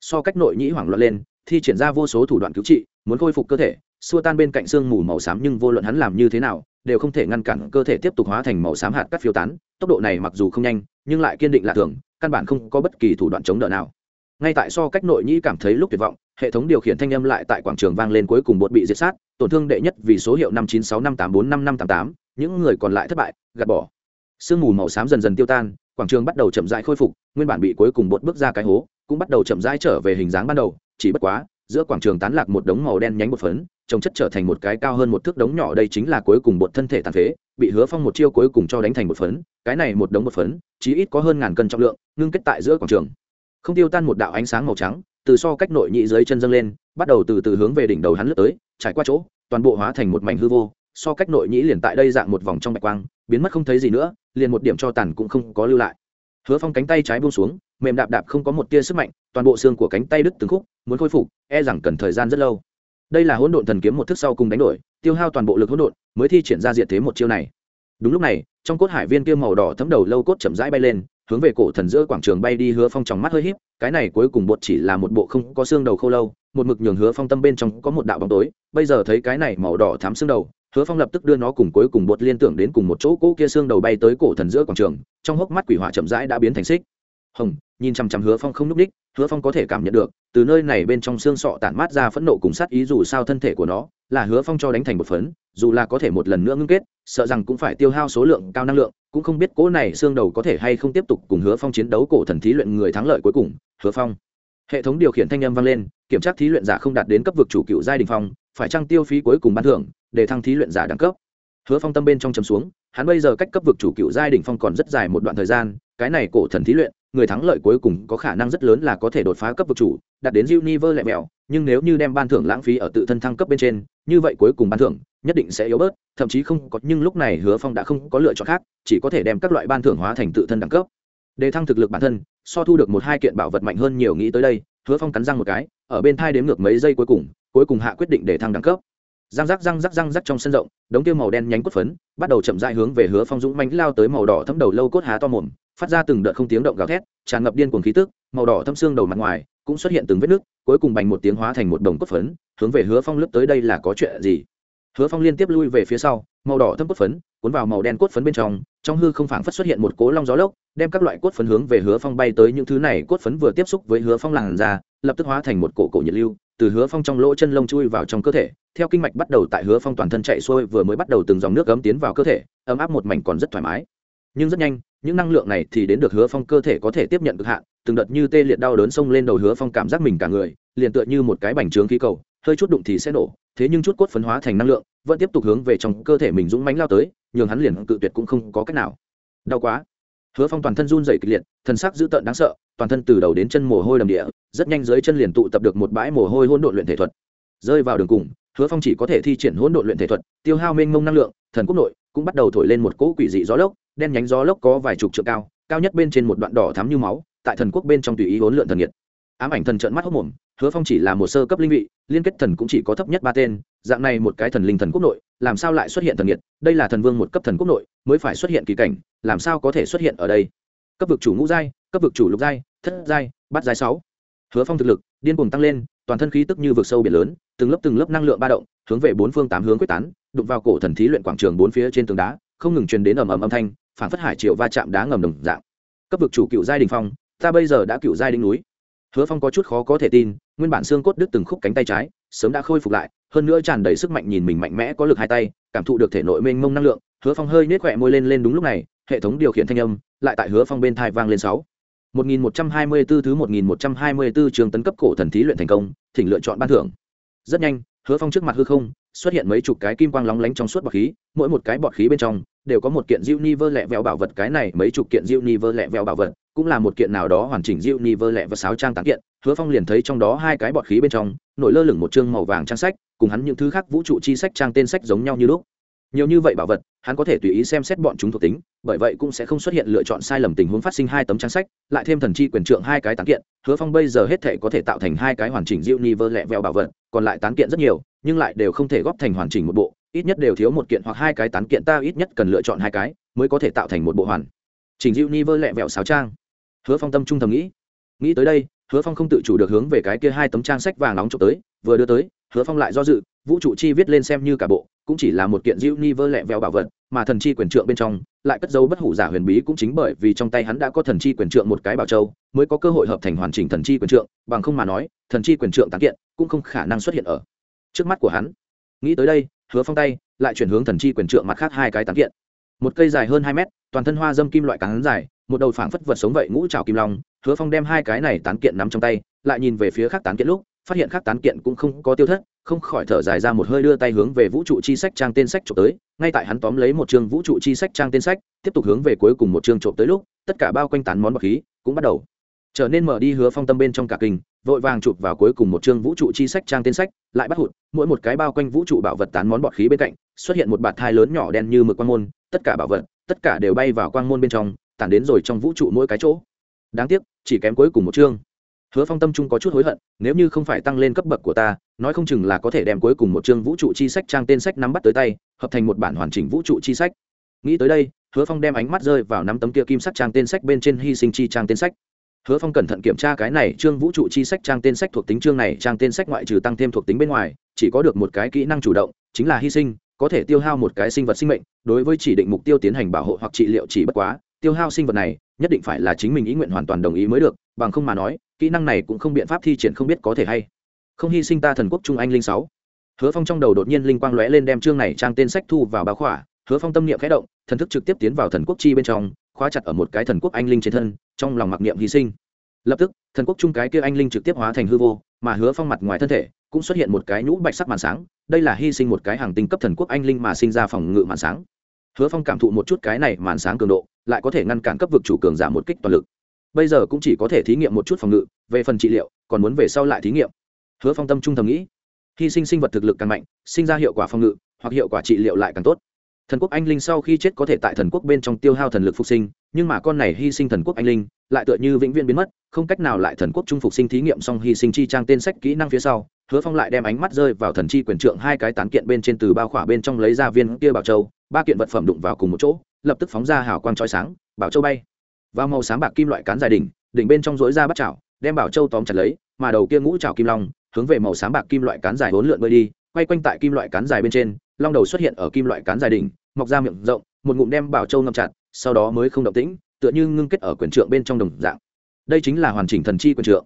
[SPEAKER 1] So cách nội nhĩ hoảng loạn lên, thi triển ra vô số thủ đoạn cứu trị, muốn khôi phục cơ thể, xua tan bên cạnh xương mù màu xám nhưng vô luận hắn làm như thế nào, đều không thể ngăn cản cơ thể tiếp tục hóa thành màu xám hạt cắt phiêu tán. Tốc độ này mặc dù không nhanh, nhưng lại kiên định lạ thường, căn bản không có bất kỳ thủ đoạn chống đỡ nào. Ngay tại so cách nội nhĩ cảm thấy lúc tuyệt vọng, hệ thống điều khiển thanh âm lại tại quảng trường vang lên cuối cùng bột bị diệt sát, tổn thương đệ nhất vì số hiệu năm chín sáu năm tám bốn năm năm tám tám những người còn lại thất bại, gạt bỏ. Sương mù màu xám dần dần tiêu tan, quảng trường bắt đầu chậm rãi khôi phục, nguyên bản bị cuối cùng bột bước ra cái hố, cũng bắt đầu chậm rãi trở về hình dáng ban đầu, chỉ bất quá, giữa quảng trường tán lạc một đống màu đen nhánh một phấn trồng chất trở thành một cái cao hơn một thước đống nhỏ, đây chính là cuối cùng bột thân thể tàn phế, bị hứa phong một chiêu cuối cùng cho đánh thành một phấn, cái này một đống một phấn, chí ít có hơn ngàn cân trọng lượng, ngưng kết tại giữa quảng trường. Không tiêu tan một đạo ánh sáng màu trắng, từ so cách nội nhị dưới chân dâng lên, bắt đầu từ từ hướng về đỉnh đầu hắn lướt tới, trải qua chỗ, toàn bộ hóa thành một mảnh hư vô so cách nội nhĩ liền tại đây dạng một vòng trong bạch quang, biến mất không thấy gì nữa, liền một điểm cho tàn cũng không có lưu lại. Hứa phong cánh tay trái buông xuống, mềm đạp đạp không có một tia sức mạnh, toàn bộ xương của cánh tay đứt từng khúc, muốn khôi phục e rằng cần thời gian rất lâu. Đây là hỗn độn thần kiếm một thức sau cùng đánh đổi, tiêu hao toàn bộ lực hỗn độn, mới thi triển ra diện thế một chiêu này. Đúng lúc này, trong cốt hải viên kia màu đỏ thấm đầu lâu cốt chậm rãi bay lên, hướng về cổ thần giữa quảng trường bay đi hứa phong trong mắt hơi híp, cái này cuối cùng bột chỉ là một bộ không có xương đầu khô lâu, một mực nhường hứa phong tâm bên trong có một đạo bóng tối, bây giờ thấy cái này màu đỏ thám xương đầu hứa phong lập tức đưa nó cùng cuối cùng bột liên tưởng đến cùng một chỗ cỗ kia xương đầu bay tới cổ thần giữa quảng trường, trong hốc mắt quỷ hỏa chậm rãi đã biến thành xích. Hồng, nhìn chằm chằm hứa phong không n ú c hứa phong có thể cảm nhận được, từ nơi này bên trong xương sọ tản mát ra phẫn nộ cùng sát ý dù sao thân thể của nó, là hứa phong cho đánh thành một phấn, dù là có thể một lần nữa ngưng kết, sợ rằng cũng phải tiêu hao số lượng cao năng lượng, cũng không biết cỗ này xương đầu có thể hay không tiếp tục cùng hứa phong chiến đấu cổ thần thí luyện người thắng lợi cuối cùng, hứa phong. Hệ thống điều khiển thanh âm vang lên, kiểm tra thí luyện giả không đạt đến cấp vực chủ cựu giai đình phong, phải trăng tiêu phí cuối cùng ban thưởng để thăng thí luyện giả đẳng cấp. Hứa phong tâm bên trong chấm xuống, hắn bây giờ cách cấp vực chủ cựu giai đỉnh phong còn rất dài một đoạn thời gian, cái này cổ thần thí luyện, người thắng lợi cuối cùng có khả năng rất lớn là có thể đột phá cấp vực chủ, đạt đến Univer lẹ mẹo nhưng nếu như đem ban thưởng lãng phí ở tự thân thăng cấp bên trên, như vậy cuối cùng ban thưởng nhất định sẽ yếu bớt, thậm chí không có, nhưng lúc này hứa phong đã không có lựa chọn khác, chỉ có thể đem các loại ban thưởng hóa thành tự thân đẳng cấp. Để thăng thực lực bản thân, so thu được một hai kiện bảo vật mạnh hơn nhiều nghĩ tới đây, hứa phong cắn răng một cái, ở bên thai đếm ngược mấy giây cuối cùng cuối cùng hạ quyết định để thăng đẳng cấp răng rắc răng rắc răng rắc trong sân rộng, đống tiêu màu đen nhánh cốt phấn, bắt đầu chậm dại hướng về hứa phong dũng mánh lao tới màu đỏ thấm đầu lâu cốt há to mồm, phát ra từng đợt không tiếng động gào thét, tràn ngập điên cuồng khí tức, màu đỏ thâm xương đầu mặt ngoài cũng xuất hiện từng vết nước, cuối cùng bành một tiếng hóa thành một đồng cốt phấn, hướng về hứa phong lướt tới đây là có chuyện gì? Hứa phong liên tiếp lui về phía sau, màu đỏ thâm cốt phấn cuốn vào màu đen cốt phấn bên trong trong hư không phảng phất xuất hiện một cố long gió lốc, đem các loại cốt phấn hướng về hứa phong bay tới những thứ này, cốt phấn vừa tiếp xúc với hứa phong làn ra lập tức hóa thành một cổ cổ nhiệt lưu từ hứa phong trong lỗ chân lông chui vào trong cơ thể, theo kinh mạch bắt đầu tại hứa phong toàn thân chạy xuôi vừa mới bắt đầu từng dòng nước ấm tiến vào cơ thể, ấm áp một mảnh còn rất thoải mái. Nhưng rất nhanh, những năng lượng này thì đến được hứa phong cơ thể có thể tiếp nhận cực hạn, từng đợt như tê liệt đau đớn xông lên đầu hứa phong cảm giác mình cả người, liền tựa như một cái bành trướng khí cầu, hơi chút đụng thì sẽ nổ, thế nhưng chút cốt phấn hóa thành năng lượng, vẫn tiếp tục hướng về trong cơ thể mình dũng mánh lao tới, nhường hắn liền cự tuyệt cũng không có cách nào. Đau quá hứa phong toàn thân run dày kịch liệt thân sắc dữ tợn đáng sợ, toàn thân từ đầu đến chân mồ hôi đầm địa, rất nhanh dưới chân liền tụ tập được một bãi mồ hôi hỗn độn luyện thể thuật. Rơi vào đường cùng, hứa phong chỉ có thể thi triển hỗn độn luyện thể thuật, tiêu hao mênh mông năng lượng, thần quốc nội cũng bắt đầu thổi lên một cỗ quỷ dị gió lốc, đen nhánh gió lốc có vài chục trượng cao cao nhất bên trên một đoạn đỏ thắm như máu, tại thần quốc bên trong tùy ý hỗn lượn thần nhiệt. Ám ảnh thần trợn mắt hốc mồm hứa phong chỉ là một sơ cấp linh vị, liên kết thần cũng chỉ có thấp nhất ba tên, dạng này một cái thần linh thần quốc nội, làm sao lại xuất hiện thần nhiệt đây là thần vương một cấp thần quốc nội, mới phải xuất hiện kỳ cảnh, làm sao có thể xuất hiện ở đây? Cấp vực chủ ngũ giai, cấp vực chủ lục giai, thất giai, bát giai sáu. Hứa phong thực lực, điên cuồng tăng lên, toàn thân khí tức như vực sâu biển lớn, từng lớp từng lớp năng lượng ba động, hướng về bốn phương tám hướng quyết tán, đụng vào cổ thần thí luyện quảng trường bốn phía trên tường đá, không ngừng truyền đến ầm ầm âm thanh phản phất hải triệu va chạm đá ngầm đồng dạng. Cấp vực chủ cựu giai đình phong, ta bây giờ đã cựu giai đỉnh núi hứa phong có chút khó có thể tin nguyên bản xương cốt đứt từng khúc cánh tay trái sớm đã khôi phục lại hơn nữa tràn đầy sức mạnh nhìn mình mạnh mẽ có lực hai tay cảm thụ được thể nội mênh mông năng lượng hứa phong hơi nết khỏe môi lên lên đúng lúc này hệ thống điều khiển thanh âm lại tại hứa phong bên thai vang lên sáu 1124 thứ 1124 trường tấn cấp cổ thần thí luyện thành công, thỉnh lựa chọn ban thưởng. Rất nhanh, Hứa Phong trước mặt hư không, xuất hiện mấy chục cái kim quang lóng lánh trong suốt bọt khí, mỗi một cái bọt khí bên trong đều có một kiện Diệu Ni vơ lẹ vẹo bảo vật, cái này mấy chục kiện Diệu Ni vơ lẹ vẹo bảo vật, cũng là một kiện nào đó hoàn chỉnh Diệu Ni vơ lẹ và sáo trang tán kiện. Hứa Phong liền thấy trong đó hai cái bọt khí bên trong, nổi lơ lửng một chương màu vàng trang sách, cùng hắn những thứ khác vũ trụ chi sách trang tên sách giống nhau như lúc nhiều như vậy bảo vật hắn có thể tùy ý xem xét bọn chúng thuộc tính bởi vậy cũng sẽ không xuất hiện lựa chọn sai lầm tình huống phát sinh hai tấm trang sách lại thêm thần chi quyền trượng hai cái tán kiện hứa phong bây giờ hết thể có thể tạo thành hai cái hoàn chỉnh diệu ni vơ lẹ vẹo bảo vật còn lại tán kiện rất nhiều nhưng lại đều không thể góp thành hoàn chỉnh một bộ ít nhất đều thiếu một kiện hoặc hai cái tán kiện ta ít nhất cần lựa chọn hai cái mới có thể tạo thành một bộ hoàn chỉnh diệu ni vơ lẹ vẹo sáo trang. Hứa phong tâm trung thầm nghĩ. Nghĩ tới đây, hứa phong không tự chủ được hướng về cái kia hai tấm trang sách vàng nóng trộm tới, vừa đưa tới, hứa phong lại do dự, vũ trụ chi viết lên xem như cả bộ, cũng chỉ là một kiện diệu ni vơ lẹ vẹo bảo vật, mà thần chi quyền trượng bên trong, lại cất dấu bất hủ giả huyền bí cũng chính bởi vì trong tay hắn đã có thần chi quyền trượng một cái bảo châu, mới có cơ hội hợp thành hoàn chỉnh thần chi quyền trượng, bằng không mà nói, thần chi quyền trượng tán kiện cũng không khả năng xuất hiện ở trước mắt của hắn. Nghĩ tới đây, hứa phong tay lại chuyển hướng thần chi quyền trượng mặt khác hai cái tán kiện. Một cây dài hơn hai mét toàn thân hoa dâm kim loại cán dài, một đầu phảng phất vật sống vậy ngũ trào kim long, hứa phong đem hai cái này tán kiện nắm trong tay, lại nhìn về phía khác tán kiện lúc, phát hiện khác tán kiện cũng không có tiêu thất, không khỏi thở dài ra một hơi đưa tay hướng về vũ trụ chi sách trang tên sách trộm tới, ngay tại hắn tóm lấy một chương vũ trụ chi sách trang tên sách, tiếp tục hướng về cuối cùng một chương trộm tới lúc, tất cả bao quanh tán món bọc khí cũng bắt đầu. Trở nên mở đi hứa phong tâm bên trong cả kinh, vội vàng chụp vào cuối cùng một chương vũ trụ chi sách trang tên sách, lại bắt hụt, mỗi một cái bao quanh vũ trụ bảo vật tán món bọt khí bên cạnh, xuất hiện một bạt thai lớn nhỏ đen như mực quang môn, tất cả bảo vật tất cả đều bay vào quang môn bên trong, tản đến rồi trong vũ trụ mỗi cái chỗ. Đáng tiếc, chỉ kém cuối cùng một chương. Hứa phong tâm trung có chút hối hận, nếu như không phải tăng lên cấp bậc của ta, nói không chừng là có thể đem cuối cùng một chương vũ trụ chi sách trang tên sách nắm bắt tới tay, hợp thành một bản hoàn chỉnh vũ trụ chi sách. Nghĩ tới đây, hứa phong đem ánh mắt rơi vào năm tấm kia kim sắc trang tên sách bên trên hy sinh chi trang tên sách. Hứa phong cẩn thận kiểm tra cái này chương vũ trụ chi sách trang tên sách thuộc tính chương này, trang tên sách ngoại trừ tăng thêm thuộc tính bên ngoài, chỉ có được một cái kỹ năng chủ động, chính là hy sinh có thể tiêu hao một cái sinh vật sinh mệnh, đối với chỉ định mục tiêu tiến hành bảo hộ hoặc trị liệu chỉ bất quá, tiêu hao sinh vật này, nhất định phải là chính mình ý nguyện hoàn toàn đồng ý mới được, bằng không mà nói, kỹ năng này cũng không biện pháp thi triển không biết có thể hay. Không hy sinh ta thần quốc trung anh linh sáu. Hứa phong trong đầu đột nhiên linh quang lóe lên đem chương này trang tên sách thu vào báo khỏa, hứa phong tâm niệm khẽ động, thần thức trực tiếp tiến vào thần quốc chi bên trong, khóa chặt ở một cái thần quốc anh linh trên thân, trong lòng mặc niệm hy sinh. Lập tức, thần quốc trung cái kia anh linh trực tiếp hóa thành hư vô, mà hứa phong mặt ngoài thân thể cũng xuất hiện một cái nhũ bạch sắc màn sáng, đây là hy sinh một cái hàng tinh cấp thần quốc anh linh mà sinh ra phòng ngự màn sáng. Hứa phong cảm thụ một chút cái này màn sáng cường độ, lại có thể ngăn cản cấp vực chủ cường giảm một kích toàn lực. Bây giờ cũng chỉ có thể thí nghiệm một chút phòng ngự, về phần trị liệu, còn muốn về sau lại thí nghiệm. Hứa phong tâm trung thầm nghĩ, hy sinh sinh vật thực lực càng mạnh, sinh ra hiệu quả phòng ngự, hoặc hiệu quả trị liệu lại càng tốt thần quốc anh linh sau khi chết có thể tại thần quốc bên trong tiêu hao thần lực phục sinh, nhưng mà con này hy sinh thần quốc anh linh lại tựa như vĩnh viễn biến mất, không cách nào lại thần quốc trung phục sinh thí nghiệm xong hy sinh chi trang tên sách kỹ năng phía sau, hứa phong lại đem ánh mắt rơi vào thần chi quyền trượng hai cái tán kiện bên trên từ bao khỏa bên trong lấy ra viên kia bảo châu, ba kiện vật phẩm đụng vào cùng một chỗ, lập tức phóng ra hào quang trói sáng, bảo châu bay. Vào màu sáng bạc kim loại cán dài đỉnh đỉnh bên trong dối ra bắt chảo, đem bảo châu tóm chặt lấy, mà đầu kia ngũ trào kim long hướng về màu sáng bạc kim loại cán dài bốn lượn bơi đi, quay quanh tại kim loại cán dài bên trên, long đầu xuất hiện ở kim loại cán dài đỉnh mọc ra miệng rộng, một ngụm đem bảo châu ngậm chặt, sau đó mới không động tĩnh, tựa như ngưng kết ở quyền trượng bên trong đồng dạng. Đây chính là hoàn chỉnh thần chi quyền trượng.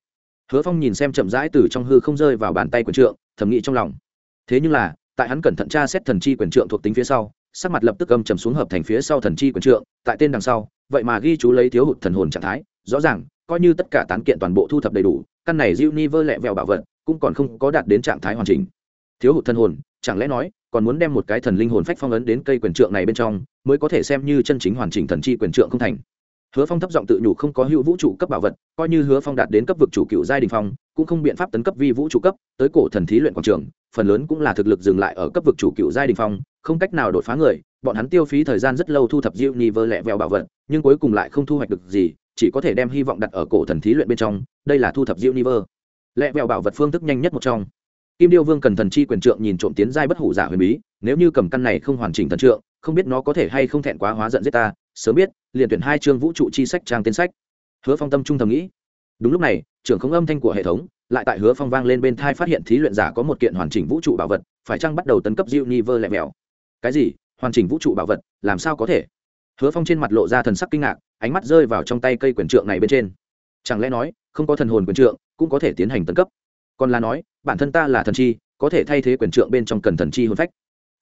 [SPEAKER 1] Hứa phong nhìn xem chậm rãi từ trong hư không rơi vào bàn tay quyền trượng, thầm nghĩ trong lòng. Thế nhưng là, tại hắn cẩn thận tra xét thần chi quyền trượng thuộc tính phía sau, sắc mặt lập tức âm trầm xuống hợp thành phía sau thần chi quyền trượng, tại tên đằng sau, vậy mà ghi chú lấy thiếu hụt thần hồn trạng thái, rõ ràng, coi như tất cả tán kiện toàn bộ thu thập đầy đủ, căn này Diêu ni vơ lẹ vẹo bảo vật, cũng còn không có đạt đến trạng thái hoàn chỉnh thiếu hụt thần hồn, chẳng lẽ nói, còn muốn đem một cái thần linh hồn phách phong ấn đến cây quyền trượng này bên trong, mới có thể xem như chân chính hoàn chỉnh thần chi quyền trượng không thành. Hứa phong thấp giọng tự nhủ không có hữu vũ trụ cấp bảo vật, coi như hứa phong đạt đến cấp vực chủ cựu giai đình phong, cũng không biện pháp tấn cấp vi vũ trụ cấp, tới cổ thần thí luyện quảng trường, phần lớn cũng là thực lực dừng lại ở cấp vực chủ cựu giai đình phong, không cách nào đột phá người, bọn hắn tiêu phí thời gian rất lâu thu thập diệu ni vơ lẹ vẹo bảo vật, nhưng cuối cùng lại không thu hoạch được gì, chỉ có thể đem hy vọng đặt ở cổ thần thí luyện bên trong, đây là thu thập diệu ni vơ. Lẹ vẹo bảo vật phương thức nhanh nhất một trong kim điêu vương cần thần chi quyền trượng nhìn trộm tiến giai bất hủ giả huyền bí, nếu như cầm căn này không hoàn chỉnh thần trượng, không biết nó có thể hay không thẹn quá hóa giận giết ta, sớm biết, liền tuyển hai chương vũ trụ chi sách trang tên sách. Hứa phong tâm trung thầm nghĩ. Đúng lúc này, trưởng không âm thanh của hệ thống, lại tại hứa phong vang lên bên thai phát hiện thí luyện giả có một kiện hoàn chỉnh vũ trụ bảo vật, phải chăng bắt đầu tấn cấp diệu ni vơ lẹ mèo cái gì? Hoàn chỉnh vũ trụ bảo vật, làm sao có thể? Hứa phong trên mặt lộ ra thần sắc kinh ngạc, ánh mắt rơi vào trong tay cây quyền trượng này bên trên. Chẳng lẽ nói, không có thần hồn quyền trượng, cũng có thể tiến hành tấn cấp? Còn là nói, bản thân ta là thần chi, có thể thay thế quyền trượng bên trong cần thần chi hôn phách.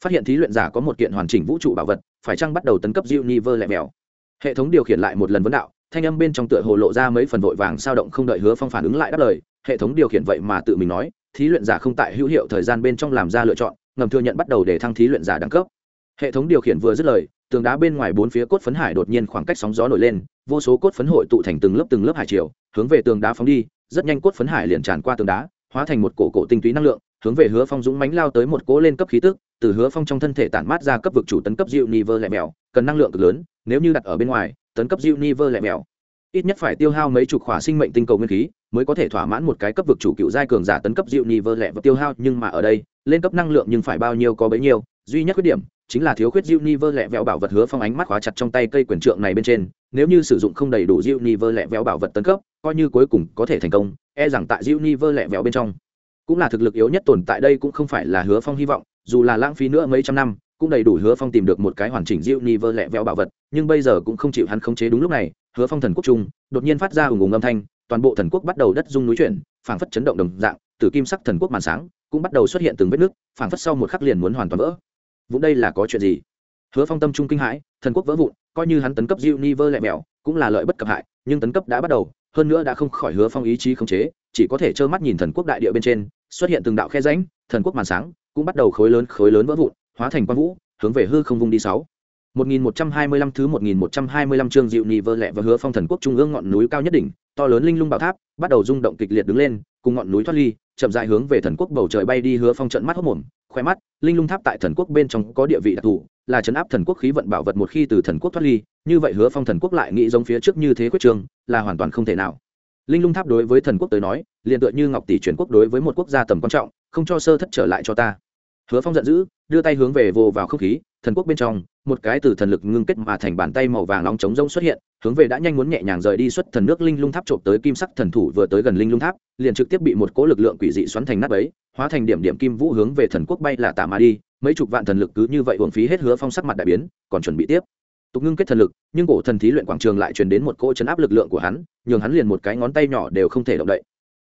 [SPEAKER 1] Phát hiện thí luyện giả có một kiện hoàn chỉnh vũ trụ bảo vật, phải chăng bắt đầu tấn cấp diệu ni vơ lẹ mèo hệ thống điều khiển lại một lần vấn đạo, thanh âm bên trong tựa hồ lộ ra mấy phần vội vàng sao động không đợi hứa phong phản ứng lại đáp lời, hệ thống điều khiển vậy mà tự mình nói, thí luyện giả không tại hữu hiệu thời gian bên trong làm ra lựa chọn, ngầm thừa nhận bắt đầu để thăng thí luyện giả đẳng cấp. Hệ thống điều khiển vừa dứt lời, tường đá bên ngoài bốn phía cốt phấn hải đột nhiên khoảng cách sóng gió nổi lên, vô số cốt phấn hội tụ thành từng lớp từng lớp hải triều, hướng về tường đá phóng đi, rất nhanh cốt phấn hải liền tràn qua tường đá hóa thành một cổ cổ tinh túy năng lượng, hướng về hứa phong dũng mánh lao tới một cỗ lên cấp khí tức, từ hứa phong trong thân thể tản mát ra cấp vực chủ tấn cấp diệu ni vơ lẹ mèo, cần năng lượng cực lớn, nếu như đặt ở bên ngoài, tấn cấp diệu ni vơ lẹ mèo. Ít nhất phải tiêu hao mấy chục khỏa sinh mệnh tinh cầu nguyên khí, mới có thể thỏa mãn một cái cấp vực chủ cựu giai cường giả tấn cấp diệu ni vơ lẹ và tiêu hao, nhưng mà ở đây, lên cấp năng lượng nhưng phải bao nhiêu có bấy nhiêu, duy nhất khuyết điểm chính là thiếu khuyết diệu ni lẹ vẹo bảo vật hứa phong ánh mắt khóa chặt trong tay cây quyền trượng này bên trên, nếu như sử dụng không đầy đủ diệu ni lẹ vẹo bảo vật tấn cấp, coi như cuối cùng có thể thành công e rằng tại diệu ni lẹ vẹo bên trong. Cũng là thực lực yếu nhất tồn tại đây cũng không phải là hứa phong hy vọng, dù là lãng phí nữa mấy trăm năm, cũng đầy đủ hứa phong tìm được một cái hoàn chỉnh diệu ni lẹ vẹo bảo vật, nhưng bây giờ cũng không chịu hắn khống chế đúng lúc này, hứa phong thần quốc trung, đột nhiên phát ra ủng ủng âm thanh, toàn bộ thần quốc bắt đầu đất rung núi chuyển, phảng phất chấn động đồng dạng từ kim sắc thần quốc màn sáng, cũng bắt đầu xuất hiện từng vết nứt, phảng phất sau một khắc liền muốn hoàn toàn vỡ vụ đây là có chuyện gì? Hứa phong tâm trung kinh hãi thần quốc vỡ vụn coi như hắn tấn cấp diệu ni vơ lẹ mẹo cũng là lợi bất cập hại nhưng tấn cấp đã bắt đầu hơn nữa đã không khỏi hứa phong ý chí khống chế chỉ có thể trơ mắt nhìn thần quốc đại địa bên trên xuất hiện từng đạo khe rãnh thần quốc màn sáng cũng bắt đầu khối lớn khối lớn vỡ vụn hóa thành quang vũ hướng về hư không vung đi sáu. 1125 thứ 1125 chương dịu nhị vơ lẹ và hứa phong thần quốc trung ương ngọn núi cao nhất đỉnh, to lớn linh lung bảo tháp, bắt đầu rung động kịch liệt đứng lên, cùng ngọn núi thoát ly, chậm rãi hướng về thần quốc bầu trời bay đi hứa phong trận mắt hốt mồm, khoe mắt, linh lung tháp tại thần quốc bên trong có địa vị đặc thù, là trấn áp thần quốc khí vận bảo vật một khi từ thần quốc thoát ly, như vậy hứa phong thần quốc lại nghĩ giống phía trước như thế quyết trường, là hoàn toàn không thể nào. Linh lung tháp đối với thần quốc tới nói, liền tựa như ngọc tỷ chuyển quốc đối với một quốc gia tầm quan trọng, không cho sơ thất trở lại cho ta. Hứa Phong giận dữ, đưa tay hướng về vô vào không khí, thần quốc bên trong, một cái từ thần lực ngưng kết mà thành bàn tay màu vàng nóng trống rông xuất hiện, hướng về đã nhanh muốn nhẹ nhàng rời đi xuất thần nước linh lung tháp trộm tới kim sắc thần thủ vừa tới gần linh lung tháp, liền trực tiếp bị một cỗ lực lượng quỷ dị xoắn thành nát ấy hóa thành điểm điểm kim vũ hướng về thần quốc bay là tả mà đi, mấy chục vạn thần lực cứ như vậy uổng phí hết Hứa Phong sắc mặt đại biến, còn chuẩn bị tiếp tục ngưng kết thần lực, nhưng cổ thần thí luyện quảng trường lại truyền đến một cỗ chấn áp lực lượng của hắn, nhường hắn liền một cái ngón tay nhỏ đều không thể động đậy.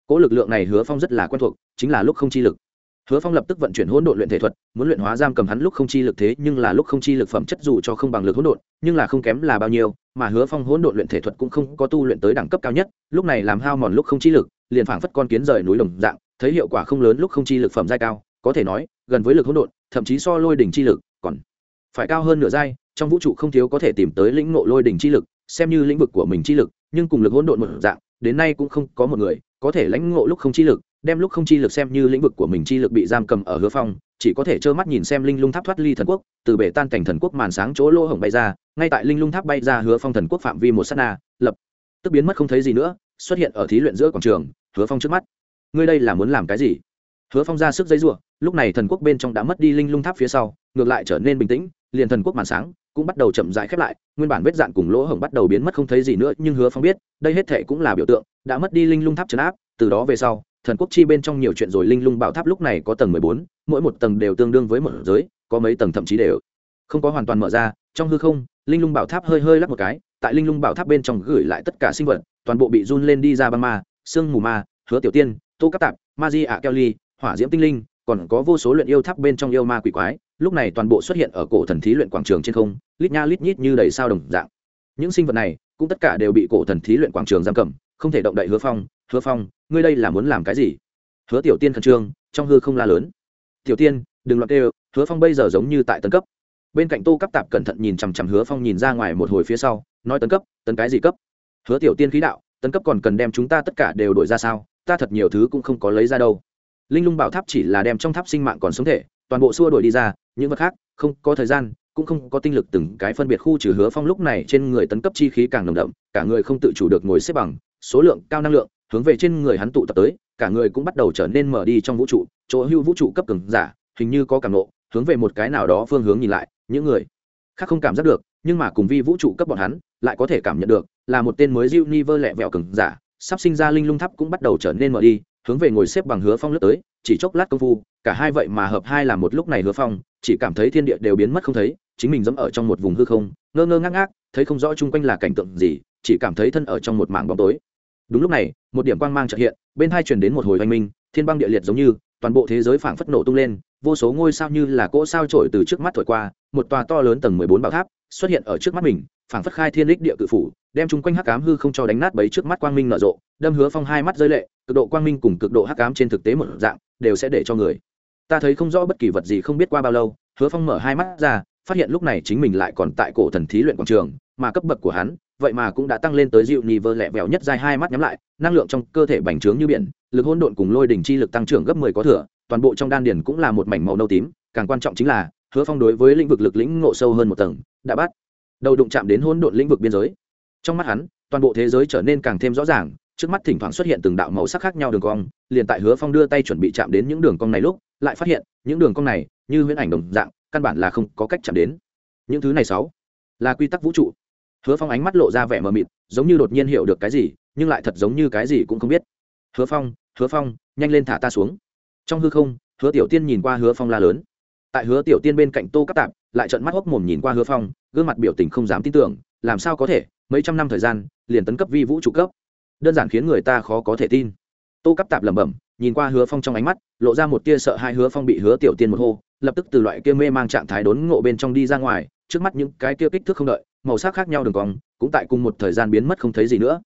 [SPEAKER 1] Cỗ lực lượng này Hứa Phong rất là quen thuộc, chính là lúc không chi lực hứa phong lập tức vận chuyển hỗn độn luyện thể thuật, muốn luyện hóa giam cầm hắn lúc không chi lực thế, nhưng là lúc không chi lực phẩm chất dù cho không bằng lực hỗn độn, nhưng là không kém là bao nhiêu, mà hứa phong hỗn độn luyện thể thuật cũng không có tu luyện tới đẳng cấp cao nhất, lúc này làm hao mòn lúc không chi lực, liền phảng phất con kiến rời núi đồng dạng, thấy hiệu quả không lớn lúc không chi lực phẩm giai cao, có thể nói, gần với lực hỗn độn, thậm chí so lôi đỉnh chi lực còn phải cao hơn nửa giai, trong vũ trụ không thiếu có thể tìm tới lĩnh ngộ lôi đỉnh chi lực, xem như lĩnh vực của mình chi lực, nhưng cùng lực hỗn độn một dạng, đến nay cũng không có một người có thể lãnh ngộ lúc không chi lực đem lúc không chi lực xem như lĩnh vực của mình chi lực bị giam cầm ở hứa phong, chỉ có thể trơ mắt nhìn xem linh lung tháp thoát ly thần quốc, từ bể tan cảnh thần quốc màn sáng chỗ lỗ hổng bay ra, ngay tại linh lung tháp bay ra hứa phong thần quốc phạm vi một s á t na, lập tức biến mất không thấy gì nữa, xuất hiện ở thí luyện giữa quảng trường, hứa phong trước mắt. Ngươi đây là muốn làm cái gì? Hứa phong ra sức giấy r u ộ lúc này thần quốc bên trong đã mất đi linh lung tháp phía sau, ngược lại trở nên bình tĩnh, liền thần quốc màn sáng cũng bắt đầu chậm rãi khép lại, nguyên bản vết dạn cùng lỗ hổng bắt đầu biến mất không thấy gì nữa, nhưng hứa phong biết, đây hết thệ cũng là biểu tượng, đã mất đi linh lung tháp chấn áp, từ đó về sau thần quốc chi bên trong nhiều chuyện rồi linh lung bảo tháp lúc này có tầng mười bốn, mỗi một tầng đều tương đương với một giới, có mấy tầng thậm chí đều không có hoàn toàn mở ra. Trong hư không, linh lung bảo tháp hơi hơi lắc một cái, tại linh lung bảo tháp bên trong gửi lại tất cả sinh vật, toàn bộ bị run lên đi ra băng ma, sương mù ma, hứa tiểu tiên, tô cắp tạp, ma di ạ keo ly, hỏa diễm tinh linh, còn có vô số luyện yêu tháp bên trong yêu ma quỷ quái, lúc này toàn bộ xuất hiện ở cổ thần thí luyện quảng trường trên không, lít nha lít nhít như đầy sao đồng dạng. Những sinh vật này, cũng tất cả đều bị cổ thần thí luyện quảng trường giam cầm không thể động đậy hứa phong hứa phong, ngươi đây là muốn làm cái gì? Hứa tiểu tiên khẩn trương, trong hư không la lớn. Tiểu tiên, đừng loạt kêu, hứa phong bây giờ giống như tại tấn cấp. Bên cạnh tô cấp tạp cẩn thận nhìn chằm chằm hứa phong nhìn ra ngoài một hồi phía sau, nói tấn cấp, tấn cái gì cấp? Hứa tiểu tiên khí đạo, tấn cấp còn cần đem chúng ta tất cả đều đổi ra sao? Ta thật nhiều thứ cũng không có lấy ra đâu. Linh lung bảo tháp chỉ là đem trong tháp sinh mạng còn sống thể, toàn bộ xua đổi đi ra, những vật khác, không có thời gian, cũng không có tinh lực từng cái phân biệt khu trừ hứa phong lúc này trên người tấn cấp chi khí càng nồng đậm, cả người không tự chủ được ngồi xếp bằng số lượng, cao năng lượng, hướng về trên người hắn tụ tập tới, cả người cũng bắt đầu trở nên mở đi trong vũ trụ, chỗ hưu vũ trụ cấp cường giả, hình như có cảm nộ, hướng về một cái nào đó phương hướng nhìn lại, những người khác không cảm giác được, nhưng mà cùng vi vũ trụ cấp bọn hắn, lại có thể cảm nhận được, là một tên mới diêu ni vơ lẹ vẹo cường giả, sắp sinh ra linh lung tháp cũng bắt đầu trở nên mở đi, hướng về ngồi xếp bằng hứa phong lướt tới, chỉ chốc lát công phu, cả hai vậy mà hợp hai là một lúc này hứa phong, chỉ cảm thấy thiên địa đều biến mất không thấy, chính mình dẫm ở trong một vùng hư không, ngơ ngơ ngác ngác, thấy không rõ chung quanh là cảnh tượng gì, chỉ cảm thấy thân ở trong một mảng bóng tối đúng lúc này, một điểm quang mang trợ hiện, bên hai chuyển đến một hồi hoành minh, thiên băng địa liệt giống như, toàn bộ thế giới phảng phất nổ tung lên, vô số ngôi sao như là cỗ sao trổi từ trước mắt thổi qua, một tòa to lớn tầng mười bốn bảo tháp xuất hiện ở trước mắt mình, phảng phất khai thiên lích địa cự phủ, đem chung quanh hắc ám hư không cho đánh nát bấy trước mắt quang minh nở rộ, đâm hứa phong hai mắt rơi lệ, cực độ quang minh cùng cực độ hắc ám trên thực tế một dạng, đều sẽ để cho người. Ta thấy không rõ bất kỳ vật gì không biết qua bao lâu, hứa phong mở hai mắt ra, phát hiện lúc này chính mình lại còn tại cổ thần thí luyện quảng trường, mà cấp bậc của hắn vậy mà cũng đã tăng lên tới dịu nhì vơ lẹ vẹo nhất dài hai mắt nhắm lại, năng lượng trong cơ thể bành trướng như biển, lực hỗn độn cùng lôi đỉnh chi lực tăng trưởng gấp mười có thừa, toàn bộ trong đan điển cũng là một mảnh màu nâu tím, càng quan trọng chính là, hứa phong đối với lĩnh vực lực lĩnh ngộ sâu hơn một tầng, đã bắt đầu đụng chạm đến hỗn độn lĩnh vực biên giới. Trong mắt hắn, toàn bộ thế giới trở nên càng thêm rõ ràng, trước mắt thỉnh thoảng xuất hiện từng đạo màu sắc khác nhau đường cong, liền tại hứa phong đưa tay chuẩn bị chạm đến những đường cong này lúc, lại phát hiện, những đường cong này, như huyễn ảnh đồng dạng, căn bản là không có cách chạm đến. Những thứ này sáu, là quy tắc vũ trụ hứa phong ánh mắt lộ ra vẻ mờ mịt, giống như đột nhiên hiểu được cái gì, nhưng lại thật giống như cái gì cũng không biết. Hứa phong hứa phong, nhanh lên thả ta xuống. Trong hư không, hứa tiểu tiên nhìn qua hứa phong la lớn. Tại hứa tiểu tiên bên cạnh tô Cáp tạp, lại trận mắt hốc mồm nhìn qua hứa phong, gương mặt biểu tình không dám tin tưởng, làm sao có thể? Mấy trăm năm thời gian, liền tấn cấp vi vũ trụ cấp. Đơn giản khiến người ta khó có thể tin. Tô cắp tạp lẩm bẩm, nhìn qua hứa phong trong ánh mắt, lộ ra một tia sợ hai hứa phong bị hứa tiểu tiên một hô, lập tức từ loại kia mê mang trạng thái đốn ngộ bên trong đi ra ngoài, trước mắt những cái kia kích thước không đợi màu sắc khác nhau đường cong, cũng tại cùng một thời gian biến mất không thấy gì nữa.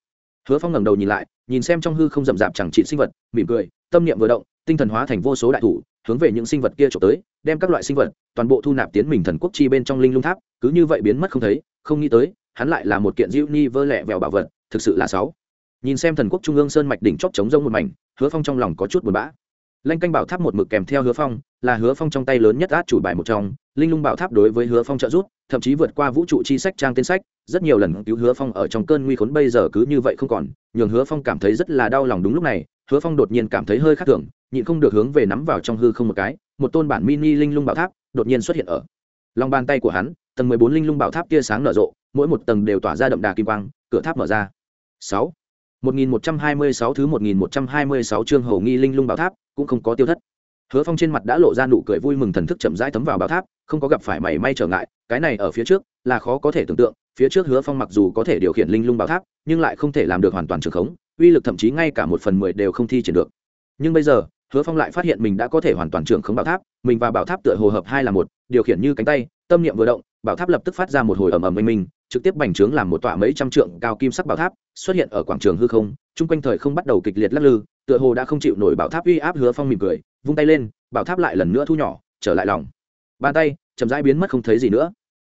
[SPEAKER 1] Hứa phong ngẩng đầu nhìn lại, nhìn xem trong hư không rậm rạp chẳng trị sinh vật, mỉm cười, tâm niệm vừa động, tinh thần hóa thành vô số đại thủ, hướng về những sinh vật kia trộm tới, đem các loại sinh vật, toàn bộ thu nạp tiến mình thần quốc chi bên trong linh lung tháp, cứ như vậy biến mất không thấy, không nghĩ tới, hắn lại là một kiện diêu ni vơ lẹ vẹo bảo vật, thực sự là sáu. Nhìn xem thần quốc trung ương sơn mạch đỉnh chót chống rông một mảnh, hứa phong trong lòng có chút buồn bã. Lanh canh bảo tháp một mực kèm theo hứa phong, là hứa phong trong tay lớn nhất át chủ bài một trong, linh lung bảo tháp đối với hứa phong trợ giúp thậm chí vượt qua vũ trụ chi sách trang tên sách, rất nhiều lần cứu hứa phong ở trong cơn nguy khốn bây giờ cứ như vậy không còn, nhường hứa phong cảm thấy rất là đau lòng đúng lúc này, hứa phong đột nhiên cảm thấy hơi khác thường, nhịn không được hướng về nắm vào trong hư không một cái, một tôn bản mini linh lung bảo tháp đột nhiên xuất hiện ở lòng bàn tay của hắn, tầng mười bốn linh lung bảo tháp tia sáng nở rộ, mỗi một tầng đều tỏa ra đậm đà kim quang, cửa tháp mở ra sáu 1126 thứ 1126 chương Hầu Nghi Linh Lung Bảo Tháp cũng không có tiêu thất. Hứa Phong trên mặt đã lộ ra nụ cười vui mừng thần thức chậm rãi tấm vào bảo tháp, không có gặp phải mảy may trở ngại, cái này ở phía trước là khó có thể tưởng tượng, phía trước Hứa Phong mặc dù có thể điều khiển Linh Lung Bảo Tháp, nhưng lại không thể làm được hoàn toàn trường khống, uy lực thậm chí ngay cả một phần mười đều không thi triển được. Nhưng bây giờ, Hứa Phong lại phát hiện mình đã có thể hoàn toàn trường khống bảo tháp, mình và bảo tháp tựa hồ hợp hai là một, điều khiển như cánh tay, tâm niệm vừa động, bảo tháp lập tức phát ra một hồi ầm ầm mênh minh, trực tiếp bành trướng làm một tọa mấy trăm trượng cao kim sắc bảo tháp xuất hiện ở quảng trường hư không chung quanh thời không bắt đầu kịch liệt lắc lư tựa hồ đã không chịu nổi bảo tháp uy áp hứa phong mỉm cười vung tay lên bảo tháp lại lần nữa thu nhỏ trở lại lòng. Bàn tay chậm rãi biến mất không thấy gì nữa.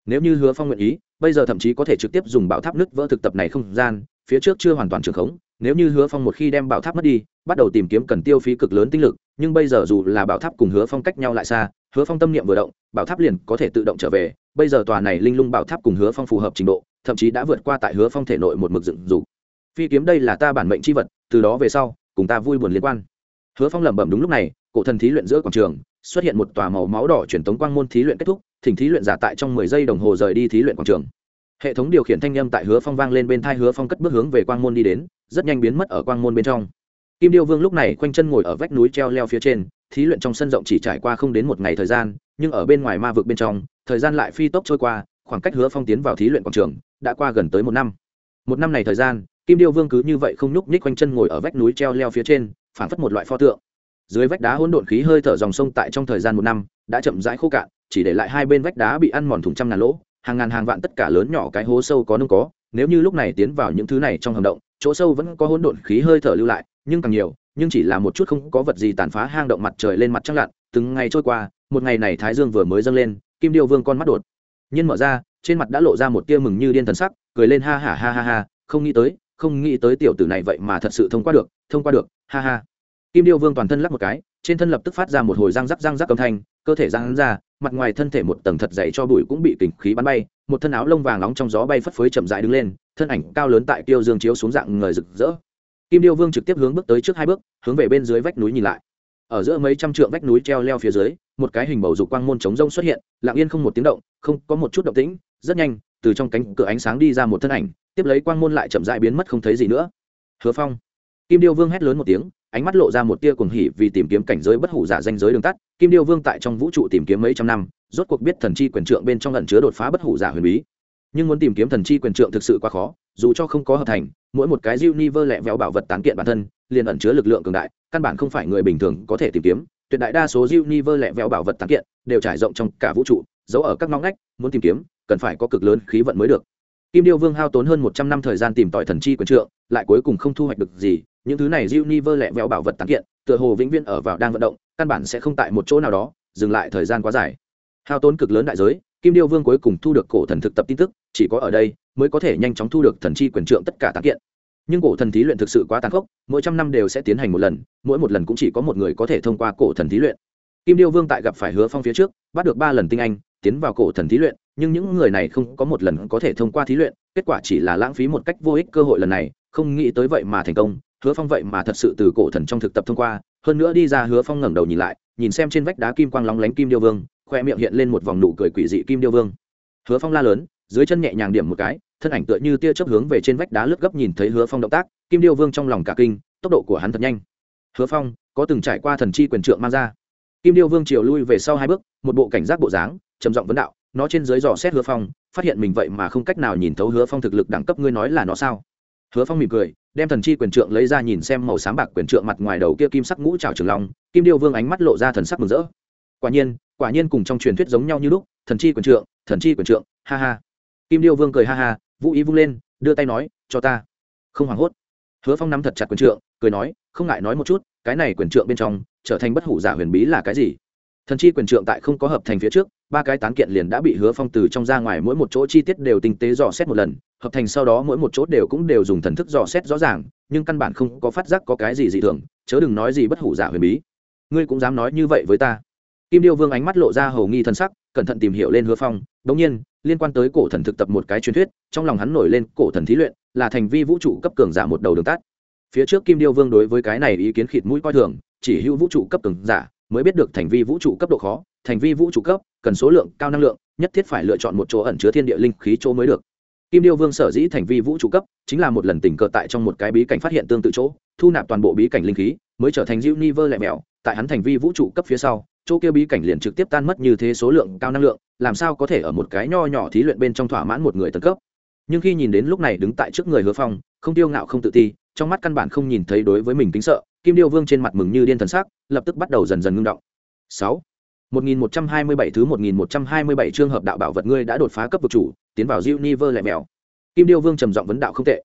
[SPEAKER 1] Nếu như hứa phong nguyện ý bây giờ thậm chí có thể trực tiếp dùng bảo tháp nứt vỡ thực tập này không gian phía trước chưa hoàn toàn trường khống nếu như hứa phong một khi đem bảo tháp mất đi bắt đầu tìm kiếm cần tiêu phí cực lớn tinh lực nhưng bây giờ dù là bảo tháp cùng hứa phong cách nhau lại xa, hứa phong tâm niệm vừa động, bảo tháp liền có thể tự động trở về. Bây giờ tòa này linh lung bảo tháp cùng hứa phong phù hợp trình độ, thậm chí đã vượt qua tại hứa phong thể nội một mực dựng dù phi kiếm đây là ta bản mệnh c h i vật, từ đó về sau, cùng ta vui buồn liên quan. Hứa phong lẩm bẩm đúng lúc này, cổ thần thí luyện giữa quảng trường, xuất hiện một tòa màu máu đỏ truyền tống quang môn thí luyện kết thúc, thỉnh thí luyện giả tại trong mười giây đồng hồ rời đi thí luyện quảng trường. Hệ thống điều khiển thanh â m tại hứa phong vang lên bên thai hứa phong cất bước hướng về quang môn đi đến, rất nhanh biến mất ở quang môn bên trong kim điêu vương lúc này quanh chân ngồi ở vách núi treo leo phía trên, thí luyện trong sân rộng chỉ trải qua không đến một ngày thời gian, nhưng ở bên ngoài ma vực bên trong, thời gian lại phi tốc trôi qua, khoảng cách hứa phong tiến vào thí luyện quảng trường đã qua gần tới một năm. Một năm này thời gian, kim điêu vương cứ như vậy không nhúc nhích quanh chân ngồi ở vách núi treo leo phía trên, phản phất một loại pho tượng. Dưới vách đá hỗn độn khí hơi thở dòng sông tại trong thời gian một năm đã chậm rãi khô cạn, chỉ để lại hai bên vách đá bị ăn mòn thùng trăm ngàn lỗ, hàng ngàn hàng vạn tất cả lớn nhỏ cái hố sâu có nông có, nếu như lúc này tiến vào những thứ này trong hầm động, chỗ sâu vẫn có hỗn độn khí hơi thở lưu lại nhưng càng nhiều, nhưng chỉ là một chút không có vật gì tàn phá hang động mặt trời lên mặt trăng lặn, từng ngày trôi qua, một ngày này thái dương vừa mới dâng lên, kim điêu vương con mắt đột nhiên mở ra, trên mặt đã lộ ra một tia mừng như điên thần sắc, cười lên ha ha ha ha ha, không nghĩ tới, không nghĩ tới tiểu tử này vậy mà thật sự thông qua được, thông qua được, ha ha. Kim điêu vương toàn thân lắc một cái, trên thân lập tức phát ra một hồi răng rắc răng rắc âm thanh, cơ thể răng ra, mặt ngoài thân thể một tầng thật dày cho bụi cũng bị kình khí bắn bay, một thân áo lông vàng nóng trong gió bay phất phới chậm dại đứng lên, thân ảnh cao lớn tại tiêu dương chiếu xuống dạng người rực rỡ kim điêu vương trực tiếp hướng bước tới trước hai bước, hướng về bên dưới vách núi nhìn lại. Ở giữa mấy trăm trượng vách núi treo leo phía dưới, một cái hình bầu dục quang môn chống rông xuất hiện, lặng yên không một tiếng động, không có một chút động tĩnh, rất nhanh, từ trong cánh cửa ánh sáng đi ra một thân ảnh, tiếp lấy quang môn lại chậm dại biến mất không thấy gì nữa. Hứa phong. Kim điêu vương hét lớn một tiếng, ánh mắt lộ ra một tia cuồng hỉ vì tìm kiếm cảnh giới bất hủ giả danh giới đường tắt. Kim điêu vương tại trong vũ trụ tìm kiếm mấy trăm năm, rốt cuộc biết thần chi quyền trượng bên trong lần chứa đột phá bất hủ giả huyền bí nhưng muốn tìm kiếm thần chi quyền trượng thực sự quá khó, dù cho không có hợp thành, mỗi một cái Univer lẹ vẹo bảo vật tán kiện bản thân, liền ẩn chứa lực lượng cường đại, căn bản không phải người bình thường có thể tìm kiếm. Tuyệt đại đa số Univer lẹ vẹo bảo vật tán kiện đều trải rộng trong cả vũ trụ, giấu ở các ngõ ngách, muốn tìm kiếm, cần phải có cực lớn khí vận mới được. Kim điêu vương hao tốn hơn một trăm năm thời gian tìm tòi thần chi quyền trượng, lại cuối cùng không thu hoạch được gì, những thứ này Univer lẹ vẹo bảo vật tán kiện, tựa hồ vĩnh viễn ở vào đang vận động, căn bản sẽ không tại một chỗ nào đó, dừng lại thời gian quá dài. Hao tốn cực lớn đại giới, kim điêu vương cuối cùng thu được cổ thần thực tập tin tức chỉ có ở đây mới có thể nhanh chóng thu được thần chi quyền trượng tất cả tán kiện. Nhưng cổ thần thí luyện thực sự quá tàn khốc, mỗi trăm năm đều sẽ tiến hành một lần, mỗi một lần cũng chỉ có một người có thể thông qua cổ thần thí luyện. Kim điêu vương tại gặp phải hứa phong phía trước, bắt được ba lần tinh anh, tiến vào cổ thần thí luyện, nhưng những người này không có một lần có thể thông qua thí luyện, kết quả chỉ là lãng phí một cách vô ích cơ hội lần này, không nghĩ tới vậy mà thành công, hứa phong vậy mà thật sự từ cổ thần trong thực tập thông qua, hơn nữa đi ra hứa phong ngẩng đầu nhìn lại, nhìn xem trên vách đá kim quang lóng lánh kim điêu vương, khoe miệng hiện lên một vòng nụ cười quỷ dị kim điêu vương. Hứa phong la lớn dưới chân nhẹ nhàng điểm một cái, thân ảnh tựa như tia chớp hướng về trên vách đá lướt gấp nhìn thấy hứa phong động tác, kim điêu vương trong lòng cả kinh, tốc độ của hắn thật nhanh. Hứa phong, có từng trải qua thần chi quyền trượng mang ra? Kim điêu vương chiều lui về sau hai bước, một bộ cảnh giác bộ dáng, trầm giọng vấn đạo, nó trên dưới dò xét hứa phong, phát hiện mình vậy mà không cách nào nhìn thấu hứa phong thực lực đẳng cấp ngươi nói là nó sao? Hứa phong mỉm cười, đem thần chi quyền trượng lấy ra nhìn xem màu sáng bạc quyền trượng mặt ngoài đầu kia kim sắc ngũ trào trường long, kim điêu vương ánh mắt lộ ra thần sắc mừng rỡ. Quả nhiên quả nhiên cùng trong truyền thuyết giống nhau như lúc, thần chi quyền trượng, thần chi quyền trượng, ha ha kim điêu vương cười ha ha, vũ ý vung lên, đưa tay nói, cho ta. Không hoảng hốt. Hứa phong nắm thật chặt quyền trượng, cười nói, không ngại nói một chút, cái này quyền trượng bên trong, trở thành bất hủ giả huyền bí là cái gì? Thần chi quyền trượng tại không có hợp thành phía trước, ba cái tán kiện liền đã bị hứa phong từ trong ra ngoài mỗi một chỗ chi tiết đều tinh tế dò xét một lần, hợp thành sau đó mỗi một chỗ đều cũng đều dùng thần thức dò xét rõ ràng, nhưng căn bản không có phát giác có cái gì dị thường, chớ đừng nói gì bất hủ giả huyền bí. Ngươi cũng dám nói như vậy với ta. Kim điêu vương ánh mắt lộ ra hầu nghi thân sắc, cẩn thận tìm hiểu lên hứa phong đ ỗ n g nhiên liên quan tới cổ thần thực tập một cái truyền thuyết, trong lòng hắn nổi lên cổ thần thí luyện, là thành vi vũ trụ cấp cường giả một đầu đường tắt. Phía trước kim điêu vương đối với cái này ý kiến khịt mũi coi thường, chỉ hữu vũ trụ cấp cường giả mới biết được thành vi vũ trụ cấp độ khó, thành vi vũ trụ cấp, cần số lượng, cao năng lượng, nhất thiết phải lựa chọn một chỗ ẩn chứa thiên địa linh khí chỗ mới được. Kim điêu vương sở dĩ thành vi vũ trụ cấp, chính là một lần tình cờ tại trong một cái bí cảnh phát hiện tương tự chỗ, thu nạp toàn bộ bí cảnh linh khí, mới trở thành diệu ni vơ lẹ mẹo. Tại hắn thành vi vũ trụ cấp phía sau, chỗ kia bí cảnh liền trực tiếp tan mất như thế số lượng, cao năng lượng làm sao có thể ở một cái nho nhỏ thí luyện bên trong thỏa mãn một người tấn cấp nhưng khi nhìn đến lúc này đứng tại trước người hứa phong không tiêu ngạo không tự ti trong mắt căn bản không nhìn thấy đối với mình kính sợ kim điêu vương trên mặt mừng như điên thần sắc lập tức bắt đầu dần dần ngưng động sáu 1127 thứ 1127 chương hợp đạo bảo vật ngươi đã đột phá cấp vực chủ, tiến vào Univer lẹ mèo. Kim Điêu Vương trầm giọng vấn đạo không tệ.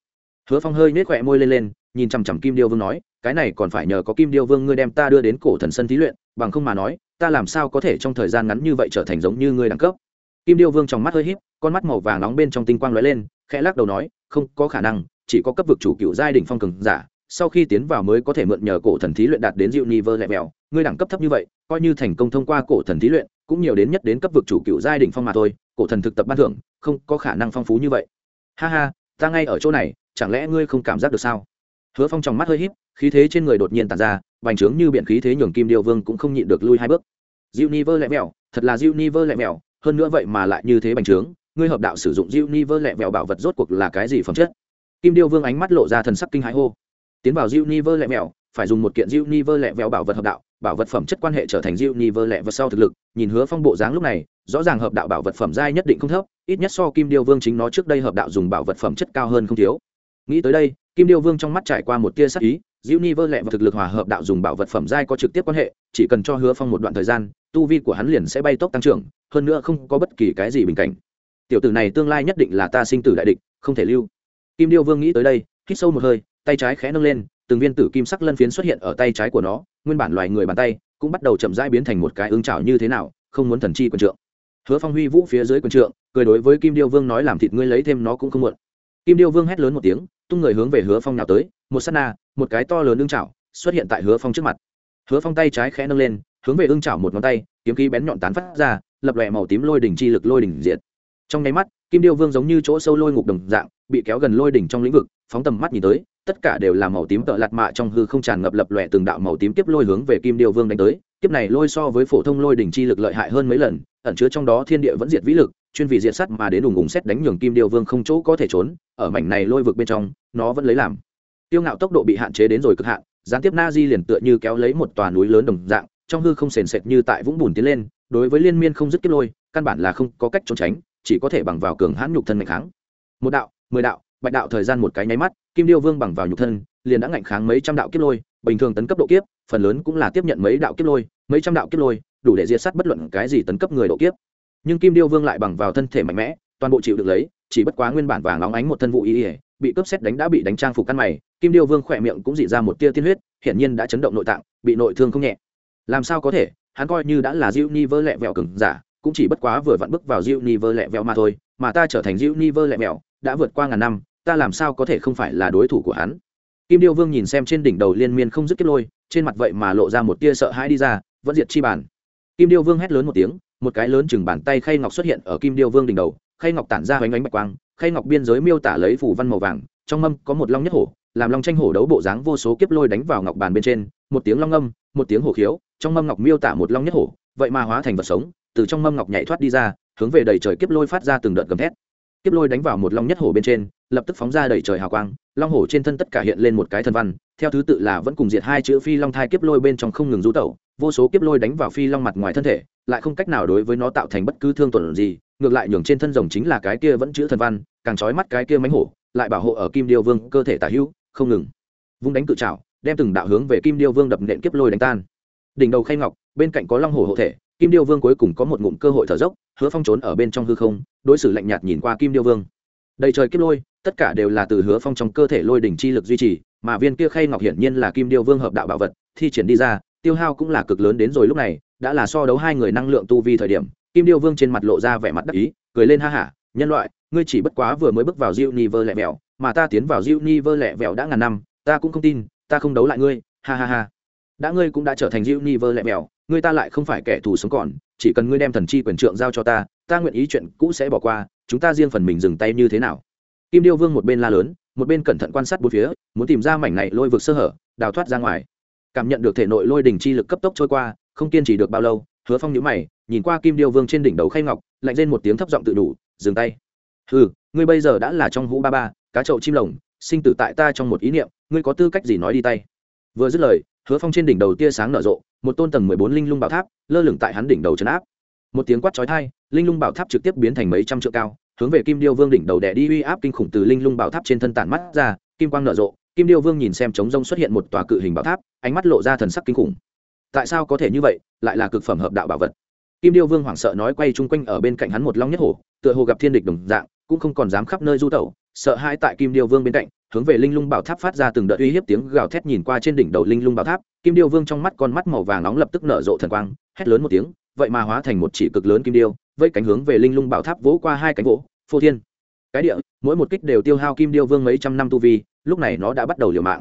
[SPEAKER 1] Hứa Phong hơi nhếch khóe môi lên lên, nhìn chằm chằm Kim Điêu Vương nói, cái này còn phải nhờ có Kim Điêu Vương ngươi đem ta đưa đến cổ thần sân thí luyện, bằng không mà nói, ta làm sao có thể trong thời gian ngắn như vậy trở thành giống như ngươi đẳng cấp? Kim điêu vương trong mắt hơi híp con mắt màu vàng nóng bên trong tinh quang lóe lên khẽ lắc đầu nói không có khả năng chỉ có cấp vực chủ cựu giai đỉnh phong cường giả sau khi tiến vào mới có thể mượn nhờ cổ thần thí luyện đạt đến dịu niver lẹ mèo ngươi đẳng cấp thấp như vậy coi như thành công thông qua cổ thần thí luyện cũng nhiều đến nhất đến cấp vực chủ cựu giai đỉnh phong mà thôi cổ thần thực tập ban thưởng không có khả năng phong phú như vậy. Ha ha ta ngay ở chỗ này chẳng lẽ ngươi không cảm giác được sao? Hứa phong trong mắt hơi híp, khí thế trên người đột nhiên tàn ra bành trướng như biện khí thế nhường kim điêu vương cũng không nhịn được lui hai bước. Diêu ni vơ lẹ mèo thật là Diêu ni vơ lẹ mèo hơn nữa vậy mà lại như thế bành trướng, ngươi hợp đạo sử dụng Diêu ni vơ lẹ mèo bảo vật rốt cuộc là cái gì phẩm chất? Kim điêu vương ánh mắt lộ ra thần sắc kinh hãi hô. Tiến vào Diêu ni vơ lẹ mèo phải dùng một kiện Diêu ni vơ lẹ mèo bảo vật hợp đạo, bảo vật phẩm chất quan hệ trở thành Diêu ni vơ lẹ vật sau thực lực, nhìn hứa phong bộ dáng lúc này, rõ ràng hợp đạo bảo vật phẩm giai nhất định không thấp, ít nhất so kim điêu vương chính nó trước đây hợp đạo dùng bảo vật phẩm chất cao hơn không thiếu. Nghĩ tới đây kim điêu vương trong mắt trải qua một tia sắc ý Diễu ni vơ lẹ và thực lực hòa hợp đạo dùng bảo vật phẩm giai có trực tiếp quan hệ, chỉ cần cho hứa phong một đoạn thời gian, tu vi của hắn liền sẽ bay tốc tăng trưởng, hơn nữa không có bất kỳ cái gì bình cảnh. Tiểu tử này tương lai nhất định là ta sinh tử đại địch, không thể lưu. Kim điêu vương nghĩ tới đây, hít sâu một hơi, tay trái khẽ nâng lên, từng viên tử kim sắc lân phiến xuất hiện ở tay trái của nó, nguyên bản loài người bàn tay cũng bắt đầu chậm rãi biến thành một cái ứng trào như thế nào, không muốn thần chi quần trượng. Hứa phong huy vũ phía dưới quần trượng, cười đối với kim điêu vương nói làm thịt ngươi lấy thêm nó cũng không muộn. Kim điêu vương hét lớn một tiếng tung người hướng về hứa phong nào tới, một s á t na, một cái to lớn ương chảo xuất hiện tại hứa phong trước mặt. Hứa phong tay trái khẽ nâng lên, hướng về ương chảo một ngón tay, kiếm khí bén nhọn tán phát ra, lập lòe màu tím lôi đỉnh chi lực lôi đỉnh diệt. Trong nháy mắt, kim điêu vương giống như chỗ sâu lôi ngục đồng dạng, bị kéo gần lôi đỉnh trong lĩnh vực, phóng tầm mắt nhìn tới, tất cả đều là màu tím tợ lạt mạ trong hư không tràn ngập lập lòe từng đạo màu tím tiếp lôi hướng về kim điêu vương đánh tới kiếp này lôi so với phổ thông lôi đỉnh chi lực lợi hại hơn mấy lần, ẩn chứa trong đó thiên địa vẫn diệt vĩ lực, chuyên vì diệt sắt mà đến ủng ùng xét đánh nhường kim điêu vương không chỗ có thể trốn, ở mảnh này lôi vực bên trong, nó vẫn lấy làm. Tiêu ngạo tốc độ bị hạn chế đến rồi cực hạn, gián tiếp na di liền tựa như kéo lấy một tòa núi lớn đồng dạng, trong hư không sền sệt như tại vũng bùn tiến lên, đối với liên miên không dứt kiếp lôi, căn bản là không có cách trốn tránh, chỉ có thể bằng vào cường hãn nhục thân mạnh kháng. Một đạo, mười đạo, bạch đạo thời gian một cái nháy mắt, kim điêu vương bằng vào nhục thân, liền đã ngạnh kháng mấy trăm đạo kiếp lôi bình thường tấn cấp độ kiếp, phần lớn cũng là tiếp nhận mấy đạo kiếp lôi, mấy trăm đạo kiếp lôi, đủ để diệt sát bất luận cái gì tấn cấp người độ kiếp. Nhưng kim điêu vương lại bằng vào thân thể mạnh mẽ, toàn bộ chịu được lấy, chỉ bất quá nguyên bản vàng óng ánh một thân vụ y ỉa bị cướp xét đánh đã bị đánh trang phục căn mày, kim điêu vương khỏe miệng cũng dị ra một tia tiên huyết, hiển nhiên đã chấn động nội tạng, bị nội thương không nhẹ. Làm sao có thể, hắn coi như đã là Diêu ni vơ lẹ vẹo cứng giả, cũng chỉ bất quá vừa vặn bước vào Diêu ni vơ lẹ vẹo mà thôi, mà ta trở thành Diêu ni vơ lẹ vẹo, đã vượt qua ngàn năm, ta làm sao có thể không phải là đối thủ của hắn? Kim điêu vương nhìn xem trên đỉnh đầu liên miên không dứt kiếp lôi, trên mặt vậy mà lộ ra một tia sợ hãi đi ra, vẫn diệt chi bản. Kim điêu vương hét lớn một tiếng, một cái lớn chừng bàn tay khay ngọc xuất hiện ở kim điêu vương đỉnh đầu, khay ngọc tản ra hoành ánh bạch quang, khay ngọc biên giới miêu tả lấy phủ văn màu vàng, trong mâm có một long nhất hổ, làm long tranh hổ đấu bộ dáng vô số kiếp lôi đánh vào ngọc bàn bên trên, một tiếng long âm, một tiếng hổ khiếu, trong mâm ngọc miêu tả một long nhất hổ, vậy mà hóa thành vật sống, từ trong mâm ngọc nhảy thoát đi ra, hướng về đầy trời kiếp lôi phát ra từng đợt gầm thét. Kiếp lôi đánh vào một long nhất hổ bên trên, lập tức phóng ra đầy trời hào quang long hổ trên thân tất cả hiện lên một cái thần văn, theo thứ tự là vẫn cùng diệt hai chữ phi long thai kiếp lôi bên trong không ngừng rú tẩu, vô số kiếp lôi đánh vào phi long mặt ngoài thân thể, lại không cách nào đối với nó tạo thành bất cứ thương tổn gì, ngược lại nhường trên thân rồng chính là cái kia vẫn chữ thần văn, càng trói mắt cái kia mánh hổ, lại bảo hộ ở kim điêu vương cơ thể tả hữu, không ngừng. Vung đánh cự trào đem từng đạo hướng về kim điêu vương đập nện kiếp lôi đánh tan. Đỉnh đầu khay ngọc, bên cạnh có long hổ hộ thể, kim điêu vương cuối cùng có một ngụm cơ hội thở dốc, hứa phong trốn ở bên trong hư không, đối xử lạnh nhạt nhìn qua kim điêu vương. Đầy trời kiếp lôi tất cả đều là từ hứa phong trong cơ thể lôi đỉnh chi lực duy trì, mà viên kia khay ngọc hiển nhiên là kim điêu vương hợp đạo bảo vật, thi triển đi ra, tiêu hao cũng là cực lớn đến rồi lúc này, đã là so đấu hai người năng lượng tu vi thời điểm, kim điêu vương trên mặt lộ ra vẻ mặt đắc ý, cười lên ha hả nhân loại, ngươi chỉ bất quá vừa mới bước vào diêu ni vơ lẹ vẹo, mà ta tiến vào diêu ni vơ lẹ vẹo đã ngàn năm, ta cũng không tin, ta không đấu lại ngươi, ha ha ha. Đã ngươi cũng đã trở thành diêu ni vơ lẹ vẹo, ngươi ta lại không phải kẻ thù sống còn, chỉ cần ngươi đem thần chi quyền trượng giao cho ta ta nguyện ý chuyện cũ sẽ bỏ qua, chúng ta riêng phần mình dừng tay như thế nào? Kim điêu vương một bên la lớn, một bên cẩn thận quan sát bốn phía, muốn tìm ra mảnh này lôi vực sơ hở, đào thoát ra ngoài. Cảm nhận được thể nội lôi đỉnh chi lực cấp tốc trôi qua, không kiên trì được bao lâu, hứa phong nhíu mày, nhìn qua kim điêu vương trên đỉnh đầu khay ngọc, lạnh lên một tiếng thấp giọng tự đủ, dừng tay. Ừ ngươi bây giờ đã là trong hũ ba ba, cá chậu chim lồng, sinh tử tại ta trong một ý niệm, ngươi có tư cách gì nói đi tay? Vừa dứt lời, hứa phong trên đỉnh đầu tia sáng nở rộ, một tôn tầng mười bốn linh lung bảo tháp, lơ lửng tại hắn đỉnh đầu chấn áp. Một tiếng quát chói tai, linh lung bảo tháp trực tiếp biến thành mấy trăm trượng cao hướng về kim điêu vương đỉnh đầu đè đi uy áp kinh khủng từ linh lung bảo tháp trên thân tản mắt ra, kim quang nở rộ, kim điêu vương nhìn xem trống rông xuất hiện một tòa cự hình bảo tháp, ánh mắt lộ ra thần sắc kinh khủng. Tại sao có thể như vậy? Lại là cực phẩm hợp đạo bảo vật. Kim điêu vương hoảng sợ nói quay chung quanh ở bên cạnh hắn một long nhất hổ tựa hồ gặp thiên địch đồng dạng, cũng không còn dám khắp nơi du tẩu, sợ hãi tại kim điêu vương bên cạnh, hướng về linh lung bảo tháp phát ra từng đợt uy hiếp tiếng gào thét nhìn qua trên đỉnh đầu linh lung bảo tháp, kim điêu vương trong mắt con mắt màu vàng nóng lập tức nở rộ thần quang, hét lớn một tiếng, vậy mà hóa thành một chỉ cực lớn kim điêu, vây cánh hướng về linh lung bảo tháp vỗ qua hai cánh vỗ phô thiên. Cái địa, mỗi một kích đều tiêu hao kim điêu vương mấy trăm năm tu vi, lúc này nó đã bắt đầu liều mạng.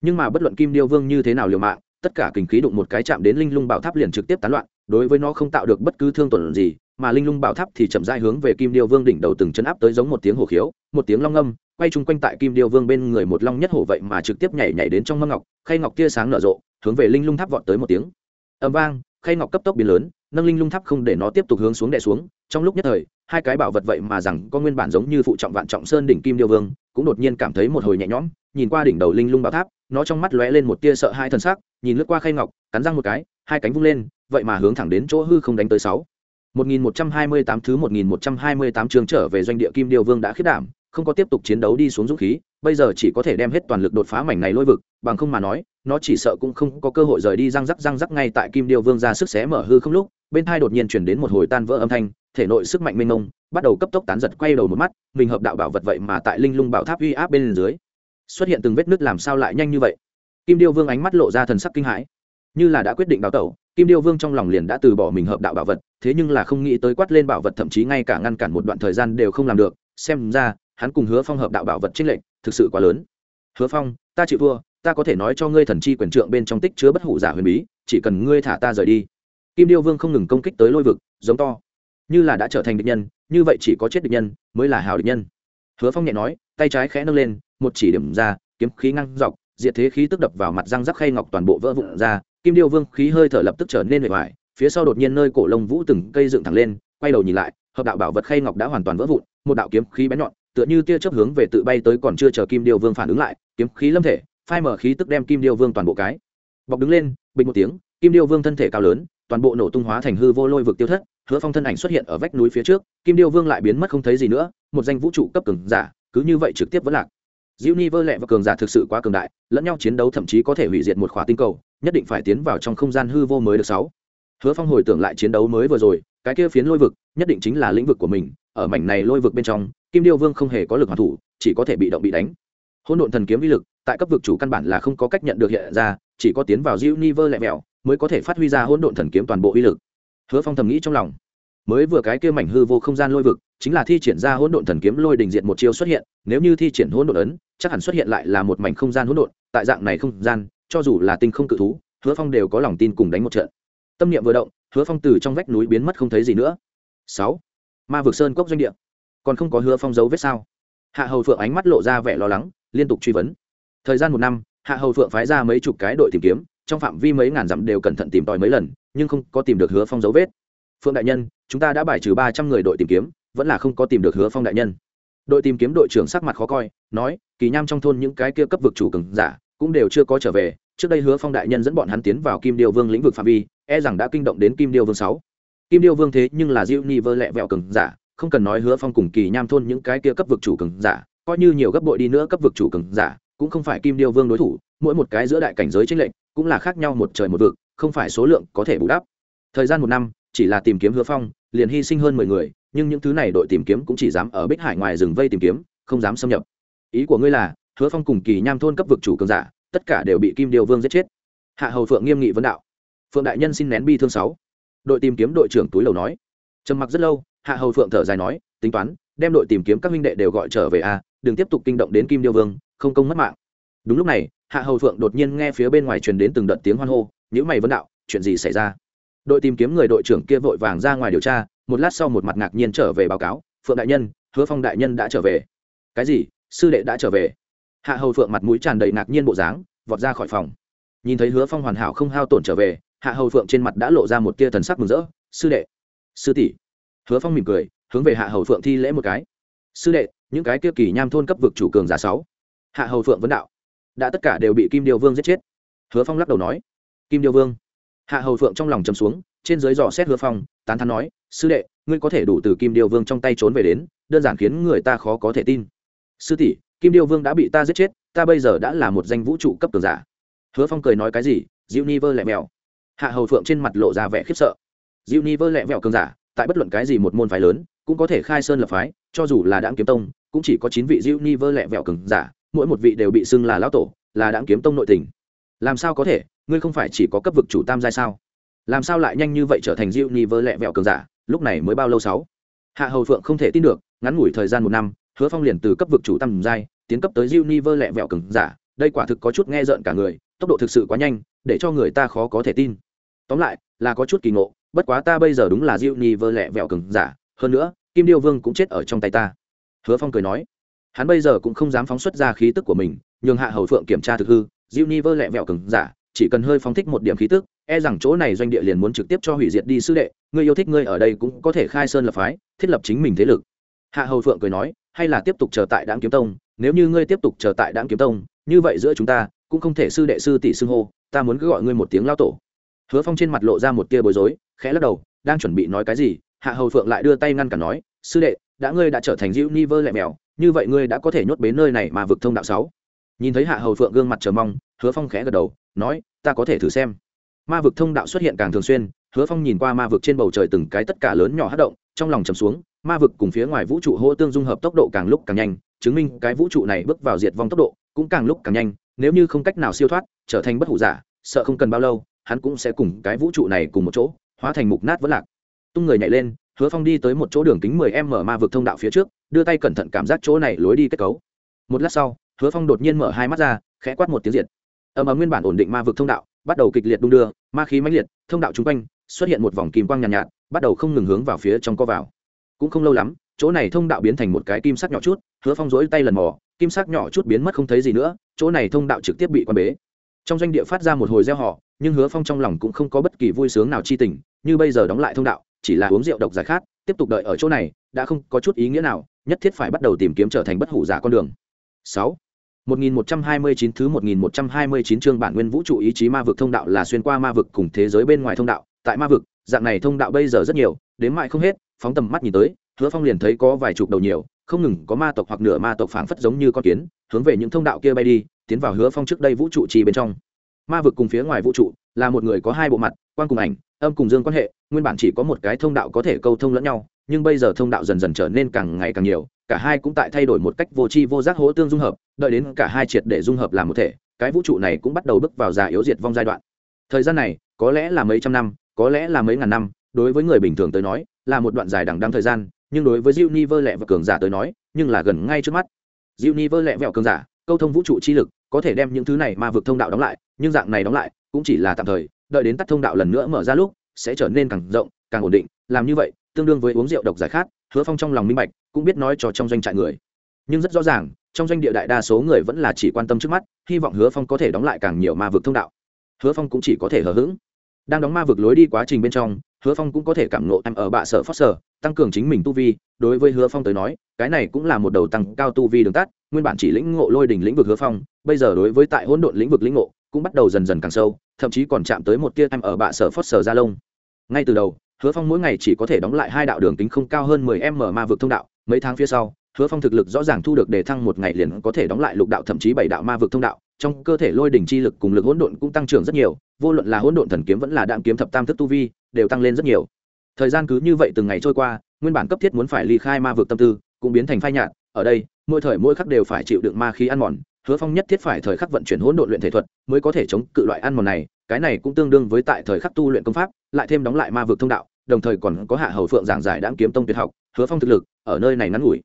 [SPEAKER 1] Nhưng mà bất luận kim điêu vương như thế nào liều mạng, tất cả kinh khí đụng một cái chạm đến linh lung bảo tháp liền trực tiếp tán loạn, đối với nó không tạo được bất cứ thương tổn gì, mà linh lung bảo tháp thì chậm rãi hướng về kim điêu vương đỉnh đầu từng chấn áp tới giống một tiếng hổ khiếu, một tiếng long âm quay chung quanh tại kim điêu vương bên người một long nhất hổ vậy mà trực tiếp nhảy nhảy đến trong mâm ngọc, khay ngọc tia sáng nở rộ, hướng về linh lung tháp vọt tới một tiếng. Âm vang, khay ngọc cấp tốc biến lớn, nâng linh lung tháp không để nó tiếp tục hướng xuống đè xuống, trong lúc nhất thời hai cái bảo vật vậy mà rằng có nguyên bản giống như phụ trọng vạn trọng sơn đỉnh kim điêu vương cũng đột nhiên cảm thấy một hồi nhẹ nhõm nhìn qua đỉnh đầu linh lung bảo tháp nó trong mắt lóe lên một tia sợ hai thần sắc nhìn lướt qua khay ngọc cắn răng một cái hai cánh vung lên vậy mà hướng thẳng đến chỗ hư không đánh tới sáu. 1128 thứ 1128 trường trở về doanh địa Kim Điêu Vương đã khiết đảm, không có tiếp tục chiến đấu đi xuống dũng khí, bây giờ chỉ có thể đem hết toàn lực đột phá mảnh này lôi vực, bằng không mà nói, nó chỉ sợ cũng không có cơ hội rời đi răng rắc răng rắc ngay tại Kim Điêu Vương ra sức xé mở hư không lúc, bên tai đột nhiên chuyển đến một hồi tan vỡ âm thanh, thể nội sức mạnh mênh mông, bắt đầu cấp tốc tán giật quay đầu một mắt, mình hợp đạo bảo vật vậy mà tại Linh Lung Bảo Tháp uy áp bên dưới, xuất hiện từng vết nứt làm sao lại nhanh như vậy? Kim Điêu Vương ánh mắt lộ ra thần sắc kinh hãi, như là đã quyết định đào tẩu, kim điêu vương trong lòng liền đã từ bỏ mình hợp đạo bảo vật thế nhưng là không nghĩ tới quát lên bảo vật thậm chí ngay cả ngăn cản một đoạn thời gian đều không làm được xem ra hắn cùng hứa phong hợp đạo bảo vật trích lệnh thực sự quá lớn. Hứa phong ta chịu thua ta có thể nói cho ngươi thần chi quyền trượng bên trong tích chứa bất hủ giả huyền bí chỉ cần ngươi thả ta rời đi. Kim điêu vương không ngừng công kích tới lôi vực giống to như là đã trở thành địch nhân, như vậy chỉ có chết địch nhân mới là hào địch nhân. Hứa phong nhẹ nói, tay trái khẽ nâng lên, một chỉ điểm ra, kiếm khí ngăn dọc, diệt thế khí tức đập vào mặt răng rắc khay ngọc toàn bộ vỡ vụn ra, kim điêu vương khí hơi thở lập tức trở nên bề ngoài phía sau đột nhiên nơi cổ lông vũ từng cây dựng thẳng lên, quay đầu nhìn lại, hợp đạo bảo vật khay ngọc đã hoàn toàn vỡ vụn, một đạo kiếm khí bén nhọn, tựa như tia chớp hướng về tự bay tới còn chưa chờ kim điêu vương phản ứng lại, kiếm khí lâm thể, phai mở khí tức đem kim điêu vương toàn bộ cái. Bọc đứng lên, bình một tiếng, kim điêu vương thân thể cao lớn, toàn bộ nổ tung hóa thành hư vô lôi vực tiêu thất hứa phong thân ảnh xuất hiện ở vách núi phía trước, kim điêu vương lại biến mất không thấy gì nữa, một danh vũ trụ cấp cường giả, cứ như vậy trực tiếp vẫn lạc. Diêu ni vơ lẹ và cường giả thực sự quá cường đại, lẫn nhau chiến đấu thậm chí có thể hủy diệt một khỏa tinh cầu, nhất định phải tiến vào trong không gian hư vô mới được sáu. Hứa phong hồi tưởng lại chiến đấu mới vừa rồi, cái kia phiến lôi vực, nhất định chính là lĩnh vực của mình, ở mảnh này lôi vực bên trong, kim điêu vương không hề có lực hoàn thủ, chỉ có thể bị động bị đánh. Hỗn độn thần kiếm uy lực, tại cấp vực chủ căn bản là không có cách nhận được hiện ra, chỉ có tiến vào Diêu ni vơ lẹ mẹo mới có thể phát huy ra hỗn độn thần kiếm toàn bộ uy lực hứa phong thầm nghĩ trong lòng. Mới vừa cái kia mảnh hư vô không gian lôi vực, chính là thi triển ra hỗn độn thần kiếm lôi đình diện một chiêu xuất hiện, nếu như thi triển hỗn độn ấn, chắc hẳn xuất hiện lại là một mảnh không gian hỗn độn, tại dạng này không gian, cho dù là tinh không cự thú, hứa phong đều có lòng tin cùng đánh một trận. Tâm niệm vừa động, hứa phong từ trong vách núi biến mất không thấy gì nữa. Sáu. Ma vực sơn cốc doanh địa. Còn không có hứa phong dấu vết sao? Hạ hầu phượng ánh mắt lộ ra vẻ lo lắng, liên tục truy vấn. Thời gian một năm, hạ hầu phượng phái ra mấy chục cái đội tìm kiếm, trong phạm vi mấy ngàn dặm đều cẩn thận tìm tòi mấy lần nhưng không có tìm được hứa phong dấu vết. Phượng đại nhân, chúng ta đã bài trừ ba trăm người đội tìm kiếm, vẫn là không có tìm được hứa phong đại nhân. Đội tìm kiếm đội trưởng sắc mặt khó coi, nói, kỳ nham trong thôn những cái kia cấp vực chủ cường giả, cũng đều chưa có trở về. Trước đây hứa phong đại nhân dẫn bọn hắn tiến vào kim điêu vương lĩnh vực phạm vi e rằng đã kinh động đến kim điêu vương sáu. Kim điêu vương thế nhưng là diệu ni vơ lẹ vẹo cường giả, không cần nói hứa phong cùng kỳ nham thôn những cái kia cấp vực chủ cường giả, coi như nhiều gấp bội đi nữa cấp vực chủ cường giả, cũng không phải kim điêu vương đối thủ, mỗi một cái giữa đại cảnh giới tranh lệnh cũng là khác nhau một trời một vực không phải số lượng có thể bù đắp. Thời gian một năm, chỉ là tìm kiếm hứa phong, liền hy sinh hơn mười người, nhưng những thứ này đội tìm kiếm cũng chỉ dám ở bích hải ngoài rừng vây tìm kiếm, không dám xâm nhập. Ý của ngươi là, hứa phong cùng kỳ nham thôn cấp vực chủ cường giả, tất cả đều bị kim điều vương giết chết. Hạ hầu phượng nghiêm nghị vấn đạo. Phượng đại nhân xin nén bi thương sáu. Đội tìm kiếm đội trưởng túi lầu nói. Trầm mặc rất lâu, hạ hầu phượng thở dài nói, tính toán, đem đội tìm kiếm các minh đệ đều gọi trở về a, đừng tiếp tục kinh động đến kim điêu vương, không công mất mạng. Đúng lúc này, hạ hầu phượng đột nhiên nghe phía bên ngoài truyền đến từng đợt tiếng hoan hô nhữ mày vấn đạo, chuyện gì xảy ra? Đội tìm kiếm người đội trưởng kia vội vàng ra ngoài điều tra, một lát sau một mặt ngạc nhiên trở về báo cáo, phượng đại nhân, hứa phong đại nhân đã trở về. Cái gì? Sư đệ đã trở về? Hạ hầu phượng mặt mũi tràn đầy ngạc nhiên bộ dáng, vọt ra khỏi phòng. Nhìn thấy hứa phong hoàn hảo không hao tổn trở về, hạ hầu phượng trên mặt đã lộ ra một tia thần sắc mừng rỡ, sư đệ, sư tỷ. Hứa phong mỉm cười, hướng về hạ hầu phượng thi lễ một cái. Sư đệ, những cái kia kỳ nham thôn cấp vực chủ cường giả sáu. Hạ hầu phượng vấn đạo, đã tất cả đều bị kim điều vương giết chết. Hứa phong lắc đầu nói kim điêu vương. Hạ hầu phượng trong lòng chầm xuống, trên dưới dò xét hứa phong, tán thắn nói, sư đệ, ngươi có thể đủ từ kim điêu vương trong tay trốn về đến, đơn giản khiến người ta khó có thể tin. Sư tỷ, kim điêu vương đã bị ta giết chết, ta bây giờ đã là một danh vũ trụ cấp cường giả. Hứa phong cười nói cái gì diệu ni vơ lẹ mèo. Hạ hầu phượng trên mặt lộ ra vẻ khiếp sợ. Diệu ni vơ lẹ mèo cường giả, tại bất luận cái gì một môn phái lớn, cũng có thể khai sơn lập phái, cho dù là đãng kiếm tông, cũng chỉ có chín vị diệu ni vơ lẹ mèo cường giả, mỗi một vị đều bị xưng là lão tổ, là đãng kiếm tông nội tình làm sao có thể? Ngươi không phải chỉ có cấp vực chủ tam giai sao? Làm sao lại nhanh như vậy trở thành diệu ni vơ lẹ Vẹo cường giả? Lúc này mới bao lâu sáu? Hạ hầu phượng không thể tin được, ngắn ngủi thời gian một năm, hứa phong liền từ cấp vực chủ tam giai tiến cấp tới diệu ni vơ lẹ vẹo cường giả. Đây quả thực có chút nghe rợn cả người, tốc độ thực sự quá nhanh, để cho người ta khó có thể tin. Tóm lại, là có chút kỳ ngộ, bất quá ta bây giờ đúng là diệu ni vơ lẹ vẹo Cường giả. Hơn nữa, kim điêu vương cũng chết ở trong tay ta. Hứa phong cười nói. Hắn bây giờ cũng không dám phóng xuất ra khí tức của mình, nhường hạ hầu phượng kiểm tra thực hư diệu ni lẹ vẹo cứng giả, chỉ cần hơi phóng thích một điểm khí tức e rằng chỗ này doanh địa liền muốn trực tiếp cho hủy diệt đi sư đệ ngươi yêu thích ngươi ở đây cũng có thể khai sơn lập phái, thiết lập chính mình thế lực. Hạ hầu phượng cười nói, hay là tiếp tục chờ tại đãng kiếm tông, nếu như ngươi tiếp tục chờ tại đãng kiếm tông, như vậy giữa chúng ta cũng không thể sư đệ sư tỷ xưng hô, ta muốn cứ gọi ngươi một tiếng lao tổ. Hứa phong trên mặt lộ ra một tia bối rối, khẽ lắc đầu, đang chuẩn bị nói cái gì, hạ hầu phượng lại đưa tay ngăn cản nói, sư đệ, đã ngươi đã trở thành diệu ni lẹ mèo như vậy ngươi đã có thể nhốt bế nơi này mà vực thông đạo sáu nhìn thấy hạ hầu phượng gương mặt chờ mong, hứa phong khẽ gật đầu, nói, ta có thể thử xem. Ma vực thông đạo xuất hiện càng thường xuyên, hứa phong nhìn qua ma vực trên bầu trời từng cái tất cả lớn nhỏ hát động, trong lòng chầm xuống, ma vực cùng phía ngoài vũ trụ hô tương dung hợp tốc độ càng lúc càng nhanh, chứng minh cái vũ trụ này bước vào diệt vong tốc độ cũng càng lúc càng nhanh, nếu như không cách nào siêu thoát, trở thành bất hủ giả, sợ không cần bao lâu, hắn cũng sẽ cùng cái vũ trụ này cùng một chỗ, hóa thành mục nát vẫn lạc. Tung người nhảy lên, hứa phong đi tới một chỗ đường kính mười m ma vực thông đạo phía trước, đưa tay cẩn thận cảm giác chỗ này lối đi kết cấu. Một lát sau hứa phong đột nhiên mở hai mắt ra khẽ quát một tiếng diệt. Ầm ầm nguyên bản ổn định ma vực thông đạo bắt đầu kịch liệt đung đưa ma khí mãnh liệt thông đạo chung quanh xuất hiện một vòng kim quang nhàn nhạt, nhạt bắt đầu không ngừng hướng vào phía trong co vào. Cũng không lâu lắm chỗ này thông đạo biến thành một cái kim sắc nhỏ chút hứa phong rỗi tay lần mò kim sắc nhỏ chút biến mất không thấy gì nữa chỗ này thông đạo trực tiếp bị quan bế. Trong doanh địa phát ra một hồi gieo họ nhưng hứa phong trong lòng cũng không có bất kỳ vui sướng nào chi tình như bây giờ đóng lại thông đạo chỉ là uống rượu độc giải khát tiếp tục đợi ở chỗ này đã không có chút ý nghĩa nào nhất thiết phải bắt đầu tìm kiếm trở thành bất hủ giả con đường. Sáu. 1129 thứ 1129 chương bản nguyên vũ trụ ý chí ma vực thông đạo là xuyên qua ma vực cùng thế giới bên ngoài thông đạo, tại ma vực, dạng này thông đạo bây giờ rất nhiều, đến mãi không hết, phóng tầm mắt nhìn tới, Hứa Phong liền thấy có vài chục đầu nhiều, không ngừng có ma tộc hoặc nửa ma tộc phảng phất giống như con kiến, hướng về những thông đạo kia bay đi, tiến vào Hứa Phong trước đây vũ trụ trì bên trong. Ma vực cùng phía ngoài vũ trụ, là một người có hai bộ mặt, quan cùng ảnh, âm cùng dương quan hệ, nguyên bản chỉ có một cái thông đạo có thể câu thông lẫn nhau, nhưng bây giờ thông đạo dần dần trở nên càng ngày càng nhiều, cả hai cũng tại thay đổi một cách vô tri vô giác hỗ tương dung hợp, đợi đến cả hai triệt để dung hợp làm một thể, cái vũ trụ này cũng bắt đầu bước vào già yếu diệt vong giai đoạn. Thời gian này, có lẽ là mấy trăm năm, có lẽ là mấy ngàn năm, đối với người bình thường tới nói, là một đoạn dài đằng đăng thời gian, nhưng đối với diệu vơ lẹ và cường giả tới nói, nhưng là gần ngay trước mắt. Diệu vơ lẹ vẹo cường giả, câu thông vũ trụ chi lực, có thể đem những thứ này mà vượt thông đạo đóng lại, nhưng dạng này đóng lại, cũng chỉ là tạm thời, đợi đến tắt thông đạo lần nữa mở ra lúc, sẽ trở nên càng rộng, càng ổn định, làm như vậy, tương đương với uống rượu độc giải khát, hứa phong trong lòng minh bạch cũng biết nói cho trong doanh trại người. Nhưng rất rõ ràng, trong doanh địa đại đa số người vẫn là chỉ quan tâm trước mắt, hy vọng hứa phong có thể đóng lại càng nhiều ma vực thông đạo. Hứa phong cũng chỉ có thể hờ hững. Đang đóng ma vực lối đi quá trình bên trong, hứa phong cũng có thể cảm nộ em ở bạ sở phát sở tăng cường chính mình tu vi. Đối với hứa phong tới nói, cái này cũng là một đầu tăng cao tu vi đường tắt, nguyên bản chỉ lĩnh ngộ lôi đỉnh lĩnh vực hứa phong, bây giờ đối với tại hỗn độn lĩnh vực lĩnh ngộ, cũng bắt đầu dần dần càng sâu, thậm chí còn chạm tới một tia em ở bạ sở phớt sở gia lông ngay từ đầu, hứa phong mỗi ngày chỉ có thể đóng lại hai đạo đường tính không cao hơn mười m ma vực thông đạo mấy tháng phía sau, hứa phong thực lực rõ ràng thu được đề thăng một ngày liền có thể đóng lại lục đạo thậm chí bảy đạo ma vực thông đạo. Trong cơ thể lôi đỉnh chi lực cùng lực hỗn độn cũng tăng trưởng rất nhiều, vô luận là hỗn độn thần kiếm vẫn là đạm kiếm thập tam thức tu vi, đều tăng lên rất nhiều. Thời gian cứ như vậy từng ngày trôi qua, nguyên bản cấp thiết muốn phải ly khai ma vực tâm tư cũng biến thành phai nhạt. Ở đây, mỗi thời mỗi khắc đều phải chịu đựng ma khí ăn mòn. Hứa phong nhất thiết phải thời khắc vận chuyển hỗn độn luyện thể thuật mới có thể chống cự loại ăn mòn này. Cái này cũng tương đương với tại thời khắc tu luyện công pháp, lại thêm đóng lại ma vực thông đạo, đồng thời còn có hạ hầu phượng giảng giải đáng kiếm tông tuyệt học. Hứa phong thực lực ở nơi này ngắn ngủi.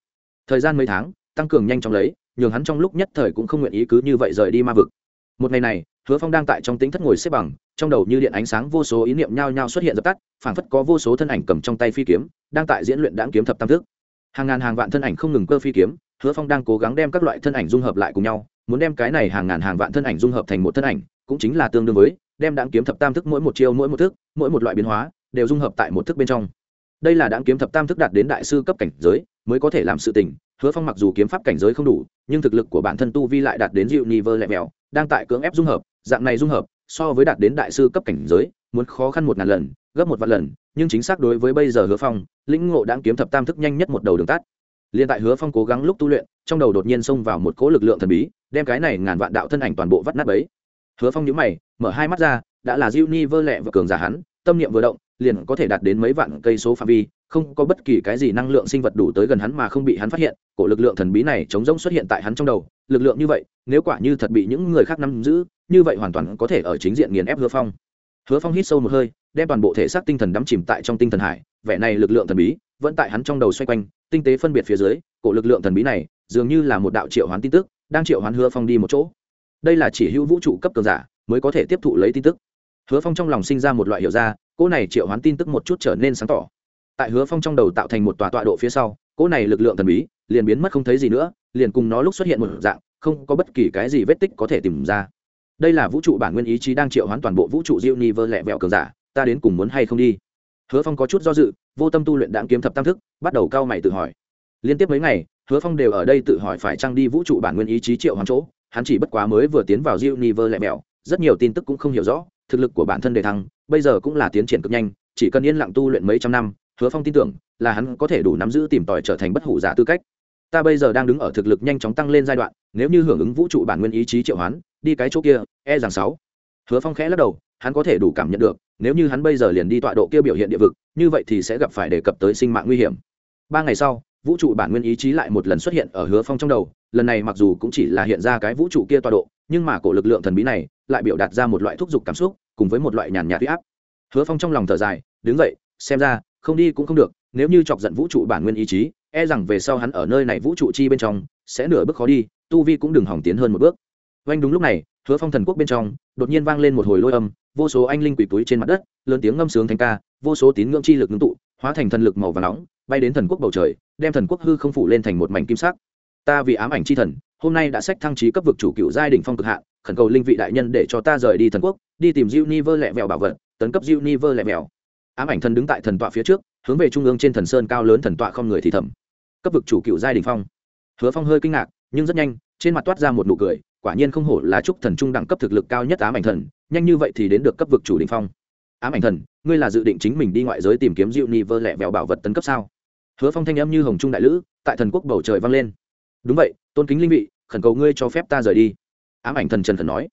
[SPEAKER 1] Thời gian mấy tháng, tăng cường nhanh chóng lấy, nhường hắn trong lúc nhất thời cũng không nguyện ý cứ như vậy rời đi ma vực. Một ngày này, hứa phong đang tại trong tính thất ngồi xếp bằng, trong đầu như điện ánh sáng vô số ý niệm nhao nhao xuất hiện dập tắt, phảng phất có vô số thân ảnh cầm trong tay phi kiếm, đang tại diễn luyện đáng kiếm thập tam thức. Hàng ngàn hàng vạn thân ảnh không ngừng cơ phi kiếm, hứa phong đang cố gắng đem các loại thân ảnh dung hợp lại cùng nhau, muốn đem cái này hàng ngàn hàng vạn thân ảnh dung hợp thành một thân ảnh, cũng chính là tương đương với, đem đáng kiếm thập tam thức mỗi một chiêu, mỗi một thức, mỗi một loại biến hóa, đều dung hợp tại một thức bên trong đây là đáng kiếm thập tam thức đạt đến đại sư cấp cảnh giới, mới có thể làm sự tình. Hứa phong mặc dù kiếm pháp cảnh giới không đủ, nhưng thực lực của bản thân tu vi lại đạt đến dịu niver lẹ mèo đang tại cưỡng ép dung hợp, dạng này dung hợp, so với đạt đến đại sư cấp cảnh giới, muốn khó khăn một ngàn lần, gấp một vạn lần, nhưng chính xác đối với bây giờ hứa phong, lĩnh ngộ đáng kiếm thập tam thức nhanh nhất một đầu đường tắt. Liên tại hứa phong cố gắng lúc tu luyện, trong đầu đột nhiên xông vào một cỗ lực lượng thần bí, đem cái này ngàn vạn đạo thân ảnh toàn bộ vắt nát bấy. Hứa phong nhíu mày, mở hai mắt ra, đã là diêu ni vơ lẹ và cường giả hắn, tâm niệm vừa động liền có thể đạt đến mấy vạn cây số phạm vi, không có bất kỳ cái gì năng lượng sinh vật đủ tới gần hắn mà không bị hắn phát hiện, cổ lực lượng thần bí này chống rỗng xuất hiện tại hắn trong đầu, lực lượng như vậy, nếu quả như thật bị những người khác nắm giữ, như vậy hoàn toàn có thể ở chính diện nghiền ép hứa phong. Hứa phong hít sâu một hơi, đem toàn bộ thể xác tinh thần đắm chìm tại trong tinh thần hải, vẻ này lực lượng thần bí vẫn tại hắn trong đầu xoay quanh, tinh tế phân biệt phía dưới, cổ lực lượng thần bí này dường như là một đạo triệu hoán tin tức, đang triệu hoán hứa phong đi một chỗ. Đây là chỉ hữu vũ trụ cấp cường giả mới có thể tiếp thụ lấy tin tức hứa phong trong lòng sinh ra một loại hiểu ra, cỗ này triệu hoán tin tức một chút trở nên sáng tỏ. Tại hứa phong trong đầu tạo thành một tòa tọa độ phía sau, cỗ này lực lượng thần bí liền biến mất không thấy gì nữa, liền cùng nó lúc xuất hiện một dạng, không có bất kỳ cái gì vết tích có thể tìm ra. Đây là vũ trụ bản nguyên ý chí đang triệu hoán toàn bộ vũ trụ diệu ni vơ lẹ vẹo cường giả, ta đến cùng muốn hay không đi? Hứa phong có chút do dự, vô tâm tu luyện đạn kiếm thập tam thức, bắt đầu cao mày tự hỏi. Liên tiếp mấy ngày, hứa phong đều ở đây tự hỏi phải trăng đi vũ trụ bản nguyên ý chí triệu hoán chỗ, hắn chỉ bất quá mới vừa tiến vào diệu ni vơ lẹ vẹo, rất nhiều tin tức cũng không hiểu rõ thực lực của bản thân đề thăng, bây giờ cũng là tiến triển cực nhanh, chỉ cần yên lặng tu luyện mấy trăm năm, hứa phong tin tưởng là hắn có thể đủ nắm giữ tìm tòi trở thành bất hủ giả tư cách. Ta bây giờ đang đứng ở thực lực nhanh chóng tăng lên giai đoạn, nếu như hưởng ứng vũ trụ bản nguyên ý chí triệu hoán, đi cái chỗ kia e rằng sáu. Hứa phong khẽ lắc đầu, hắn có thể đủ cảm nhận được, nếu như hắn bây giờ liền đi tọa độ kia biểu hiện địa vực, như vậy thì sẽ gặp phải đề cập tới sinh mạng nguy hiểm. Ba ngày sau vũ trụ bản nguyên ý chí lại một lần xuất hiện ở hứa phong trong đầu, lần này mặc dù cũng chỉ là hiện ra cái vũ trụ kia tọa độ, nhưng mà cổ lực lượng thần bí này lại biểu đạt ra một loại thúc giục cảm xúc, cùng với một loại nhàn nhạt huy áp. Hứa phong trong lòng thở dài, đứng dậy, xem ra, không đi cũng không được, nếu như chọc giận vũ trụ bản nguyên ý chí e rằng về sau hắn ở nơi này vũ trụ chi bên trong, sẽ nửa bước khó đi, tu vi cũng đừng hỏng tiến hơn một bước. Oanh đúng lúc này, hứa phong thần quốc bên trong, đột nhiên vang lên một hồi lôi âm vô số anh linh quỷ túi trên mặt đất, lớn tiếng ngâm sướng thành ca, vô số tín ngưỡng chi lực ngưng tụ, hóa thành thần lực màu và nóng, bay đến thần quốc bầu trời, đem thần quốc hư không phủ lên thành một mảnh kim sắc. Ta vì ám ảnh chi thần, hôm nay đã sách thăng trí cấp vực chủ cựu giai đỉnh phong cực hạ khẩn cầu linh vị đại nhân để cho ta rời đi thần quốc, đi tìm diêu ni vơ lẹ vẹo bảo vật, tấn cấp diêu ni vơ lẹ vẹo. Ám ảnh thần đứng tại thần tọa phía trước, hướng về trung ương trên thần sơn cao lớn thần tọa không người thì thầm. Cấp vực chủ cựu giai đình phong. Hứa phong hơi kinh ngạc, nhưng rất nhanh, trên mặt toát ra một nụ cười, quả nhiên không hổ là trúc thần trung đẳng cấp thực lực cao nhất ám ảnh thần nhanh như vậy thì đến được cấp vực chủ đình phong. Ám ảnh thần, ngươi là dự định chính mình đi ngoại giới tìm kiếm diệu ni vơ lẹ vẹo bảo vật tấn cấp sao? Hứa phong thanh âm như hồng trung đại lữ, tại thần quốc bầu trời vang lên. Đúng vậy, tôn kính linh vị, khẩn cầu ngươi cho phép ta rời đi. Ám ảnh thần trần thần nói.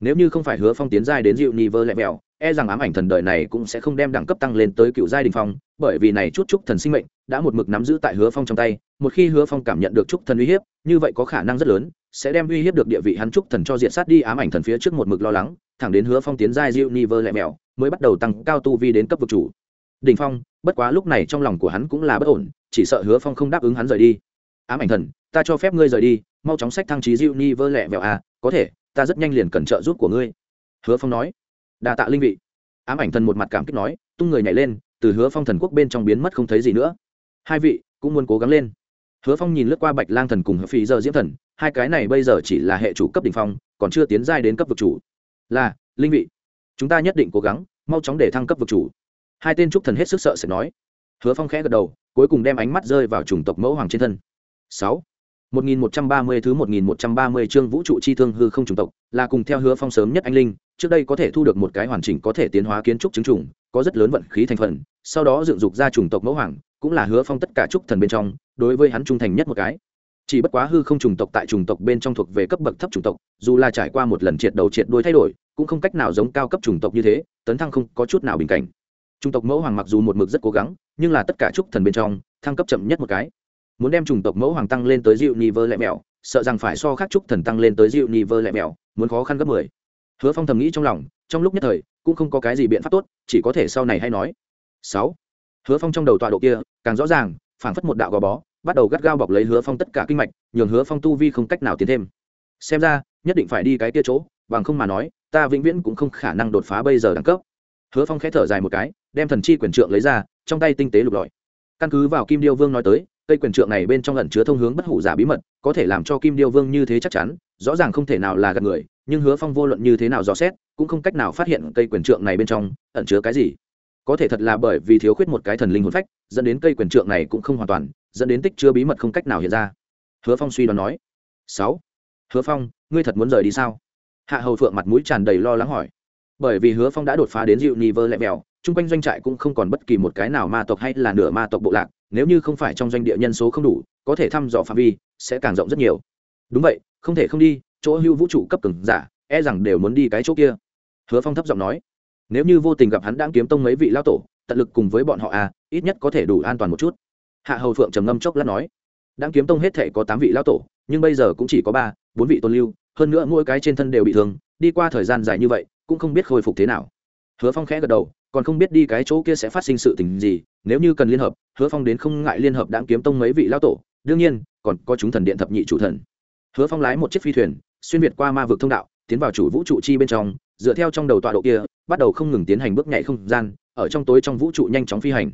[SPEAKER 1] Nếu như không phải hứa phong tiến giai đến diệu ni vơ lẹ vẹo e rằng ám ảnh thần đời này cũng sẽ không đem đẳng cấp tăng lên tới cựu giai đình phong, bởi vì này chút trúc thần sinh mệnh đã một mực nắm giữ tại hứa phong trong tay, một khi hứa phong cảm nhận được trúc thần uy hiếp, như vậy có khả năng rất lớn sẽ đem uy hiếp được địa vị hắn trúc thần cho diện sát đi ám ảnh thần phía trước một mực lo lắng thẳng đến hứa phong tiến giai diệu ni vơ lẹ mẹo, mới bắt đầu tăng cao tu vi đến cấp vực chủ. Đình phong, bất quá lúc này trong lòng của hắn cũng là bất ổn, chỉ sợ hứa phong không đáp ứng hắn rời đi. Ám ảnh thần, ta cho phép ngươi rời đi, mau chóng sách thăng trí diệu ni vơ lẹ mẹo à có thể, ta rất nhanh liền cần trợ giúp của ngươi. Hứa phong nói. Đà tạ linh vị. Ám ảnh thần một mặt cảm kích nói, tung người nhảy lên, từ hứa phong thần quốc bên trong biến mất không thấy gì nữa. Hai vị, cũng muốn cố gắng lên. Hứa phong nhìn lướt qua bạch lang thần cùng phi giờ diễm thần, hai cái này bây giờ chỉ là hệ chủ cấp đ ỉ n h phong, còn chưa tiến giai đến cấp vực chủ là linh vị. Chúng ta nhất định cố gắng mau chóng để thăng cấp vực chủ. Hai tên trúc thần hết sức sợ sẽ nói. Hứa phong khẽ gật đầu cuối cùng đem ánh mắt rơi vào chủng tộc mẫu hoàng trên thân. Sáu. 1130 thứ 1130 chương vũ trụ chi thương hư không trùng tộc, là cùng theo hứa phong sớm nhất anh linh, trước đây có thể thu được một cái hoàn chỉnh có thể tiến hóa kiến trúc chứng trùng, có rất lớn vận khí thành phần, sau đó dựng dục ra trùng tộc mẫu hoàng, cũng là hứa phong tất cả trúc thần bên trong, đối với hắn trung thành nhất một cái. Chỉ bất quá hư không trùng tộc tại trùng tộc bên trong thuộc về cấp bậc thấp trùng tộc, dù là trải qua một lần triệt đầu triệt đuôi thay đổi, cũng không cách nào giống cao cấp trùng tộc như thế, tấn thăng không có chút nào bình cảnh. Trùng tộc mẫu hoàng mặc dù một mực rất cố gắng, nhưng là tất cả chúc thần bên trong, thăng cấp chậm nhất một cái. Muốn đem chủng tộc mẫu hoàng tăng lên tới dịu ni vơ lẹ mèo sợ rằng phải so khác chúc thần tăng lên tới dịu ni vơ lẹ mèo muốn khó khăn gấp mười. Hứa phong thầm nghĩ trong lòng trong lúc nhất thời cũng không có cái gì biện pháp tốt chỉ có thể sau này hay nói. Sáu. Hứa phong trong đầu tọa độ kia càng rõ ràng phảng phất một đạo gò bó bắt đầu gắt gao bọc lấy hứa phong tất cả kinh mạch, nhường hứa phong tu vi không cách nào tiến thêm. Xem ra, nhất định phải đi cái kia chỗ, bằng không mà nói, ta vĩnh viễn cũng không khả năng đột phá bây giờ đẳng cấp. Hứa phong khẽ thở dài một cái, đem thần chi quyền trượng lấy ra, trong tay tinh tế lục lọi. Căn cứ vào kim điêu vương nói tới, cây quyền trượng này bên trong lần chứa thông hướng bất hủ giả bí mật, có thể làm cho kim điêu vương như thế chắc chắn, rõ ràng không thể nào là gạt người, nhưng hứa phong vô luận như thế nào dò xét, cũng không cách nào phát hiện cây quyền trượng này bên trong ẩn chứa cái gì. Có thể thật là bởi vì thiếu khuyết một cái thần linh hồn phách, dẫn đến cây quyền trượng này cũng không hoàn toàn dẫn đến tích chứa bí mật không cách nào hiện ra. Hứa phong suy đoán nói, sáu, hứa phong, ngươi thật muốn rời đi sao? Hạ hầu phượng mặt mũi tràn đầy lo lắng hỏi. Bởi vì hứa phong đã đột phá đến dịu ni vơ lẹ mèo chung quanh doanh trại cũng không còn bất kỳ một cái nào ma tộc hay là nửa ma tộc bộ lạc, nếu như không phải trong doanh địa nhân số không đủ, có thể thăm dò phạm vi sẽ càng rộng rất nhiều. Đúng vậy, không thể không đi, chỗ hưu vũ trụ cấp cường giả e rằng đều muốn đi cái chỗ kia. Hứa phong thấp giọng nói, nếu như vô tình gặp hắn đang kiếm tông mấy vị lao tổ, tận lực cùng với bọn họ à ít nhất có thể đủ an toàn một chút hạ hầu phượng trầm ngâm chốc lát nói đáng kiếm tông hết thể có tám vị lao tổ, nhưng bây giờ cũng chỉ có ba, bốn vị tôn lưu, hơn nữa mỗi cái trên thân đều bị thương, đi qua thời gian dài như vậy, cũng không biết khôi phục thế nào. Hứa phong khẽ gật đầu, còn không biết đi cái chỗ kia sẽ phát sinh sự tình gì, nếu như cần liên hợp, hứa phong đến không ngại liên hợp đáng kiếm tông mấy vị lao tổ, đương nhiên, còn có chúng thần điện thập nhị chủ thần. Hứa phong lái một chiếc phi thuyền, xuyên việt qua ma vực thông đạo, tiến vào chủ vũ trụ chi bên trong, dựa theo trong đầu tọa độ kia, bắt đầu không ngừng tiến hành bước nhảy không gian, ở trong tối trong vũ trụ nhanh chóng phi hành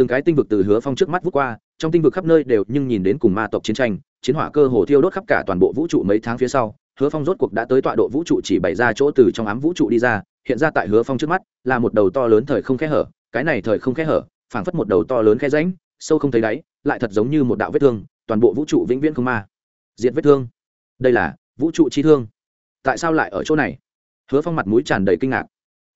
[SPEAKER 1] từng cái tinh vực từ hứa phong trước mắt vút qua, trong tinh vực khắp nơi đều nhưng nhìn đến cùng ma tộc chiến tranh, chiến hỏa cơ hồ thiêu đốt khắp cả toàn bộ vũ trụ mấy tháng phía sau, hứa phong rốt cuộc đã tới tọa độ vũ trụ chỉ bày ra chỗ từ trong ám vũ trụ đi ra, hiện ra tại hứa phong trước mắt, là một đầu to lớn thời không khe hở, cái này thời không khe hở, phảng phất một đầu to lớn khe ránh sâu không thấy đáy, lại thật giống như một đạo vết thương, toàn bộ vũ trụ vĩnh viễn không ma, diệt vết thương. Đây là vũ trụ chi thương. Tại sao lại ở chỗ này? Hứa phong mặt mũi tràn đầy kinh ngạc.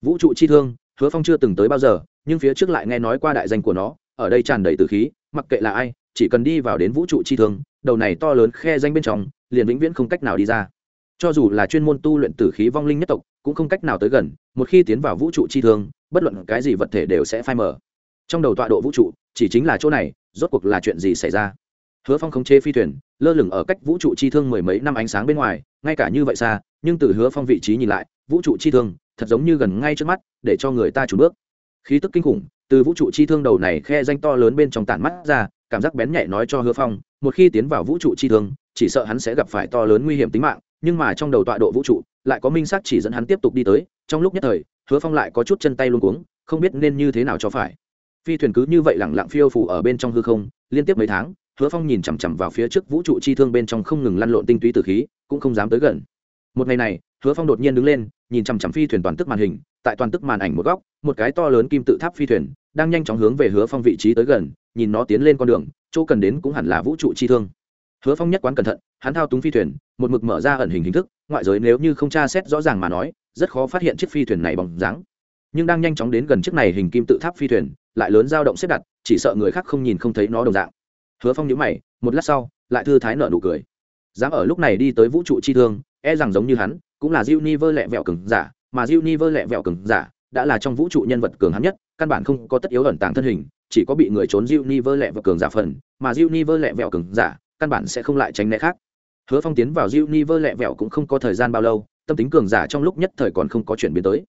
[SPEAKER 1] Vũ trụ chi thương, hứa phong chưa từng tới bao giờ nhưng phía trước lại nghe nói qua đại danh của nó, ở đây tràn đầy từ khí, mặc kệ là ai, chỉ cần đi vào đến vũ trụ chi thương, đầu này to lớn khe danh bên trong, liền vĩnh viễn không cách nào đi ra. Cho dù là chuyên môn tu luyện tử khí vong linh nhất tộc, cũng không cách nào tới gần, một khi tiến vào vũ trụ chi thương, bất luận cái gì vật thể đều sẽ phai mở trong đầu tọa độ vũ trụ, chỉ chính là chỗ này, rốt cuộc là chuyện gì xảy ra? Hứa phong khống chế phi thuyền, lơ lửng ở cách vũ trụ chi thương mười mấy năm ánh sáng bên ngoài, ngay cả như vậy xa, nhưng từ hứa phong vị trí nhìn lại, vũ trụ chi thương, thật giống như gần ngay trước mắt, để cho người ta trùn bước khí tức kinh khủng, từ vũ trụ chi thương đầu này khe danh to lớn bên trong tản mắt ra, cảm giác bén nhạy nói cho hứa phong, một khi tiến vào vũ trụ chi thương, chỉ sợ hắn sẽ gặp phải to lớn nguy hiểm tính mạng, nhưng mà trong đầu tọa độ vũ trụ, lại có minh xác chỉ dẫn hắn tiếp tục đi tới, trong lúc nhất thời, hứa phong lại có chút chân tay luôn cuống, không biết nên như thế nào cho phải. Phi thuyền cứ như vậy lẳng lặng phiêu phủ ở bên trong hư không, liên tiếp mấy tháng, hứa phong nhìn chằm chằm vào phía trước vũ trụ chi thương bên trong không ngừng lăn lộn tinh túy từ khí, cũng không dám tới gần một ngày này, hứa phong đột nhiên đứng lên, nhìn chằm chằm phi thuyền toàn tức màn hình, tại toàn tức màn ảnh một góc, một cái to lớn kim tự tháp phi thuyền đang nhanh chóng hướng về hứa phong vị trí tới gần, nhìn nó tiến lên con đường, chỗ cần đến cũng hẳn là vũ trụ chi thương. Hứa phong nhất quán cẩn thận, hắn thao túng phi thuyền, một mực mở ra ẩn hình hình thức, ngoại giới nếu như không tra xét rõ ràng mà nói, rất khó phát hiện chiếc phi thuyền này bằng dáng. Nhưng đang nhanh chóng đến gần chiếc này hình kim tự tháp phi thuyền, lại lớn dao động xếp đặt, chỉ sợ người khác không nhìn không thấy nó đồng dạng. Hứa phong nhữ mày, một lát sau, lại thư thái nợ nụ cười. Dám ở lúc này đi tới vũ trụ chi thương e rằng giống như hắn, cũng là diêu ni vơ lẹ vẹo cứng giả, mà diêu ni vơ lẹ vẹo cứng giả đã là trong vũ trụ nhân vật cường hắn nhất, căn bản không có tất yếu ẩn tàng thân hình, chỉ có bị người trốn diêu ni vơ lẹ vẹo cường giả phần, mà diêu ni vơ lẹ vẹo cường giả căn bản sẽ không lại tránh né khác. Hứa phong tiến vào diêu ni vơ lẹ vẹo cũng không có thời gian bao lâu, tâm tính cường giả trong lúc nhất thời còn không có chuyển biến tới.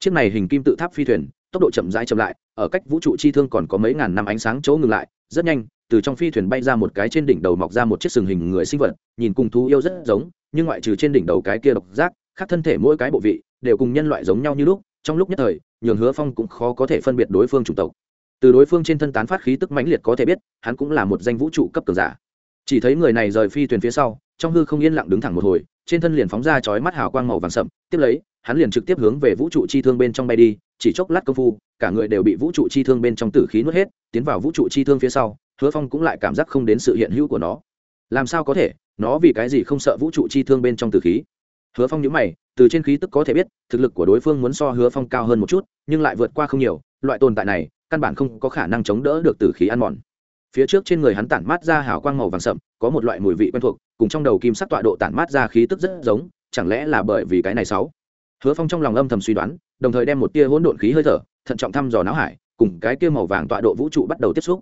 [SPEAKER 1] Chiếc này hình kim tự tháp phi thuyền, tốc độ chậm rãi chậm lại, ở cách vũ trụ chi thương còn có mấy ngàn năm ánh sáng chỗ ngừng lại, rất nhanh từ trong phi thuyền bay ra một cái trên đỉnh đầu mọc ra một chiếc sừng hình người sinh vật, nhìn cùng thú yêu rất giống, nhưng ngoại trừ trên đỉnh đầu cái kia độc giác, khác thân thể mỗi cái bộ vị, đều cùng nhân loại giống nhau như lúc, trong lúc nhất thời, nhường hứa phong cũng khó có thể phân biệt đối phương chủng tộc. Từ đối phương trên thân tán phát khí tức mãnh liệt có thể biết, hắn cũng là một danh vũ trụ cấp cường giả. Chỉ thấy người này rời phi thuyền phía sau, trong hư không yên lặng đứng thẳng một hồi, trên thân liền phóng ra chói mắt hào quang màu vàng sậm, tiếp lấy, hắn liền trực tiếp hướng về vũ trụ chi thương bên trong bay đi, chỉ chốc lát công phu, cả người đều bị vũ trụ chi thương bên trong tử khí nuốt hết, tiến vào vũ trụ chi thương phía sau hứa phong cũng lại cảm giác không đến sự hiện hữu của nó. Làm sao có thể? Nó vì cái gì không sợ vũ trụ chi thương bên trong tử khí? Hứa phong nhữ mày, từ trên khí tức có thể biết, thực lực của đối phương muốn so hứa phong cao hơn một chút, nhưng lại vượt qua không nhiều, loại tồn tại này, căn bản không có khả năng chống đỡ được tử khí ăn mòn. Phía trước trên người hắn tản mát ra hào quang màu vàng sậm, có một loại mùi vị quen thuộc, cùng trong đầu kim sắc tọa độ tản mát ra khí tức rất giống, chẳng lẽ là bởi vì cái này sáu? Hứa phong trong lòng âm thầm suy đoán, đồng thời đem một tia hỗn độn khí hơi thở, thận trọng thăm dò não hải, cùng cái tia màu vàng tọa độ vũ trụ bắt đầu tiếp xúc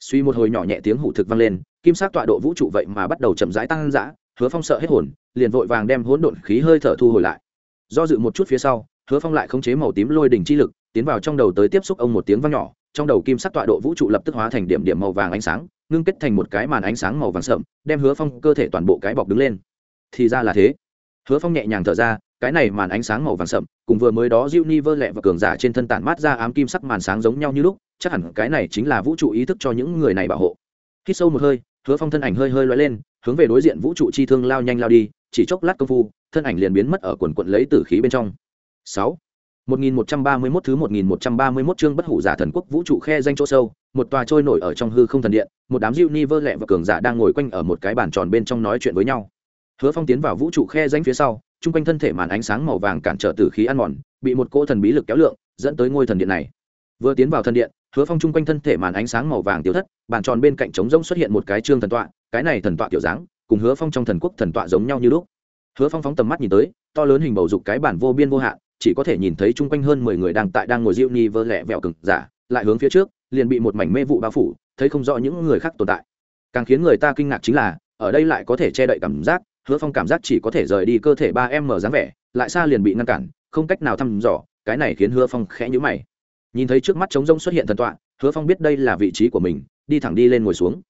[SPEAKER 1] suy một hồi nhỏ nhẹ tiếng hủ thực vang lên, kim sắc tọa độ vũ trụ vậy mà bắt đầu chậm rãi tăng dã, hứa phong sợ hết hồn, liền vội vàng đem hỗn độn khí hơi thở thu hồi lại. Do dự một chút phía sau, hứa phong lại khống chế màu tím lôi đỉnh chi lực, tiến vào trong đầu tới tiếp xúc ông một tiếng vang nhỏ, trong đầu kim sắc tọa độ vũ trụ lập tức hóa thành điểm điểm màu vàng ánh sáng, ngưng kết thành một cái màn ánh sáng màu vàng sợm đem hứa phong cơ thể toàn bộ cái bọc đứng lên. Thì ra là thế. Hứa phong nhẹ nhàng thở ra cái này màn ánh sáng màu vàng sậm cùng vừa mới đó diệu ni vơ lẹ và cường giả trên thân tản mát ra ám kim sắc màn sáng giống nhau như lúc chắc hẳn cái này chính là vũ trụ ý thức cho những người này bảo hộ. Khi sâu một hơi hứa phong thân ảnh hơi hơi loay lên hướng về đối diện vũ trụ chi thương lao nhanh lao đi chỉ chốc lát công phu thân ảnh liền biến mất ở quần quận lấy tử khí bên trong. Sáu. 1131 thứ 1131 chương bất hủ giả thần quốc vũ trụ khe danh chỗ sâu, một tòa trôi nổi ở trong hư không thần điện, một đám Diệu Ni vơ lẹ và cường giả đang ngồi quanh ở một cái bàn tròn bên trong nói chuyện với nhau. Hứa Phong tiến vào vũ trụ khe danh phía sau, trung quanh thân thể màn ánh sáng màu vàng cản trở tử khí ăn mòn, bị một cỗ thần bí lực kéo lượng, dẫn tới ngôi thần điện này. Vừa tiến vào thần điện, Hứa Phong trung quanh thân thể màn ánh sáng màu vàng tiêu thất, bàn tròn bên cạnh trống rỗng xuất hiện một cái trương thần tọa, cái này thần tọa tiểu dáng, cùng Hứa Phong trong thần quốc thần tọa giống nhau như lúc. Hứa Phong phóng tầm mắt nhìn tới, to lớn hình bầu dục cái bản vô biên vô hạn, chỉ có thể nhìn thấy chung quanh hơn mười người đang tại đang ngồi diệu ni vơ lẹ vẹo cực giả lại hướng phía trước liền bị một mảnh mê vụ bao phủ thấy không rõ những người khác tồn tại càng khiến người ta kinh ngạc chính là ở đây lại có thể che đậy cảm giác hứa phong cảm giác chỉ có thể rời đi cơ thể ba em mở dáng vẻ, lại xa liền bị ngăn cản, không cách nào thăm dò, cái này khiến hứa phong khẽ nhữ mày. Nhìn thấy trước mắt trống rông xuất hiện thần tọa, hứa phong biết đây là vị trí của mình, đi thẳng đi lên ngồi xuống.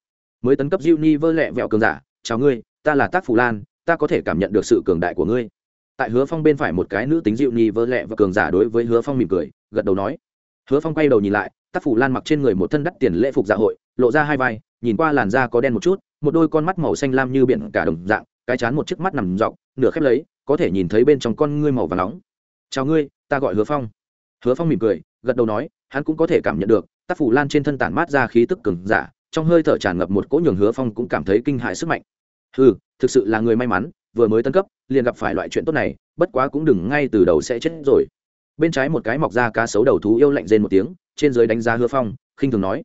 [SPEAKER 1] Mới tấn cấp diệu ni vơ lẹ vẹo cường giả, chào ngươi, ta là tác phù lan, ta có thể cảm nhận được sự cường đại của ngươi. Tại hứa phong bên phải một cái nữ tính dịu Nhi vơ lẹ và cường giả đối với hứa phong mỉm cười, gật đầu nói. Hứa phong quay đầu nhìn lại, tác phủ lan mặc trên người một thân đắt tiền lễ phục dạ hội, lộ ra hai vai, nhìn qua làn da có đen một chút, một đôi con mắt màu xanh lam như biển cả đồng dạng cái chán một chiếc mắt nằm dọc, nửa khép lấy, có thể nhìn thấy bên trong con ngươi màu và nóng. Chào ngươi, ta gọi hứa phong. Hứa phong mỉm cười, gật đầu nói, hắn cũng có thể cảm nhận được, tác phủ lan trên thân tản mát ra khí tức cường giả, trong hơi thở tràn ngập một cỗ nhường hứa phong cũng cảm thấy kinh hại sức mạnh. Ừ thực sự là người may mắn, vừa mới tân cấp, liền gặp phải loại chuyện tốt này, bất quá cũng đừng ngay từ đầu sẽ chết rồi. Bên trái một cái mọc ra cá sấu đầu thú yêu lạnh rên một tiếng, trên dưới đánh giá hứa phong, khinh thường nói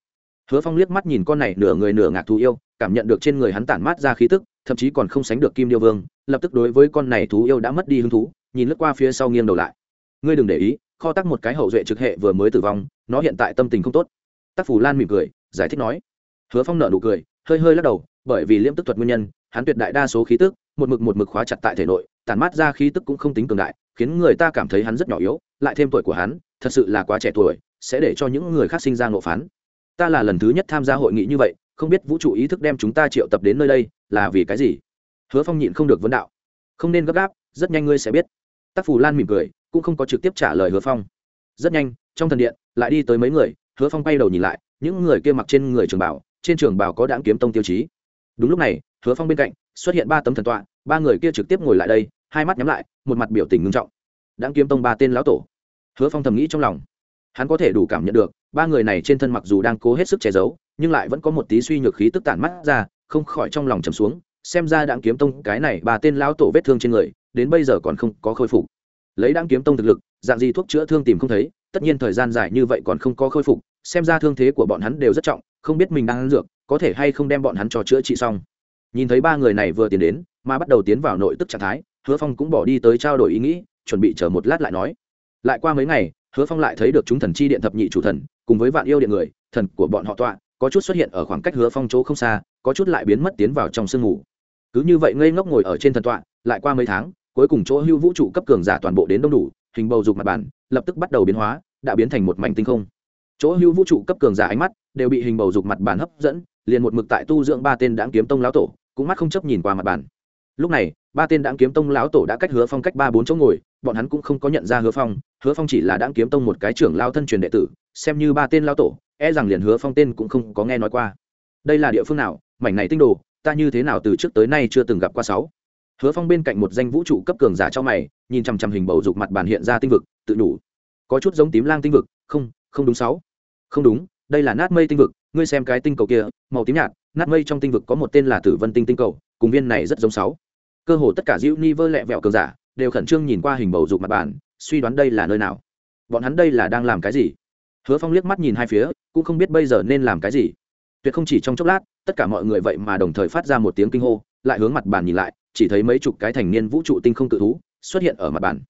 [SPEAKER 1] hứa phong liếc mắt nhìn con này nửa người nửa ngạc thú yêu, cảm nhận được trên người hắn tản mát ra khí tức, thậm chí còn không sánh được kim điêu vương, lập tức đối với con này thú yêu đã mất đi hứng thú, nhìn lướt qua phía sau nghiêng đầu lại. Ngươi đừng để ý, kho tắc một cái hậu duệ trực hệ vừa mới tử vong, nó hiện tại tâm tình không tốt. Tác phủ lan mỉm cười, giải thích nói. Hứa phong nợ nụ cười, hơi hơi lắc đầu, bởi vì liễm tức thuật nguyên nhân, hắn tuyệt đại đa số khí tức, một mực một mực khóa chặt tại thể nội, tản mát ra khí tức cũng không tính cường đại, khiến người ta cảm thấy hắn rất nhỏ yếu, lại thêm tuổi của hắn, thật sự là quá trẻ tuổi, sẽ để cho những người khác sinh ra ngộ phán ta là lần thứ nhất tham gia hội nghị như vậy, không biết vũ trụ ý thức đem chúng ta triệu tập đến nơi đây là vì cái gì? Hứa phong nhịn không được vấn đạo. Không nên gấp gáp, rất nhanh ngươi sẽ biết. Tác phù lan mỉm cười, cũng không có trực tiếp trả lời hứa phong. Rất nhanh, trong thần điện, lại đi tới mấy người, hứa phong bay đầu nhìn lại, những người kia mặc trên người trường bảo, trên trường bảo có đãng kiếm tông tiêu chí. Đúng lúc này, hứa phong bên cạnh, xuất hiện ba tấm thần tọa, ba người kia trực tiếp ngồi lại đây, hai mắt nhắm lại, một mặt biểu tình ngưng trọng. Đãng kiếm tông ba tên lão tổ. Hứa phong thầm nghĩ trong lòng. Hắn có thể đủ cảm nhận được ba người này trên thân mặc dù đang cố hết sức che giấu, nhưng lại vẫn có một tí suy nhược khí tức tản mắt ra, không khỏi trong lòng trầm xuống, xem ra đặng kiếm tông cái này bà tên lão tổ vết thương trên người, đến bây giờ còn không có khôi phục. Lấy đặng kiếm tông thực lực, dạng gì thuốc chữa thương tìm không thấy, tất nhiên thời gian dài như vậy còn không có khôi phục, xem ra thương thế của bọn hắn đều rất trọng, không biết mình đang ăn dược, có thể hay không đem bọn hắn cho chữa trị xong. Nhìn thấy ba người này vừa tiến đến, mà bắt đầu tiến vào nội tức trạng thái, hứa phong cũng bỏ đi tới trao đổi ý nghĩ, chuẩn bị chờ một lát lại nói. Lại qua mấy ngày, hứa phong lại thấy được chúng thần chi điện thập nhị chủ thần cùng với vạn yêu điện người, thần của bọn họ tọa, có chút xuất hiện ở khoảng cách hứa phong chỗ không xa, có chút lại biến mất tiến vào trong sương mù. Cứ như vậy ngây ngốc ngồi ở trên thần tọa, lại qua mấy tháng, cuối cùng chỗ hưu vũ trụ cấp cường giả toàn bộ đến đông đủ, hình bầu dục mặt bàn, lập tức bắt đầu biến hóa, đã biến thành một mảnh tinh không. Chỗ hưu vũ trụ cấp cường giả ánh mắt đều bị hình bầu dục mặt bàn hấp dẫn, liền một mực tại tu dưỡng ba tên đáng kiếm tông lão tổ, cũng mắt không chấp nhìn qua mặt bàn. Lúc này, ba tên đáng kiếm tông lão tổ đã cách hứa phong cách ba bốn chỗ ngồi, bọn hắn cũng không có nhận ra hứa phong hứa phong chỉ là đáng kiếm tông một cái trưởng lao thân truyền đệ tử, xem như ba tên lao tổ e rằng liền hứa phong tên cũng không có nghe nói qua. Đây là địa phương nào? Mảnh này tinh đồ, ta như thế nào từ trước tới nay chưa từng gặp qua sáu. Hứa phong bên cạnh một danh vũ trụ cấp cường giả cho mày, nhìn chằm chằm hình bầu dục mặt bàn hiện ra tinh vực, tự đủ. Có chút giống tím lang tinh vực, không không đúng sáu. Không đúng, đây là nát mây tinh vực, ngươi xem cái tinh cầu kia, màu tím nhạt, nát mây trong tinh vực có một tên là tử vân tinh tinh cầu, cùng viên này rất giống sáu. Cơ hồ tất cả diễu ni vơ lẹ vẹo cường giả, đều khẩn trương nhìn qua hình bầu dục mặt bàn suy đoán đây là nơi nào? Bọn hắn đây là đang làm cái gì? Hứa phong liếc mắt nhìn hai phía, cũng không biết bây giờ nên làm cái gì. Tuyệt không chỉ trong chốc lát, tất cả mọi người vậy mà đồng thời phát ra một tiếng kinh hô, lại hướng mặt bàn nhìn lại, chỉ thấy mấy chục cái thành niên vũ trụ tinh không cự thú xuất hiện ở mặt bàn.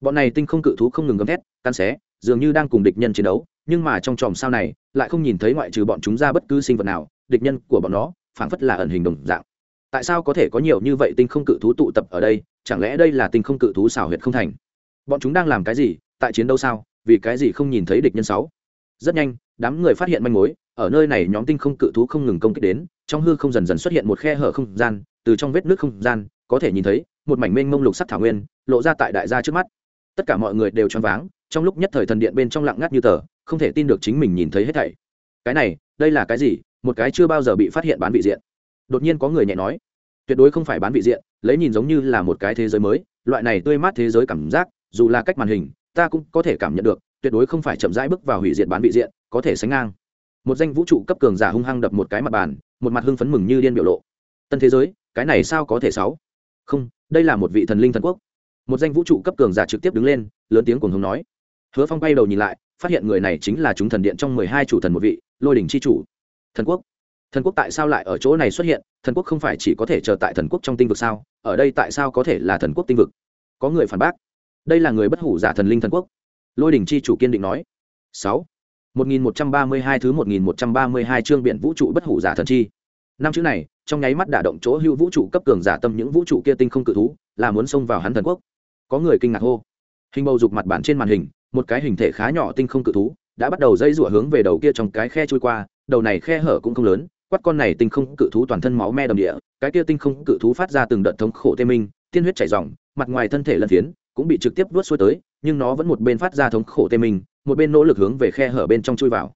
[SPEAKER 1] Bọn này tinh không cự thú không ngừng gấm thét tan xé, dường như đang cùng địch nhân chiến đấu, nhưng mà trong tròm sao này, lại không nhìn thấy ngoại trừ bọn chúng ra bất cứ sinh vật nào, địch nhân của bọn nó, phảng phất là ẩn hình đồng dạng. Tại sao có thể có nhiều như vậy tinh không cự thú tụ tập ở đây? Chẳng lẽ đây là tinh không cự thú xảo huyệt không thành? Bọn chúng đang làm cái gì, tại chiến đấu sao? Vì cái gì không nhìn thấy địch nhân sáu? Rất nhanh, đám người phát hiện manh mối, ở nơi này nhóm tinh không cự thú không ngừng công kích đến, trong hư không dần dần xuất hiện một khe hở không gian, từ trong vết nước không gian, có thể nhìn thấy, một mảnh mênh mông lục sắc thảo nguyên, lộ ra tại đại gia trước mắt. Tất cả mọi người đều choáng váng, trong lúc nhất thời thần điện bên trong lặng ngắt như tờ, không thể tin được chính mình nhìn thấy hết thảy. Cái này, đây là cái gì? Một cái chưa bao giờ bị phát hiện bán vị diện. Đột nhiên có người nhẹ nói, tuyệt đối không phải bán vị diện, lấy nhìn giống như là một cái thế giới mới, loại này tươi mát thế giới cảm giác dù là cách màn hình, ta cũng có thể cảm nhận được, tuyệt đối không phải chậm rãi bước vào hủy diệt bán vị diện, có thể sánh ngang. Một danh vũ trụ cấp cường giả hung hăng đập một cái mặt bàn, một mặt hưng phấn mừng như điên biểu lộ. Tân thế giới, cái này sao có thể sáu? Không, đây là một vị thần linh thần quốc. Một danh vũ trụ cấp cường giả trực tiếp đứng lên, lớn tiếng cùng hùng nói. Hứa phong bay đầu nhìn lại, phát hiện người này chính là chúng thần điện trong mười hai chủ thần một vị, lôi đình c h i chủ. Thần quốc. Thần quốc tại sao lại ở chỗ này xuất hiện? Thần quốc không phải chỉ có thể chờ tại thần quốc trong tinh vực sao? Ở đây tại sao có thể là thần quốc tinh vực? Có người phản bác đây là người bất hủ giả thần linh thần quốc. Lôi đình c h i chủ kiên định nói. Sáu. Một nghìn một trăm ba mươi hai thứ một nghìn một trăm ba mươi hai chương biện vũ trụ bất hủ giả thần chi. Năm chữ này, trong nháy mắt đả động chỗ hữu vũ trụ cấp cường giả tâm những vũ trụ kia tinh không cự thú, là muốn xông vào hắn thần quốc. Có người kinh ngạc hô. Hình bầu dục mặt bản trên màn hình, một cái hình thể khá nhỏ tinh không cự thú, đã bắt đầu dây rủa hướng về đầu kia trong cái khe trôi qua, đầu này khe hở cũng không lớn, quát con này tinh không cự thú toàn thân máu me đầm địa, cái kia tinh không cự thú phát ra từng đợt thống khổ tê minh, tiên huyết chảy ròng, mặt ngoài thân thể lân phiến cũng bị trực tiếp vuốt xuôi tới, nhưng nó vẫn một bên phát ra thống khổ tê mình một bên nỗ lực hướng về khe hở bên trong chui vào.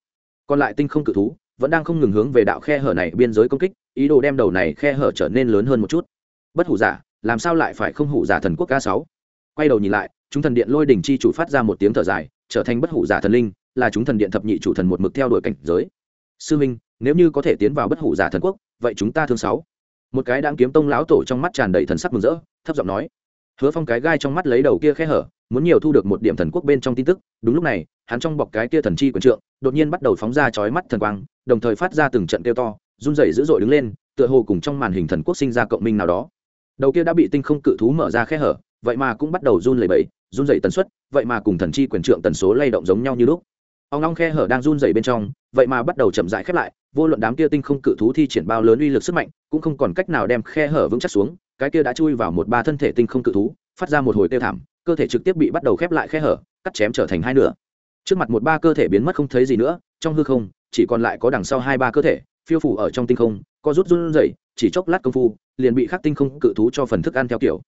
[SPEAKER 1] Còn lại tinh không cự thú vẫn đang không ngừng hướng về đạo khe hở này biên giới công kích, ý đồ đem đầu này khe hở trở nên lớn hơn một chút. Bất hủ giả, làm sao lại phải không hủ giả thần quốc ca sáu? Quay đầu nhìn lại, chúng thần điện lôi đỉnh chi chủ phát ra một tiếng thở dài, trở thành bất hủ giả thần linh, là chúng thần điện thập nhị chủ thần một mực theo đuổi cảnh giới. Sư minh, nếu như có thể tiến vào bất hủ giả thần quốc, vậy chúng ta thương sáu. Một cái đang kiếm tông lão tổ trong mắt tràn đầy thần sắc mừng rỡ, thấp giọng nói hứa phong cái gai trong mắt lấy đầu kia khe hở, muốn nhiều thu được một điểm thần quốc bên trong tin tức. Đúng lúc này, hắn trong bọc cái kia thần chi quần trượng, đột nhiên bắt đầu phóng ra chói mắt thần quang, đồng thời phát ra từng trận kêu to, run rẩy dữ dội đứng lên, tựa hồ cùng trong màn hình thần quốc sinh ra cộng minh nào đó. Đầu kia đã bị tinh không cự thú mở ra khe hở, vậy mà cũng bắt đầu run lẩy bẩy, run rẩy tần suất, vậy mà cùng thần chi quyền trượng tần số lay động giống nhau như lúc. Ông long khe hở đang run rẩy bên trong, vậy mà bắt đầu chậm rãi khép lại, vô luận đám kia tinh không cự thú thi triển bao lớn uy lực sức mạnh, cũng không còn cách nào đem khe hở vững chắc xuống cái kia đã chui vào một ba thân thể tinh không cự thú, phát ra một hồi tiêu thảm, cơ thể trực tiếp bị bắt đầu khép lại khe hở, cắt chém trở thành hai nửa. Trước mặt một ba cơ thể biến mất không thấy gì nữa, trong hư không, chỉ còn lại có đằng sau hai ba cơ thể, phiêu phủ ở trong tinh không có rút run rẩy, chỉ chốc lát công phu, liền bị khắc tinh không cự thú cho phần thức ăn theo kiểu.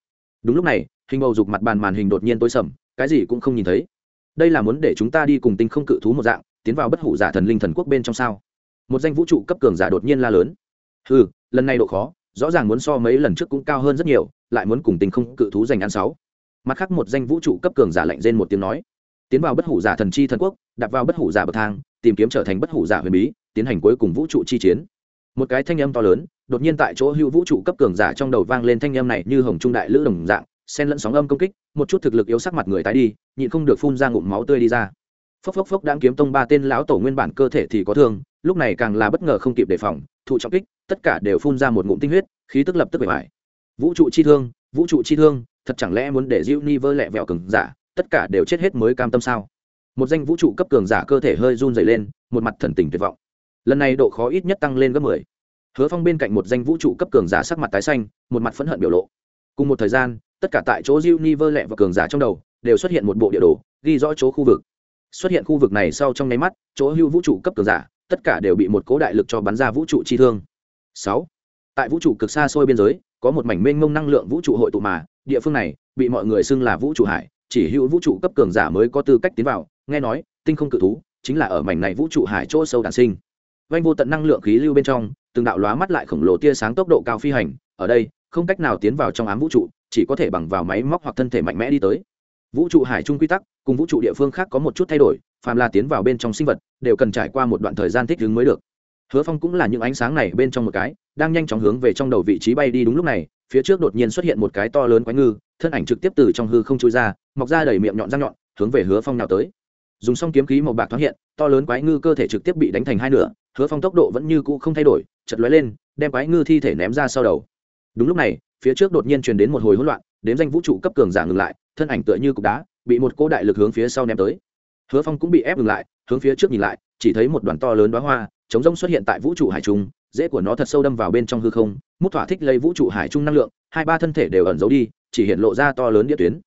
[SPEAKER 1] Đúng lúc này, hình bầu dục mặt bàn màn hình đột nhiên tối sầm, cái gì cũng không nhìn thấy. Đây là muốn để chúng ta đi cùng tinh không cự thú một dạng, tiến vào bất hủ giả thần linh thần quốc bên trong sao? Một danh vũ trụ cấp cường giả đột nhiên la lớn. Ừ lần này độ khó rõ ràng muốn so mấy lần trước cũng cao hơn rất nhiều, lại muốn cùng tình không cự thú giành ăn sáu. Mặt khác một danh vũ trụ cấp cường giả lạnh rên một tiếng nói, tiến vào bất hủ giả thần chi thần quốc đặt vào bất hủ giả bậc thang, tìm kiếm trở thành bất hủ giả huyền bí, tiến hành cuối cùng vũ trụ chi chiến. Một cái thanh âm to lớn, đột nhiên tại chỗ hữu vũ trụ cấp cường giả trong đầu vang lên thanh âm này như hồng trung đại lữ đồng dạng, xen lẫn sóng âm công kích, một chút thực lực yếu sắc mặt người tái đi, nhịn không được phun ra ngụm máu tươi đi ra. Phốc phốc phốc đang kiếm tông ba tên lão tổ nguyên bản cơ thể thì có thương, lúc này càng là bất ngờ không kịp đề phòng, thụ trọng kích tất cả đều phun ra một ngụm tinh huyết, khí tức lập tức bể bài vũ trụ chi thương, vũ trụ chi thương, thật chẳng lẽ muốn để diệu ni vơ lẹ vẹo cường giả, tất cả đều chết hết mới cam tâm sao? Một danh vũ trụ cấp cường giả cơ thể hơi run dày lên, một mặt thần tình tuyệt vọng. Lần này độ khó ít nhất tăng lên gấp mười. Hứa phong bên cạnh một danh vũ trụ cấp cường giả sắc mặt tái xanh, một mặt phẫn hận biểu lộ. Cùng một thời gian, tất cả tại chỗ diêu ni vơ lẹ và cường giả trong đầu đều xuất hiện một bộ địa đồ, ghi rõ chỗ khu vực. Xuất hiện khu vực này sau trong nháy mắt, chỗ hưu vũ trụ cấp cường giả, tất cả đều bị một cố đại lực cho bắn ra vũ trụ chi thương sáu. Tại vũ trụ cực xa xôi biên giới, có một mảnh mênh mông năng lượng vũ trụ hội tụ mà, địa phương này bị mọi người xưng là vũ trụ hải, chỉ hữu vũ trụ cấp cường giả mới có tư cách tiến vào, nghe nói, tinh không cự thú chính là ở mảnh này vũ trụ hải chỗ sâu đản sinh. Vanh vô tận năng lượng khí lưu bên trong, từng đạo lóa mắt lại khổng lồ tia sáng tốc độ cao phi hành, ở đây, không cách nào tiến vào trong ám vũ trụ, chỉ có thể bằng vào máy móc hoặc thân thể mạnh mẽ đi tới. Vũ trụ hải chung quy tắc, cùng vũ trụ địa phương khác có một chút thay đổi, phàm là tiến vào bên trong sinh vật, đều cần trải qua một đoạn thời gian thích ứng mới được hứa phong cũng là những ánh sáng này bên trong một cái, đang nhanh chóng hướng về trong đầu vị trí bay đi đúng lúc này, phía trước đột nhiên xuất hiện một cái to lớn quái ngư, thân ảnh trực tiếp từ trong hư không trôi ra, mọc ra đầy miệng nhọn răng nhọn, hướng về hứa phong nào tới. Dùng xong kiếm khí màu bạc thoáng hiện, to lớn quái ngư cơ thể trực tiếp bị đánh thành hai nửa, hứa phong tốc độ vẫn như cũ không thay đổi chật lóe lên, đem quái ngư thi thể ném ra sau đầu. Đúng lúc này, phía trước đột nhiên truyền đến một hồi hỗn loạn, đếm danh vũ trụ cấp cường giả ngừng lại, thân ảnh tựa như cục đá, bị một cô đại lực hướng phía sau ném tới. Hứa phong cũng bị ép ngừng lại, hướng phía trước nhìn lại, chỉ thấy một đoàn to lớn đoá hoa chống rông xuất hiện tại vũ trụ hải trung dễ của nó thật sâu đâm vào bên trong hư không, mút thỏa thích lấy vũ trụ hải trung năng lượng, hai ba thân thể đều ẩn giấu đi, chỉ hiện lộ ra to lớn địa tuyến.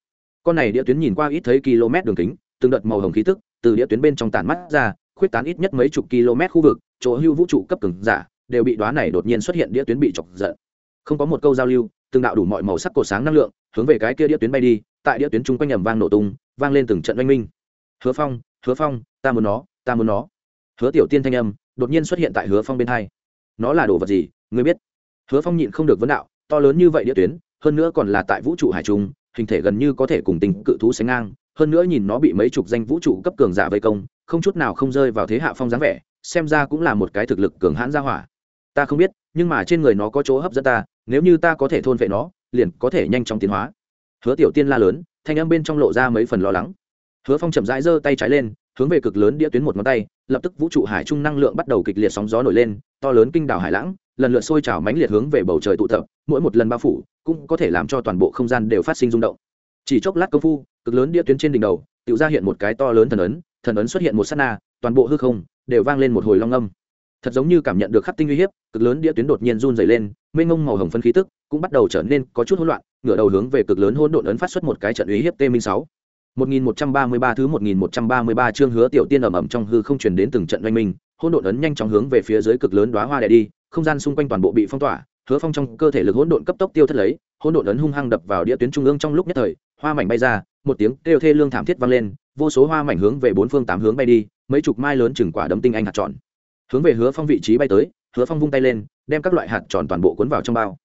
[SPEAKER 1] Con này địa tuyến nhìn qua ít thấy km đường kính, từng đợt màu hồng khí tức từ địa tuyến bên trong tản mắt ra, khuyết tán ít nhất mấy chục km khu vực, chỗ hưu vũ trụ cấp cứng giả đều bị đoá này đột nhiên xuất hiện địa tuyến bị chọc giận. Không có một câu giao lưu, từng đạo đủ mọi màu sắc cổ sáng năng lượng hướng về cái kia địa tuyến bay đi, tại địa tuyến chung quanh ầm vang nổ tung, vang lên từng trận oanh minh. Hứa phong hứa phong, ta muốn nó, ta muốn nó. Hứa tiểu tiên thanh âm đột nhiên xuất hiện tại hứa phong bên hai. Nó là đồ vật gì, ngươi biết? Hứa phong nhịn không được vấn đạo, to lớn như vậy địa tuyến, hơn nữa còn là tại vũ trụ hải trung, hình thể gần như có thể cùng tình cự thú sánh ngang, hơn nữa nhìn nó bị mấy chục danh vũ trụ cấp cường giả vây công, không chút nào không rơi vào thế hạ phong dáng vẻ, xem ra cũng là một cái thực lực cường hãn gia hỏa. Ta không biết, nhưng mà trên người nó có chỗ hấp dẫn ta, nếu như ta có thể thôn vệ nó, liền có thể nhanh chóng tiến hóa. Hứa tiểu tiên la lớn, thanh âm bên trong lộ ra mấy phần lo lắng. Hứa phong chậm rãi giơ tay trái lên hướng về cực lớn đĩa tuyến một ngón tay, lập tức vũ trụ hải trung năng lượng bắt đầu kịch liệt sóng gió nổi lên, to lớn kinh đảo hải lãng, lần lượt sôi trào mãnh liệt hướng về bầu trời tụ tập, mỗi một lần bao phủ cũng có thể làm cho toàn bộ không gian đều phát sinh rung động. Chỉ chốc lát công phu, cực lớn đĩa tuyến trên đỉnh đầu tự ra hiện một cái to lớn thần ấn thần ấn xuất hiện một s á t na, toàn bộ hư không đều vang lên một hồi long âm. Thật giống như cảm nhận được khắc tinh uy hiếp, cực lớn đĩa tuyến đột nhiên run dày lên, mênh ngông màu hồng phân khí tức cũng bắt đầu trở nên có chút hỗn loạn, ngửa đầu hướng về cực lớn hỗn độn ấn phát xuất một cái trận uy hiếp t minh sáu. 1133 thứ 1133 chương hứa tiểu tiên ầm ầm trong hư không truyền đến từng trận oanh minh, hỗn độn ấn nhanh chóng hướng về phía dưới cực lớn đóa hoa đè đi, không gian xung quanh toàn bộ bị phong tỏa, hứa phong trong cơ thể lực hỗn độn cấp tốc tiêu thất lấy hỗn độn ấn hung hăng đập vào địa tuyến trung ương trong lúc nhất thời hoa mảnh bay ra một tiếng kêu thê lương thảm thiết vang lên vô số hoa mảnh hướng về bốn phương tám hướng bay đi mấy chục mai lớn chừng quả đấm tinh anh hạt tròn hướng về hứa phong vị trí bay tới hứa phong vung tay lên đem các loại hạt tròn toàn bộ cuốn vào trong bao.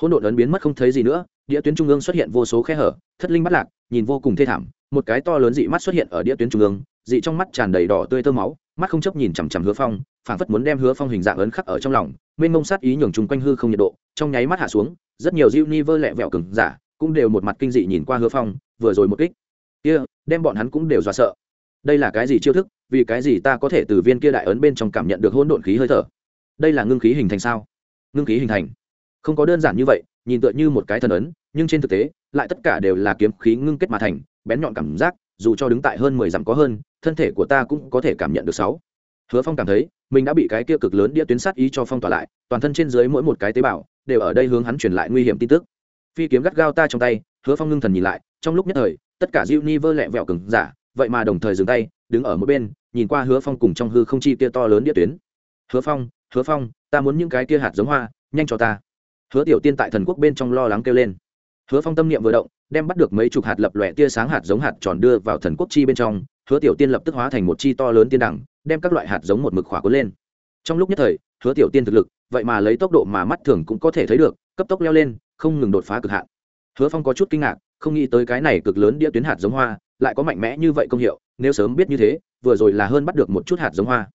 [SPEAKER 1] Hỗn độn ấn biến mất không thấy gì nữa địa tuyến trung ương xuất hiện vô số khe hở thất linh bất lạc nhìn vô cùng thê thảm một cái to lớn dị mắt xuất hiện ở địa tuyến trung ương, dị trong mắt tràn đầy đỏ tươi tơ máu, mắt không chấp nhìn chằm chằm hứa phong, phảng phất muốn đem hứa phong hình dạng ấn khắc ở trong lòng, mênh mông sát ý nhường chung quanh hư không nhiệt độ, trong nháy mắt hạ xuống, rất nhiều diêu ni vơ lẹ vẹo cừng giả cũng đều một mặt kinh dị nhìn qua hứa phong, vừa rồi một kích. Kia, đem bọn hắn cũng đều dọa sợ. Đây là cái gì chiêu thức, vì cái gì ta có thể từ viên kia đại ấn bên trong cảm nhận được hỗn độn khí hơi thở? Đây là ngưng khí hình thành sao? Ngưng khí hình thành. Không có đơn giản như vậy nhìn tựa như một cái thần ấn, nhưng trên thực tế, lại tất cả đều là kiếm khí ngưng kết mà thành, bén nhọn cảm giác, dù cho đứng tại hơn mười dặm có hơn, thân thể của ta cũng có thể cảm nhận được sáu. Hứa phong cảm thấy, mình đã bị cái kia cực lớn đĩa tuyến sát ý cho phong tỏa lại, toàn thân trên dưới mỗi một cái tế bào, đều ở đây hướng hắn truyền lại nguy hiểm tin tức. Phi kiếm gắt gao ta trong tay, hứa phong ngưng thần nhìn lại, trong lúc nhất thời, tất cả Diêu ni vơ lẹ vẹo cứng, giả, vậy mà đồng thời dừng tay, đứng ở một bên, nhìn qua hứa phong cùng trong hư không chi kia to lớn đĩa tuyến. Hứa phong hứa phong, ta muốn những cái kia hạt giống hoa, nhanh cho ta hứa tiểu tiên tại thần quốc bên trong lo lắng kêu lên. Hứa phong tâm niệm vừa động, đem bắt được mấy chục hạt lập lòe tia sáng hạt giống hạt tròn đưa vào thần quốc chi bên trong. Hứa tiểu tiên lập tức hóa thành một chi to lớn tiên đẳng, đem các loại hạt giống một mực khỏa cuốn lên. Trong lúc nhất thời, hứa tiểu tiên thực lực, vậy mà lấy tốc độ mà mắt thường cũng có thể thấy được, cấp tốc leo lên, không ngừng đột phá cực hạn. Hứa phong có chút kinh ngạc, không nghĩ tới cái này cực lớn đĩa tuyến hạt giống hoa, lại có mạnh mẽ như vậy công hiệu, nếu sớm biết như thế, vừa rồi là hơn bắt được một chút hạt giống hoa.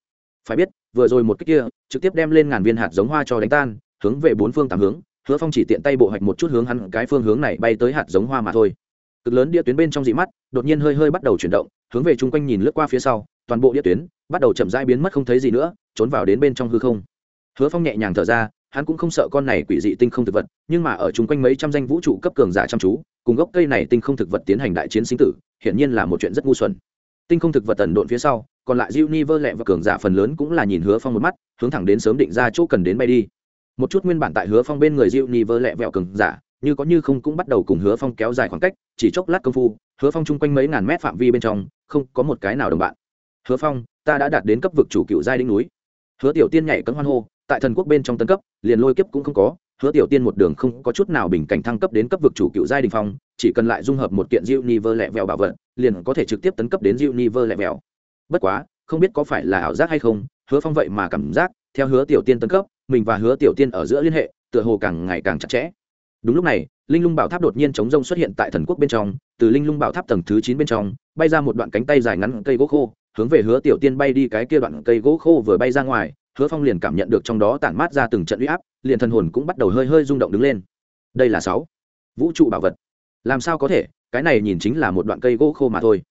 [SPEAKER 1] Phải biết, vừa rồi một cách kia, trực tiếp đem lên ngàn viên hạt giống hoa cho đánh tan, hướng về bốn phương tám hướng hứa phong chỉ tiện tay bộ hạch một chút hướng hắn cái phương hướng này bay tới hạt giống hoa mà thôi. Cực lớn đĩa tuyến bên trong dị mắt, đột nhiên hơi hơi bắt đầu chuyển động, hướng về chung quanh nhìn lướt qua phía sau, toàn bộ đĩa tuyến bắt đầu chậm rãi biến mất không thấy gì nữa, trốn vào đến bên trong hư không. Hứa phong nhẹ nhàng thở ra, hắn cũng không sợ con này quỷ dị tinh không thực vật, nhưng mà ở chung quanh mấy trăm danh vũ trụ cấp cường giả chăm chú, cùng gốc cây này tinh không thực vật tiến hành đại chiến sinh tử, hiển nhiên là một chuyện rất ngu xuẩn. Tinh không thực vật tần độn phía sau, còn lại diêu ni vơ lẹ và cường giả phần lớn cũng là nhìn hứa phong một mắt, hướng thẳng đến sớm định ra chỗ cần đến bay đi một chút nguyên bản tại hứa phong bên người diêu ni vơ lẹ vẹo cừng giả, như có như không cũng bắt đầu cùng hứa phong kéo dài khoảng cách, chỉ chốc lát công phu, hứa phong chung quanh mấy ngàn mét phạm vi bên trong, không có một cái nào đồng bạn. Hứa phong, ta đã đạt đến cấp vực chủ cựu giai đỉnh núi. Hứa tiểu tiên nhảy cấm hoan hô, tại thần quốc bên trong tân cấp, liền lôi kiếp cũng không có. Hứa tiểu tiên một đường không có chút nào bình cảnh thăng cấp đến cấp vực chủ cựu giai đình phong, chỉ cần lại dung hợp một kiện diệu ni vơ lẹ vẹo bảo vật, liền có thể trực tiếp tấn cấp đến diệu ni vơ lẹ vẹo. Bất quá, không biết có phải là ảo giác hay không, hứa phong vậy mà cảm giác, theo hứa tiểu tiên tấn cấp mình và hứa tiểu tiên ở giữa liên hệ, tựa hồ càng ngày càng chặt chẽ. Đúng lúc này, linh lung bảo tháp đột nhiên chống rông xuất hiện tại thần quốc bên trong, từ linh lung bảo tháp tầng thứ chín bên trong, bay ra một đoạn cánh tay dài ngắn cây gỗ khô, hướng về hứa tiểu tiên bay đi cái kia đoạn cây gỗ khô vừa bay ra ngoài, hứa phong liền cảm nhận được trong đó tản mát ra từng trận uy áp, liền thần hồn cũng bắt đầu hơi hơi rung động đứng lên. Đây là sáu vũ trụ bảo vật. Làm sao có thể? Cái này nhìn chính là một đoạn cây gỗ khô mà thôi.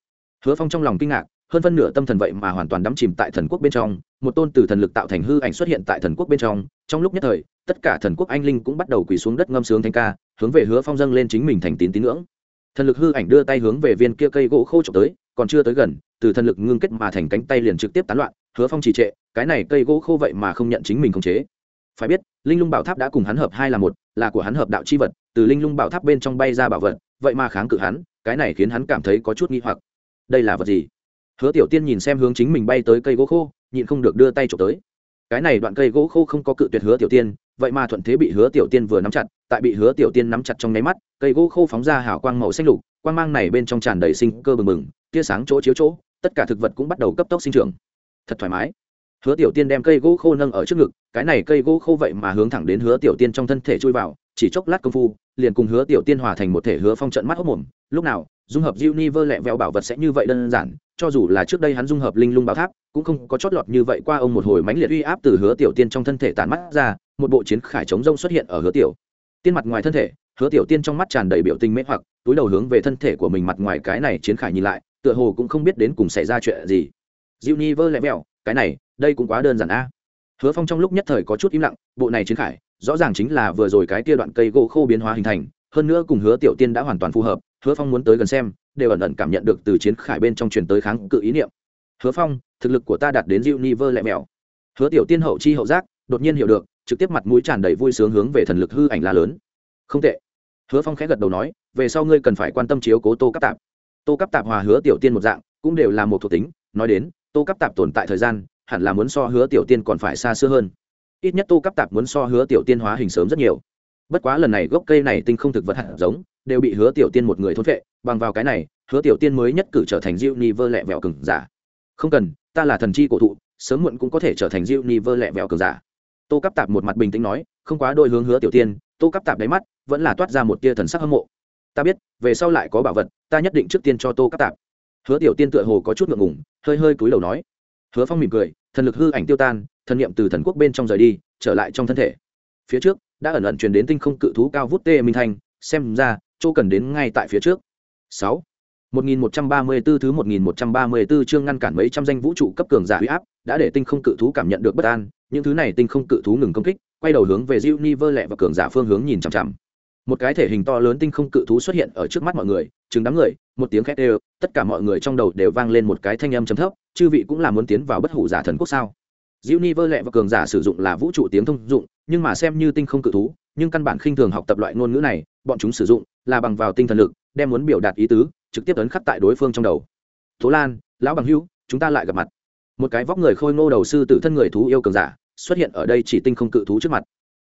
[SPEAKER 1] Hứa phong trong lòng kinh ngạc hơn phân nửa tâm thần vậy mà hoàn toàn đắm chìm tại thần quốc bên trong, một tôn từ thần lực tạo thành hư ảnh xuất hiện tại thần quốc bên trong trong lúc nhất thời, tất cả thần quốc anh linh cũng bắt đầu quỳ xuống đất ngâm sướng thanh ca, hướng về hứa phong dâng lên chính mình thành tín tín ngưỡng. Thần lực hư ảnh đưa tay hướng về viên kia cây gỗ khô trộm tới, còn chưa tới gần, từ thần lực ngưng kết mà thành cánh tay liền trực tiếp tán loạn, hứa phong trì trệ, cái này cây gỗ khô vậy mà không nhận chính mình khống chế. Phải biết, linh lung bảo tháp đã cùng hắn hợp hai là một, là của hắn hợp đạo c h i vật, từ linh lung bảo tháp bên trong bay ra bảo vật, vậy mà kháng cự hắn, cái này khiến hắn cảm thấy có chút nghi hoặc. Đây là vật gì? Hứa tiểu tiên nhìn xem hướng chính mình bay tới cây gỗ khô, nhịn không được đưa tay trộm tới. Cái này đoạn cây gỗ khô không có cự tuyệt hứa tiểu tiên, vậy mà thuận thế bị hứa tiểu tiên vừa nắm chặt, tại bị hứa tiểu tiên nắm chặt trong nháy mắt, cây gỗ khô phóng ra hào quang màu xanh lục, quang mang này bên trong tràn đầy sinh cơ bừng bừng, tia sáng chỗ chiếu chỗ, tất cả thực vật cũng bắt đầu cấp tốc sinh trưởng. Thật thoải mái. Hứa tiểu tiên đem cây gỗ khô nâng ở trước ngực, cái này cây gỗ khô vậy mà hướng thẳng đến hứa tiểu tiên trong thân thể chui vào, chỉ chốc lát công phu, liền cùng hứa tiểu tiên hòa thành một thể hứa phong trận mắt hốc mồm, lúc nào dung hợp diêu ni vơ lẹ vẹo bảo vật sẽ như vậy đơn giản, cho dù là trước đây hắn dung hợp linh lung bảo tháp, cũng không có chót lọt như vậy qua ông một hồi mãnh liệt uy áp từ hứa tiểu tiên trong thân thể tàn mắt ra, một bộ chiến khải chống rông xuất hiện ở hứa tiểu. Tiên mặt ngoài thân thể, hứa tiểu tiên trong mắt tràn đầy biểu tình mê hoặc, túi đầu hướng về thân thể của mình mặt ngoài cái này chiến khải nhìn lại, tựa hồ cũng không biết đến cùng xảy ra chuyện gì. Diêu ni vơ lẹ vẹo, cái này, đây cũng quá đơn giản a. Hứa phong trong lúc nhất thời có chút im lặng, bộ này chiến khải, rõ ràng chính là vừa rồi cái kia đoạn cây gỗ khô biến hóa hình thành hơn nữa cùng hứa tiểu tiên đã hoàn toàn phù hợp, hứa phong muốn tới gần xem, đều ẩn ẩn cảm nhận được từ chiến khải bên trong truyền tới kháng cự ý niệm. Hứa phong, thực lực của ta đạt đến diệu ni vơ lẹ mèo hứa tiểu tiên hậu chi hậu giác, đột nhiên hiểu được, trực tiếp mặt mũi tràn đầy vui sướng hướng về thần lực hư ảnh la lớn. Không tệ. Hứa phong khẽ gật đầu nói, về sau ngươi cần phải quan tâm chiếu cố tô cấp tạp. Tô cấp tạp hòa hứa tiểu tiên một dạng, cũng đều là một thuộc tính, nói đến, tô cấp tạp tồn tại thời gian, hẳn là muốn so hứa tiểu tiên còn phải xa xưa hơn. Ít nhất tô cấp tạp muốn so hứa tiểu tiên hóa hình sớm rất nhiều bất quá lần này gốc cây này tinh không thực vật hạt giống, đều bị hứa tiểu tiên một người thôn vệ bằng vào cái này, hứa tiểu tiên mới nhất cử trở thành diệu ni vơ lẹ vẹo cừng giả. Không cần, ta là thần chi cổ thụ, sớm muộn cũng có thể trở thành diệu ni vơ lẹ vẹo cừng giả. Tô cắp tạp một mặt bình tĩnh nói, không quá đôi hướng hứa tiểu tiên, tô cắp tạp đáy mắt vẫn là toát ra một tia thần sắc hâm mộ. Ta biết, về sau lại có bảo vật, ta nhất định trước tiên cho tô cắp tạp. Hứa tiểu tiên tựa hồ có chút ngượng ngủng hơi hơi cúi đầu nói. Hứa phong mỉm cười, thần lực hư ảnh tiêu tan, thần niệm từ thần quốc bên trong rời đi, trở lại trong thân thể. Phía trước đã ẩn ẩn truyền đến tinh không cự thú cao vút tê minh thanh xem ra chỗ cần đến ngay tại phía trước sáu 1134 thứ 1134 chương ngăn cản mấy trăm danh vũ trụ cấp cường giả uy áp, đã để tinh không cự thú cảm nhận được bất an, những thứ này tinh không cự thú ngừng công kích, quay đầu hướng về Univer lẹ và cường giả phương hướng nhìn chằm chằm. Một cái thể hình to lớn tinh không cự thú xuất hiện ở trước mắt mọi người, chứng đám người, một tiếng khét đều, tất cả mọi người trong đầu đều vang lên một cái thanh âm trầm thấp, chư vị cũng là muốn tiến vào bất hủ giả thần quốc sao? Univer lẹ và cường giả sử dụng là vũ trụ tiếng thông dụng, nhưng mà xem như tinh không cự thú, nhưng căn bản khinh thường học tập loại ngôn ngữ này, bọn chúng sử dụng là bằng vào tinh thần lực, đem muốn biểu đạt ý tứ, trực tiếp ấn khắc tại đối phương trong đầu. Tố lan lão bằng hữu chúng ta lại gặp mặt. Một cái vóc người khôi ngô đầu sư tử thân người thú yêu cường giả xuất hiện ở đây chỉ tinh không cự thú trước mặt.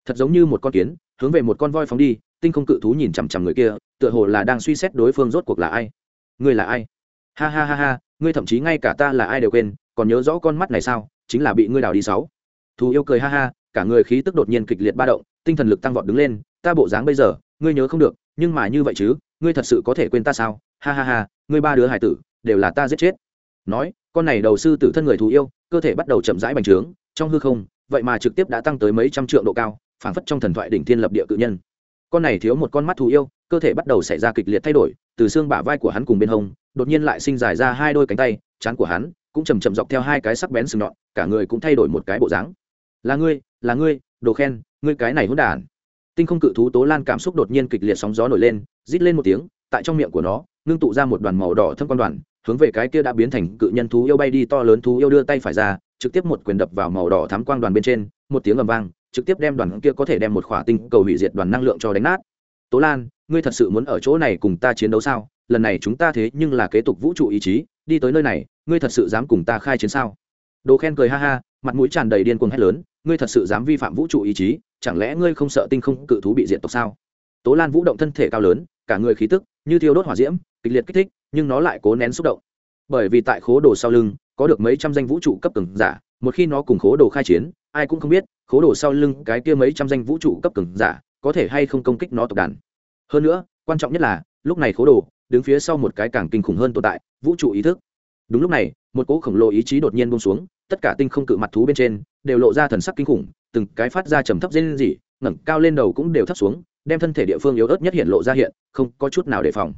[SPEAKER 1] Thật giống như một con kiến hướng về một con voi phóng đi tinh không cự thú nhìn chằm chằm người kia tựa hồ là đang suy xét đối phương rốt cuộc là ai. Ngươi là ai? Ha ha ha ha ngươi thậm chí ngay cả ta là ai đều quên còn nhớ rõ con mắt này sao? Chính là bị ngươi đào đi sáu. Thù yêu cười ha ha, cả người khí tức đột nhiên kịch liệt ba động, tinh thần lực tăng vọt đứng lên, ta bộ dáng bây giờ, ngươi nhớ không được, nhưng mà như vậy chứ, ngươi thật sự có thể quên ta sao? Ha ha ha, ngươi ba đứa hải tử, đều là ta giết chết. Nói, con này đầu sư tử thân người thù yêu, cơ thể bắt đầu chậm rãi bành trướng, trong hư không, vậy mà trực tiếp đã tăng tới mấy trăm triệu độ cao, phảng phất trong thần thoại đỉnh thiên lập địa cự nhân. Con này thiếu một con mắt thù yêu, cơ thể bắt đầu xảy ra kịch liệt thay đổi, từ xương bả vai của hắn cùng bên hông, đột nhiên lại sinh dài ra hai đôi cánh tay chán của hắn cũng chầm chậm dọc theo hai cái sắc bén sừng nhọn, cả người cũng thay đổi một cái bộ dáng. Là ngươi là ngươi, đồ khen, ngươi cái này hỗn đản. Tinh không cự thú tố lan cảm xúc đột nhiên kịch liệt sóng gió nổi lên, rít lên một tiếng, tại trong miệng của nó, ngưng tụ ra một đoàn màu đỏ thâm quan đoàn, hướng về cái kia đã biến thành cự nhân thú yêu bay đi to lớn thú yêu đưa tay phải ra, trực tiếp một quyền đập vào màu đỏ thắm quang đoàn bên trên, một tiếng ầm vang, trực tiếp đem đoàn kia có thể đem một khỏa tinh cầu hủy diệt đoàn năng lượng cho đánh nát. Tố lan, ngươi thật sự muốn ở chỗ này cùng ta chiến đấu sao? Lần này chúng ta thế nhưng là kế tục vũ trụ ý chí, đi tới nơi này ngươi thật sự dám cùng ta khai chiến sao? Đồ khen cười ha ha, mặt mũi tràn đầy điên cuồng hét lớn, ngươi thật sự dám vi phạm vũ trụ ý chí, chẳng lẽ ngươi không sợ tinh không cự thú bị diện tộc sao? Tố lan vũ động thân thể cao lớn, cả người khí tức như thiêu đốt hỏa diễm, kịch liệt kích thích, nhưng nó lại cố nén xúc động. Bởi vì tại khố đồ sau lưng, có được mấy trăm danh vũ trụ cấp cường giả, một khi nó cùng khố đồ khai chiến, ai cũng không biết, khố đồ sau lưng cái kia mấy trăm danh vũ trụ cấp cường giả có thể hay không công kích nó tộc đàn. Hơn nữa, quan trọng nhất là, lúc này khố đồ đứng phía sau một cái càng kinh khủng hơn tồn tại, vũ trụ ý thức đúng lúc này, một cỗ khổng lồ ý chí đột nhiên bông xuống, tất cả tinh không cự mặt thú bên trên đều lộ ra thần sắc kinh khủng, từng cái phát ra trầm thấp dên gì ngẩng cao lên đầu cũng đều thấp xuống, đem thân thể địa phương yếu ớt nhất hiện lộ ra hiện, không có chút nào đề phòng.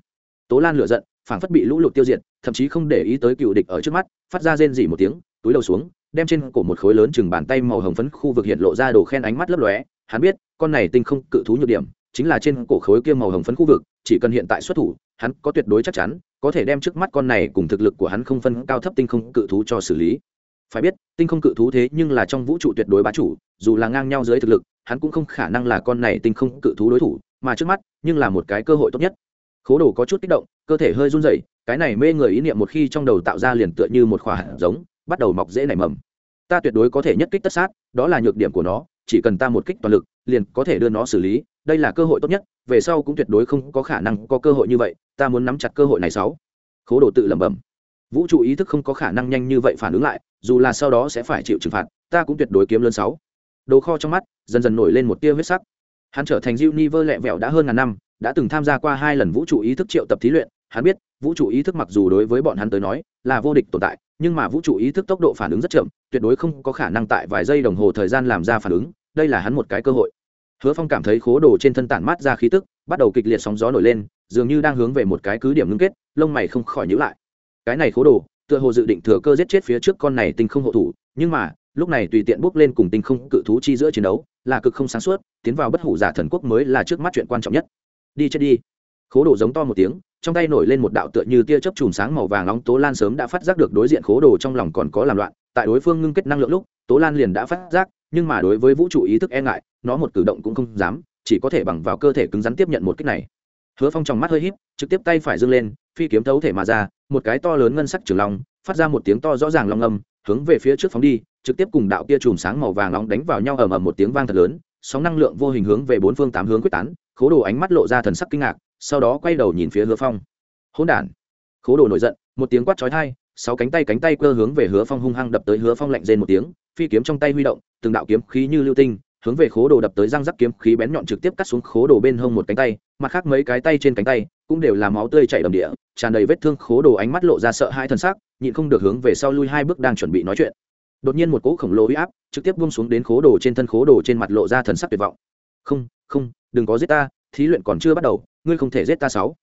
[SPEAKER 1] Tố lan lửa giận, phảng phất bị lũ lụt tiêu diệt, thậm chí không để ý tới cựu địch ở trước mắt, phát ra rên dỉ một tiếng, túi đầu xuống, đem trên cổ một khối lớn chừng bàn tay màu hồng phấn khu vực hiện lộ ra đồ khen ánh mắt lấp lóe, hắn biết, con này tinh không cự thú nhược điểm, chính là trên cổ khối kia màu hồng phấn khu vực, chỉ cần hiện tại xuất thủ, hắn có tuyệt đối chắc chắn có thể đem trước mắt con này cùng thực lực của hắn không phân cao thấp tinh không cự thú cho xử lý. Phải biết, tinh không cự thú thế nhưng là trong vũ trụ tuyệt đối bá chủ, dù là ngang nhau dưới thực lực, hắn cũng không khả năng là con này tinh không cự thú đối thủ, mà trước mắt, nhưng là một cái cơ hội tốt nhất. Khố đồ có chút kích động, cơ thể hơi run rẩy, cái này mê người ý niệm một khi trong đầu tạo ra liền tựa như một khỏa hạt giống, bắt đầu mọc dễ nảy mầm. Ta tuyệt đối có thể nhất kích tất sát, đó là nhược điểm của nó, chỉ cần ta một kích toàn lực liền có thể đưa nó xử lý, đây là cơ hội tốt nhất, về sau cũng tuyệt đối không có khả năng có cơ hội như vậy, ta muốn nắm chặt cơ hội này sáu. Khố đồ tự lẩm bẩm. Vũ trụ ý thức không có khả năng nhanh như vậy phản ứng lại, dù là sau đó sẽ phải chịu trừng phạt, ta cũng tuyệt đối kiếm lớn sáu. Đồ kho trong mắt, dần dần nổi lên một tia huyết sắc. Hắn trở thành diêu ni vơ lẹ vẹo đã hơn ngàn năm, đã từng tham gia qua hai lần vũ trụ ý thức triệu tập thí luyện, hắn biết, vũ trụ ý thức mặc dù đối với bọn hắn tới nói là vô địch tồn tại, nhưng mà vũ trụ ý thức tốc độ phản ứng rất chậm, tuyệt đối không có khả năng tại vài giây đồng hồ thời gian làm ra phản ứng đây là hắn một cái cơ hội. Hứa phong cảm thấy khố đồ trên thân tản mát ra khí tức, bắt đầu kịch liệt sóng gió nổi lên, dường như đang hướng về một cái cứ điểm ngưng kết, lông mày không khỏi nhữ lại. Cái này khố đồ, tựa hồ dự định thừa cơ giết chết phía trước con này tinh không hộ thủ, nhưng mà, lúc này tùy tiện bước lên cùng tinh không cự thú chi giữa chiến đấu, là cực không sáng suốt, tiến vào bất hủ giả thần quốc mới là trước mắt chuyện quan trọng nhất. Đi chết đi. Khố đồ giống to một tiếng, trong tay nổi lên một đạo tựa như tia chớp chùm sáng màu vàng nóng tố lan sớm đã phát giác được đối diện khố đồ trong lòng còn có làm loạn, tại đối phương ngưng kết năng lượng lúc, tố lan liền đã phát giác nhưng mà đối với vũ trụ ý thức e ngại, nó một cử động cũng không dám, chỉ có thể bằng vào cơ thể cứng rắn tiếp nhận một kích này. Hứa phong trong mắt hơi híp, trực tiếp tay phải dâng lên, phi kiếm thấu thể mà ra, một cái to lớn ngân sắc trường long, phát ra một tiếng to rõ ràng long âm, hướng về phía trước phóng đi, trực tiếp cùng đạo kia chùm sáng màu vàng nóng đánh vào nhau ầm ầm một tiếng vang thật lớn, sóng năng lượng vô hình hướng về bốn phương tám hướng quyết tán, khố đồ ánh mắt lộ ra thần sắc kinh ngạc, sau đó quay đầu nhìn phía hứa phong. Hỗn đản! Khố đồ nổi giận, một tiếng quát chói tai, sáu cánh tay cánh tay cơ hướng về hứa phong hung hăng đập tới hứa phong lạnh rên một tiếng phi kiếm trong tay huy động, từng đạo kiếm khí như lưu tinh, hướng về khố đồ đập tới răng rắc kiếm khí bén nhọn trực tiếp cắt xuống khố đồ bên hông một cánh tay, mặt khác mấy cái tay trên cánh tay cũng đều là máu tươi chảy đầm địa, tràn đầy vết thương khố đồ ánh mắt lộ ra sợ hai thân xác nhịn không được hướng về sau lui hai bước đang chuẩn bị nói chuyện. Đột nhiên một cỗ khổng lồ huy áp trực tiếp buông xuống đến khố đồ trên thân khố đồ trên mặt lộ ra thần sắc tuyệt vọng. Không không, đừng có giết ta, thí luyện còn chưa bắt đầu, ngươi không thể giết ta sáu.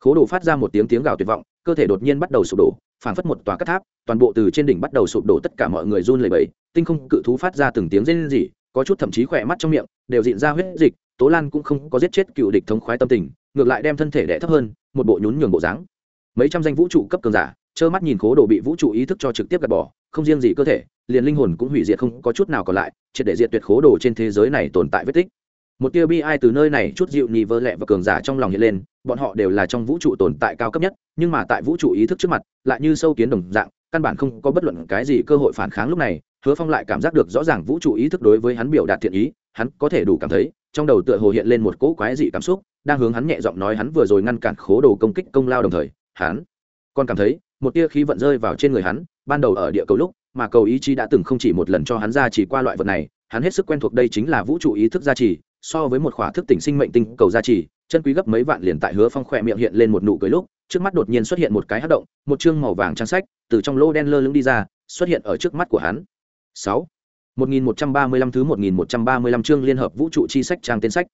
[SPEAKER 1] Khố đồ phát ra một tiếng tiếng gào tuyệt vọng, cơ thể đột nhiên bắt đầu sụp đổ, phảng phất một tòa cắt tháp, toàn bộ từ trên đỉnh bắt đầu sụp đổ tất cả mọi người run lẩy bẩy tinh không cự thú phát ra từng tiếng rên rỉ, có chút thậm chí khỏe mắt trong miệng, đều dịn ra huyết dịch, tố lan cũng không có giết chết cựu địch thống khoái tâm tình, ngược lại đem thân thể đẻ thấp hơn, một bộ nhún nhường bộ dáng. Mấy trăm danh vũ trụ cấp cường giả, trơ mắt nhìn cố đồ bị vũ trụ ý thức cho trực tiếp gạt bỏ, không riêng gì cơ thể, liền linh hồn cũng hủy diệt không có chút nào còn lại, triệt để diệt tuyệt khố đồ trên thế giới này tồn tại vết tích. Một tia bi ai từ nơi này chút dịu nhì vơ lẹ và cường giả trong lòng hiện lên, bọn họ đều là trong vũ trụ tồn tại cao cấp nhất, nhưng mà tại vũ trụ ý thức trước mặt, lại như sâu kiến đồng dạng, căn bản không có bất luận cái gì cơ hội phản kháng lúc này hứa phong lại cảm giác được rõ ràng vũ trụ ý thức đối với hắn biểu đạt thiện ý, hắn có thể đủ cảm thấy, trong đầu tựa hồ hiện lên một cỗ quái dị cảm xúc, đang hướng hắn nhẹ giọng nói hắn vừa rồi ngăn cản khố đồ công kích công lao đồng thời, hắn còn cảm thấy, một tia khí vận rơi vào trên người hắn, ban đầu ở địa cầu lúc, mà cầu ý chí đã từng không chỉ một lần cho hắn ra chỉ qua loại vật này, hắn hết sức quen thuộc đây chính là vũ trụ ý thức gia trì, so với một khỏa thức tỉnh sinh mệnh tinh cầu gia trì, chân quý gấp mấy vạn liền tại hứa phong khỏe miệng hiện lên một nụ cười lúc, trước mắt đột nhiên xuất hiện một cái hát động, một chương màu vàng trang sách, từ trong lô đen lơ lưng đi ra, xuất hiện ở trước mắt của hắn sáu 1135 thứ 1135 chương liên hợp vũ trụ chi sách trang tên sách.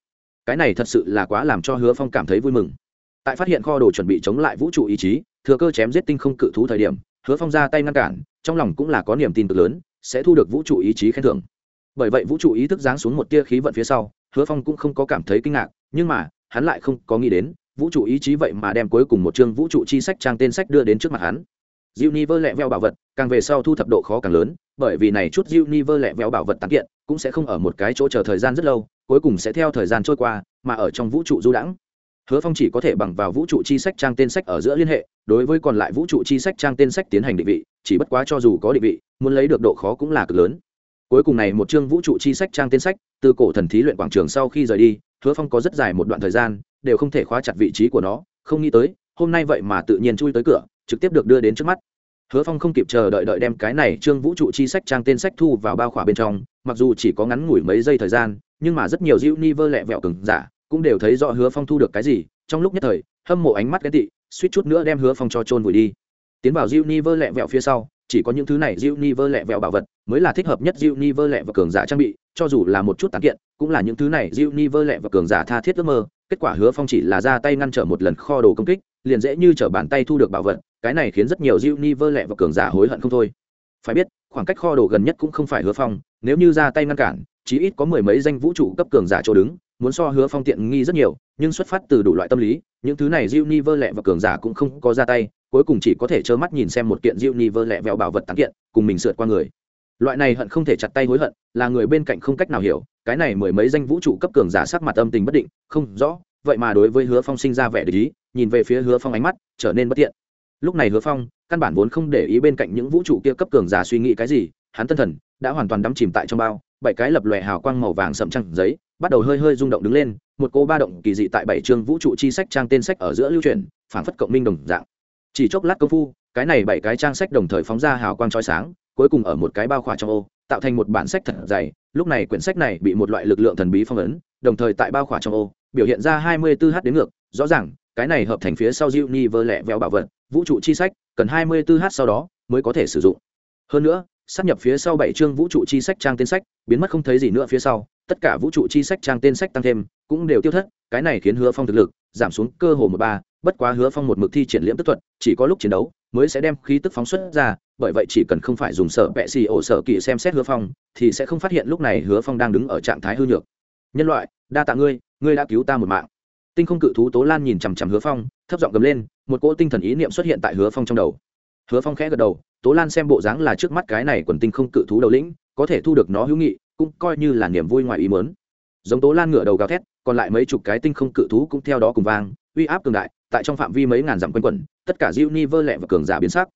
[SPEAKER 1] Cái này thật sự là quá làm cho Hứa Phong cảm thấy vui mừng. Tại phát hiện kho đồ chuẩn bị chống lại vũ trụ ý chí, thừa cơ chém giết tinh không cự thú thời điểm, Hứa Phong ra tay ngăn cản, trong lòng cũng là có niềm tin cực lớn, sẽ thu được vũ trụ ý chí khen thưởng. Bởi vậy vũ trụ ý thức giáng xuống một tia khí vận phía sau, Hứa Phong cũng không có cảm thấy kinh ngạc, nhưng mà, hắn lại không có nghĩ đến, vũ trụ ý chí vậy mà đem cuối cùng một chương vũ trụ chi sách trang tên sách đưa đến trước mặt hắn. Univer lẹ veo bảo vật, càng về sau thu thập độ khó càng lớn, bởi vì này chút Univer lẹ veo bảo vật tán kiện, cũng sẽ không ở một cái chỗ chờ thời gian rất lâu, cuối cùng sẽ theo thời gian trôi qua, mà ở trong vũ trụ du đãng. Hứa Phong chỉ có thể bằng vào vũ trụ chi sách trang tên sách ở giữa liên hệ, đối với còn lại vũ trụ chi sách trang tên sách tiến hành định vị, chỉ bất quá cho dù có định vị, muốn lấy được độ khó cũng là cực lớn. Cuối cùng này một chương vũ trụ chi sách trang tên sách, từ cổ thần thí luyện quảng trường sau khi rời đi, Hứa Phong có rất dài một đoạn thời gian, đều không thể khóa chặt vị trí của nó, không nghĩ tới, hôm nay vậy mà tự nhiên chui tới cửa, trực tiếp được đưa đến trước mắt. Hứa phong không kịp chờ đợi đợi đem cái này trương vũ trụ chi sách trang tên sách thu vào bao khỏa bên trong, mặc dù chỉ có ngắn ngủi mấy giây thời gian, nhưng mà rất nhiều dịu ni vơ lẹ vẹo cừng giả cũng đều thấy rõ hứa phong thu được cái gì, trong lúc nhất thời, hâm mộ ánh mắt ghét tị, suýt chút nữa đem hứa phong cho trôn vùi đi. Tiến vào dịu ni vơ lẹ vẹo phía sau, chỉ có những thứ này dịu ni vơ lẹ vẹo bảo vật mới là thích hợp nhất dịu ni vơ lẹ và cường giả trang bị, cho dù là một chút tán kiện, cũng là những thứ này dịu ni vơ lẹ và cường giả tha thiết ước mơ. Kết quả hứa phong chỉ là ra tay ngăn trở một lần kho đồ công kích, liền dễ như t bàn tay thu được bảo vật cái này khiến rất nhiều diêu ni vơ lẹ và cường giả hối hận không thôi. Phải biết, khoảng cách kho đồ gần nhất cũng không phải hứa phong, nếu như ra tay ngăn cản, chí ít có mười mấy danh vũ trụ cấp cường giả chỗ đứng, muốn so hứa phong tiện nghi rất nhiều, nhưng xuất phát từ đủ loại tâm lý, những thứ này diêu ni vơ lẹ và cường giả cũng không có ra tay, cuối cùng chỉ có thể trơ mắt nhìn xem một kiện diêu ni vơ lẹ vẹo bảo vật tán kiện, cùng mình sượt qua người. Loại này hận không thể chặt tay hối hận, là người bên cạnh không cách nào hiểu, cái này mười mấy danh vũ trụ cấp cường giả sắc mặt âm tình bất định, không rõ, vậy mà đối với hứa phong sinh ra vẻ lý nhìn về phía hứa phong ánh mắt, trở nên bất thiện lúc này hứa phong căn bản vốn không để ý bên cạnh những vũ trụ kia cấp cường giả suy nghĩ cái gì hắn tân thần đã hoàn toàn đắm chìm tại trong bao bảy cái lập lòe hào quang màu vàng sậm trăng giấy bắt đầu hơi hơi rung động đứng lên một cô ba động kỳ dị tại bảy chương vũ trụ chi sách trang tên sách ở giữa lưu truyền phảng phất cộng minh đồng dạng. Chỉ chốc lát công phu cái này bảy cái trang sách đồng thời phóng ra hào quang trói sáng cuối cùng ở một cái bao khỏa trong ô tạo thành một bản sách thật dày lúc này quyển sách này bị một loại lực lượng thần bí phong ấn đồng thời tại bao khỏa trong ô biểu hiện ra hai mươi 24h đến ngược rõ ràng cái này hợp thành phía sau universe Ni vơ lẹ véo bảo vật, vũ trụ chi sách, cần 24h sau đó mới có thể sử dụng. Hơn nữa, sắp nhập phía sau bảy chương vũ trụ chi sách trang tên sách, biến mất không thấy gì nữa phía sau, tất cả vũ trụ chi sách trang tên sách tăng thêm, cũng đều tiêu thất, cái này khiến Hứa Phong thực lực giảm xuống cơ hồ một ba, bất quá Hứa Phong một mực thi triển liễm tức thuật, chỉ có lúc chiến đấu mới sẽ đem khí tức phóng xuất ra, bởi vậy chỉ cần không phải dùng sợ bệ xì ổ sợ kỵ xem xét Hứa Phong, thì sẽ không phát hiện lúc này Hứa Phong đang đứng ở trạng thái hư nhược. Nhân loại, đa tạ ngươi, ngươi đã cứu ta một mạng tinh không cự thú tố lan nhìn chằm chằm hứa phong thấp giọng gầm lên, một cỗ tinh thần ý niệm xuất hiện tại hứa phong trong đầu. Hứa phong khẽ gật đầu, tố lan xem bộ dáng là trước mắt cái này quần tinh không cự thú đầu lĩnh, có thể thu được nó hữu nghị, cũng coi như là niềm vui ngoài ý mớn giống tố lan ngửa đầu gào thét, còn lại mấy chục cái tinh không cự thú cũng theo đó cùng vang, uy áp cường đại, tại trong phạm vi mấy ngàn dặm quanh quẩn, tất cả diêu ni vơ lẹ và cường giả biến sắc.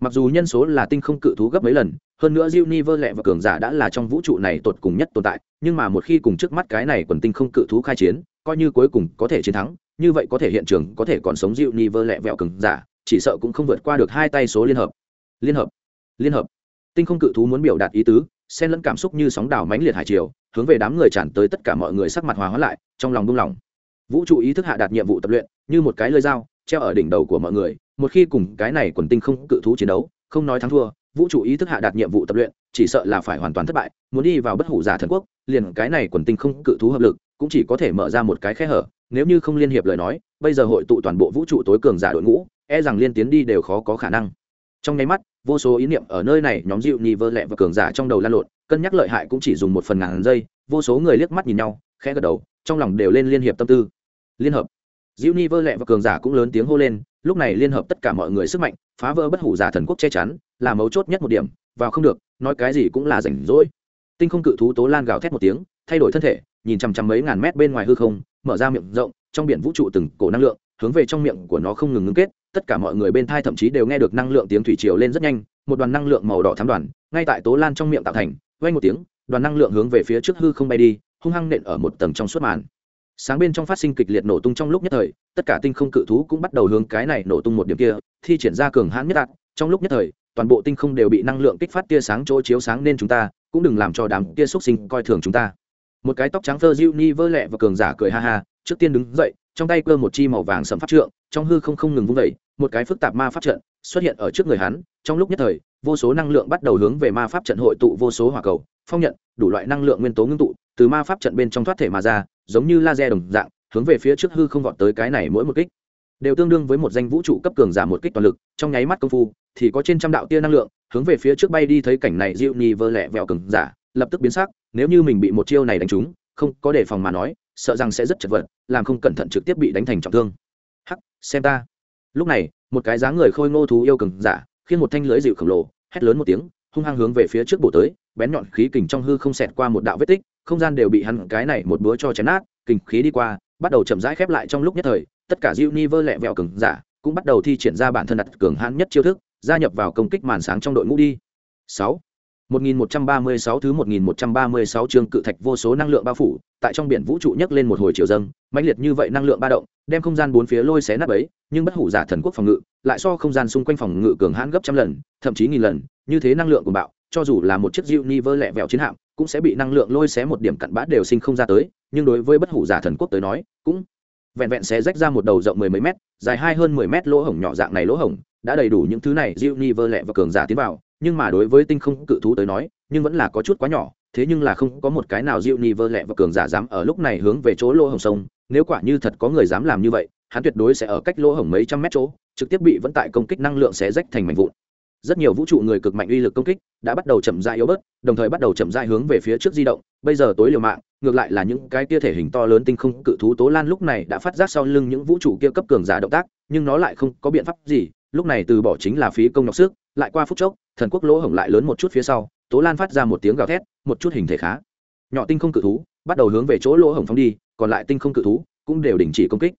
[SPEAKER 1] Mặc dù nhân số là tinh không cự thú gấp mấy lần, hơn nữa diêu ni vơ lẹ và cường giả đã là trong vũ trụ này tột cùng nhất tồn tại, nhưng mà một khi cùng trước mắt cái này quần tinh không cự thú khai chiến coi như cuối cùng có thể chiến thắng, như vậy có thể hiện trường có thể còn sống dịu ni vơ lẹ vẹo cứng, giả, chỉ sợ cũng không vượt qua được hai tay số liên hợp. Liên hợp liên hợp. Tinh không cự thú muốn biểu đạt ý tứ, xen lẫn cảm xúc như sóng đảo mãnh liệt hải triều, hướng về đám người tràn tới tất cả mọi người sắc mặt hòa hóa lại, trong lòng buông lòng vũ trụ ý thức hạ đạt nhiệm vụ tập luyện, như một cái lơi dao, treo ở đỉnh đầu của mọi người, một khi cùng cái này quần tinh không cự thú chiến đấu, không nói thắng thua, vũ trụ ý thức hạ đạt nhiệm vụ tập luyện, chỉ sợ là phải hoàn toàn thất bại, muốn đi vào bất hủ giả thần quốc, liền cái này quần tinh không cự thú hợp lực cũng chỉ có thể mở ra một cái khe hở, nếu như không liên hiệp lời nói, bây giờ hội tụ toàn bộ vũ trụ tối cường giả đội ngũ e rằng liên tiến đi đều khó có khả năng. Trong nháy mắt, vô số ý niệm ở nơi này nhóm dịu nhì vơ lẹ và cường giả trong đầu lan lộn, cân nhắc lợi hại cũng chỉ dùng một phần ngàn giây, vô số người liếc mắt nhìn nhau, khẽ gật đầu, trong lòng đều lên liên hiệp tâm tư. Liên hợp. Dịu nhì vơ lẹ và cường giả cũng lớn tiếng hô lên, lúc này liên hợp tất cả mọi người sức mạnh, phá vỡ bất hủ giả thần quốc che chắn, là mấu chốt nhất một điểm, vào không được, nói cái gì cũng là rảnh rỗi. Tinh không cự thú tố lan gào thét một tiếng, thay đổi thân thể nhìn chằm chằm mấy ngàn mét bên ngoài hư không, mở ra miệng rộng, trong biển vũ trụ từng cổ năng lượng, hướng về trong miệng của nó không ngừng ngưng kết. Tất cả mọi người bên thai thậm chí đều nghe được năng lượng tiếng thủy triều lên rất nhanh, một đoàn năng lượng màu đỏ thám đoàn, ngay tại tố lan trong miệng tạo thành vay một tiếng, đoàn năng lượng hướng về phía trước hư không bay đi, hung hăng nện ở một tầng trong suốt màn. Sáng bên trong phát sinh kịch liệt nổ tung trong lúc nhất thời, tất cả tinh không cự thú cũng bắt đầu hướng cái này nổ tung một điểm kia, thi triển ra cường hãn nhất đạt trong lúc nhất thời, toàn bộ tinh không đều bị năng lượng kích phát tia sáng chỗ chiếu sáng nên chúng ta, cũng đừng làm cho đám tia xúc sinh coi thường chúng ta một cái tóc trắng thơ diêu ni vơ lẹ và cường giả cười ha ha, trước tiên đứng dậy, trong tay cơ một chi màu vàng sầm pháp trượng, trong hư không không ngừng vung vẩy một cái phức tạp ma pháp trận xuất hiện ở trước người hắn, trong lúc nhất thời, vô số năng lượng bắt đầu hướng về ma pháp trận hội tụ vô số hỏa cầu, phong nhận, đủ loại năng lượng nguyên tố ngưng tụ, từ ma pháp trận bên trong thoát thể mà ra, giống như laser đồng dạng, hướng về phía trước hư không vọt tới cái này mỗi một kích. Đều tương đương với một danh vũ trụ cấp cường giả một kích toàn lực, trong nháy mắt công phu, thì có trên trăm đạo tia năng lượng hướng về phía trước bay đi thấy cảnh này diệu ni vơ lẹ vẹo cường giả lập tức biến sắc, nếu như mình bị một chiêu này đánh trúng, không có đề phòng mà nói, sợ rằng sẽ rất chật vật, làm không cẩn thận trực tiếp bị đánh thành trọng thương. Hắc, xem ta. Lúc này, một cái dáng người khôi ngô thú yêu cường giả, khiến một thanh lưới dịu khổng lồ, hét lớn một tiếng, hung hăng hướng về phía trước bổ tới, bén nhọn khí kình trong hư không xẹt qua một đạo vết tích, không gian đều bị hắn cái này một búa cho chém nát, kình khí đi qua, bắt đầu chậm rãi khép lại trong lúc nhất thời, tất cả diệu ni vơ lẹ vẹo cường giả cũng bắt đầu thi triển ra bản thân đặt cường hãn nhất chiêu thức, gia nhập vào công kích màn sáng trong đội ngũ đi. Sáu. 1136 thứ 1136 chương cự thạch vô số năng lượng bao phủ, tại trong biển vũ trụ nhấc lên một hồi chiều dâng, mãnh liệt như vậy năng lượng ba động, đem không gian bốn phía lôi xé nát bấy, nhưng bất hủ giả thần quốc phòng ngự, lại so không gian xung quanh phòng ngự cường hãn gấp trăm lần, thậm chí nghìn lần, như thế năng lượng của bạo, cho dù là một chiếc universe lẹ vẹo chiến hạm, cũng sẽ bị năng lượng lôi xé một điểm cặn bã đều sinh không ra tới, nhưng đối với bất hủ giả thần quốc tới nói, cũng vẹn vẹn xé rách ra một đầu rộng mười mấy mét, dài hai hơn mười mét lỗ hổng nhỏ dạng này lỗ hổng, đã đầy đủ những thứ này universe lẹ và cường giả tiến vào, nhưng mà đối với tinh không cự thú tới nói, nhưng vẫn là có chút quá nhỏ, thế nhưng là không có một cái nào dịu ni vơ lẹ và cường giả dám ở lúc này hướng về chỗ lỗ hồng sông, nếu quả như thật có người dám làm như vậy, hắn tuyệt đối sẽ ở cách lỗ hồng mấy trăm mét chỗ, trực tiếp bị vẫn tại công kích năng lượng sẽ rách thành mảnh vụn. Rất nhiều vũ trụ người cực mạnh uy lực công kích đã bắt đầu chậm rãi yếu bớt, đồng thời bắt đầu chậm rãi hướng về phía trước di động, bây giờ tối liều mạng, ngược lại là những cái kia thể hình to lớn tinh không cự thú tố lan lúc này đã phát giác sau lưng những vũ trụ kia cấp cường giả động tác, nhưng nó lại không có biện pháp gì, lúc này từ bỏ chính là phí công nhọc sức, lại qua phút chốc thần quốc lỗ hổng lại lớn một chút phía sau, tố lan phát ra một tiếng gào thét, một chút hình thể khá. Nhỏ tinh không cự thú, bắt đầu hướng về chỗ lỗ hổng phóng đi, còn lại tinh không cự thú cũng đều đình chỉ công kích.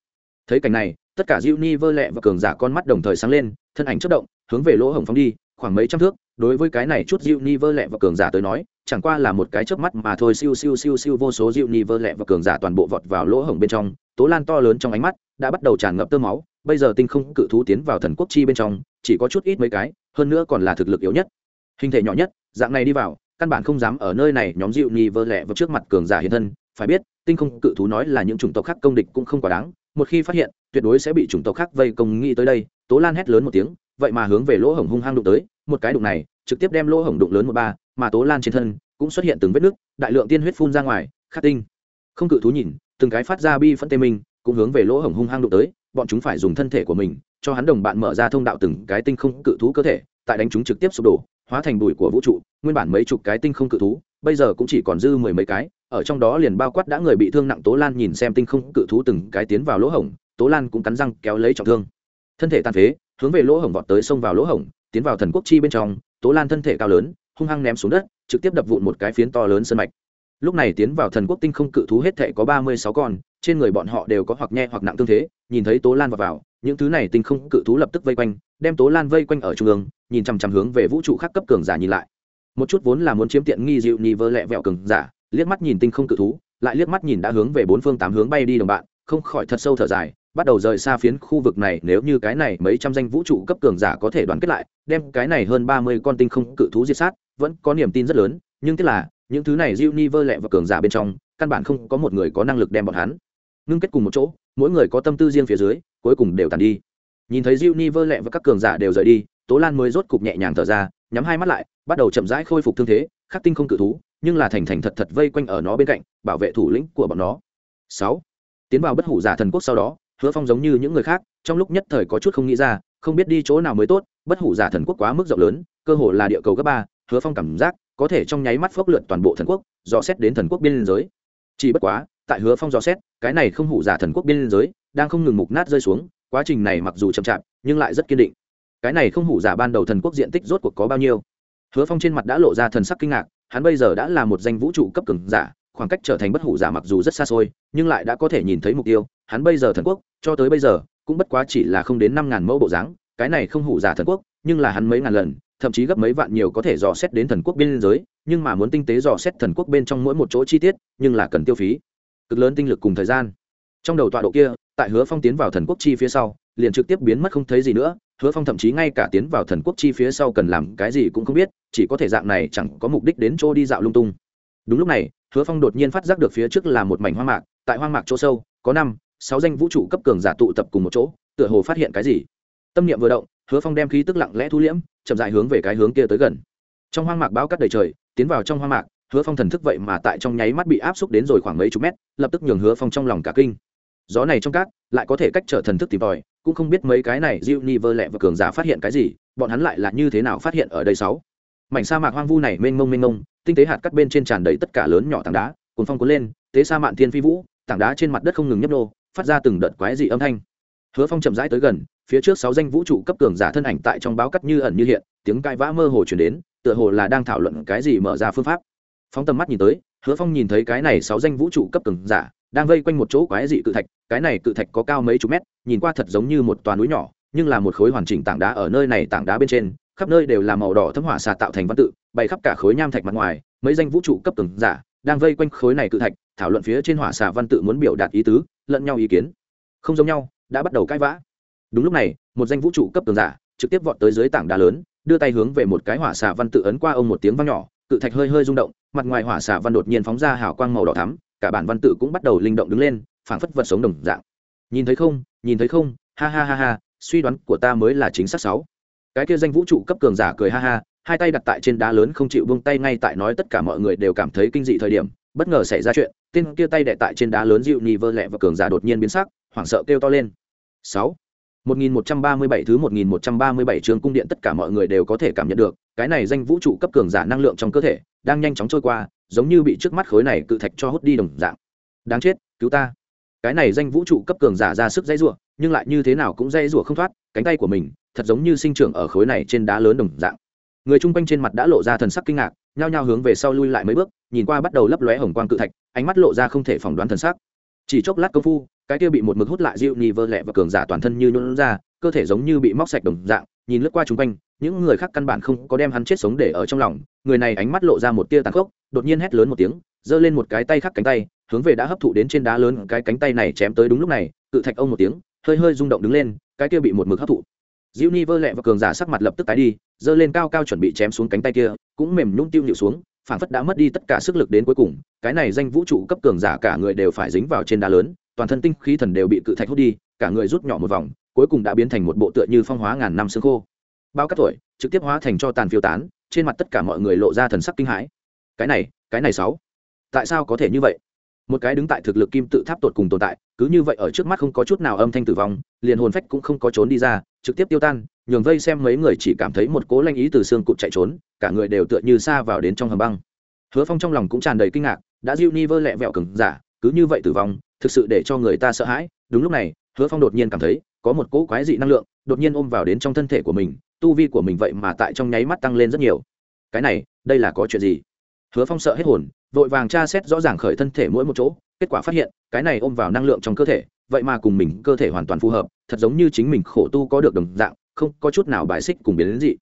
[SPEAKER 1] Thấy cảnh này, tất cả diêu ni vơ lẹ và cường giả con mắt đồng thời sáng lên, thân ảnh chất động, hướng về lỗ hổng phóng đi, khoảng mấy trăm thước. Đối với cái này chút diêu ni vơ lẹ và cường giả tới nói, chẳng qua là một cái chớp mắt mà thôi, siêu siêu siêu siêu vô số diêu ni vơ lẹ và cường giả toàn bộ vọt vào lỗ hổng bên trong. Tố lan to lớn trong ánh mắt, đã bắt đầu tràn ngập tơ máu bây giờ tinh không cự thú tiến vào thần quốc chi bên trong, chỉ có chút ít mấy cái, hơn nữa còn là thực lực yếu nhất. Hình thể nhỏ nhất, dạng này đi vào, căn bản không dám ở nơi này nhóm dịu nhì vơ lẹ vào trước mặt cường giả hiện thân. Phải biết, tinh không cự thú nói là những chủng tộc khác công địch cũng không quá đáng, một khi phát hiện, tuyệt đối sẽ bị chủng tộc khác vây công nghĩ tới đây. Tố lan hét lớn một tiếng, vậy mà hướng về lỗ hổng hung hăng đụng tới, một cái đụng này, trực tiếp đem lỗ hổng đụng lớn một ba, mà tố lan trên thân cũng xuất hiện từng vết nước đại lượng tiên huyết phun ra ngoài khát tinh. Không cự thú nhìn, từng cái phát ra bi phân tê minh, cũng hướng về lỗ hổng hung hăng đụng tới bọn chúng phải dùng thân thể của mình, cho hắn đồng bạn mở ra thông đạo từng cái tinh không cự thú cơ thể, tại đánh chúng trực tiếp sụp đổ, hóa thành bụi của vũ trụ, nguyên bản mấy chục cái tinh không cự thú, bây giờ cũng chỉ còn dư mười mấy cái, ở trong đó liền bao quát đã người bị thương nặng tố lan nhìn xem tinh không cự thú từng cái tiến vào lỗ hổng, tố lan cũng cắn răng kéo lấy trọng thương. Thân thể tàn phế, hướng về lỗ hổng vọt tới xông vào lỗ hổng, tiến vào thần quốc chi bên trong, tố lan thân thể cao lớn, hung hăng ném xuống đất, trực tiếp đập vụn một cái phiến to lớn sân mạch. Lúc này tiến vào thần quốc tinh không cự thú hết thể có ba mươi sáu con, trên người bọn họ đều có hoặc nhẹ hoặc nặng tương thế nhìn thấy tố lan vào, vào những thứ này tinh không cự thú lập tức vây quanh đem tố lan vây quanh ở trung ương nhìn chằm chằm hướng về vũ trụ khác cấp cường giả nhìn lại. Một chút vốn là muốn chiếm tiện nghi dịu ni vơ lẹ vẹo cường giả liếc mắt nhìn tinh không cự thú lại liếc mắt nhìn đã hướng về bốn phương tám hướng bay đi đồng bạn không khỏi thật sâu thở dài bắt đầu rời xa phiến khu vực này nếu như cái này mấy trăm danh vũ trụ cấp cường giả có thể đoàn kết lại đem cái này hơn ba mươi con tinh không cự thú diệt sát vẫn có niềm tin rất lớn nhưng tức là những thứ này dịu ni vơ lẹ và cường giả bên trong căn bản không có một người có năng lực đem bọn hắn. Ngưng kết cùng một chỗ mỗi người có tâm tư riêng phía dưới, cuối cùng đều tàn đi. Nhìn thấy Diêu ni vơ lẹ và các cường giả đều rời đi, tố lan mới rốt cục nhẹ nhàng thở ra, nhắm hai mắt lại, bắt đầu chậm rãi khôi phục thương thế, khắc tinh không cự thú, nhưng là thành thành thật thật vây quanh ở nó bên cạnh, bảo vệ thủ lĩnh của bọn nó. Sáu, tiến vào bất hủ giả thần quốc sau đó, hứa phong giống như những người khác, trong lúc nhất thời có chút không nghĩ ra, không biết đi chỗ nào mới tốt, bất hủ giả thần quốc quá mức rộng lớn, cơ hồ là địa cầu cấp ba, hứa phong cảm giác có thể trong nháy mắt phốc lượt toàn bộ thần quốc, dò xét đến thần quốc biên giới. Chỉ bất quá tại hứa phong dò xét, cái này không hủ giả thần quốc biên giới, đang không ngừng mục nát rơi xuống, quá trình này mặc dù chậm chạp, nhưng lại rất kiên định. Cái này không hủ giả ban đầu thần quốc diện tích rốt cuộc có bao nhiêu? Hứa phong trên mặt đã lộ ra thần sắc kinh ngạc, hắn bây giờ đã là một danh vũ trụ cấp cường giả, khoảng cách trở thành bất hủ giả mặc dù rất xa xôi, nhưng lại đã có thể nhìn thấy mục tiêu, hắn bây giờ thần quốc, cho tới bây giờ, cũng bất quá chỉ là không đến năm ngàn mẫu bộ dáng, cái này không hủ giả thần quốc, nhưng là hắn mấy ngàn lần, thậm chí gấp mấy vạn nhiều có thể dò xét đến thần quốc biên giới, nhưng mà muốn tinh tế dò xét thần quốc bên trong mỗi một chỗ chi tiết, nhưng là cần tiêu phí cực lớn tinh lực cùng thời gian. Trong đầu tọa độ kia, tại hứa phong tiến vào thần quốc chi phía sau, liền trực tiếp biến mất không thấy gì nữa. Hứa phong thậm chí ngay cả tiến vào thần quốc chi phía sau cần làm cái gì cũng không biết, chỉ có thể dạng này chẳng có mục đích đến chỗ đi dạo lung tung. Đúng lúc này, hứa phong đột nhiên phát giác được phía trước là một mảnh hoang mạc, tại hoang mạc chỗ sâu, có năm, sáu danh vũ trụ cấp cường giả tụ tập cùng một chỗ, tựa hồ phát hiện cái gì. Tâm niệm vừa động, hứa phong đem khí tức lặng lẽ thu liễm, chậm dại hướng về cái hướng kia tới gần. Trong hoang mạc báo cắt đầy trời, tiến vào trong hoang mạc hứa phong thần thức vậy mà tại trong nháy mắt bị áp xúc đến rồi khoảng mấy chục mét, lập tức nhường hứa phong trong lòng cả kinh. Gió này trong cát, lại có thể cách trở thần thức tìm tòi, cũng không biết mấy cái này Diêu ni vơ lẹ và cường giả phát hiện cái gì, bọn hắn lại là như thế nào phát hiện ở đây sáu? Mảnh sa mạc hoang vu này mênh mông mênh mông, tinh tế hạt cắt bên trên tràn đầy tất cả lớn nhỏ tảng đá cuốn phong cuốn lên, tế sa mạn thiên phi vũ, tảng đá trên mặt đất không ngừng nhấp nô, phát ra từng đợt quái dị âm thanh. Hứa phong chậm rãi tới gần, phía trước sáu danh vũ trụ cấp cường giả thân ảnh tại trong báo cắt như ẩn như hiện, tiếng cãi vã mơ hồ chuyển đến, tựa hồ là đang thảo luận cái gì mở ra phương pháp phóng tầm mắt nhìn tới, hứa phong nhìn thấy cái này sáu danh vũ trụ cấp cường giả, đang vây quanh một chỗ quái dị cự thạch, cái này cự thạch có cao mấy chục mét, nhìn qua thật giống như một toà núi nhỏ, nhưng là một khối hoàn chỉnh tảng đá ở nơi này tảng đá bên trên, khắp nơi đều là màu đỏ thấm hỏa xà tạo thành văn tự, bày khắp cả khối nham thạch mặt ngoài, mấy danh vũ trụ cấp cường giả đang vây quanh khối này cự thạch, thảo luận phía trên hỏa xà văn tự muốn biểu đạt ý tứ, lẫn nhau ý kiến. Không giống nhau, đã bắt đầu cãi vã. Đúng lúc này, một danh vũ trụ cấp cường giả trực tiếp vọt tới dưới tảng đá lớn, đưa tay hướng về một cái hỏa xà văn tự ấn qua ông một tiếng vang nhỏ, cự thạch hơi hơi rung động mặt ngoài hỏa xạ văn đột nhiên phóng ra hào quang màu đỏ thắm, cả bản văn tự cũng bắt đầu linh động đứng lên, phảng phất vật sống đồng dạng. Nhìn thấy không, nhìn thấy không, ha ha ha ha, suy đoán của ta mới là chính xác sáu. Cái kia danh vũ trụ cấp cường giả cười ha ha, hai tay đặt tại trên đá lớn không chịu buông tay ngay tại nói tất cả mọi người đều cảm thấy kinh dị thời điểm, bất ngờ xảy ra chuyện, tên kia tay đệ tại trên đá lớn dịu nhì vơ lẹ và cường giả đột nhiên biến sắc, hoảng sợ kêu to lên. Sáu. 1137 thứ 1137 trường cung điện tất cả mọi người đều có thể cảm nhận được, cái này danh vũ trụ cấp cường giả năng lượng trong cơ thể đang nhanh chóng trôi qua, giống như bị trước mắt khối này cự thạch cho hút đi đồng dạng. Đáng chết, cứu ta. Cái này danh vũ trụ cấp cường giả ra sức dãy rủa, nhưng lại như thế nào cũng dãy rủa không thoát, cánh tay của mình thật giống như sinh trưởng ở khối này trên đá lớn đồng dạng. Người chung quanh trên mặt đã lộ ra thần sắc kinh ngạc, nhao nhao hướng về sau lui lại mấy bước, nhìn qua bắt đầu lấp lóe hồng quang cự thạch, ánh mắt lộ ra không thể phỏng đoán thần sắc. Chỉ chốc lát công phu, cái kia bị một mực hút lại dịu nhì vơ lẹ và cường giả toàn thân như nhũn ra, cơ thể giống như bị móc sạch đồng dạng, nhìn lướt qua chung quanh, những người khác căn bản không có đem hắn chết sống để ở trong lòng, người này ánh mắt lộ ra một tia tàn khốc, đột nhiên hét lớn một tiếng, giơ lên một cái tay khác cánh tay, hướng về đã hấp thụ đến trên đá lớn cái cánh tay này chém tới đúng lúc này, cự thạch ông một tiếng, hơi hơi rung động đứng lên, cái kia bị một mực hấp thụ. Dịu ni vơ lẹ và cường giả sắc mặt lập tức tái đi, giơ lên cao cao chuẩn bị chém xuống cánh tay kia, cũng mềm nhung tiêu nhịu xuống, phản phất đã mất đi tất cả sức lực đến cuối cùng, cái này danh vũ trụ cấp cường giả cả người đều phải dính vào trên đá lớn toàn thân tinh khí thần đều bị cự thạch hút đi, cả người rút nhỏ một vòng, cuối cùng đã biến thành một bộ tựa như phong hóa ngàn năm xương khô. Bao cát tuổi, trực tiếp hóa thành cho tàn phiêu tán, trên mặt tất cả mọi người lộ ra thần sắc kinh hãi. Cái này cái này sáu. Tại sao có thể như vậy? Một cái đứng tại thực lực kim tự tháp tột cùng tồn tại, cứ như vậy ở trước mắt không có chút nào âm thanh tử vong, liền hồn phách cũng không có trốn đi ra, trực tiếp tiêu tan, nhường vây xem mấy người chỉ cảm thấy một cố lanh ý từ xương cụt chạy trốn, cả người đều tựa như xa vào đến trong hầm băng. Hứa phong trong lòng cũng tràn đầy kinh ngạc, đã diêu ni vơ lẹ vẹo cứng giả, cứ như vậy tử vong thực sự để cho người ta sợ hãi. Đúng lúc này, hứa phong đột nhiên cảm thấy có một cỗ quái dị năng lượng đột nhiên ôm vào đến trong thân thể của mình, tu vi của mình vậy mà tại trong nháy mắt tăng lên rất nhiều. Cái này, đây là có chuyện gì? Hứa phong sợ hết hồn, vội vàng tra xét rõ ràng khởi thân thể mỗi một chỗ, kết quả phát hiện, cái này ôm vào năng lượng trong cơ thể, vậy mà cùng mình cơ thể hoàn toàn phù hợp, thật giống như chính mình khổ tu có được đồng dạng, không có chút nào bài xích cùng biến đến dị.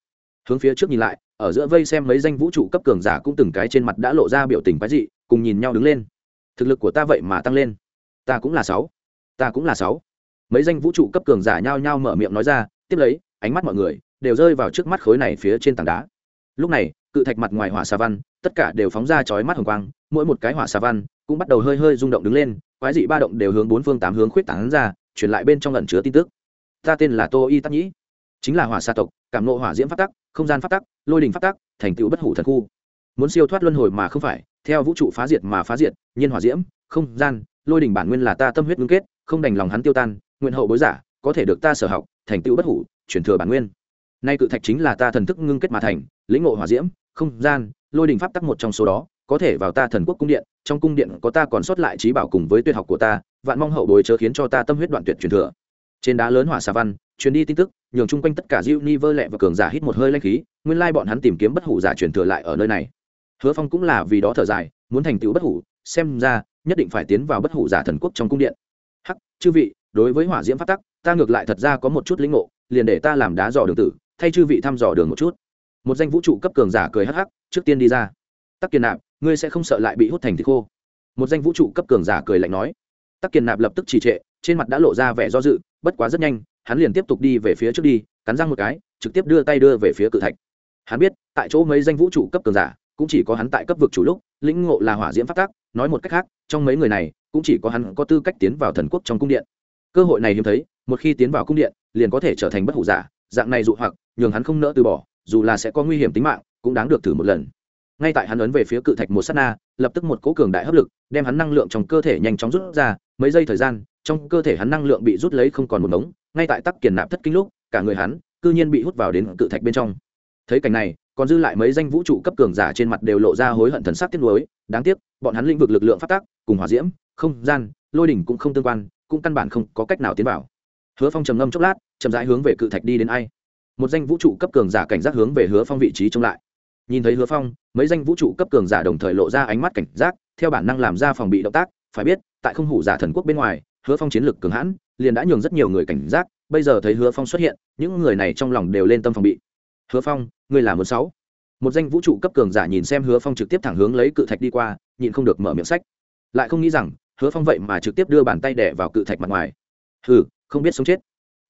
[SPEAKER 1] Hướng phía trước nhìn lại, ở giữa vây xem mấy danh vũ trụ cấp cường giả cũng từng cái trên mặt đã lộ ra biểu tình quái dị, cùng nhìn nhau đứng lên. Thực lực của ta vậy mà tăng lên ta cũng là sáu. Ta cũng là sáu. Mấy danh vũ trụ cấp cường giả nhao nhao mở miệng nói ra, tiếp lấy, ánh mắt mọi người đều rơi vào trước mắt khối này phía trên tảng đá. Lúc này, cự thạch mặt ngoài hỏa xà văn, tất cả đều phóng ra chói mắt hồng quang, mỗi một cái hỏa xà văn cũng bắt đầu hơi hơi rung động đứng lên, quái dị ba động đều hướng bốn phương tám hướng khuyết tảng ra, truyền lại bên trong lần chứa tin tức. Ta tên là tô y tắc nhĩ, chính là hỏa xà tộc, cảm nộ hỏa diễm phát tắc, không gian phát tắc, lôi đình phát tắc, thành tựu bất hủ thần khu. Muốn siêu thoát luân hồi mà không phải, theo vũ trụ phá diệt mà phá diệt, nhiên hỏa diễm, không gian lôi đình bản nguyên là ta tâm huyết ngưng kết, không đành lòng hắn tiêu tan, nguyện hậu bối giả, có thể được ta sở học, thành tựu bất hủ chuyển thừa bản nguyên. Nay cự thạch chính là ta thần thức ngưng kết mà thành, lĩnh ngộ hỏa diễm, không gian, lôi đình pháp tắc một trong số đó, có thể vào ta thần quốc cung điện, trong cung điện có ta còn sót lại trí bảo cùng với tuyệt học của ta, vạn mong hậu bối chớ khiến cho ta tâm huyết đoạn tuyệt truyền thừa. Trên đá lớn hỏa xà văn, truyền đi tin tức, nhường chung quanh tất cả diệu ni vơ lẹ và cường giả hít một hơi lanh khí, nguyên lai bọn hắn tìm kiếm bất hủ giả truyền thừa lại ở nơi này. Hứa phong cũng là vì đó thở dài, muốn thành tựu bất hủ xem ra, nhất định phải tiến vào bất hủ giả thần quốc trong cung điện. Hắc, chư vị, đối với hỏa diễm phát tắc, ta ngược lại thật ra có một chút lĩnh ngộ, liền để ta làm đá dò đường tử, thay chư vị thăm dò đường một chút. Một danh vũ trụ cấp cường giả cười hắc hắc, trước tiên đi ra. Tắc kiền nạp, ngươi sẽ không sợ lại bị hút thành thịt khô. Một danh vũ trụ cấp cường giả cười lạnh nói. Tắc kiền nạp lập tức trì trệ, trên mặt đã lộ ra vẻ do dự, bất quá rất nhanh, hắn liền tiếp tục đi về phía trước đi, cắn răng một cái, trực tiếp đưa tay đưa về phía cự thạch. Hắn biết, tại chỗ mấy danh vũ trụ cấp cường giả, cũng chỉ có hắn tại cấp vực chủ lúc lĩnh ngộ là hỏa diễm pháp tắc, nói một cách khác trong mấy người này cũng chỉ có hắn có tư cách tiến vào thần quốc trong cung điện. Cơ hội này hiếm thấy một khi tiến vào cung điện liền có thể trở thành bất hủ giả dạng này dụ hoặc nhường hắn không nỡ từ bỏ dù là sẽ có nguy hiểm tính mạng cũng đáng được thử một lần. Ngay tại hắn ấn về phía cự thạch một s á t na lập tức một cố cường đại hấp lực đem hắn năng lượng trong cơ thể nhanh chóng rút ra mấy giây thời gian trong cơ thể hắn năng lượng bị rút lấy không còn một ngống ngay tại tắc kiền nạp thất kinh lúc cả người hắn cư nhiên bị hút vào đến cự thạch bên trong. Thấy cảnh này còn dư lại mấy danh vũ trụ cấp cường giả trên mặt đều lộ ra hối hận thần sắc tiếc nuối, đáng tiếc, bọn hắn lĩnh vực lực lượng phát tác, cùng hỏa diễm, không gian, lôi đỉnh cũng không tương quan, cũng căn bản không có cách nào tiến vào. Hứa phong trầm ngâm chốc lát, chậm rãi hướng về cự thạch đi đến ai. Một danh vũ trụ cấp cường giả cảnh giác hướng về hứa phong vị trí trông lại. Nhìn thấy hứa phong, mấy danh vũ trụ cấp cường giả đồng thời lộ ra ánh mắt cảnh giác, theo bản năng làm ra phòng bị động tác, phải biết, tại không hủ giả thần quốc bên ngoài, hứa phong chiến lực cường hãn, liền đã nhường rất nhiều người cảnh giác, bây giờ thấy hứa phong xuất hiện, những người này trong lòng đều lên tâm phòng bị hứa phong, ngươi là một sáu. Một danh vũ trụ cấp cường giả nhìn xem hứa phong trực tiếp thẳng hướng lấy cự thạch đi qua, nhịn không được mở miệng sách. Lại không nghĩ rằng, hứa phong vậy mà trực tiếp đưa bàn tay đẻ vào cự thạch mặt ngoài. Hừ, không biết sống chết.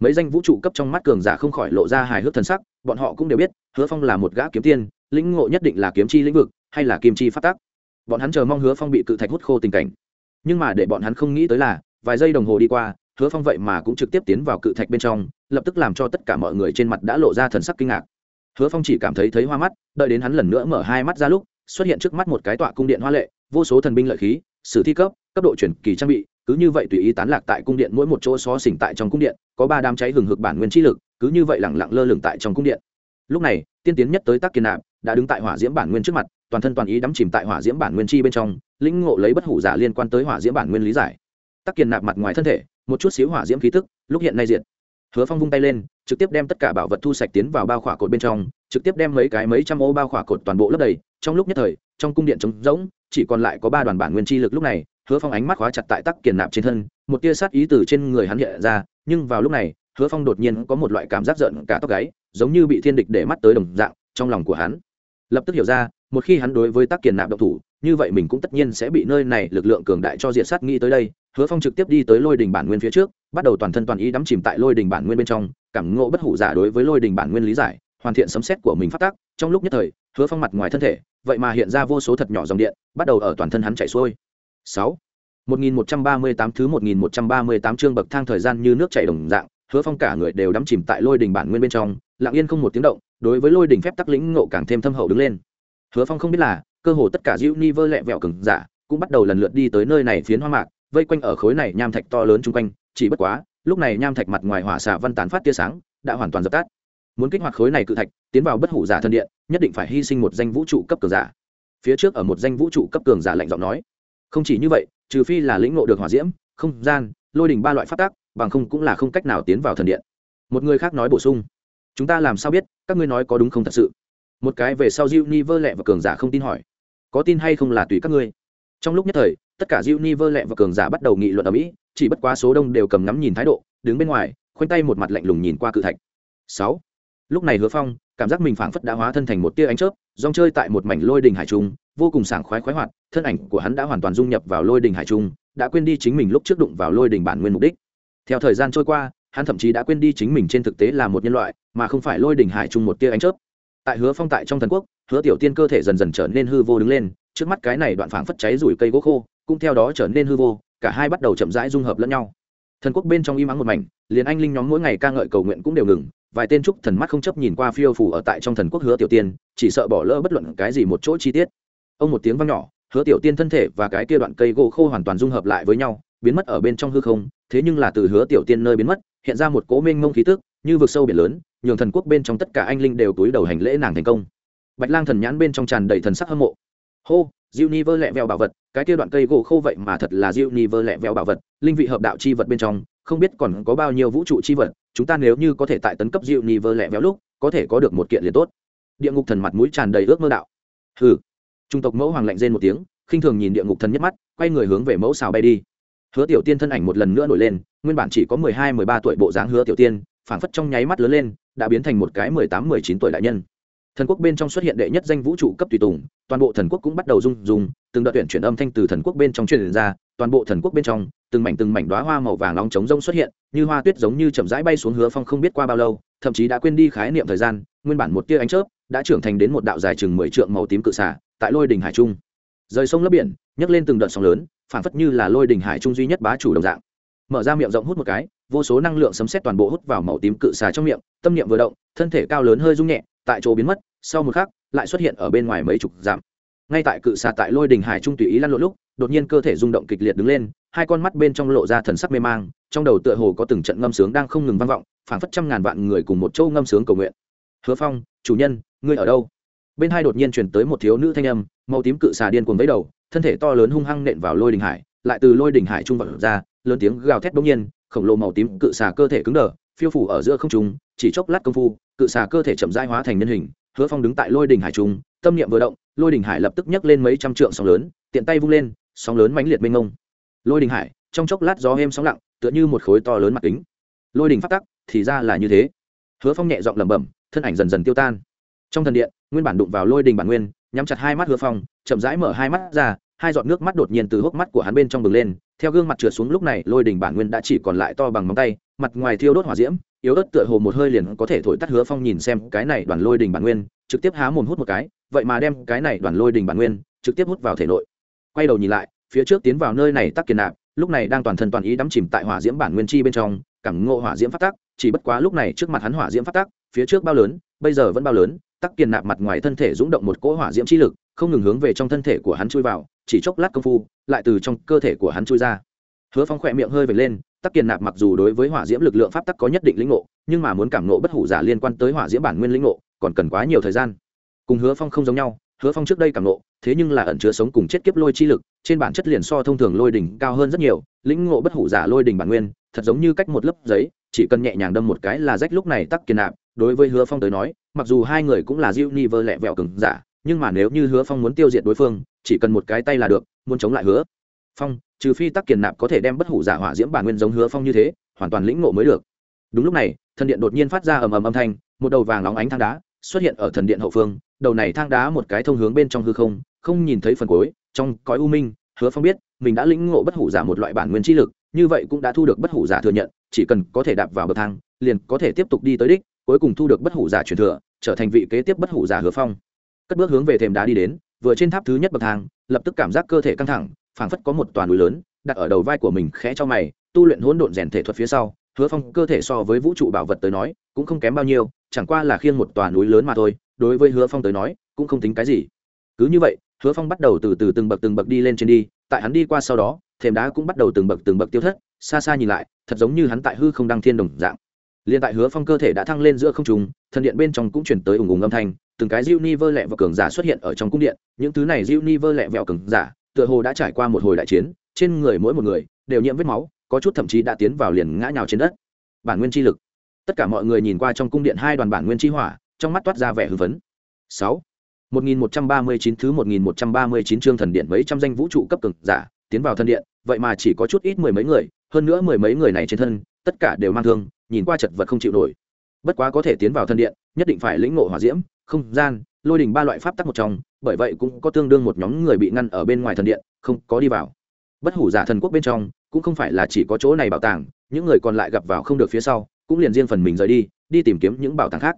[SPEAKER 1] Mấy danh vũ trụ cấp trong mắt cường giả không khỏi lộ ra hài hước thần sắc, bọn họ cũng đều biết, hứa phong là một gã kiếm tiên, lĩnh ngộ nhất định là kiếm chi lĩnh vực, hay là kim chi phát tác bọn hắn chờ mong hứa phong bị cự thạch hút khô tình cảnh. Nhưng mà để bọn hắn không nghĩ tới là, vài giây đồng hồ đi qua, hứa phong vậy mà cũng trực tiếp tiến vào cự thạch bên trong, lập tức làm cho tất cả mọi người trên mặt đã lộ ra thần sắc kinh ngạc hứa phong chỉ cảm thấy thấy hoa mắt, đợi đến hắn lần nữa mở hai mắt ra lúc, xuất hiện trước mắt một cái tọa cung điện hoa lệ, vô số thần binh lợi khí, sử thi cấp cấp độ chuyển kỳ trang bị, cứ như vậy tùy ý tán lạc tại cung điện, mỗi một chỗ xó xỉnh tại trong cung điện, có ba đám cháy hừng hực bản nguyên chi lực, cứ như vậy lẳng lặng lơ lửng tại trong cung điện. Lúc này, tiên tiến nhất tới tắc kiên nạp, đã đứng tại hỏa diễm bản nguyên trước mặt, toàn thân toàn ý đắm chìm tại hỏa diễm bản nguyên chi bên trong, lĩnh ngộ lấy bất hủ giả liên quan tới hỏa diễm bản nguyên lý giải. Tắc kiên nạp mặt ngoài thân thể, một chút xíu hỏa diễm khí tức, lúc hiện nay diện hứa phong vung tay lên trực tiếp đem tất cả bảo vật thu sạch tiến vào bao khỏa cột bên trong, trực tiếp đem mấy cái mấy trăm ô bao khỏa cột toàn bộ lấp đầy. Trong lúc nhất thời, trong cung điện trống rỗng, chỉ còn lại có ba đoàn bản nguyên chi lực lúc này, hứa phong ánh mắt khóa chặt tại tắc kiền nạp trên thân, một tia sát ý từ trên người hắn hiện ra, nhưng vào lúc này, hứa phong đột nhiên có một loại cảm giác giận cả tóc gáy, giống như bị thiên địch để mắt tới đồng dạng, trong lòng của hắn lập tức hiểu ra, một khi hắn đối với tắc kiền nạp độc thủ, như vậy mình cũng tất nhiên sẽ bị nơi này lực lượng cường đại cho diện sát nghĩ tới đây hứa phong trực tiếp đi tới lôi đình bản nguyên phía trước, bắt đầu toàn thân toàn ý đắm chìm tại lôi đình bản nguyên bên trong, cảm ngộ bất hủ giả đối với lôi đình bản nguyên lý giải, hoàn thiện sấm xét của mình phát tác. Trong lúc nhất thời, hứa phong mặt ngoài thân thể, vậy mà hiện ra vô số thật nhỏ dòng điện, bắt đầu ở toàn thân hắn chạy xuôi. Sáu. Một nghìn một trăm ba mươi tám thứ một nghìn một trăm ba mươi tám chương bậc thang thời gian như nước chảy đồng dạng, hứa phong cả người đều đắm chìm tại lôi đình bản nguyên bên trong, lặng yên không một tiếng động, đối với lôi đình phép tắc lĩnh ngộ càng thêm thâm hậu đứng lên. Hứa phong không biết là, cơ hồ tất cả Universe ni vơ lẹ vẹo cứng giả, cũng bắt đầu lần lượt đi tới nơi này phiến hoa mạc vây quanh ở khối này nham thạch to lớn chung quanh, chỉ bất quá, lúc này nham thạch mặt ngoài hỏa xà văn tán phát tia sáng, đã hoàn toàn dập tắt. Muốn kích hoạt khối này cự thạch, tiến vào bất hủ giả thân điện, nhất định phải hy sinh một danh vũ trụ cấp cường giả. Phía trước ở một danh vũ trụ cấp cường giả lạnh giọng nói, không chỉ như vậy, trừ phi là lĩnh ngộ được hỏa diễm, không gian, lôi đình ba loại phát tác bằng không cũng là không cách nào tiến vào thần điện. Một người khác nói bổ sung, chúng ta làm sao biết, các ngươi nói có đúng không thật sự? Một cái về sau diêu ni vơ lẹ và cường giả không tin hỏi, có tin hay không là tùy các ngươi? Trong lúc nhất thời tất cả diêu ni vơ lẹ và cường giả bắt đầu nghị luận ở mỹ, chỉ bất quá số đông đều cầm ngắm nhìn thái độ, đứng bên ngoài, khoanh tay một mặt lạnh lùng nhìn qua cự thạch. Sáu. Lúc này hứa phong, cảm giác mình phảng phất đã hóa thân thành một tia ánh chớp, rong chơi tại một mảnh lôi đình hải trung, vô cùng sảng khoái khoái hoạt, thân ảnh của hắn đã hoàn toàn dung nhập vào lôi đình hải trung, đã quên đi chính mình lúc trước đụng vào lôi đình bản nguyên mục đích. Theo thời gian trôi qua, hắn thậm chí đã quên đi chính mình trên thực tế là một nhân loại, mà không phải lôi đình hải trung một tia ánh chớp. Tại hứa phong tại trong thần quốc, hứa tiểu tiên cơ thể dần dần trở nên hư vô đứng lên, trước mắt cái này đoạn phảng phất cháy rủi cây gỗ khô cũng theo đó trở nên hư vô, cả hai bắt đầu chậm rãi dung hợp lẫn nhau. Thần quốc bên trong im ắng một mảnh, liền anh linh nhóm mỗi ngày ca ngợi cầu nguyện cũng đều ngừng, vài tên trúc thần mắt không chấp nhìn qua phiêu phủ ở tại trong thần quốc hứa tiểu tiên, chỉ sợ bỏ lỡ bất luận cái gì một chỗ chi tiết. Ông một tiếng vang nhỏ, hứa tiểu tiên thân thể và cái kia đoạn cây gỗ khô hoàn toàn dung hợp lại với nhau, biến mất ở bên trong hư không, thế nhưng là từ hứa tiểu tiên nơi biến mất, hiện ra một cố mênh mông khí tức, như vực sâu biển lớn, nhường thần quốc bên trong tất cả anh linh đều túi đầu hành lễ nàng thành công. Bạch lang thần nhãn bên trong tràn đầy thần sắc hâm mộ hô Univer ni lẹ vẹo bảo vật, cái kia đoạn cây gỗ khô vậy mà thật là Univer ni lẹ vẹo bảo vật, linh vị hợp đạo chi vật bên trong, không biết còn có bao nhiêu vũ trụ chi vật, chúng ta nếu như có thể tại tấn cấp Univer ni lẹ vẹo lúc, có thể có được một kiện liền tốt. Địa ngục thần mặt mũi tràn đầy ước mơ đạo. Hừ. Trung tộc mẫu hoàng lạnh rên một tiếng, khinh thường nhìn địa ngục thần nhất mắt, quay người hướng về mẫu xào bay đi. Hứa tiểu tiên thân ảnh một lần nữa nổi lên, nguyên bản chỉ có mười hai, mười ba tuổi bộ dáng hứa tiểu tiên, phảng phất trong nháy mắt lớn lên, đã biến thành một cái mười tám, mười chín tuổi đại nhân thần quốc bên trong xuất hiện đệ nhất danh vũ trụ cấp tùy tùng, toàn bộ thần quốc cũng bắt đầu rung rung, từng đợt tuyển chuyển âm thanh từ thần quốc bên trong truyền ra, toàn bộ thần quốc bên trong, từng mảnh từng mảnh đoá hoa màu vàng nóng trống rông xuất hiện, như hoa tuyết giống như chậm rãi bay xuống hứa phong không biết qua bao lâu, thậm chí đã quên đi khái niệm thời gian, nguyên bản một tia ánh chớp đã trưởng thành đến một đạo dài chừng mười trượng màu tím cự xả tại lôi đình hải trung. Rời sông lấp biển, nhấc lên từng đợt sóng lớn phản phất như là lôi đình hải trung duy nhất bá chủ đồng dạng. Mở ra miệng rộng hút một cái, vô số năng lượng sấm xét toàn bộ hút vào màu tím cự xà trong miệng, tâm niệm vừa động, thân thể cao lớn hơi rung nhẹ tại chỗ biến mất, sau một khắc, lại xuất hiện ở bên ngoài mấy chục dặm. Ngay tại cự xà tại lôi đình hải trung tùy ý lăn lộn lúc, đột nhiên cơ thể rung động kịch liệt đứng lên, hai con mắt bên trong lộ ra thần sắc mê mang, trong đầu tựa hồ có từng trận ngâm sướng đang không ngừng vang vọng, phảng phất trăm ngàn vạn người cùng một châu ngâm sướng cầu nguyện. Hứa phong, chủ nhân, ngươi ở đâu? Bên hai đột nhiên chuyển tới một thiếu nữ thanh âm, màu tím cự xà điên cuồng với đầu, thân thể to lớn hung hăng nện vào lôi đình hải, lại từ lôi đình hải trung vận ra, lớn tiếng gào thét bỗng nhiên, khổng lồ màu tím cự xà cơ thể cứng đờ, phiêu phủ ở giữa không trung, chỉ chốc lát công phu cự xà cơ thể chậm rãi hóa thành nhân hình, hứa phong đứng tại lôi đình hải trung, tâm niệm vừa động, lôi đình hải lập tức nhấc lên mấy trăm trượng sóng lớn, tiện tay vung lên, sóng lớn mãnh liệt mênh mông. Lôi đình hải, trong chốc lát gió êm sóng lặng, tựa như một khối to lớn mặt kính. Lôi đình phát tắc, thì ra là như thế. Hứa phong nhẹ giọng lẩm bẩm, thân ảnh dần dần tiêu tan. Trong thần điện, nguyên bản đụng vào lôi đình bản nguyên, nhắm chặt hai mắt hứa phong, chậm rãi mở hai mắt ra hai giọt nước mắt đột nhiên từ hốc mắt của hắn bên trong bừng lên, theo gương mặt trượt xuống lúc này, lôi đình bản nguyên đã chỉ còn lại to bằng móng tay, mặt ngoài thiêu đốt hỏa diễm, yếu ớt tựa hồ một hơi liền có thể thổi tắt hứa phong nhìn xem cái này đoàn lôi đình bản nguyên, trực tiếp há mồm hút một cái, vậy mà đem cái này đoàn lôi đình bản nguyên trực tiếp hút vào thể nội. Quay đầu nhìn lại, phía trước tiến vào nơi này tắc kiền nạp, lúc này đang toàn thân toàn ý đắm chìm tại hỏa diễm bản nguyên chi bên trong, cảm ngộ hỏa diễm phát tác chỉ bất quá lúc này trước mặt hắn hỏa diễm phát tác phía trước bao lớn, bây giờ vẫn bao lớn, tắc kiền nạp mặt ngoài thân thể rúng động một cỗ hỏa diễm chi lực không ngừng hướng về trong thân thể của hắn chui vào, chỉ chốc lát công phu, lại từ trong cơ thể của hắn chui ra. Hứa phong khỏe miệng hơi vệt lên, tắc kiền nạp mặc dù đối với hỏa diễm lực lượng pháp tắc có nhất định lĩnh ngộ, nhưng mà muốn cảm ngộ bất hủ giả liên quan tới hỏa diễm bản nguyên lĩnh ngộ, còn cần quá nhiều thời gian. Cùng hứa phong không giống nhau, hứa phong trước đây cảm ngộ, thế nhưng là ẩn chứa sống cùng chết kiếp lôi chi lực, trên bản chất liền so thông thường lôi đỉnh cao hơn rất nhiều, lĩnh ngộ bất hủ giả lôi đỉnh bản nguyên, thật giống như cách một lớp giấy, chỉ cần nhẹ nhàng đâm một cái là rách lúc này tắc kiền nạp. Đối với hứa phong tới nói, mặc dù hai người cũng là diêu ni vơ lẹ vẹo cứng giả nhưng mà nếu như hứa phong muốn tiêu diệt đối phương, chỉ cần một cái tay là được, muốn chống lại hứa phong, trừ phi tắc kiền nạp có thể đem bất hủ giả hỏa diễm bản nguyên giống hứa phong như thế, hoàn toàn lĩnh ngộ mới được. Đúng lúc này, thần điện đột nhiên phát ra ầm ầm âm thanh, một đầu vàng óng ánh thang đá xuất hiện ở thần điện hậu phương, đầu này thang đá một cái thông hướng bên trong hư không không nhìn thấy phần cuối, trong cõi u minh, hứa phong biết, mình đã lĩnh ngộ bất hủ giả một loại bản nguyên chi lực, như vậy cũng đã thu được bất hủ giả thừa nhận, chỉ cần có thể đạp vào bậc thang, liền có thể tiếp tục đi tới đích, cuối cùng thu được bất hủ giả truyền thừa, trở thành vị kế tiếp bất hủ giả hứa phong cất bước hướng về thềm đá đi đến, vừa trên tháp thứ nhất bậc thang, lập tức cảm giác cơ thể căng thẳng, phảng phất có một toàn núi lớn, đặt ở đầu vai của mình khẽ cho mày, tu luyện hỗn độn rèn thể thuật phía sau, hứa phong cơ thể so với vũ trụ bảo vật tới nói, cũng không kém bao nhiêu, chẳng qua là khiêng một tòa núi lớn mà thôi, đối với hứa phong tới nói, cũng không tính cái gì. Cứ như vậy, hứa phong bắt đầu từ từ từng bậc từng bậc đi lên trên đi, tại hắn đi qua sau đó, thềm đá cũng bắt đầu từng bậc từng bậc tiêu thất, xa xa nhìn lại, thật giống như hắn tại hư không đăng thiên đồng dạng. Liền tại hứa phong cơ thể đã thăng lên giữa không trùng thần điện bên trong cũng chuyển tới ủng ủng âm thanh từng cái diêu vơ lẹ và cường giả xuất hiện ở trong cung điện những thứ này diêu vơ lẹ vẹo cường giả tựa hồ đã trải qua một hồi đại chiến trên người mỗi một người đều nhiễm vết máu có chút thậm chí đã tiến vào liền ngã nhào trên đất. Bản nguyên chi lực. Tất cả mọi người nhìn qua trong cung điện hai đoàn bản nguyên chi hỏa trong mắt toát ra vẻ hưng phấn. Sáu. 1139 thứ 1139 chương thần điện mấy trăm danh vũ trụ cấp cường giả tiến vào thần điện, vậy mà chỉ có chút ít mười mấy người, hơn nữa mười mấy người này trên thân, tất cả đều mang thương, nhìn qua chật vật không chịu nổi. bất quá có thể tiến vào thân điện nhất định phải lĩnh ngộ hỏa diễm không gian, lôi đình ba loại pháp tắc một trong, bởi vậy cũng có tương đương một nhóm người bị ngăn ở bên ngoài thần điện, không có đi vào. Bất hủ giả thần quốc bên trong, cũng không phải là chỉ có chỗ này bảo tàng, những người còn lại gặp vào không được phía sau, cũng liền riêng phần mình rời đi đi tìm kiếm những bảo tàng khác.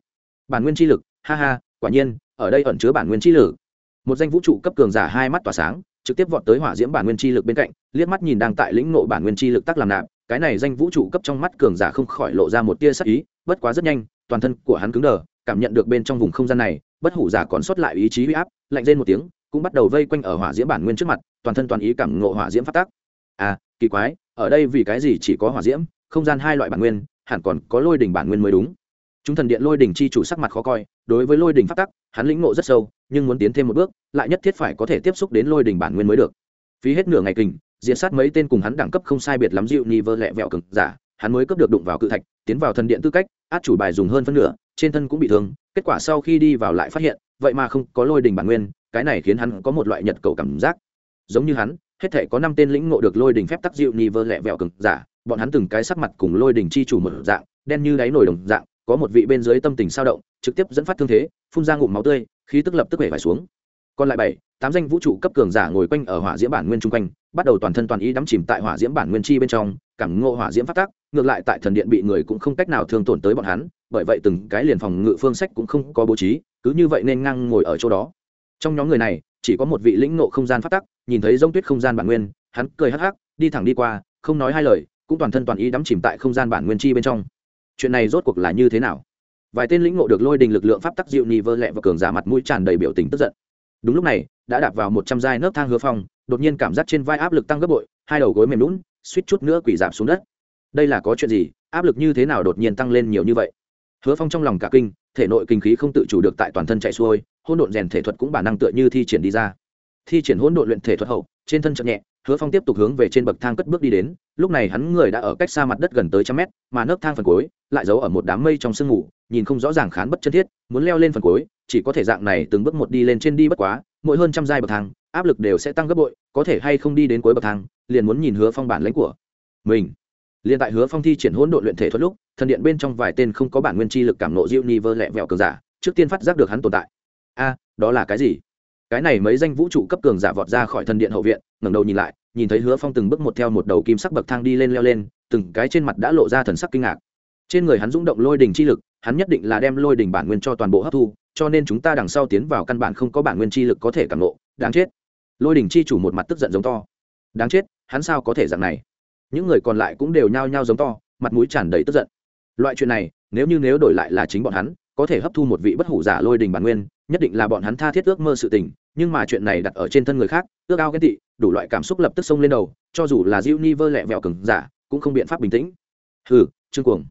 [SPEAKER 1] Bản nguyên chi lực, ha ha, quả nhiên, ở đây ẩn chứa bản nguyên chi lực. Một danh vũ trụ cấp cường giả hai mắt tỏa sáng, trực tiếp vọt tới hỏa diễm bản nguyên chi lực bên cạnh, liếc mắt nhìn đang tại lĩnh nộ bản nguyên chi lực tắc làm nạp, cái này danh vũ trụ cấp trong mắt cường giả không khỏi lộ ra một tia sắc ý, bất quá rất nhanh, toàn thân của hắn cứng đờ cảm nhận được bên trong vùng không gian này, bất hủ giả còn sót lại ý chí huy áp, lạnh lên một tiếng, cũng bắt đầu vây quanh ở hỏa diễm bản nguyên trước mặt, toàn thân toàn ý cảm ngộ hỏa diễm phát tác. À kỳ quái, ở đây vì cái gì chỉ có hỏa diễm, không gian hai loại bản nguyên, hẳn còn có lôi đỉnh bản nguyên mới đúng. Chúng thần điện lôi đỉnh chi chủ sắc mặt khó coi, đối với lôi đỉnh phát tắc hắn lĩnh ngộ rất sâu, nhưng muốn tiến thêm một bước, lại nhất thiết phải có thể tiếp xúc đến lôi đỉnh bản nguyên mới được. Phí hết nửa ngày kình diện sát mấy tên cùng hắn đẳng cấp không sai biệt lắm dịu ni vơ lẹ vẹo cực giả, hắn mới cấp được đụng vào cự thạch, tiến vào thần điện tư cách, át chủ bài dùng hơn phân nửa trên thân cũng bị thương, kết quả sau khi đi vào lại phát hiện, vậy mà không có lôi đình bản nguyên, cái này khiến hắn có một loại nhật cầu cảm giác. Giống như hắn, hết thể có năm tên lĩnh ngộ được lôi đình phép tắc dịu ni vơ lẹ vẹo cực giả, bọn hắn từng cái sắc mặt cùng lôi đình chi chủ một dạng, đen như đáy nổi đồng dạng, có một vị bên dưới tâm tình sao động, trực tiếp dẫn phát thương thế, phun ra ngụm máu tươi, khí tức lập tức hể phải xuống. Còn lại bảy, tám danh vũ trụ cấp cường giả ngồi quanh ở hỏa diễm bản nguyên chung quanh bắt đầu toàn thân toàn ý đắm chìm tại hỏa diễm bản nguyên chi bên trong, cảm ngộ hỏa diễm phát tác, ngược lại tại thần điện bị người cũng không cách nào thương tổn tới bọn hắn, bởi vậy từng cái liền phòng ngự phương sách cũng không có bố trí, cứ như vậy nên ngang ngồi ở chỗ đó. Trong nhóm người này, chỉ có một vị lĩnh ngộ không gian phát tắc nhìn thấy rông tuyết không gian bản nguyên, hắn cười hắc hắc, đi thẳng đi qua, không nói hai lời, cũng toàn thân toàn ý đắm chìm tại không gian bản nguyên chi bên trong. Chuyện này rốt cuộc là như thế nào? Vài tên lĩnh ngộ được lôi đình lực lượng pháp tắc dịu nhì vơ lẹ và cường giả mặt mũi tràn đầy biểu tình tức giận. Đúng lúc này đã đạp vào một trăm giai nấc thang hứa phong, đột nhiên cảm giác trên vai áp lực tăng gấp bội, hai đầu gối mềm lún, suýt chút nữa quỷ giảm xuống đất. Đây là có chuyện gì? Áp lực như thế nào đột nhiên tăng lên nhiều như vậy? Hứa phong trong lòng cả kinh, thể nội kinh khí không tự chủ được tại toàn thân chạy xuôi hôn độn rèn thể thuật cũng bản năng tựa như thi triển đi ra. Thi triển hôn độn luyện thể thuật hậu, trên thân chậm nhẹ, hứa phong tiếp tục hướng về trên bậc thang cất bước đi đến, lúc này hắn người đã ở cách xa mặt đất gần tới trăm mét, mà nấc thang phần cuối lại giấu ở một đám mây trong sương mù, nhìn không rõ ràng khán bất chân thiết, muốn leo lên phần cuối, chỉ có thể dạng này từng bước một đi lên trên đi bất quá mỗi hơn trăm giai bậc thang, áp lực đều sẽ tăng gấp bội, có thể hay không đi đến cuối bậc thang, liền muốn nhìn hứa phong bản lãnh của mình. Liền tại hứa phong thi triển hỗn độn luyện thể thuật lúc, thần điện bên trong vài tên không có bản nguyên chi lực cảm nộ diệu ni vơ lẹ vẹo cường giả, trước tiên phát giác được hắn tồn tại. A, đó là cái gì? Cái này mấy danh vũ trụ cấp cường giả vọt ra khỏi thần điện hậu viện, ngẩng đầu nhìn lại, nhìn thấy hứa phong từng bước một theo một đầu kim sắc bậc thang đi lên leo lên, từng cái trên mặt đã lộ ra thần sắc kinh ngạc. Trên người hắn rung động lôi đình chi lực hắn nhất định là đem lôi đỉnh bản nguyên cho toàn bộ hấp thu, cho nên chúng ta đằng sau tiến vào căn bản không có bản nguyên chi lực có thể cảm nộ đáng chết. Lôi đỉnh chi chủ một mặt tức giận giống to. Đáng chết, hắn sao có thể dạng này? Những người còn lại cũng đều nhao nhao giống to, mặt mũi tràn đầy tức giận. Loại chuyện này, nếu như nếu đổi lại là chính bọn hắn, có thể hấp thu một vị bất hủ giả lôi đình bản nguyên, nhất định là bọn hắn tha thiết ước mơ sự tình, nhưng mà chuyện này đặt ở trên thân người khác, ước ao ghen tị, đủ loại cảm xúc lập tức xông lên đầu, cho dù là diêu ni vơ lẹ vẹo cứng, giả, cũng không biện pháp bình tĩnh. Hừ, trương cuồng.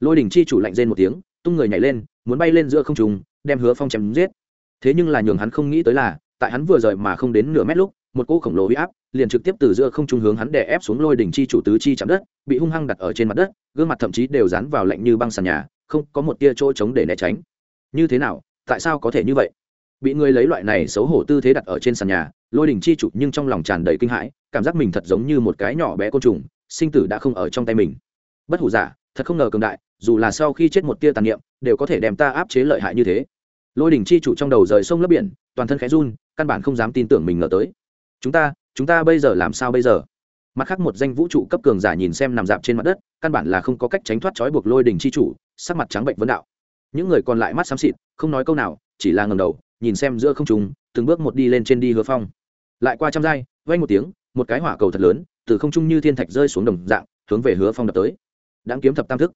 [SPEAKER 1] Lôi đình chi chủ lạnh rên một tiếng tung người nhảy lên, muốn bay lên giữa không trùng đem hứa phong chém giết. Thế nhưng là nhường hắn không nghĩ tới là, tại hắn vừa rời mà không đến nửa mét lúc, một cỗ khổng lồ huy áp liền trực tiếp từ giữa không trung hướng hắn đè ép xuống lôi đỉnh chi chủ tứ chi chạm đất, bị hung hăng đặt ở trên mặt đất, gương mặt thậm chí đều dán vào lạnh như băng sàn nhà, không có một tia chỗ trống để né tránh. Như thế nào, tại sao có thể như vậy? Bị người lấy loại này xấu hổ tư thế đặt ở trên sàn nhà, lôi đỉnh chi chủ nhưng trong lòng tràn đầy kinh hãi, cảm giác mình thật giống như một cái nhỏ bé côn trùng, sinh tử đã không ở trong tay mình. Bất hủ giả, thật không ngờ cường đại dù là sau khi chết một tia tàn niệm, đều có thể đem ta áp chế lợi hại như thế. Lôi đỉnh chi chủ trong đầu rời sông lấp biển, toàn thân khẽ run, căn bản không dám tin tưởng mình ngờ tới. Chúng ta chúng ta bây giờ làm sao bây giờ? Mặt khác một danh vũ trụ cấp cường giả nhìn xem nằm dạp trên mặt đất, căn bản là không có cách tránh thoát trói buộc lôi đình chi chủ, sắc mặt trắng bệnh vấn đạo. Những người còn lại mắt xám xịt, không nói câu nào, chỉ là ngầm đầu, nhìn xem giữa không trùng từng bước một đi lên trên đi hứa phong. Lại qua trăm giây vay một tiếng, một cái hỏa cầu thật lớn, từ không trung như thiên thạch rơi xuống đồng dạng, hướng về hứa phong đập tới. Đáng kiếm thập tam thức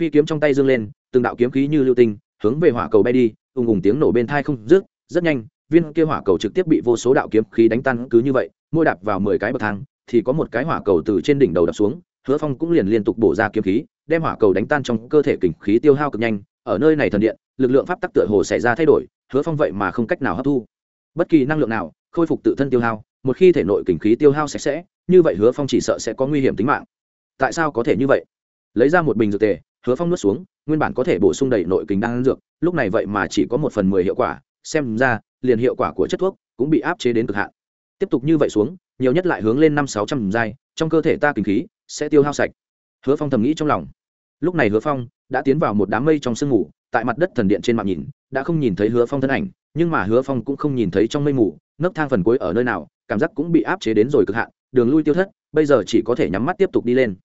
[SPEAKER 1] phi kiếm trong tay dương lên, từng đạo kiếm khí như lưu tinh, hướng về hỏa cầu bay đi, ùng ùng tiếng nổ bên thai không rước rất nhanh, viên kia hỏa cầu trực tiếp bị vô số đạo kiếm khí đánh tan cứ như vậy, mỗi đạp vào mười cái bậc thang, thì có một cái hỏa cầu từ trên đỉnh đầu đập xuống, hứa phong cũng liền liên tục bổ ra kiếm khí, đem hỏa cầu đánh tan trong cơ thể kình khí tiêu hao cực nhanh, ở nơi này thần điện, lực lượng pháp tắc tựa hồ xảy ra thay đổi, hứa phong vậy mà không cách nào hấp thu. Bất kỳ năng lượng nào, khôi phục tự thân tiêu hao, một khi thể nội kình khí tiêu hao sạch sẽ, như vậy hứa phong chỉ sợ sẽ có nguy hiểm tính mạng. Tại sao có thể như vậy? Lấy ra một bình dược tề hứa phong nuốt xuống, nguyên bản có thể bổ sung đầy nội kính đan dược, lúc này vậy mà chỉ có một phần mười hiệu quả, xem ra, liền hiệu quả của chất thuốc cũng bị áp chế đến cực hạn. Tiếp tục như vậy xuống, nhiều nhất lại hướng lên năm sáu trăm giai, trong cơ thể ta kinh khí sẽ tiêu hao sạch. Hứa phong thầm nghĩ trong lòng. Lúc này hứa phong đã tiến vào một đám mây trong sương mù, tại mặt đất thần điện trên mạng nhìn, đã không nhìn thấy hứa phong thân ảnh, nhưng mà hứa phong cũng không nhìn thấy trong mây mù, nấc thang phần cuối ở nơi nào, cảm giác cũng bị áp chế đến rồi cực hạn, đường lui tiêu thất, bây giờ chỉ có thể nhắm mắt tiếp tục đi lên.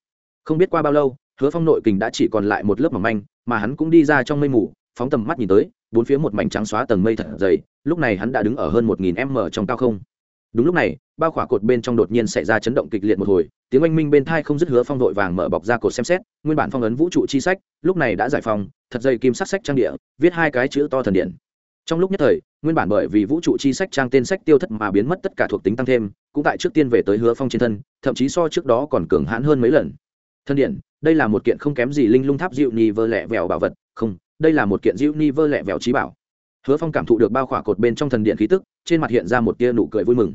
[SPEAKER 1] Không biết qua bao lâu hứa phong nội kình đã chỉ còn lại một lớp mỏng manh, mà hắn cũng đi ra trong mây mù, phóng tầm mắt nhìn tới, bốn phía một mảnh trắng xóa tầng mây thật dày, lúc này hắn đã đứng ở hơn một nghìn m trong cao không. Đúng lúc này, bao khỏa cột bên trong đột nhiên xảy ra chấn động kịch liệt một hồi, tiếng oanh minh bên thai không dứt hứa phong vội vàng mở bọc ra cột xem xét, nguyên bản phong ấn vũ trụ chi sách, lúc này đã giải phong thật dây kim sắc sách trang địa, viết hai cái chữ to thần điện. Trong lúc nhất thời, nguyên bản bởi vì vũ trụ chi sách trang tên sách tiêu thất mà biến mất tất cả thuộc tính tăng thêm, cũng tại trước tiên về tới hứa phong trên thân, thậm chí so trước đó còn cường hãn hơn mấy lần. Thân điện đây là một kiện không kém gì linh lung tháp dịu ni vơ lẹ vẹo bảo vật, không, đây là một kiện dịu ni vơ lẹ vẹo trí bảo. Hứa phong cảm thụ được bao khỏa cột bên trong thần điện khí tức, trên mặt hiện ra một tia nụ cười vui mừng.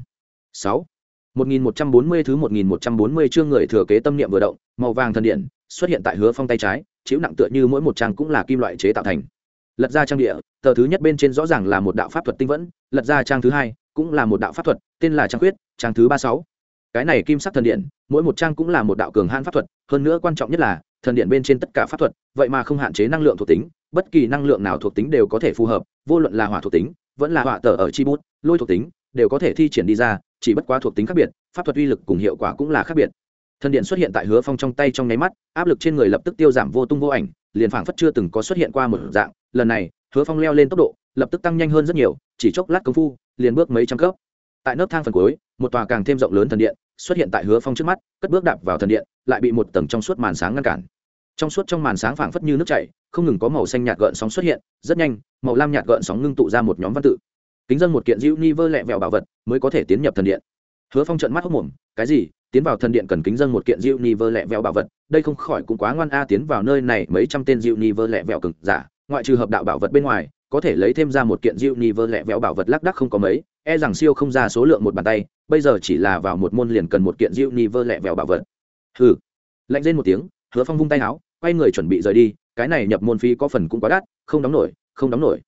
[SPEAKER 1] Sáu, một nghìn một trăm bốn mươi thứ một nghìn một trăm bốn mươi chương người thừa kế tâm niệm vừa động, màu vàng thần điện xuất hiện tại hứa phong tay trái chịu nặng tựa như mỗi một trang cũng là kim loại chế tạo thành. Lật ra trang địa, tờ thứ nhất bên trên rõ ràng là một đạo pháp thuật tinh vẫn, lật ra trang thứ hai cũng là một đạo pháp thuật, tên là trang quyết trang thứ ba sáu cái này kim sắc thần điện, mỗi một trang cũng là một đạo cường hãn pháp thuật, hơn nữa quan trọng nhất là, thần điện bên trên tất cả pháp thuật, vậy mà không hạn chế năng lượng thuộc tính, bất kỳ năng lượng nào thuộc tính đều có thể phù hợp, vô luận là hỏa thuộc tính, vẫn là hỏa tờ ở chi bút, lôi thuộc tính, đều có thể thi triển đi ra, chỉ bất quá thuộc tính khác biệt, pháp thuật uy lực cùng hiệu quả cũng là khác biệt. Thần điện xuất hiện tại hứa phong trong tay trong nháy mắt, áp lực trên người lập tức tiêu giảm vô tung vô ảnh, liền phảng phất chưa từng có xuất hiện qua một dạng, lần này, hứa phong leo lên tốc độ, lập tức tăng nhanh hơn rất nhiều, chỉ chốc lát công phu, liền bước mấy trăm cấp. Tại nấc thang phần cuối một tòa càng thêm rộng lớn thần điện xuất hiện tại hứa phong trước mắt, cất bước đạp vào thần điện, lại bị một tầng trong suốt màn sáng ngăn cản. Trong suốt trong màn sáng phảng phất như nước chảy, không ngừng có màu xanh nhạt gợn sóng xuất hiện, rất nhanh, màu lam nhạt gợn sóng ngưng tụ ra một nhóm văn tự. Kính dân một kiện dịu ni vơ lẹ vẹo bảo vật mới có thể tiến nhập thần điện. Hứa phong trận mắt hốc mồm, cái gì? Tiến vào thần điện cần kính dân một kiện dịu ni vơ lẹ vẹo bảo vật, đây không khỏi cũng quá ngoan a, tiến vào nơi này mấy trăm tên dịu ni vơ lẹ vẹo cực giả, ngoại trừ hợp đạo bảo vật bên ngoài, có thể lấy thêm ra một kiện dịu ni vơ lẹ vẹo bảo vật lác đắc không có mấy e rằng siêu không ra số lượng một bàn tay, bây giờ chỉ là vào một môn liền cần một kiện dịu ni vơ lẹ vẹo bảo vật. Hừ. Lạnh lên một tiếng, hứa phong vung tay áo quay người chuẩn bị rời đi, cái này nhập môn phí có phần cũng quá đắt, không đóng nổi, không đóng nổi.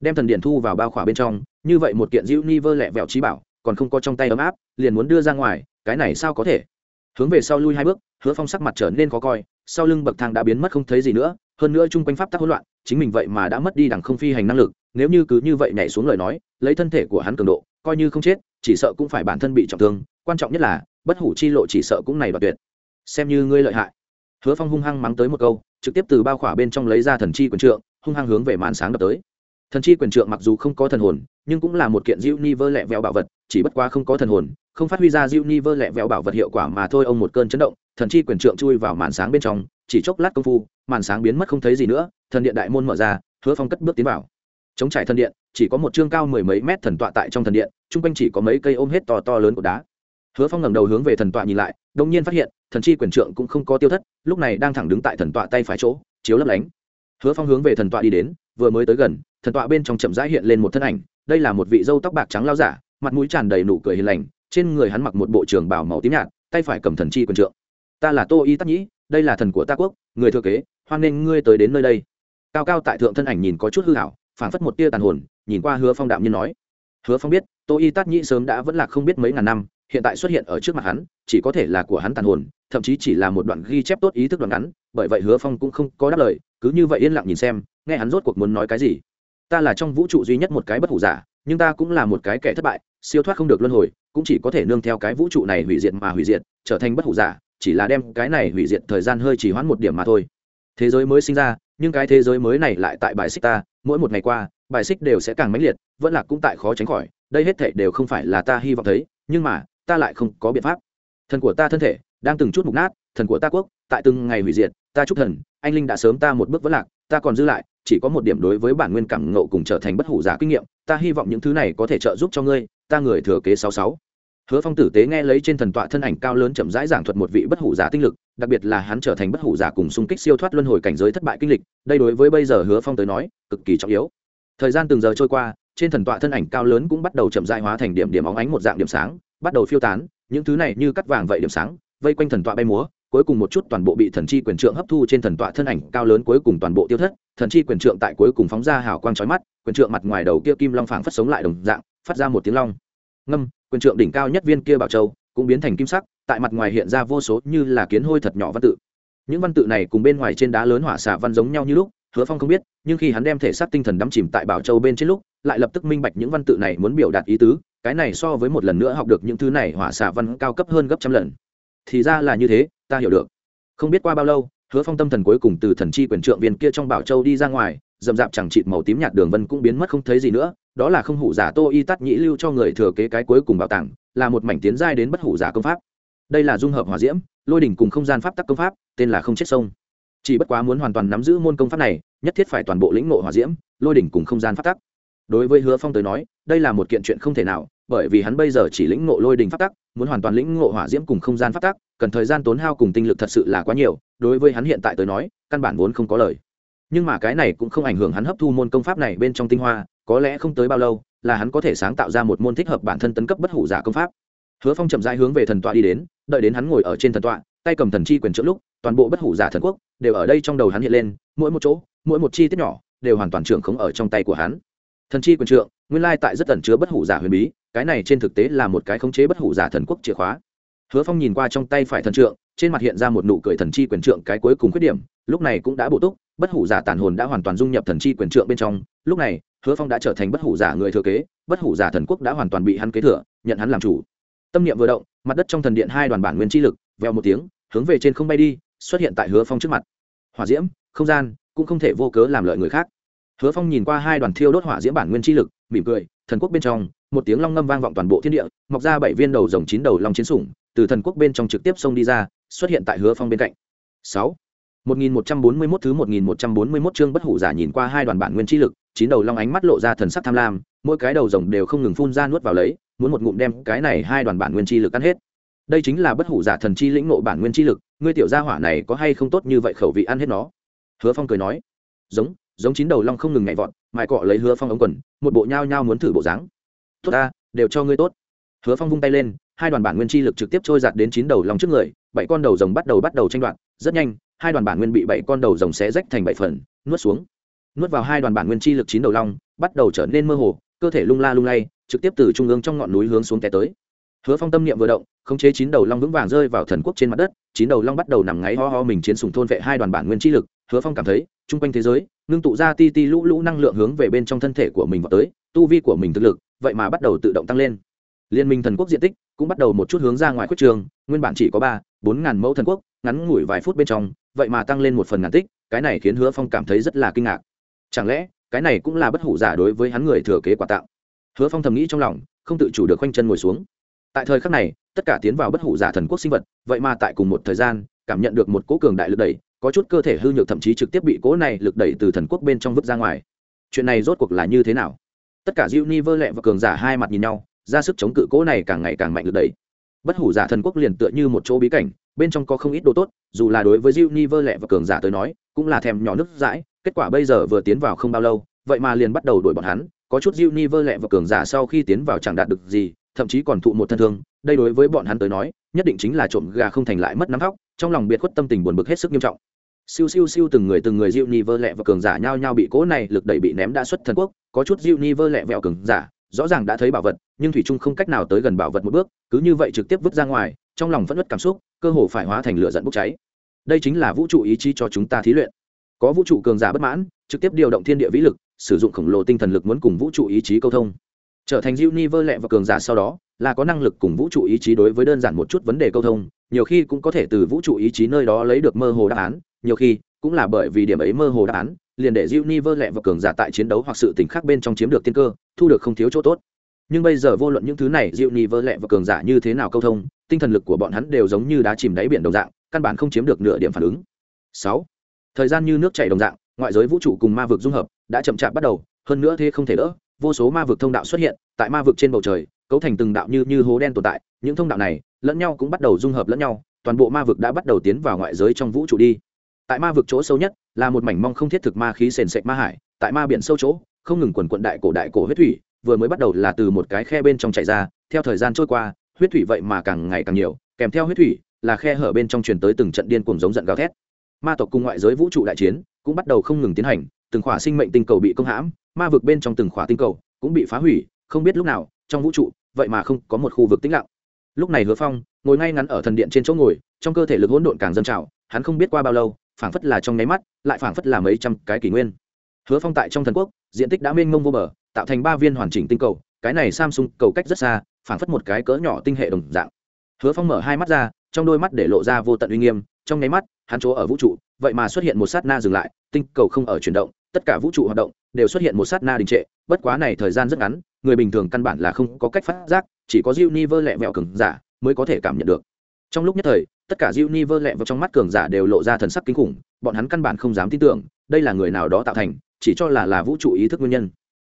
[SPEAKER 1] Đem thần điện thu vào bao khỏa bên trong, như vậy một kiện dịu ni vơ lẹ vẹo trí bảo, còn không có trong tay ấm áp, liền muốn đưa ra ngoài, cái này sao có thể? Hướng về sau lui hai bước, hứa phong sắc mặt trở nên khó coi, sau lưng bậc thang đã biến mất không thấy gì nữa, hơn nữa chung quanh pháp tắc hỗn loạn, chính mình vậy mà đã mất đi đằng không phi hành năng lực nếu như cứ như vậy nhảy xuống lời nói, lấy thân thể của hắn cường độ, coi như không chết, chỉ sợ cũng phải bản thân bị trọng thương. Quan trọng nhất là, bất hủ chi lộ chỉ sợ cũng này đoạt tuyệt. Xem như ngươi lợi hại. Hứa phong hung hăng mắng tới một câu, trực tiếp từ bao khỏa bên trong lấy ra thần chi quyền trượng, hung hăng hướng về màn sáng đập tới. Thần chi quyền trượng mặc dù không có thần hồn, nhưng cũng là một kiện diệu ni vơ lẹ vẹo bảo vật, chỉ bất quá không có thần hồn, không phát huy ra diệu ni vơ lẹ vẹo bảo vật hiệu quả mà thôi, ông một cơn chấn động, thần chi quyền trượng chui vào màn sáng bên trong, chỉ chốc lát công phu, màn sáng biến mất không thấy gì nữa, thần điện đại môn mở ra, hứa phong cất bước tiến vào chống trải thần điện, chỉ có một chương cao mười mấy mét thần tọa tại trong thần điện, chung quanh chỉ có mấy cây ôm hết to to lớn của đá. Hứa phong ngẩng đầu hướng về thần tọa nhìn lại đông nhiên phát hiện, thần chi quyền trượng cũng không có tiêu thất, lúc này đang thẳng đứng tại thần tọa tay phải chỗ, chiếu lấp lánh. Hứa phong hướng về thần tọa đi đến, vừa mới tới gần, thần tọa bên trong chậm rãi hiện lên một thân ảnh, đây là một vị dâu tóc bạc trắng lao giả, mặt mũi tràn đầy nụ cười hiền lành, trên người hắn mặc một bộ trường bảo màu tím nhạt, tay phải cầm thần chi quyền trượng. Ta là tô y tắc nhĩ, đây là thần của ta quốc, người thừa kế, hoan nghênh ngươi tới đến nơi đây. Cao cao tại thượng thân ảnh nhìn có chút hư hảo phản phất một tia tàn hồn, nhìn qua hứa phong đạm nhiên nói, hứa phong biết, tô y tát nhĩ sớm đã vẫn là không biết mấy ngàn năm, hiện tại xuất hiện ở trước mặt hắn, chỉ có thể là của hắn tàn hồn, thậm chí chỉ là một đoạn ghi chép tốt ý thức đoạn ngắn, bởi vậy hứa phong cũng không có đáp lời, cứ như vậy yên lặng nhìn xem, nghe hắn rốt cuộc muốn nói cái gì. Ta là trong vũ trụ duy nhất một cái bất hủ giả, nhưng ta cũng là một cái kẻ thất bại, siêu thoát không được luân hồi, cũng chỉ có thể nương theo cái vũ trụ này hủy diệt mà hủy diệt, trở thành bất hủ giả, chỉ là đem cái này hủy diệt thời gian hơi chỉ hoãn một điểm mà thôi. Thế giới mới sinh ra nhưng cái thế giới mới này lại tại bài xích ta, mỗi một ngày qua, bài xích đều sẽ càng mãnh liệt, vẫn là cũng tại khó tránh khỏi, đây hết thể đều không phải là ta hy vọng thấy, nhưng mà, ta lại không có biện pháp. Thần của ta thân thể, đang từng chút mục nát, thần của ta quốc, tại từng ngày hủy diệt, ta chúc thần, anh linh đã sớm ta một bước vẫn lạc, ta còn dư lại, chỉ có một điểm đối với bản nguyên cảm ngộ cùng trở thành bất hủ giả kinh nghiệm, ta hy vọng những thứ này có thể trợ giúp cho ngươi, ta người thừa kế sáu sáu hứa phong tử tế nghe lấy trên thần tọa thân ảnh cao lớn chậm rãi giảng thuật một vị bất hủ giả tinh lực, đặc biệt là hắn trở thành bất hủ giả cùng xung kích siêu thoát luân hồi cảnh giới thất bại kinh lịch, đây đối với bây giờ hứa phong tới nói, cực kỳ trọng yếu. Thời gian từng giờ trôi qua, trên thần tọa thân ảnh cao lớn cũng bắt đầu chậm rãi hóa thành điểm điểm óng ánh một dạng điểm sáng, bắt đầu phiêu tán, những thứ này như cắt vàng vậy điểm sáng, vây quanh thần tọa bay múa, cuối cùng một chút toàn bộ bị thần chi quyền trượng hấp thu trên thần tọa thân ảnh cao lớn cuối cùng toàn bộ tiêu thất, thần chi quyền trượng tại cuối cùng phóng ra hào quang chói mắt, quyền trượng mặt ngoài đầu kia kim long phảng phất sống lại đồng dạng, phát ra một tiếng long ngâm, quyền trượng đỉnh cao nhất viên kia bảo châu cũng biến thành kim sắc, tại mặt ngoài hiện ra vô số như là kiến hôi thật nhỏ văn tự. Những văn tự này cùng bên ngoài trên đá lớn hỏa xạ văn giống nhau như lúc, hứa phong không biết, nhưng khi hắn đem thể xác tinh thần đắm chìm tại bảo châu bên trên lúc, lại lập tức minh bạch những văn tự này muốn biểu đạt ý tứ, cái này so với một lần nữa học được những thứ này hỏa xạ văn cao cấp hơn gấp trăm lần. Thì ra là như thế, ta hiểu được. Không biết qua bao lâu, hứa phong tâm thần cuối cùng từ thần chi quyền trượng viên kia trong bảo châu đi ra ngoài dầm dạp chẳng chịt màu tím nhạt đường vân cũng biến mất không thấy gì nữa, đó là không hủ giả tô y tắt nhĩ lưu cho người thừa kế cái cuối cùng bảo tàng, là một mảnh tiến giai đến bất hủ giả công pháp. Đây là dung hợp hỏa diễm, lôi đỉnh cùng không gian pháp tắc công pháp, tên là không chết sông. Chỉ bất quá muốn hoàn toàn nắm giữ môn công pháp này, nhất thiết phải toàn bộ lĩnh ngộ hỏa diễm, lôi đỉnh cùng không gian pháp tắc. Đối với hứa phong tới nói, đây là một kiện chuyện không thể nào, bởi vì hắn bây giờ chỉ lĩnh ngộ lôi đỉnh pháp tắc, muốn hoàn toàn lĩnh ngộ hỏa diễm cùng không gian pháp tắc, cần thời gian tốn hao cùng tinh lực thật sự là quá nhiều, đối với hắn hiện tại tới nói, căn bản vốn không có lời nhưng mà cái này cũng không ảnh hưởng hắn hấp thu môn công pháp này bên trong tinh hoa, có lẽ không tới bao lâu, là hắn có thể sáng tạo ra một môn thích hợp bản thân tấn cấp bất hủ giả công pháp. Hứa phong chậm rãi hướng về thần tọa đi đến, đợi đến hắn ngồi ở trên thần tọa, tay cầm thần chi quyền trượng lúc, toàn bộ bất hủ giả thần quốc đều ở đây trong đầu hắn hiện lên, mỗi một chỗ, mỗi một chi tiết nhỏ đều hoàn toàn trưởng khống ở trong tay của hắn. Thần chi quyền trượng, nguyên lai tại rất tẩn chứa bất hủ giả huyền bí, cái này trên thực tế là một cái khống chế bất hủ giả thần quốc chìa khóa. Hứa phong nhìn qua trong tay phải thần trượng, trên mặt hiện ra một nụ cười thần chi quyền trượng cái cuối cùng khuyết điểm, lúc này cũng đã bổ túc bất hủ giả tàn hồn đã hoàn toàn dung nhập thần chi quyền trượng bên trong, lúc này, hứa phong đã trở thành bất hủ giả người thừa kế, bất hủ giả thần quốc đã hoàn toàn bị hắn kế thừa, nhận hắn làm chủ. Tâm niệm vừa động, mặt đất trong thần điện hai đoàn bản nguyên chi lực veo một tiếng, hướng về trên không bay đi, xuất hiện tại hứa phong trước mặt. Hỏa diễm, không gian, cũng không thể vô cớ làm lợi người khác. Hứa phong nhìn qua hai đoàn thiêu đốt hỏa diễm bản nguyên chi lực, mỉm cười, thần quốc bên trong, một tiếng long ngâm vang vọng toàn bộ thiên địa, mọc ra bảy viên đầu rồng chín đầu long chiến sủng, từ thần quốc bên trong trực tiếp xông đi ra, xuất hiện tại hứa phong bên cạnh. Sáu. 1141 thứ 1141 chương bất hủ giả nhìn qua hai đoàn bản nguyên chi lực, chín đầu long ánh mắt lộ ra thần sắc tham lam, mỗi cái đầu rồng đều không ngừng phun ra nuốt vào lấy, muốn một ngụm đem cái này hai đoàn bản nguyên chi lực ăn hết. Đây chính là bất hủ giả thần chi lĩnh ngộ bản nguyên chi lực, ngươi tiểu gia hỏa này có hay không tốt như vậy khẩu vị ăn hết nó. Hứa Phong cười nói, giống, giống chín đầu long không ngừng nhảy vọt, mài cọ lấy Hứa Phong ống quần, một bộ nhao nhao muốn thử bộ dáng. Tốt ta, đều cho ngươi tốt. Hứa Phong vung tay lên, hai đoàn bản nguyên chi lực trực tiếp trôi giạt đến chín đầu long trước người, bảy con đầu rồng bắt đầu bắt đầu tranh đoạt, rất nhanh, hai đoàn bản nguyên bị bảy con đầu rồng xé rách thành bảy phần, nuốt xuống. Nuốt vào hai đoàn bản nguyên chi lực chín đầu long, bắt đầu trở nên mơ hồ, cơ thể lung la lung lay, trực tiếp từ trung ương trong ngọn núi hướng xuống té tới. Hứa phong tâm niệm vừa động, khống chế chín đầu long vững vàng rơi vào thần quốc trên mặt đất, chín đầu long bắt đầu nằm ngáy ho ho mình chiến sùng thôn vệ hai đoàn bản nguyên chi lực. Hứa phong cảm thấy, chung quanh thế giới, ngưng tụ ra ti ti lũ lũ năng lượng hướng về bên trong thân thể của mình vào tới, tu vi của mình thực lực, vậy mà bắt đầu tự động tăng lên. Liên minh thần quốc diện tích cũng bắt đầu một chút hướng ra ngoài khuất trường, nguyên bản chỉ có ba, bốn ngàn mẫu thần quốc, ngắn ngủi vài phút bên trong vậy mà tăng lên một phần ngàn tích, cái này khiến hứa phong cảm thấy rất là kinh ngạc. Chẳng lẽ, cái này cũng là bất hủ giả đối với hắn người thừa kế quà tặng hứa phong thầm nghĩ trong lòng, không tự chủ được khoanh chân ngồi xuống. Tại thời khắc này, tất cả tiến vào bất hủ giả thần quốc sinh vật, vậy mà tại cùng một thời gian, cảm nhận được một cỗ cường đại lực đẩy, có chút cơ thể hư nhược thậm chí trực tiếp bị cỗ này lực đẩy từ thần quốc bên trong vứt ra ngoài. Chuyện này rốt cuộc là như thế nào? Tất cả Diêu ni vơ lẹ và cường giả hai mặt nhìn nhau, ra sức chống cự cỗ này càng ngày càng mạnh lực đẩy bất hủ giả thần quốc liền tựa như một chỗ bí cảnh, bên trong có không ít đồ tốt, dù là đối với diệu ni vơ lẹ và cường giả tới nói, cũng là thèm nhỏ nước dãi, kết quả bây giờ vừa tiến vào không bao lâu, vậy mà liền bắt đầu đuổi bọn hắn, có chút diệu ni vơ lẹ và cường giả sau khi tiến vào chẳng đạt được gì, thậm chí còn thụ một thân thương, đây đối với bọn hắn tới nói, nhất định chính là trộm gà không thành lại mất nắm thóc, trong lòng biệt khuất tâm tình buồn bực hết sức nghiêm trọng. Siêu siêu siêu từng người từng người diệu ni vơ lẹ và cường giả nhao nhao bị cố này lực đẩy bị ném đã xuất thần quốc, có chút diệu ni vơ lẹ vẹo cường giả rõ ràng đã thấy bảo vật, nhưng thủy trung không cách nào tới gần bảo vật một bước, cứ như vậy trực tiếp vứt ra ngoài, trong lòng vẫn nứt cảm xúc, cơ hồ phải hóa thành lửa giận bốc cháy. Đây chính là vũ trụ ý chí cho chúng ta thí luyện. Có vũ trụ cường giả bất mãn, trực tiếp điều động thiên địa vĩ lực, sử dụng khổng lồ tinh thần lực muốn cùng vũ trụ ý chí câu thông. Trở thành diệu ni vơ lẹ và cường giả sau đó, là có năng lực cùng vũ trụ ý chí đối với đơn giản một chút vấn đề câu thông, nhiều khi cũng có thể từ vũ trụ ý chí nơi đó lấy được mơ hồ đáp án, nhiều khi cũng là bởi vì điểm ấy mơ hồ đáp án liền để Univer ni vơ lẹ và cường giả tại chiến đấu hoặc sự tình khác bên trong chiếm được tiên cơ, thu được không thiếu chỗ tốt. Nhưng bây giờ vô luận những thứ này Univer ni vơ lẹ và cường giả như thế nào câu thông, tinh thần lực của bọn hắn đều giống như đá chìm đáy biển đồng dạng, căn bản không chiếm được nửa điểm phản ứng. Sáu, thời gian như nước chảy đồng dạng, ngoại giới vũ trụ cùng ma vực dung hợp, đã chậm chạp bắt đầu, hơn nữa thế không thể đỡ, vô số ma vực thông đạo xuất hiện, tại ma vực trên bầu trời, cấu thành từng đạo như như hố đen tồn tại, những thông đạo này lẫn nhau cũng bắt đầu dung hợp lẫn nhau, toàn bộ ma vực đã bắt đầu tiến vào ngoại giới trong vũ trụ đi. Tại ma vực chỗ sâu nhất là một mảnh mong không thiết thực ma khí sền sệt ma hải, tại ma biển sâu chỗ, không ngừng quần quận đại cổ đại cổ huyết thủy, vừa mới bắt đầu là từ một cái khe bên trong chảy ra, theo thời gian trôi qua, huyết thủy vậy mà càng ngày càng nhiều, kèm theo huyết thủy là khe hở bên trong truyền tới từng trận điên cuồng giống giận gào thét. Ma tộc cùng ngoại giới vũ trụ đại chiến cũng bắt đầu không ngừng tiến hành, từng khỏa sinh mệnh tinh cầu bị công hãm, ma vực bên trong từng khỏa tinh cầu cũng bị phá hủy, không biết lúc nào, trong vũ trụ, vậy mà không có một khu vực tĩnh lặng. Lúc này hứa phong ngồi ngay ngắn ở thần điện trên chỗ ngồi, trong cơ thể lực hỗn độn càng dâng trào, hắn không biết qua bao lâu phảng phất là trong nháy mắt, lại phảng phất là mấy trăm cái kỷ nguyên. Hứa phong tại trong thần quốc, diện tích đã mênh mông vô bờ, tạo thành ba viên hoàn chỉnh tinh cầu, cái này samsung cầu cách rất xa, phảng phất một cái cỡ nhỏ tinh hệ đồng dạng. Hứa phong mở hai mắt ra, trong đôi mắt để lộ ra vô tận uy nghiêm, trong nháy mắt, hắn chỗ ở vũ trụ, vậy mà xuất hiện một sát na dừng lại, tinh cầu không ở chuyển động, tất cả vũ trụ hoạt động đều xuất hiện một sát na đình trệ, bất quá này thời gian rất ngắn, người bình thường căn bản là không có cách phát giác, chỉ có Univer lẹ vẹo cứng giả mới có thể cảm nhận được trong lúc nhất thời, tất cả Diêu Ni vơ lẹ vào trong mắt cường giả đều lộ ra thần sắc kinh khủng, bọn hắn căn bản không dám tin tưởng, đây là người nào đó tạo thành, chỉ cho là là vũ trụ ý thức nguyên nhân.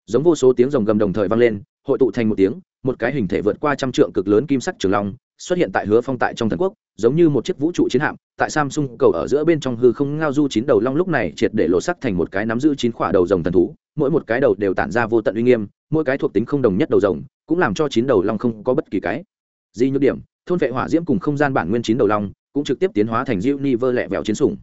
[SPEAKER 1] Giống vô số tiếng rồng gầm đồng thời vang lên, hội tụ thành một tiếng, một cái hình thể vượt qua trăm trượng cực lớn kim sắc trường long, xuất hiện tại hứa phong tại trong thần quốc, giống như một chiếc vũ trụ chiến hạm, tại samsung cầu ở giữa bên trong hư không ngao du chín đầu long lúc này triệt để lộ sắc thành một cái nắm giữ chín khỏa đầu rồng thần thú, mỗi một cái đầu đều tản ra vô tận uy nghiêm, mỗi cái thuộc tính không đồng nhất đầu rồng, cũng làm cho chín đầu long không có bất kỳ cái gì nhược điểm thôn vệ hỏa diễm cùng không gian bản nguyên chín đầu long cũng trực tiếp tiến hóa thành diệu ni vơ lẹ vẹo chiến sủng.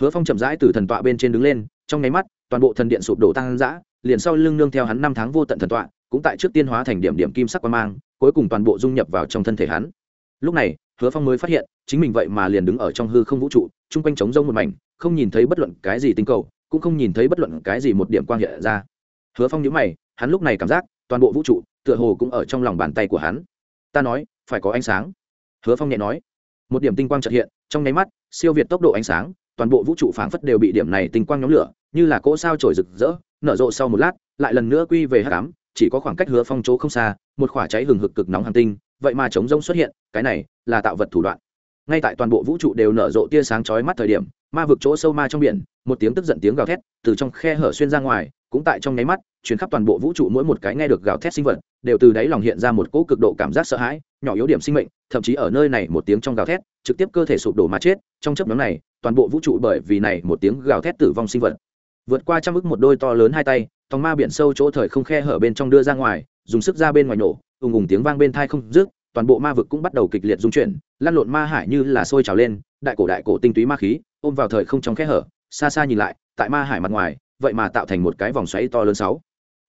[SPEAKER 1] Hứa phong chậm rãi từ thần tọa bên trên đứng lên, trong nháy mắt, toàn bộ thần điện sụp đổ tăng dã, liền sau lưng nương theo hắn năm tháng vô tận thần tọa, cũng tại trước tiên hóa thành điểm điểm kim sắc quan mang, cuối cùng toàn bộ dung nhập vào trong thân thể hắn. Lúc này, hứa phong mới phát hiện, chính mình vậy mà liền đứng ở trong hư không vũ trụ, chung quanh trống rông một mảnh, không nhìn thấy bất luận cái gì tinh cầu, cũng không nhìn thấy bất luận cái gì một điểm quang hiện ra. Hứa phong nhớ mày, hắn lúc này cảm giác, toàn bộ vũ trụ, tựa hồ cũng ở trong lòng bàn tay của hắn. Ta nói, phải có ánh sáng hứa phong nhẹ nói, một điểm tinh quang trật hiện, trong nháy mắt, siêu việt tốc độ ánh sáng, toàn bộ vũ trụ phảng phất đều bị điểm này tinh quang nhóm lửa, như là cỗ sao trổi rực rỡ, nở rộ sau một lát, lại lần nữa quy về hát cám chỉ có khoảng cách hứa phong chỗ không xa, một khỏa cháy hừng hực cực nóng hàng tinh, vậy mà chống rông xuất hiện, cái này là tạo vật thủ đoạn ngay tại toàn bộ vũ trụ đều nở rộ tia sáng chói mắt thời điểm, ma vực chỗ sâu ma trong biển, một tiếng tức giận tiếng gào thét từ trong khe hở xuyên ra ngoài, cũng tại trong nháy mắt chuyến khắp toàn bộ vũ trụ mỗi một cái nghe được gào thét sinh vật, đều từ đáy lòng hiện ra một cỗ cực độ cảm giác sợ hãi, nhỏ yếu điểm sinh mệnh, thậm chí ở nơi này một tiếng trong gào thét, trực tiếp cơ thể sụp đổ mà chết, trong chấp nhóm này, toàn bộ vũ trụ bởi vì này một tiếng gào thét tử vong sinh vật, vượt qua trăm ức một đôi to lớn hai tay, tòng ma biển sâu chỗ thời không khe hở bên trong đưa ra ngoài, dùng sức ra bên ngoài nổ, ùng ùng tiếng vang bên thai không rước toàn bộ ma vực cũng bắt đầu kịch liệt dung chuyển lan lộn ma hải như là sôi trào lên đại cổ đại cổ tinh túy ma khí ôm vào thời không trong khe hở xa xa nhìn lại tại ma hải mặt ngoài vậy mà tạo thành một cái vòng xoáy to lớn sáu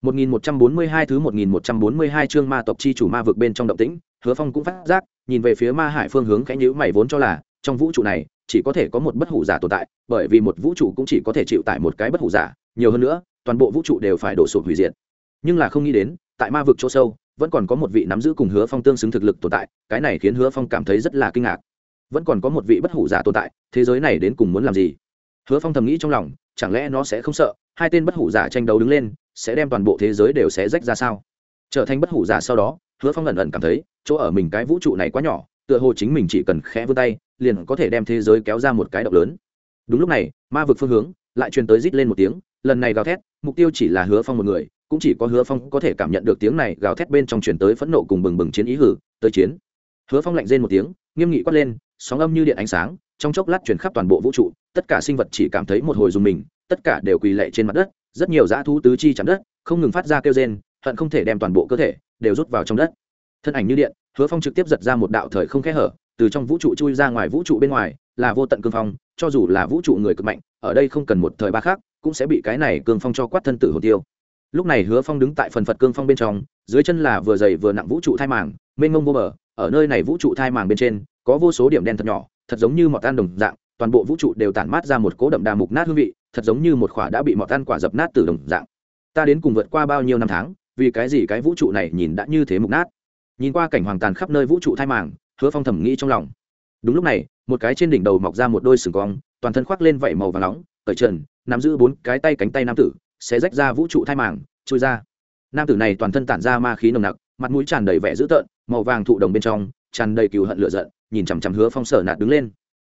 [SPEAKER 1] 1142 thứ 1142 chương ma tộc chi chủ ma vực bên trong động tĩnh, Hứa Phong cũng phát giác, nhìn về phía ma hải phương hướng khẽ nhíu mày vốn cho là, trong vũ trụ này, chỉ có thể có một bất hủ giả tồn tại, bởi vì một vũ trụ cũng chỉ có thể chịu tại một cái bất hủ giả, nhiều hơn nữa, toàn bộ vũ trụ đều phải đổ sụp hủy diệt. Nhưng là không nghĩ đến, tại ma vực chỗ sâu, vẫn còn có một vị nắm giữ cùng Hứa Phong tương xứng thực lực tồn tại, cái này khiến Hứa Phong cảm thấy rất là kinh ngạc. Vẫn còn có một vị bất hủ giả tồn tại, thế giới này đến cùng muốn làm gì? Hứa Phong thầm nghĩ trong lòng, chẳng lẽ nó sẽ không sợ, hai tên bất hủ giả tranh đấu đứng lên, sẽ đem toàn bộ thế giới đều sẽ rách ra sao trở thành bất hủ giả sau đó hứa phong lần lần cảm thấy chỗ ở mình cái vũ trụ này quá nhỏ tựa hồ chính mình chỉ cần khẽ vươn tay liền có thể đem thế giới kéo ra một cái động lớn đúng lúc này ma vực phương hướng lại truyền tới rít lên một tiếng lần này gào thét mục tiêu chỉ là hứa phong một người cũng chỉ có hứa phong có thể cảm nhận được tiếng này gào thét bên trong truyền tới phẫn nộ cùng bừng bừng chiến ý hử, tới chiến. Hứa phong lạnh rên một tiếng, nghiêm nghị quát lên, sóng âm như điện ánh sáng, trong chốc lát truyền khắp toàn bộ vũ trụ, tất cả sinh vật chỉ cảm thấy một hồi dùng mình, tất cả đều quỳ lệ trên mặt đất, rất nhiều dã thú tứ chi chạm đất, không ngừng phát ra kêu rên, hận không thể đem toàn bộ cơ thể đều rút vào trong đất. Thân ảnh như điện, hứa phong trực tiếp giật ra một đạo thời không khe hở, từ trong vũ trụ chui ra ngoài vũ trụ bên ngoài, là vô tận cương phong, cho dù là vũ trụ người cực mạnh, ở đây không cần một thời ba khác cũng sẽ bị cái này cương phong cho quát thân tử hồ tiêu lúc này hứa phong đứng tại phần phật cương phong bên trong, dưới chân là vừa dày vừa nặng vũ trụ thai màng, mênh mông vô bờ, ở nơi này vũ trụ thai màng bên trên, có vô số điểm đen thật nhỏ, thật giống như mọt tan đồng dạng, toàn bộ vũ trụ đều tản mát ra một cố đậm đà mục nát hương vị, thật giống như một khỏa đã bị mọt tan quả dập nát từ đồng dạng. Ta đến cùng vượt qua bao nhiêu năm tháng, vì cái gì cái vũ trụ này nhìn đã như thế mục nát? Nhìn qua cảnh hoàng tàn khắp nơi vũ trụ thai màng, hứa phong thầm nghĩ trong lòng. Đúng lúc này, một cái trên đỉnh đầu mọc ra một đôi sừng cong, toàn thân khoác lên vảy màu và nóng, cởi trần, nắm giữ bốn cái tay cánh tay nam tử sẽ rách ra vũ trụ thai màng, trôi ra. Nam tử này toàn thân tản ra ma khí nồng nặc, mặt mũi tràn đầy vẻ dữ tợn, màu vàng thụ đồng bên trong, tràn đầy cừu hận lửa giận, nhìn chằm chằm hứa phong sở nạt đứng lên.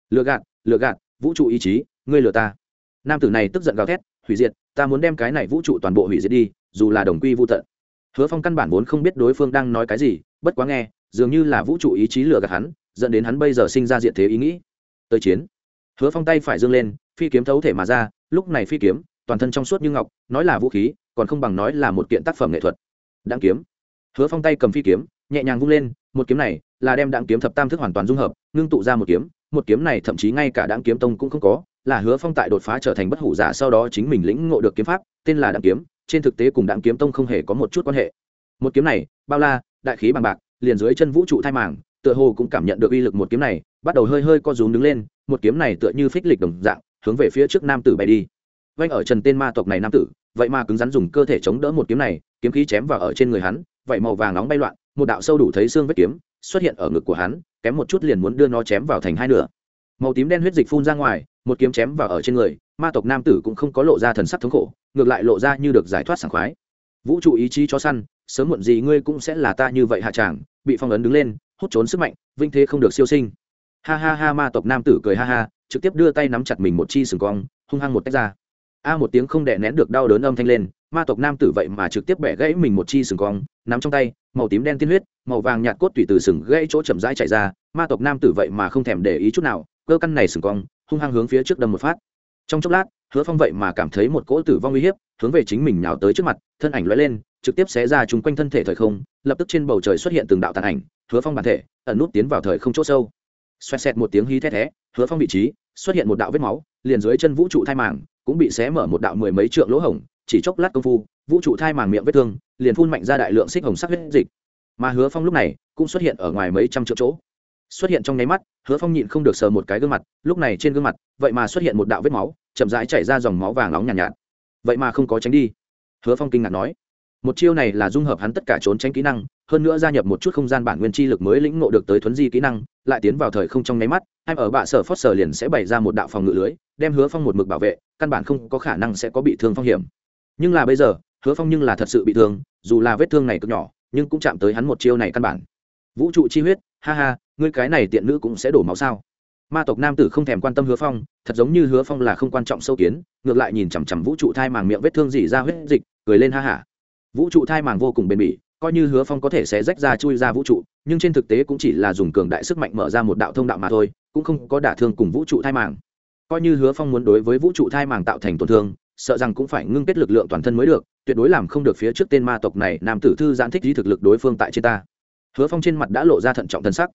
[SPEAKER 1] Lừa gạt lừa gạt, vũ trụ ý chí, ngươi lừa ta. Nam tử này tức giận gào thét, hủy diệt, ta muốn đem cái này vũ trụ toàn bộ hủy diệt đi, dù là đồng quy vô tận. Hứa phong căn bản vốn không biết đối phương đang nói cái gì, bất quá nghe, dường như là vũ trụ ý chí lừa gạt hắn, dẫn đến hắn bây giờ sinh ra diện thế ý nghĩ. Tới chiến. Hứa phong tay phải dâng lên, phi kiếm thấu thể mà ra, lúc này phi kiếm toàn thân trong suốt như ngọc, nói là vũ khí, còn không bằng nói là một kiện tác phẩm nghệ thuật. Đáng kiếm. Hứa phong tay cầm phi kiếm, nhẹ nhàng vung lên, một kiếm này là đem đáng kiếm thập tam thức hoàn toàn dung hợp, ngưng tụ ra một kiếm một kiếm này thậm chí ngay cả đáng kiếm tông cũng không có, là hứa phong tại đột phá trở thành bất hủ giả sau đó chính mình lĩnh ngộ được kiếm pháp, tên là đãng kiếm, trên thực tế cùng đặng kiếm tông không hề có một chút quan hệ. Một kiếm này, bao la, đại khí bằng bạc, liền dưới chân vũ trụ thai màng, tựa hồ cũng cảm nhận được uy lực một kiếm này, bắt đầu hơi hơi co rúm đứng lên, một kiếm này tựa như phích lịch đồng dạng, hướng về phía trước nam tử bay đi vanh ở trần tên ma tộc này nam tử, vậy mà cứng rắn dùng cơ thể chống đỡ một kiếm này, kiếm khí chém vào ở trên người hắn, vậy màu vàng nóng bay loạn, một đạo sâu đủ thấy xương vết kiếm xuất hiện ở ngực của hắn, kém một chút liền muốn đưa nó chém vào thành hai nửa. Màu tím đen huyết dịch phun ra ngoài, một kiếm chém vào ở trên người, ma tộc nam tử cũng không có lộ ra thần sắc thống khổ, ngược lại lộ ra như được giải thoát sảng khoái. Vũ trụ ý chí cho săn, sớm muộn gì ngươi cũng sẽ là ta như vậy hạ tràng, bị phong ấn đứng lên, hút trốn sức mạnh, vinh thế không được siêu sinh. Ha ha ha, ma tộc nam tử cười ha ha, trực tiếp đưa tay nắm chặt mình một chi sừng cong, hung hăng một tách ra a một tiếng không đè nén được đau đớn âm thanh lên, ma tộc nam tử vậy mà trực tiếp bẻ gãy mình một chi sừng cong, nắm trong tay, màu tím đen tiên huyết, màu vàng nhạt cốt tủy từ sừng gãy chỗ chậm rãi chạy ra, ma tộc nam tử vậy mà không thèm để ý chút nào, cơ căn này sừng cong, hung hăng hướng phía trước đâm một phát. Trong chốc lát, hứa phong vậy mà cảm thấy một cỗ tử vong uy hiếp, hướng về chính mình nhào tới trước mặt, thân ảnh lóe lên, trực tiếp xé ra chung quanh thân thể thời không, lập tức trên bầu trời xuất hiện từng đạo tàn ảnh, hứa phong bản thể, ẩn nút tiến vào thời không chỗ sâu. Xoẹt xẹt một tiếng hí thét thé, hứa phong vị trí, xuất hiện một đạo vết máu liền dưới chân vũ trụ thai màng cũng bị xé mở một đạo mười mấy trượng lỗ hổng chỉ chốc lát công phu vũ trụ thai màng miệng vết thương liền phun mạnh ra đại lượng xích hồng sắc huyết dịch. Mà hứa phong lúc này cũng xuất hiện ở ngoài mấy trăm triệu chỗ. Xuất hiện trong nháy mắt hứa phong nhịn không được sờ một cái gương mặt lúc này trên gương mặt vậy mà xuất hiện một đạo vết máu chậm rãi chảy ra dòng máu vàng nóng nhàn nhạt, nhạt. Vậy mà không có tránh đi. Hứa phong kinh ngạc nói một chiêu này là dung hợp hắn tất cả trốn tránh kỹ năng hơn nữa gia nhập một chút không gian bản nguyên chi lực mới lĩnh ngộ được tới thuấn di kỹ năng, lại tiến vào thời không trong nháy mắt em ở bạ sở phót sở liền sẽ bày ra một đạo phòng ngự lưới, đem hứa phong một mực bảo vệ, căn bản không có khả năng sẽ có bị thương phong hiểm. Nhưng là bây giờ, hứa phong nhưng là thật sự bị thương, dù là vết thương này cực nhỏ, nhưng cũng chạm tới hắn một chiêu này căn bản. Vũ trụ chi huyết, ha ha, ngươi cái này tiện nữ cũng sẽ đổ máu sao? Ma tộc nam tử không thèm quan tâm hứa phong, thật giống như hứa phong là không quan trọng sâu kiến, ngược lại nhìn chằm chằm vũ trụ thai màng miệng vết thương dỉ ra huyết dịch, cười lên ha hả vũ trụ thai màng vô cùng bền bỉ coi như hứa phong có thể sẽ rách ra chui ra vũ trụ, nhưng trên thực tế cũng chỉ là dùng cường đại sức mạnh mở ra một đạo thông đạo mà thôi, cũng không có đả thương cùng vũ trụ thai màng. Coi như hứa phong muốn đối với vũ trụ thai màng tạo thành tổn thương, sợ rằng cũng phải ngưng kết lực lượng toàn thân mới được, tuyệt đối làm không được phía trước tên ma tộc này, nam tử thư giãn thích di thực lực đối phương tại trên ta. Hứa phong trên mặt đã lộ ra thận trọng thân sắc.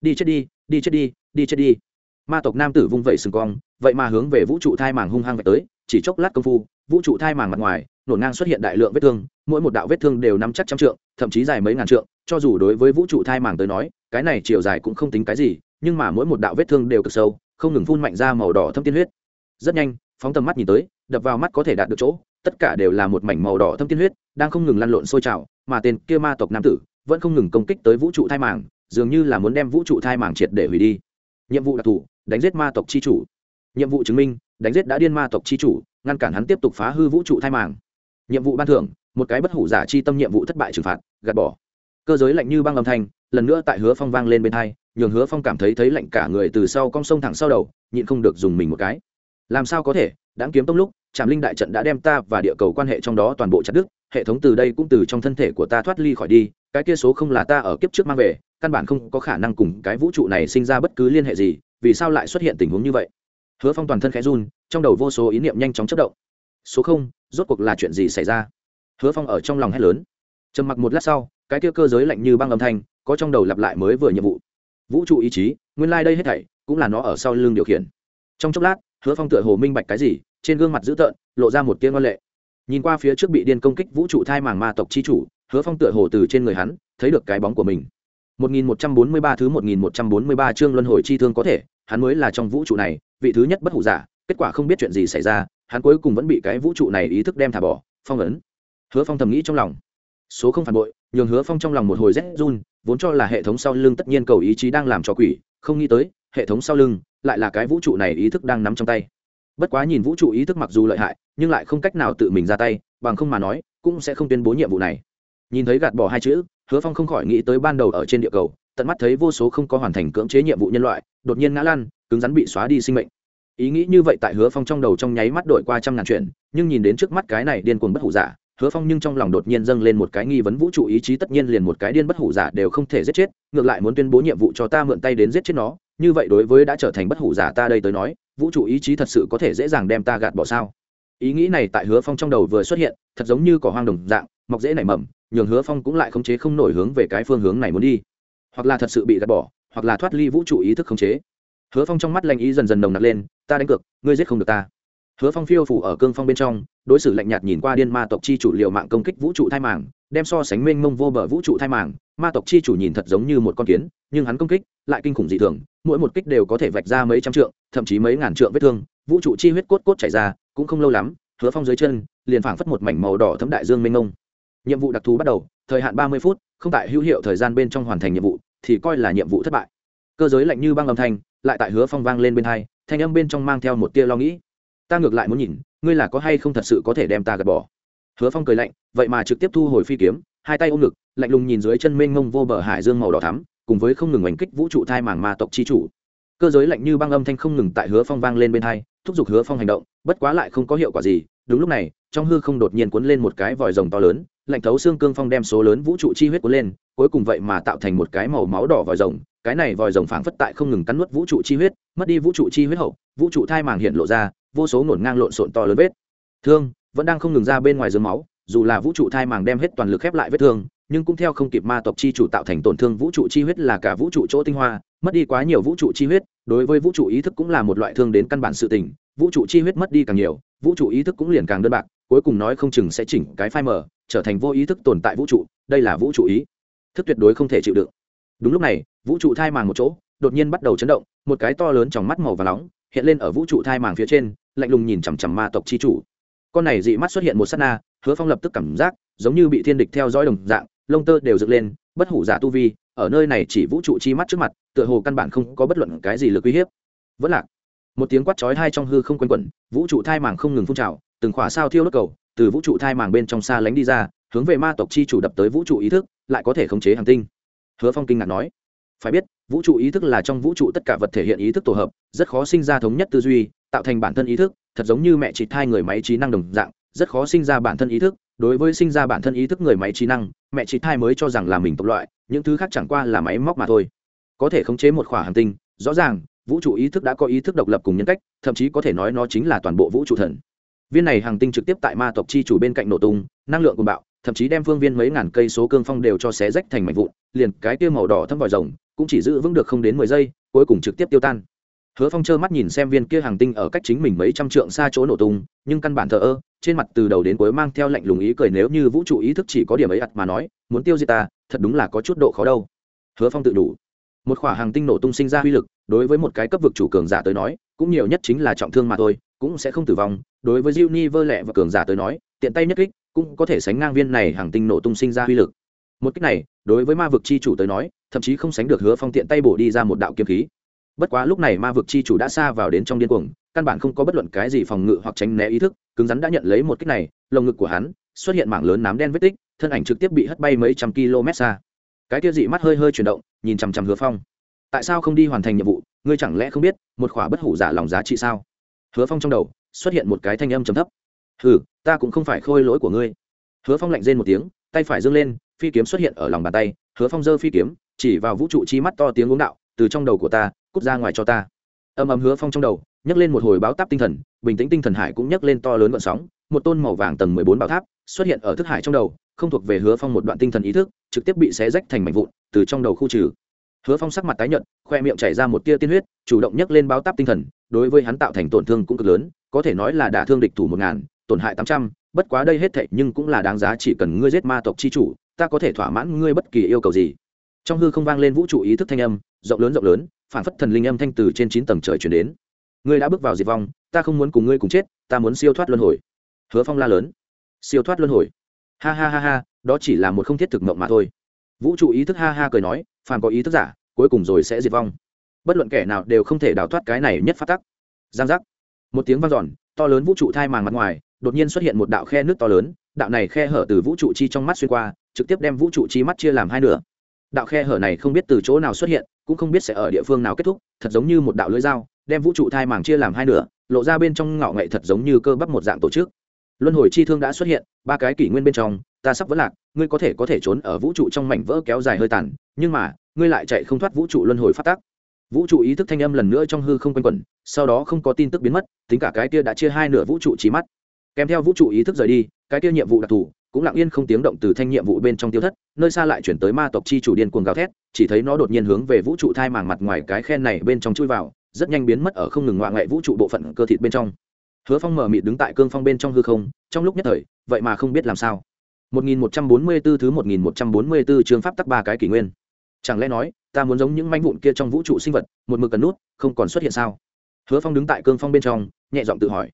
[SPEAKER 1] Đi chết đi đi chết đi đi chết đi. Ma tộc nam tử vung vẩy sừng cong, vậy mà hướng về vũ trụ thai màng hung hăng vạch tới, chỉ chốc lát công phu, vũ trụ thai màng mặt ngoài, nổ ngang xuất hiện đại lượng vết thương, mỗi một đạo vết thương đều nắm chắc trăm trượng thậm chí dài mấy ngàn trượng, cho dù đối với vũ trụ thai màng tới nói, cái này chiều dài cũng không tính cái gì, nhưng mà mỗi một đạo vết thương đều cực sâu, không ngừng phun mạnh ra màu đỏ thâm tiên huyết. Rất nhanh, phóng tầm mắt nhìn tới, đập vào mắt có thể đạt được chỗ, tất cả đều là một mảnh màu đỏ thâm tiên huyết, đang không ngừng lăn lộn sôi trào, mà tên kia ma tộc nam tử vẫn không ngừng công kích tới vũ trụ thai màng, dường như là muốn đem vũ trụ thai màng triệt để hủy đi. Nhiệm vụ đặc thù, đánh giết ma tộc chi chủ. Nhiệm vụ chứng minh, đánh giết đã điên ma tộc chi chủ, ngăn cản hắn tiếp tục phá hư vũ trụ thai màng. Nhiệm vụ ban thưởng một cái bất hủ giả chi tâm nhiệm vụ thất bại trừng phạt, gạt bỏ. Cơ giới lạnh như băng âm thanh, lần nữa tại hứa phong vang lên bên hai, nhường hứa phong cảm thấy thấy lạnh cả người từ sau cong sông thẳng sau đầu, nhịn không được dùng mình một cái. Làm sao có thể, đáng kiếm tông lúc trạm linh đại trận đã đem ta và địa cầu quan hệ trong đó toàn bộ chặt đức hệ thống từ đây cũng từ trong thân thể của ta thoát ly khỏi đi, cái kia số không là ta ở kiếp trước mang về, căn bản không có khả năng cùng cái vũ trụ này sinh ra bất cứ liên hệ gì, vì sao lại xuất hiện tình huống như vậy? Hứa phong toàn thân khẽ run, trong đầu vô số ý niệm nhanh chóng chất động. Số không, rốt cuộc là chuyện gì xảy ra? Hứa phong ở trong lòng hét lớn. Trầm mặc một lát sau cái kia cơ giới lạnh như băng âm thanh có trong đầu lặp lại mới vừa nhiệm vụ. Vũ trụ ý chí nguyên lai、like、đây hết thảy cũng là nó ở sau lưng điều khiển. Trong chốc lát hứa phong tựa hồ minh bạch cái gì trên gương mặt dữ tợn lộ ra một tiếng ngoan lệ. Nhìn qua phía trước bị điên công kích vũ trụ thai màng ma tộc chi chủ hứa phong tựa hồ từ trên người hắn thấy được cái bóng của mình. 1143 thứ 1143 chương luân hồi chi thương có thể, hắn mới là trong vũ trụ này, vị thứ nhất bất hủ giả, kết quả không biết chuyện gì xảy ra, hắn cuối cùng vẫn bị cái vũ trụ này ý thức đem thả bỏ, phong ấn. Hứa Phong thầm nghĩ trong lòng, số không phản bội, nhường Hứa Phong trong lòng một hồi rét run, vốn cho là hệ thống sau lưng tất nhiên cầu ý chí đang làm cho quỷ, không nghĩ tới, hệ thống sau lưng lại là cái vũ trụ này ý thức đang nắm trong tay. Bất quá nhìn vũ trụ ý thức mặc dù lợi hại, nhưng lại không cách nào tự mình ra tay, bằng không mà nói, cũng sẽ không tuyên bố nhiệm vụ này. Nhìn thấy gạt bỏ hai chữ, hứa phong không khỏi nghĩ tới ban đầu ở trên địa cầu tận mắt thấy vô số không có hoàn thành cưỡng chế nhiệm vụ nhân loại đột nhiên ngã lăn cứng rắn bị xóa đi sinh mệnh ý nghĩ như vậy tại hứa phong trong đầu trong nháy mắt đổi qua trăm ngàn chuyện nhưng nhìn đến trước mắt cái này điên cuồng bất hủ giả hứa phong nhưng trong lòng đột nhiên dâng lên một cái nghi vấn vũ trụ ý chí tất nhiên liền một cái điên bất hủ giả đều không thể giết chết, ngược lại muốn tuyên bố nhiệm vụ cho ta mượn tay đến giết chết nó, như vậy đối với đã trở thành bất hủ giả ta đây tới nói, vũ trụ ý chí thật sự có thể dễ dàng đem ta gạt bỏ sao? Ý nghĩ này tại hứa phong trong đầu vừa xuất hiện, thật giống như cỏ hoang đồng dạng, mọc dễ nảy mầm, nhường hứa phong cũng lại khống chế không nổi hướng về cái phương hướng này muốn đi. Hoặc là thật sự bị gạt bỏ, hoặc là thoát ly vũ trụ ý thức khống chế. Hứa phong trong mắt lạnh ý dần dần nồng nặc lên, ta đánh cược, ngươi giết không được ta hứa phong phiêu phủ ở cương phong bên trong, đối xử lạnh nhạt nhìn qua điên ma tộc chi chủ liệu mạng công kích vũ trụ thai màng, đem so sánh mênh mông vô bờ vũ trụ thai màng, ma tộc chi chủ nhìn thật giống như một con kiến, nhưng hắn công kích lại kinh khủng dị thường, mỗi một kích đều có thể vạch ra mấy trăm trượng, thậm chí mấy ngàn trượng vết thương, vũ trụ chi huyết cốt cốt chảy ra, cũng không lâu lắm, hứa phong dưới chân liền phảng phất một mảnh màu đỏ thấm đại dương mênh mông. Nhiệm vụ đặc thù bắt đầu, thời hạn ba mươi phút, không tại hữu hiệu thời gian bên trong hoàn thành nhiệm vụ, thì coi là nhiệm vụ thất bại. Cơ giới lạnh như băng âm thanh, lại tại hứa phong vang lên bên hai, thanh âm bên trong mang theo một tia lo nghĩ ta ngược lại muốn nhìn, ngươi là có hay không thật sự có thể đem ta gạt bỏ. Hứa phong cười lạnh, vậy mà trực tiếp thu hồi phi kiếm, hai tay ôm ngực, lạnh lùng nhìn dưới chân mênh mông vô bờ hải dương màu đỏ thắm, cùng với không ngừng oanh kích vũ trụ thai màng ma tộc chi chủ. Cơ giới lạnh như băng âm thanh không ngừng tại hứa phong vang lên bên hai, thúc giục hứa phong hành động, bất quá lại không có hiệu quả gì. Đúng lúc này, trong hư không đột nhiên cuốn lên một cái vòi rồng to lớn, lạnh thấu xương cương phong đem số lớn vũ trụ chi huyết cuốn lên, cuối cùng vậy mà tạo thành một cái màu máu đỏ vòi rồng. Cái này vòi rồng phảng phất tại không ngừng cắn nuốt vũ trụ chi huyết, mất đi vũ trụ chi huyết hậu, vũ trụ thai màng hiện lộ ra vô số ngổn ngang lộn xộn to lớn vết thương vẫn đang không ngừng ra bên ngoài giường máu dù là vũ trụ thai màng đem hết toàn lực khép lại vết thương nhưng cũng theo không kịp ma tộc chi chủ tạo thành tổn thương vũ trụ chi huyết là cả vũ trụ chỗ tinh hoa mất đi quá nhiều vũ trụ chi huyết đối với vũ trụ ý thức cũng là một loại thương đến căn bản sự tình vũ trụ chi huyết mất đi càng nhiều vũ trụ ý thức cũng liền càng đơn bạc cuối cùng nói không chừng sẽ chỉnh cái phai mờ trở thành vô ý thức tồn tại vũ trụ đây là vũ trụ ý thức tuyệt đối không thể chịu đựng đúng lúc này vũ trụ thai màng một chỗ đột nhiên bắt đầu chấn động một cái to lớn trong mắt màu và nóng hiện lên ở vũ trụ thai màng phía trên lạnh lùng nhìn chằm chằm ma tộc chi chủ. Con này dị mắt xuất hiện một s á t na, hứa phong lập tức cảm giác giống như bị thiên địch theo dõi đồng dạng, lông tơ đều dựng lên, bất hủ giả tu vi, ở nơi này chỉ vũ trụ chi mắt trước mặt, tựa hồ căn bản không có bất luận cái gì lực uy hiếp. Vẫn lạc. Một tiếng quát chói hai trong hư không quanh quẩn, vũ trụ thai màng không ngừng phun trào, từng khỏa sao thiêu đốt cầu từ vũ trụ thai màng bên trong xa lánh đi ra, hướng về ma tộc chi chủ đập tới vũ trụ ý thức, lại có thể khống chế hàng tinh. Hứa phong kinh ngạc nói phải biết, vũ trụ ý thức là trong vũ trụ tất cả vật thể hiện ý thức tổ hợp, rất khó sinh ra thống nhất tư duy, tạo thành bản thân ý thức, thật giống như mẹ chỉ thai người máy trí năng đồng dạng, rất khó sinh ra bản thân ý thức. Đối với sinh ra bản thân ý thức người máy trí năng, mẹ chỉ thai mới cho rằng là mình tộc loại, những thứ khác chẳng qua là máy móc mà thôi. Có thể khống chế một khỏa hành tinh, rõ ràng, vũ trụ ý thức đã có ý thức độc lập cùng nhân cách, thậm chí có thể nói nó chính là toàn bộ vũ trụ thần. Viên này hàng tinh trực tiếp tại ma tộc chi chủ bên cạnh nổ tung, năng lượng của bạo, thậm chí đem phương viên mấy ngàn cây số cương phong đều cho xé rách thành mảnh vụn, liền cái kia màu đỏ thâm vòi rồng cũng chỉ giữ vững được không đến mười giây, cuối cùng trực tiếp tiêu tan. Hứa phong trơ mắt nhìn xem viên kia hàng tinh ở cách chính mình mấy trăm trượng xa chỗ nổ tung, nhưng căn bản thờ ơ, trên mặt từ đầu đến cuối mang theo lạnh lùng ý cười nếu như vũ trụ ý thức chỉ có điểm ấy ặt mà nói, muốn tiêu diệt ta, thật đúng là có chút độ khó đâu. Hứa phong tự đủ. Một khỏa hàng tinh nổ tung sinh ra uy lực, đối với một cái cấp vực chủ cường giả tới nói, cũng nhiều nhất chính là trọng thương mà thôi, cũng sẽ không tử vong. Đối với diêu ni vơ lẹ và cường giả tới nói, tiện tay nhất kích, cũng có thể sánh ngang viên này hàng tinh nổ tung sinh ra uy lực. Một kích này đối với ma vực chi chủ tới nói, thậm chí không sánh được hứa phong tiện tay bổ đi ra một đạo kiếm khí. Bất quá lúc này ma vực chi chủ đã xa vào đến trong điên cuồng, căn bản không có bất luận cái gì phòng ngự hoặc tránh né ý thức, cứng rắn đã nhận lấy một kích này, lồng ngực của hắn xuất hiện mảng lớn nám đen vết tích, thân ảnh trực tiếp bị hất bay mấy trăm km xa. Cái kia dị mắt hơi hơi chuyển động, nhìn chằm chằm hứa phong. Tại sao không đi hoàn thành nhiệm vụ, ngươi chẳng lẽ không biết, một khỏa bất hủ giả lòng giá trị sao? Hứa phong trong đầu xuất hiện một cái thanh âm trầm thấp. Hừ, ta cũng không phải khôi lỗi của ngươi. Hứa phong lạnh rên một tiếng, tay phải dâng lên phi kiếm xuất hiện ở lòng bàn tay, hứa phong giơ phi kiếm, chỉ vào vũ trụ chi mắt to tiếng uống đạo, từ trong đầu của ta, cút ra ngoài cho ta. Âm ấm hứa phong trong đầu, nhấc lên một hồi báo táp tinh thần, bình tĩnh tinh thần hải cũng nhấc lên to lớn vận sóng, một tôn màu vàng tầng mười bốn bảo tháp xuất hiện ở thức hải trong đầu, không thuộc về hứa phong một đoạn tinh thần ý thức, trực tiếp bị xé rách thành mảnh vụn, từ trong đầu khu trừ. Hứa phong sắc mặt tái nhợt, khoe miệng chảy ra một tia tiên huyết, chủ động nhấc lên báo táp tinh thần, đối với hắn tạo thành tổn thương cũng cực lớn, có thể nói là đả thương địch thủ một ngàn, tổn hại tám trăm, bất quá đây hết thệ nhưng cũng là đáng giá chỉ cần ngươi giết ma tộc chi chủ ta có thể thỏa mãn ngươi bất kỳ yêu cầu gì. Trong hư không vang lên vũ trụ ý thức thanh âm, rộng lớn rộng lớn, phản phất thần linh âm thanh từ trên chín tầng trời chuyển đến. Ngươi đã bước vào diệt vong, ta không muốn cùng ngươi cùng chết, ta muốn siêu thoát luân hồi. Hứa phong la lớn. Siêu thoát luân hồi. Ha ha ha ha, đó chỉ là một không thiết thực mộng mà thôi. Vũ trụ ý thức ha ha cười nói, phàm có ý thức giả, cuối cùng rồi sẽ diệt vong. Bất luận kẻ nào đều không thể đào thoát cái này nhất phát tắc. Giang giác. Một tiếng vang dọn, to lớn vũ trụ thai màng mặt ngoài, đột nhiên xuất hiện một đạo khe nước to lớn, đạo này khe hở từ vũ trụ chi trong mắt xuyên qua trực tiếp đem vũ trụ chi mắt chia làm hai nửa. Đạo khe hở này không biết từ chỗ nào xuất hiện, cũng không biết sẽ ở địa phương nào kết thúc, thật giống như một đạo lưỡi dao, đem vũ trụ thai màng chia làm hai nửa, lộ ra bên trong ngạo nghệ thật giống như cơ bắp một dạng tổ chức. Luân hồi chi thương đã xuất hiện, ba cái kỷ nguyên bên trong, ta sắp vẫn lạc, ngươi có thể có thể trốn ở vũ trụ trong mảnh vỡ kéo dài hơi tàn, nhưng mà, ngươi lại chạy không thoát vũ trụ luân hồi phát tác. Vũ trụ ý thức thanh âm lần nữa trong hư không quanh quẩn, sau đó không có tin tức biến mất, tính cả cái kia đã chia hai nửa vũ trụ trí mắt. Kèm theo vũ trụ ý thức rời đi, cái kia nhiệm vụ đặc thù cũng lặng yên không tiếng động từ thanh nhiệm vụ bên trong tiêu thất nơi xa lại chuyển tới ma tộc chi chủ điên cuồng gào thét chỉ thấy nó đột nhiên hướng về vũ trụ thai màng mặt ngoài cái khen này bên trong chui vào rất nhanh biến mất ở không ngừng ngoại ngại vũ trụ bộ phận cơ thịt bên trong hứa phong mở mịt đứng tại cương phong bên trong hư không trong lúc nhất thời vậy mà không biết làm sao 1144 thứ 1144 chương pháp tắc ba cái kỷ nguyên. Chẳng lẽ nói, ta muốn giống những manh vụn kia trong vũ trụ sinh vật, một mực cần nút, không còn xuất hiện sao? Hứa Phong đứng tại cương phong bên trong, nhẹ giọng tự hỏi.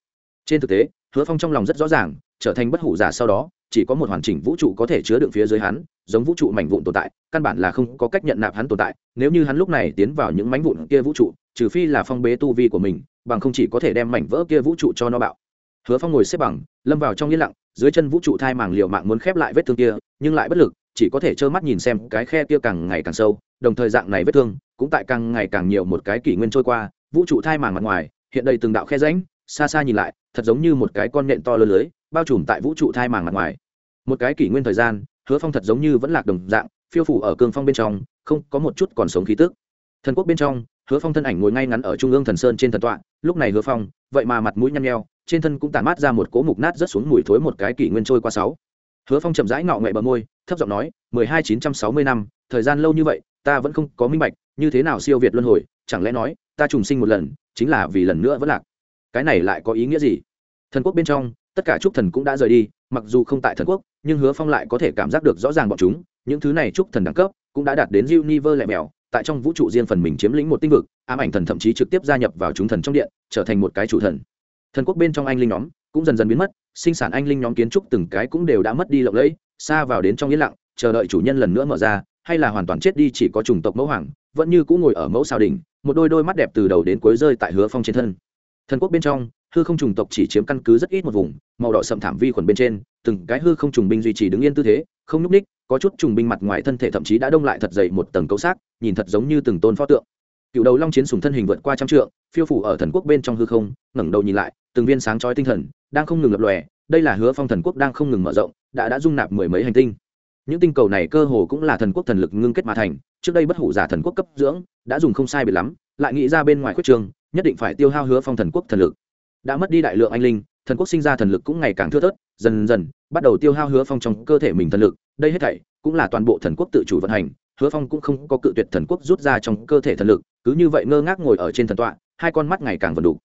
[SPEAKER 1] Trên thực tế, Hứa Phong trong lòng rất rõ ràng, trở thành bất hủ giả sau đó, chỉ có một hoàn chỉnh vũ trụ có thể chứa đựng phía dưới hắn, giống vũ trụ mảnh vụn tồn tại, căn bản là không có cách nhận nạp hắn tồn tại, nếu như hắn lúc này tiến vào những mảnh vụn kia vũ trụ, trừ phi là phong bế tu vi của mình, bằng không chỉ có thể đem mảnh vỡ kia vũ trụ cho nó bạo. Hứa Phong ngồi xếp bằng, lâm vào trong yên lặng, dưới chân vũ trụ thai màng liều mạng muốn khép lại vết thương kia nhưng lại bất lực chỉ có thể trơ mắt nhìn xem cái khe kia càng ngày càng sâu đồng thời dạng này vết thương cũng tại càng ngày càng nhiều một cái kỷ nguyên trôi qua vũ trụ thai màng mặt ngoài hiện đây từng đạo khe rãnh xa xa nhìn lại thật giống như một cái con nện to lớn lưới bao trùm tại vũ trụ thai màng mặt ngoài. Một cái kỷ nguyên thời gian, hứa phong thật giống như vẫn lạc đồng dạng, phiêu phủ ở cương phong bên trong, không có một chút còn sống khí tức. Thần quốc bên trong, hứa phong thân ảnh ngồi ngay ngắn ở trung ương thần sơn trên thần tọa, lúc này hứa phong, vậy mà mặt mũi nhăn nheo, trên thân cũng tàn mát ra một cỗ mục nát rất xuống mùi thối một cái kỷ nguyên trôi qua sáu. Hứa phong chậm rãi ngọ nghệ bờ môi, thấp giọng nói, mười hai chín trăm sáu mươi năm, thời gian lâu như vậy, ta vẫn không có minh bạch, như thế nào siêu việt luân hồi, chẳng lẽ nói, ta trùng sinh một lần, chính là vì lần nữa vẫn lạc. Cái này lại có ý nghĩa gì? Thần quốc bên trong tất cả trúc thần cũng đã rời đi, mặc dù không tại thần quốc, nhưng hứa phong lại có thể cảm giác được rõ ràng bọn chúng, những thứ này trúc thần đẳng cấp cũng đã đạt đến diêu ni lẹ mèo tại trong vũ trụ riêng phần mình chiếm lĩnh một tinh vực, ám ảnh thần thậm chí trực tiếp gia nhập vào chúng thần trong điện, trở thành một cái chủ thần. Thần quốc bên trong anh linh nhóm cũng dần dần biến mất, sinh sản anh linh nhóm kiến trúc từng cái cũng đều đã mất đi lộng lẫy, xa vào đến trong yên lặng, chờ đợi chủ nhân lần nữa mở ra, hay là hoàn toàn chết đi chỉ có chủng tộc mẫu hoàng, vẫn như cũng ngồi ở mẫu sao đỉnh, một đôi đôi mắt đẹp từ đầu đến cuối rơi tại hứa phong trên thân. Thần quốc bên trong hư không trùng tộc chỉ chiếm căn cứ rất ít một vùng, màu đỏ sậm thảm vi khuẩn bên trên, từng cái hư không trùng binh duy trì đứng yên tư thế, không nhúc ních có chút trùng binh mặt ngoài thân thể thậm chí đã đông lại thật dày một tầng cấu xác, nhìn thật giống như từng tôn pho tượng. Cựu đầu long chiến sùng thân hình vượt qua trăm trượng, phiêu phủ ở thần quốc bên trong hư không, ngẩng đầu nhìn lại, từng viên sáng chói tinh thần, đang không ngừng lập lòe, đây là hứa phong thần quốc đang không ngừng mở rộng, đã đã dung nạp mười mấy hành tinh. Những tinh cầu này cơ hồ cũng là thần quốc thần lực ngưng kết mà thành, trước đây bất hủ giả thần quốc cấp dưỡng, đã dùng không sai biệt lắm, lại nghĩ ra bên ngoài khuyết trường, nhất định phải tiêu hao hứa phong thần quốc thần lực đã mất đi đại lượng anh linh, thần quốc sinh ra thần lực cũng ngày càng thưa thớt, dần dần bắt đầu tiêu hao hứa phong trong cơ thể mình thần lực. Đây hết thảy cũng là toàn bộ thần quốc tự chủ vận hành, hứa phong cũng không có cự tuyệt thần quốc rút ra trong cơ thể thần lực, cứ như vậy ngơ ngác ngồi ở trên thần tọa, hai con mắt ngày càng vần đủ.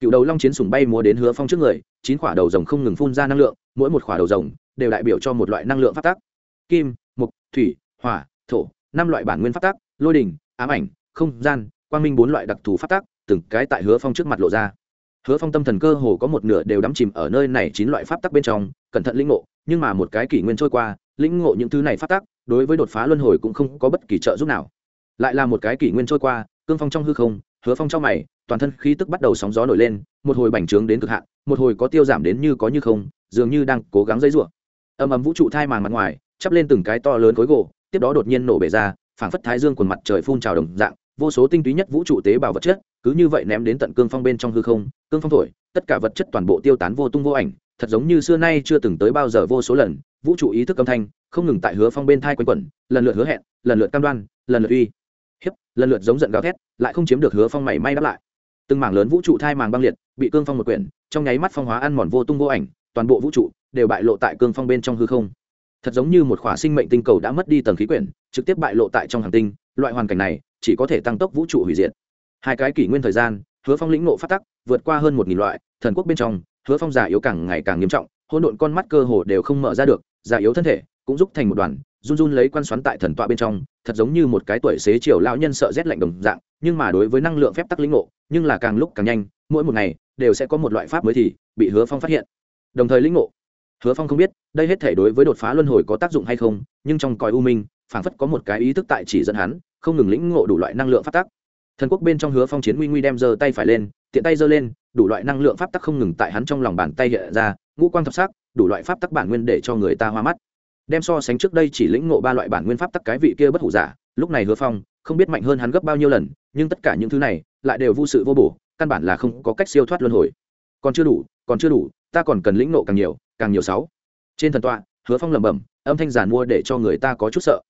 [SPEAKER 1] Cựu đầu long chiến sùng bay múa đến hứa phong trước người, chín quả đầu rồng không ngừng phun ra năng lượng, mỗi một quả đầu rồng đều đại biểu cho một loại năng lượng phát tác. Kim, mục, thủy, hỏa, thổ, năm loại bản nguyên phát tác, lôi đình, ám ảnh, không gian, quang minh bốn loại đặc thù phát tác, từng cái tại hứa phong trước mặt lộ ra hứa phong tâm thần cơ hồ có một nửa đều đắm chìm ở nơi này chín loại pháp tắc bên trong, cẩn thận lĩnh ngộ, nhưng mà một cái kỷ nguyên trôi qua, lĩnh ngộ những thứ này pháp tắc, đối với đột phá luân hồi cũng không có bất kỳ trợ giúp nào. Lại là một cái kỷ nguyên trôi qua, cương phong trong hư không, hứa phong trong mày, toàn thân khí tức bắt đầu sóng gió nổi lên, một hồi bành trướng đến cực hạn, một hồi có tiêu giảm đến như có như không, dường như đang cố gắng dây rủa. Âm ầm vũ trụ thai màn mặt ngoài, chắp lên từng cái to lớn khối gỗ, tiếp đó đột nhiên nổ bể ra, phảng phất thái dương quần mặt trời phun trào đồng dạng vô số tinh túy nhất vũ trụ tế bào vật chất, cứ như vậy ném đến tận cương phong bên trong hư không, cương phong thổi, tất cả vật chất toàn bộ tiêu tán vô tung vô ảnh, thật giống như xưa nay chưa từng tới bao giờ vô số lần, vũ trụ ý thức âm thanh, không ngừng tại hứa phong bên thai quanh quẩn, lần lượt hứa hẹn, lần lượt cam đoan, lần lượt uy, hiếp, lần lượt giống giận gào thét, lại không chiếm được hứa phong mảy may đáp lại. Từng mảng lớn vũ trụ thai màng băng liệt, bị cương phong một quyển, trong nháy mắt phong hóa ăn mòn vô tung vô ảnh, toàn bộ vũ trụ đều bại lộ tại cương phong bên trong hư không. Thật giống như một khỏa sinh mệnh tinh cầu đã mất đi tầng khí quyển, trực tiếp bại lộ tại trong hàng tinh, loại hoàn cảnh này chỉ có thể tăng tốc vũ trụ hủy diệt. Hai cái kỷ nguyên thời gian, hứa phong lĩnh nộ phát tắc, vượt qua hơn một nghìn loại, thần quốc bên trong, hứa phong già yếu càng ngày càng nghiêm trọng hôn độn con mắt cơ hồ đều không mở ra được, già yếu thân thể cũng giúp thành một đoàn, run run lấy quan xoắn tại thần tọa bên trong, thật giống như một cái tuổi xế chiều lão nhân sợ rét lạnh đồng dạng, nhưng mà đối với năng lượng phép tắc lĩnh ngộ, nhưng là càng lúc càng nhanh, mỗi một ngày đều sẽ có một loại pháp mới thì bị hứa phong phát hiện. Đồng thời lĩnh ngộ, hứa phong không biết đây hết thể đối với đột phá luân hồi có tác dụng hay không, nhưng trong còi u minh, phảng phất có một cái ý thức tại chỉ dẫn hắn không ngừng lĩnh ngộ đủ loại năng lượng pháp tắc. Thần quốc bên trong hứa phong chiến nguy nguy đem giơ tay phải lên, tiện tay giơ lên, đủ loại năng lượng pháp tắc không ngừng tại hắn trong lòng bàn tay hiện ra, ngũ quang thập sắc, đủ loại pháp tắc bản nguyên để cho người ta hoa mắt. Đem so sánh trước đây chỉ lĩnh ngộ ba loại bản nguyên pháp tắc cái vị kia bất hủ giả, lúc này hứa phong không biết mạnh hơn hắn gấp bao nhiêu lần, nhưng tất cả những thứ này lại đều vô sự vô bổ, căn bản là không có cách siêu thoát luân hồi. Còn chưa đủ, còn chưa đủ, ta còn cần lĩnh ngộ càng nhiều càng nhiều sáu. Trên thần tọa, hứa phong lẩm bẩm, âm thanh giản mua để cho người ta có chút sợ.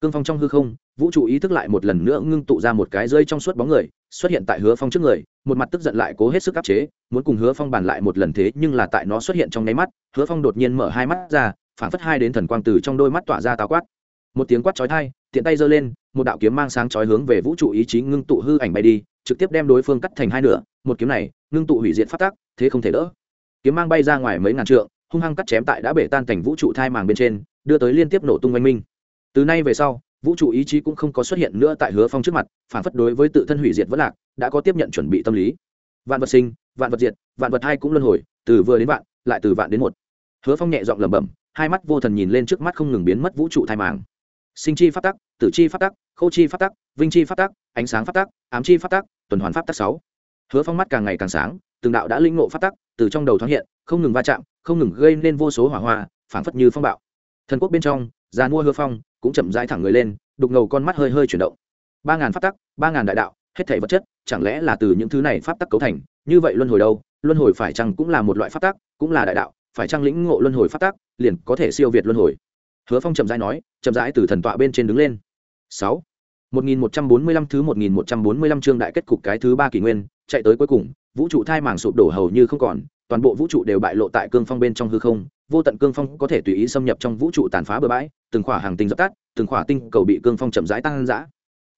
[SPEAKER 1] Cương phong trong hư không vũ trụ ý thức lại một lần nữa ngưng tụ ra một cái rơi trong suốt bóng người, xuất hiện tại hứa phong trước người, một mặt tức giận lại cố hết sức áp chế, muốn cùng hứa phong bàn lại một lần thế nhưng là tại nó xuất hiện trong nháy mắt, hứa phong đột nhiên mở hai mắt ra, phản phất hai đến thần quang từ trong đôi mắt tỏa ra táo quát. Một tiếng quát chói thai tiện tay giơ lên, một đạo kiếm mang sáng chói hướng về vũ trụ ý chí ngưng tụ hư ảnh bay đi, trực tiếp đem đối phương cắt thành hai nửa, một kiếm này ngưng tụ hủy diệt phát tác, thế không thể đỡ. Kiếm mang bay ra ngoài mấy ngàn trượng, hung hăng cắt chém tại đã bể tan cảnh vũ trụ thai màng bên trên, đưa tới liên tiếp nổ tung oanh minh. Từ nay về sau vũ trụ ý chí cũng không có xuất hiện nữa tại hứa phong trước mặt, phản phất đối với tự thân hủy diệt vất lạc, đã có tiếp nhận chuẩn bị tâm lý. Vạn vật sinh, vạn vật diệt, vạn vật hai cũng luân hồi, từ vừa đến vạn, lại từ vạn đến một. Hứa phong nhẹ giọng lẩm bẩm, hai mắt vô thần nhìn lên trước mắt không ngừng biến mất vũ trụ thai màng. Sinh chi phát tắc, tử chi phát tắc, khô chi phát tắc, vinh chi phát tắc, ánh sáng phát tắc, ám chi phát tắc, tuần hoàn phát tắc sáu. Hứa phong mắt càng ngày càng sáng, từng đạo đã linh ngộ phát tắc từ trong đầu thoáng hiện, không ngừng va chạm, không ngừng gây nên vô số hỏa hoa, phảng phất như phong bạo. Thần quốc bên trong, già mua hứa phong cũng chậm rãi thẳng người lên, đục ngầu con mắt hơi hơi chuyển động. Ba ngàn pháp tắc, ba ngàn đại đạo, hết thể vật chất, chẳng lẽ là từ những thứ này pháp tắc cấu thành? Như vậy luân hồi đâu? Luân hồi phải chăng cũng là một loại pháp tắc, cũng là đại đạo? Phải chăng lĩnh ngộ luân hồi pháp tắc, liền có thể siêu việt luân hồi? Hứa phong chậm rãi nói, chậm rãi từ thần tọa bên trên đứng lên. Sáu. Một nghìn một trăm bốn mươi lăm thứ một nghìn một trăm bốn mươi lăm chương đại kết cục cái thứ ba kỷ nguyên, chạy tới cuối cùng, vũ trụ thai màng sụp đổ hầu như không còn, toàn bộ vũ trụ đều bại lộ tại cương phong bên trong hư không vô tận cương phong có thể tùy ý xâm nhập trong vũ trụ tàn phá bừa bãi, từng khỏa hàng tinh dập tắt, từng khỏa tinh cầu bị cương phong chậm rãi tăng giã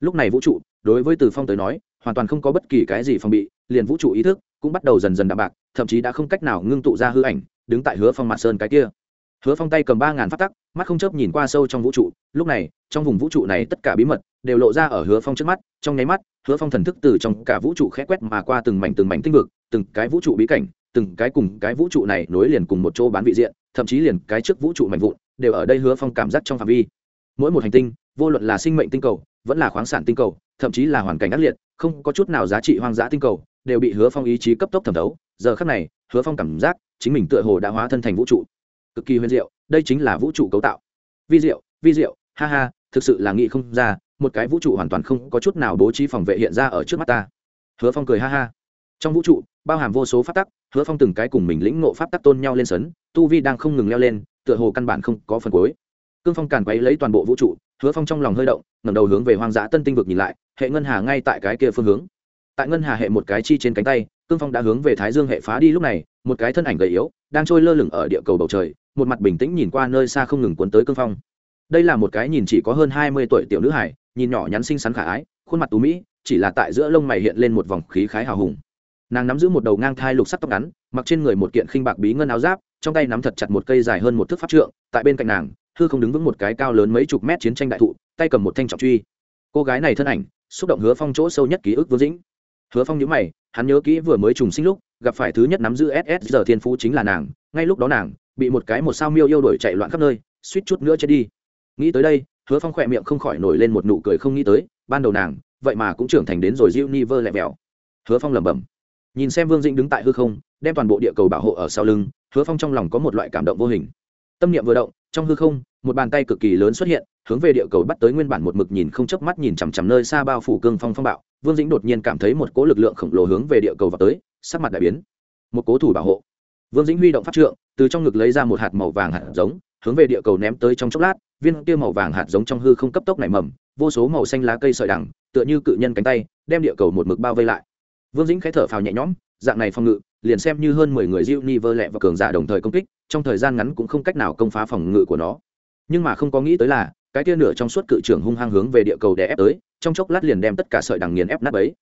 [SPEAKER 1] lúc này vũ trụ, đối với từ phong tới nói, hoàn toàn không có bất kỳ cái gì phòng bị, liền vũ trụ ý thức cũng bắt đầu dần dần đạm bạc, thậm chí đã không cách nào ngưng tụ ra hư ảnh, đứng tại hứa phong mặt sơn cái kia. Hứa phong tay cầm ba ngàn phát tắc, mắt không chớp nhìn qua sâu trong vũ trụ, lúc này, trong vùng vũ trụ này tất cả bí mật đều lộ ra ở hứa phong trước mắt, trong nháy mắt, hứa phong thần thức từ trong cả vũ trụ khẽ quét mà qua từng mảnh từng mảnh tinh vực, từng cái vũ trụ bí cảnh từng cái cùng cái vũ trụ này nối liền cùng một chỗ bán vị diện, thậm chí liền cái trước vũ trụ mạnh vụn, đều ở đây hứa phong cảm giác trong phạm vi. Mỗi một hành tinh, vô luận là sinh mệnh tinh cầu, vẫn là khoáng sản tinh cầu, thậm chí là hoàn cảnh ác liệt, không có chút nào giá trị hoang dã tinh cầu, đều bị hứa phong ý chí cấp tốc thẩm thấu. Giờ khắc này, hứa phong cảm giác chính mình tựa hồ đã hóa thân thành vũ trụ. Cực kỳ huyền diệu, đây chính là vũ trụ cấu tạo. Vi diệu vi diệu, ha ha, thực sự là nghĩ không ra, một cái vũ trụ hoàn toàn không có chút nào bố trí phòng vệ hiện ra ở trước mắt ta. Hứa phong cười ha ha trong vũ trụ, bao hàm vô số pháp tắc, hứa phong từng cái cùng mình lĩnh ngộ pháp tắc tôn nhau lên sấn, tu vi đang không ngừng leo lên, tựa hồ căn bản không có phần cuối. Cương phong càn quấy lấy toàn bộ vũ trụ, hứa phong trong lòng hơi động, ngẩng đầu hướng về hoang dã tân tinh vực nhìn lại, hệ ngân hà ngay tại cái kia phương hướng. Tại ngân hà hệ một cái chi trên cánh tay, cương phong đã hướng về thái dương hệ phá đi lúc này, một cái thân ảnh gầy yếu, đang trôi lơ lửng ở địa cầu bầu trời, một mặt bình tĩnh nhìn qua nơi xa không ngừng cuốn tới cương phong. Đây là một cái nhìn chỉ có hơn hai mươi tuổi tiểu nữ hải nhìn nhỏ nhắn xinh xắn khả ái, khuôn mặt tú mỹ, chỉ là tại giữa lông mày hiện lên một vòng khí khái hào hùng nàng nắm giữ một đầu ngang thai lục sắc tóc ngắn, mặc trên người một kiện khinh bạc bí ngân áo giáp, trong tay nắm thật chặt một cây dài hơn một thước pháp trượng, tại bên cạnh nàng, hư không đứng vững một cái cao lớn mấy chục mét chiến tranh đại thụ, tay cầm một thanh trọng truy. Cô gái này thân ảnh, xúc động hứa phong chỗ sâu nhất ký ức vương dĩnh. Hứa phong nhớ mày, hắn nhớ kỹ vừa mới trùng sinh lúc, gặp phải thứ nhất nắm giữ ss giờ thiên phú chính là nàng, ngay lúc đó nàng, bị một cái một sao miêu yêu đổi chạy loạn khắp nơi, suýt chút nữa chết đi. Nghĩ tới đây, hứa phong khỏe miệng không khỏi nổi lên một nụ cười không nghĩ tới, ban đầu nàng, vậy mà cũng trưởng thành đến rồi diêu ni vơ lẹ vẹo hứa phong lẩm bẩm nhìn xem vương dĩnh đứng tại hư không, đem toàn bộ địa cầu bảo hộ ở sau lưng, hứa phong trong lòng có một loại cảm động vô hình. Tâm niệm vừa động, trong hư không, một bàn tay cực kỳ lớn xuất hiện, hướng về địa cầu bắt tới nguyên bản một mực nhìn không chớp mắt nhìn chằm chằm nơi xa bao phủ cương phong phong bạo. Vương dĩnh đột nhiên cảm thấy một cố lực lượng khổng lồ hướng về địa cầu vào tới, sắc mặt đại biến. Một cố thủ bảo hộ. Vương dĩnh huy động pháp trượng, từ trong ngực lấy ra một hạt màu vàng hạt giống, hướng về địa cầu ném tới trong chốc lát, viên kia màu vàng hạt giống trong hư không cấp tốc nảy mầm, vô số màu xanh lá cây sợi đằng, tựa như cự nhân cánh tay, đem địa cầu một mực bao vây lại vương dĩnh khẽ thở phào nhẹ nhõm, dạng này phòng ngự, liền xem như hơn mười người diệu ni vơ lẹ và cường giả đồng thời công kích, trong thời gian ngắn cũng không cách nào công phá phòng ngự của nó. Nhưng mà không có nghĩ tới là, cái tia nửa trong suốt cự trưởng hung hăng hướng về địa cầu đè ép tới, trong chốc lát liền đem tất cả sợi đằng nghiền ép nát ấy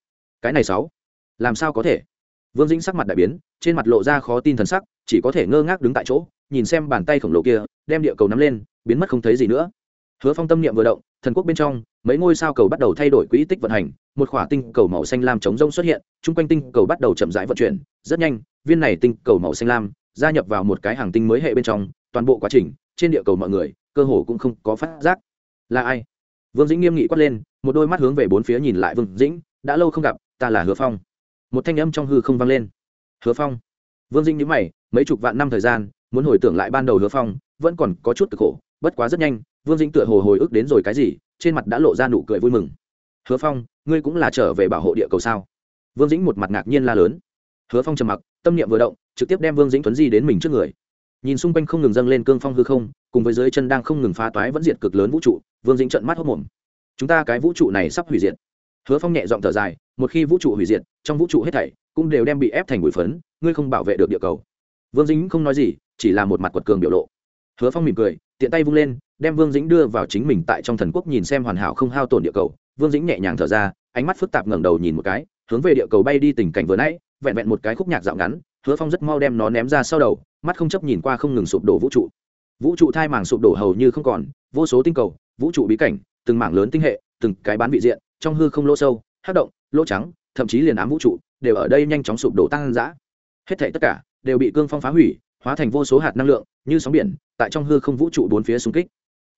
[SPEAKER 1] cái này sáu, làm sao có thể? Vương dĩnh sắc mặt đại biến, trên mặt lộ ra khó tin thần sắc, chỉ có thể ngơ ngác đứng tại chỗ, nhìn xem bàn tay khổng lồ kia, đem địa cầu nắm lên, biến mất không thấy gì nữa. Hứa phong tâm niệm vừa động thần quốc bên trong, mấy ngôi sao cầu bắt đầu thay đổi quỹ tích vận hành, một khỏa tinh cầu màu xanh lam chống rông xuất hiện, chung quanh tinh cầu bắt đầu chậm rãi vận chuyển, rất nhanh, viên này tinh cầu màu xanh lam gia nhập vào một cái hàng tinh mới hệ bên trong, toàn bộ quá trình, trên địa cầu mọi người, cơ hồ cũng không có phát giác. Là ai? Vương dĩnh nghiêm nghị quát lên, một đôi mắt hướng về bốn phía nhìn lại vương dĩnh, đã lâu không gặp, ta là hứa phong. Một thanh âm trong hư không vang lên. Hứa phong. Vương dĩnh nhữ mày, mấy chục vạn năm thời gian, muốn hồi tưởng lại ban đầu hứa phong, vẫn còn có chút cực khổ, bất quá rất nhanh vương dĩnh tựa hồ hồi ức đến rồi cái gì, trên mặt đã lộ ra nụ cười vui mừng. Hứa phong, ngươi cũng là trở về bảo hộ địa cầu sao? Vương dĩnh một mặt ngạc nhiên la lớn. Hứa phong trầm mặc, tâm niệm vừa động, trực tiếp đem vương dĩnh tuấn di đến mình trước người. Nhìn xung quanh không ngừng dâng lên cương phong hư không, cùng với dưới chân đang không ngừng phá toái vẫn diệt cực lớn vũ trụ, vương dĩnh trận mắt hốc mồm. Chúng ta cái vũ trụ này sắp hủy diệt. Hứa phong nhẹ giọng thở dài, một khi vũ trụ hủy diệt, trong vũ trụ hết thảy cũng đều đem bị ép thành bụi phấn, ngươi không bảo vệ được địa cầu. Vương dĩnh không nói gì, chỉ là một mặt quật cường biểu lộ hứa phong mỉm cười, tiện tay vung lên, đem vương dĩnh đưa vào chính mình tại trong thần quốc nhìn xem hoàn hảo không hao tổn địa cầu. Vương dĩnh nhẹ nhàng thở ra, ánh mắt phức tạp ngẩng đầu nhìn một cái, hướng về địa cầu bay đi tình cảnh vừa nãy, vẹn vẹn một cái khúc nhạc dạo ngắn, hứa phong rất mau đem nó ném ra sau đầu, mắt không chấp nhìn qua không ngừng sụp đổ vũ trụ. Vũ trụ thai màng sụp đổ hầu như không còn, vô số tinh cầu, vũ trụ bí cảnh, từng mảng lớn tinh hệ, từng cái bán vị diện, trong hư không lỗ sâu hát động, lỗ trắng, thậm chí liền ám vũ trụ, đều ở đây nhanh chóng sụp đổ tăng giã hết thảy tất cả đều bị cương phong phá hủy hóa thành vô số hạt năng lượng, như sóng biển, tại trong hư không vũ trụ bốn phía xung kích.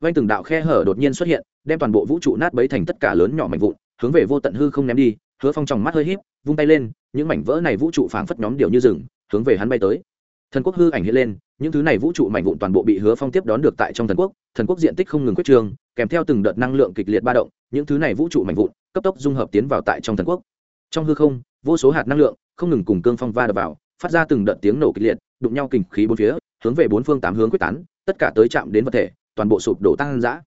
[SPEAKER 1] Vanh từng đạo khe hở đột nhiên xuất hiện, đem toàn bộ vũ trụ nát bấy thành tất cả lớn nhỏ mạnh vụn, hướng về vô tận hư không ném đi, hứa phong tròng mắt hơi híp, vung tay lên, những mảnh vỡ này vũ trụ phảng phất nhóm điều như rừng, hướng về hắn bay tới. Thần quốc hư ảnh hiện lên, những thứ này vũ trụ mảnh vụn toàn bộ bị hứa phong tiếp đón được tại trong thần quốc thần quốc diện tích không ngừng quyết trường, kèm theo từng đợt năng lượng kịch liệt ba động, những thứ này vũ trụ mảnh vụn cấp tốc dung hợp tiến vào tại trong thần quốc. Trong hư không, vô số hạt năng lượng không ngừng cùng cương phong va đập vào phát ra từng đợt tiếng nổ kịch liệt, đụng nhau kình khí bốn phía, hướng về bốn phương tám hướng quyết tán, tất cả tới chạm đến vật thể, toàn bộ sụp đổ tăng dã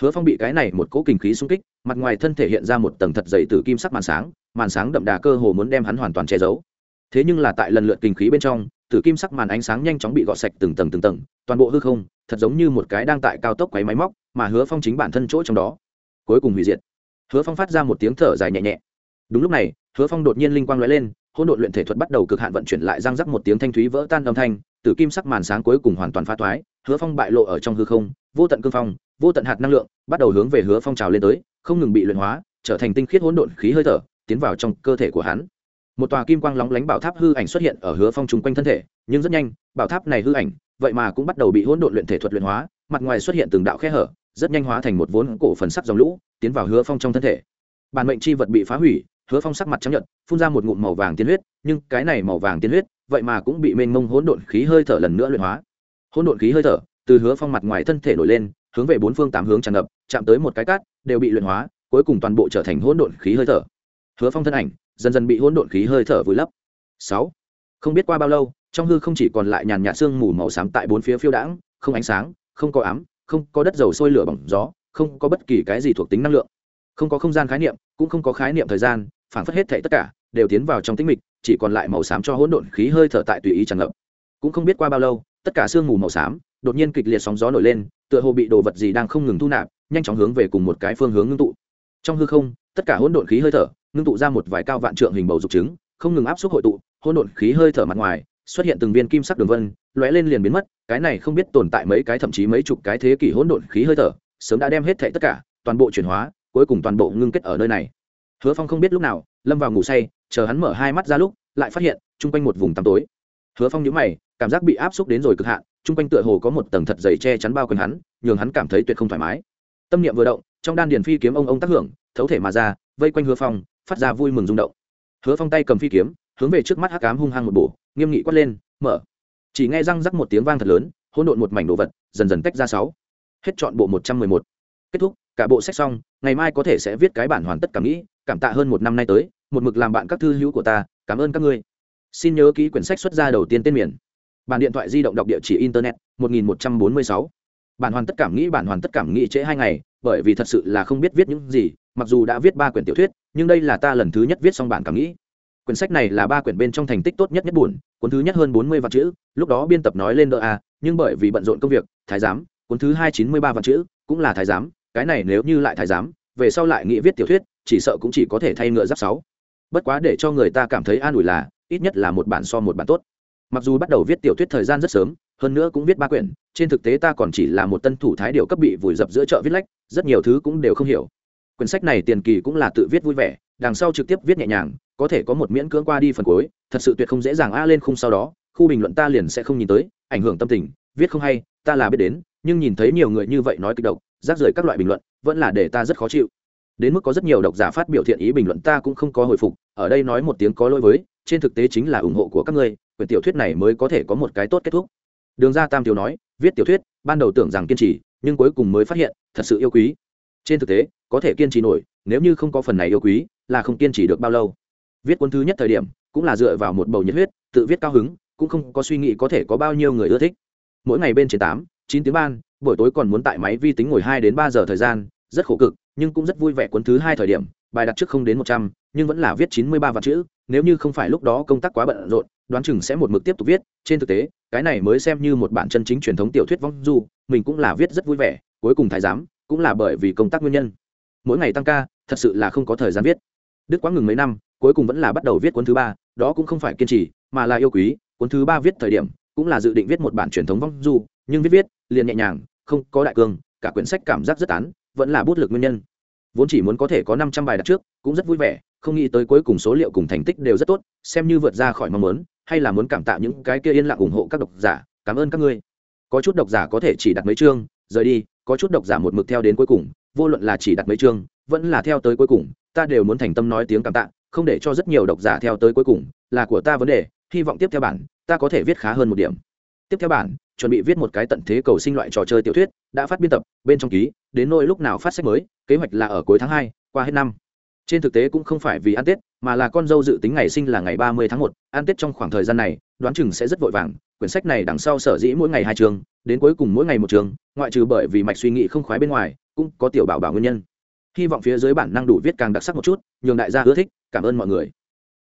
[SPEAKER 1] hứa phong bị cái này một cỗ kình khí xung kích, mặt ngoài thân thể hiện ra một tầng thật dày từ kim sắc màn sáng màn sáng đậm đà cơ hồ muốn đem hắn hoàn toàn che giấu. Thế nhưng là tại lần lượt kình khí bên trong, tử kim sắc màn ánh sáng nhanh chóng bị gọt sạch từng tầng từng tầng, toàn bộ hư không, thật giống như một cái đang tại cao tốc quấy máy móc, mà hứa phong chính bản thân chỗ trong đó. Cuối cùng hủy diệt. Hứa phong phát ra một tiếng thở dài nhẹ nhẹ. Đúng lúc này, hứa phong đột nhiên linh quang lóe lên hỗn độn luyện thể thuật bắt đầu cực hạn vận chuyển lại răng rắc một tiếng thanh thúy vỡ tan âm thanh tử kim sắc màn sáng cuối cùng hoàn toàn phá thoái, hứa phong bại lộ ở trong hư không, vô tận cương phong, vô tận hạt năng lượng, bắt đầu hướng về hứa phong trào lên tới, không ngừng bị luyện hóa, trở thành tinh khiết hỗn độn khí hơi thở, tiến vào trong cơ thể của hắn. Một tòa kim quang lóng lánh bảo tháp hư ảnh xuất hiện ở hứa phong chung quanh thân thể, nhưng rất nhanh, bảo tháp này hư ảnh, vậy mà cũng bắt đầu bị hỗn độn luyện thể thuật luyện hóa, mặt ngoài xuất hiện từng đạo khe hở, rất nhanh hóa thành một vốn cổ phần sắc dòng lũ, tiến vào hứa phong trong thân thể. Bản mệnh chi vật bị phá hủy hứa phong sắc mặt chấp nhận phun ra một ngụm màu vàng tiên huyết, nhưng cái này màu vàng tiên huyết, vậy mà cũng bị mênh mông hỗn độn khí hơi thở lần nữa luyện hóa. Hỗn độn khí hơi thở, từ hứa phong mặt ngoài thân thể nổi lên, hướng về bốn phương tám hướng tràn ngập, chạm tới một cái cát, đều bị luyện hóa, cuối cùng toàn bộ trở thành hỗn độn khí hơi thở. Hứa phong thân ảnh, dần dần bị hỗn độn khí hơi thở vùi lấp. Sáu. Không biết qua bao lâu, trong hư không chỉ còn lại nhàn nhạt sương mù màu xám tại bốn phía phiêu đãng, không ánh sáng, không có ám, không có đất dầu sôi lửa bỏng gió, không có bất kỳ cái gì thuộc tính năng lượng không có không gian khái niệm, cũng không có khái niệm thời gian phản phất hết thảy tất cả đều tiến vào trong tĩnh mịch, chỉ còn lại màu xám cho hỗn độn khí hơi thở tại tùy ý tràn ngập. Cũng không biết qua bao lâu, tất cả sương mù màu xám đột nhiên kịch liệt sóng gió nổi lên, tựa hồ bị đồ vật gì đang không ngừng thu nạp, nhanh chóng hướng về cùng một cái phương hướng ngưng tụ. Trong hư không, tất cả hỗn độn khí hơi thở ngưng tụ ra một vài cao vạn trượng hình bầu dục trứng không ngừng áp suất hội tụ, hỗn độn khí hơi thở mặt ngoài, xuất hiện từng viên kim sắc đường vân, lóe lên liền biến mất, cái này không biết tồn tại mấy cái thậm chí mấy chục cái thế kỷ hỗn độn khí hơi thở, sớm đã đem hết thảy tất cả, toàn bộ chuyển hóa cuối cùng toàn bộ ngưng kết ở nơi này. Hứa phong không biết lúc nào, lâm vào ngủ say, chờ hắn mở hai mắt ra lúc, lại phát hiện, chung quanh một vùng tăm tối. Hứa phong nhíu mày, cảm giác bị áp xúc đến rồi cực hạn, chung quanh tựa hồ có một tầng thật dày che chắn bao quanh hắn, nhường hắn cảm thấy tuyệt không thoải mái. Tâm niệm vừa động, trong đan điền phi kiếm ông ông tác hưởng, thấu thể mà ra, vây quanh hứa phong, phát ra vui mừng rung động. Hứa phong tay cầm phi kiếm, hướng về trước mắt hắc ám hung hăng một bổ, nghiêm nghị quát lên, mở. Chỉ nghe răng rắc một tiếng vang thật lớn, hỗn độn một mảnh đồ vật, dần dần tách ra sáu. Hết chọn bộ một trăm mười một. Kết thúc cả bộ sách xong, ngày mai có thể sẽ viết cái bản hoàn tất cảm nghĩ, cảm tạ hơn một năm nay tới, một mực làm bạn các thư hữu của ta, cảm ơn các ngươi. Xin nhớ ký quyển sách xuất ra đầu tiên tên miền. Bản điện thoại di động đọc địa chỉ internet 1146. bản hoàn tất cảm nghĩ, bản hoàn tất cảm nghĩ trễ hai ngày, bởi vì thật sự là không biết viết những gì, mặc dù đã viết ba quyển tiểu thuyết, nhưng đây là ta lần thứ nhất viết xong bản cảm nghĩ. Quyển sách này là ba quyển bên trong thành tích tốt nhất nhất buồn, cuốn thứ nhất hơn bốn mươi vạn chữ, lúc đó biên tập nói lên đỡ a nhưng bởi vì bận rộn công việc, thái giám, cuốn thứ hai chín mươi ba vạn chữ, cũng là thái giám cái này nếu như lại thái giám, về sau lại nghĩ viết tiểu thuyết, chỉ sợ cũng chỉ có thể thay ngựa giáp sáu. Bất quá để cho người ta cảm thấy an ủi là, ít nhất là một bản so một bản tốt. Mặc dù bắt đầu viết tiểu thuyết thời gian rất sớm, hơn nữa cũng viết ba quyển, trên thực tế ta còn chỉ là một tân thủ thái điều cấp bị vùi dập giữa chợ viết lách, rất nhiều thứ cũng đều không hiểu. Quyển sách này tiền kỳ cũng là tự viết vui vẻ, đằng sau trực tiếp viết nhẹ nhàng, có thể có một miễn cưỡng qua đi phần cuối, thật sự tuyệt không dễ dàng a lên khung sau đó, khu bình luận ta liền sẽ không nhìn tới, ảnh hưởng tâm tình, viết không hay, ta là biết đến nhưng nhìn thấy nhiều người như vậy nói kịch độc, rác rưởi các loại bình luận vẫn là để ta rất khó chịu. Đến mức có rất nhiều độc giả phát biểu thiện ý bình luận ta cũng không có hồi phục ở đây nói một tiếng có lỗi với trên thực tế chính là ủng hộ của các ngươi quyển tiểu thuyết này mới có thể có một cái tốt kết thúc. Đường ra tam tiểu nói viết tiểu thuyết ban đầu tưởng rằng kiên trì nhưng cuối cùng mới phát hiện thật sự yêu quý. Trên thực tế có thể kiên trì nổi nếu như không có phần này yêu quý là không kiên trì được bao lâu. Viết cuốn thứ nhất thời điểm cũng là dựa vào một bầu nhiệt huyết tự viết cao hứng cũng không có suy nghĩ có thể có bao nhiêu người ưa thích. Mỗi ngày bên trên tám chín tiếng ban, buổi tối còn muốn tại máy vi tính ngồi hai đến ba giờ thời gian, rất khổ cực, nhưng cũng rất vui vẻ cuốn thứ hai thời điểm, bài đặt trước không đến một trăm, nhưng vẫn là viết chín mươi ba vạn chữ, nếu như không phải lúc đó công tác quá bận rộn, đoán chừng sẽ một mực tiếp tục viết, trên thực tế, cái này mới xem như một bản chân chính truyền thống tiểu thuyết vong du, mình cũng là viết rất vui vẻ, cuối cùng thái giám, cũng là bởi vì công tác nguyên nhân. Mỗi ngày tăng ca, thật sự là không có thời gian viết. Đức quá ngừng mấy năm, cuối cùng vẫn là bắt đầu viết cuốn thứ ba, đó cũng không phải kiên trì, mà là yêu quý, cuốn thứ ba viết thời điểm, cũng là dự định viết một bản truyền thống vong du, nhưng viết viết liền nhẹ nhàng, không có đại cương, cả quyển sách cảm giác rất tán, vẫn là bút lực nguyên nhân. Vốn chỉ muốn có thể có năm trăm bài đặt trước, cũng rất vui vẻ, không nghĩ tới cuối cùng số liệu cùng thành tích đều rất tốt, xem như vượt ra khỏi mong muốn, hay là muốn cảm tạ những cái kia yên lặng ủng hộ các độc giả, cảm ơn các ngươi. Có chút độc giả có thể chỉ đặt mấy chương, rời đi, có chút độc giả một mực theo đến cuối cùng, vô luận là chỉ đặt mấy chương, vẫn là theo tới cuối cùng, ta đều muốn thành tâm nói tiếng cảm tạ, không để cho rất nhiều độc giả theo tới cuối cùng, là của ta vấn đề, hy vọng tiếp theo bản, ta có thể viết khá hơn một điểm. Tiếp theo bản chuẩn bị viết một cái tận thế cầu sinh loại trò chơi tiểu thuyết, đã phát biên tập, bên trong ký, đến nỗi lúc nào phát sách mới, kế hoạch là ở cuối tháng hai, qua hết năm. Trên thực tế cũng không phải vì ăn tết, mà là con dâu dự tính ngày sinh là ngày ba mươi tháng một, ăn tết trong khoảng thời gian này, đoán chừng sẽ rất vội vàng, quyển sách này đằng sau sở dĩ mỗi ngày hai trường, đến cuối cùng mỗi ngày một trường, ngoại trừ bởi vì mạch suy nghĩ không khoái bên ngoài, cũng có tiểu bảo bảo nguyên nhân. Hy vọng phía dưới bản năng đủ viết càng đặc sắc một chút, nhường đại gia ưa thích, cảm ơn mọi người.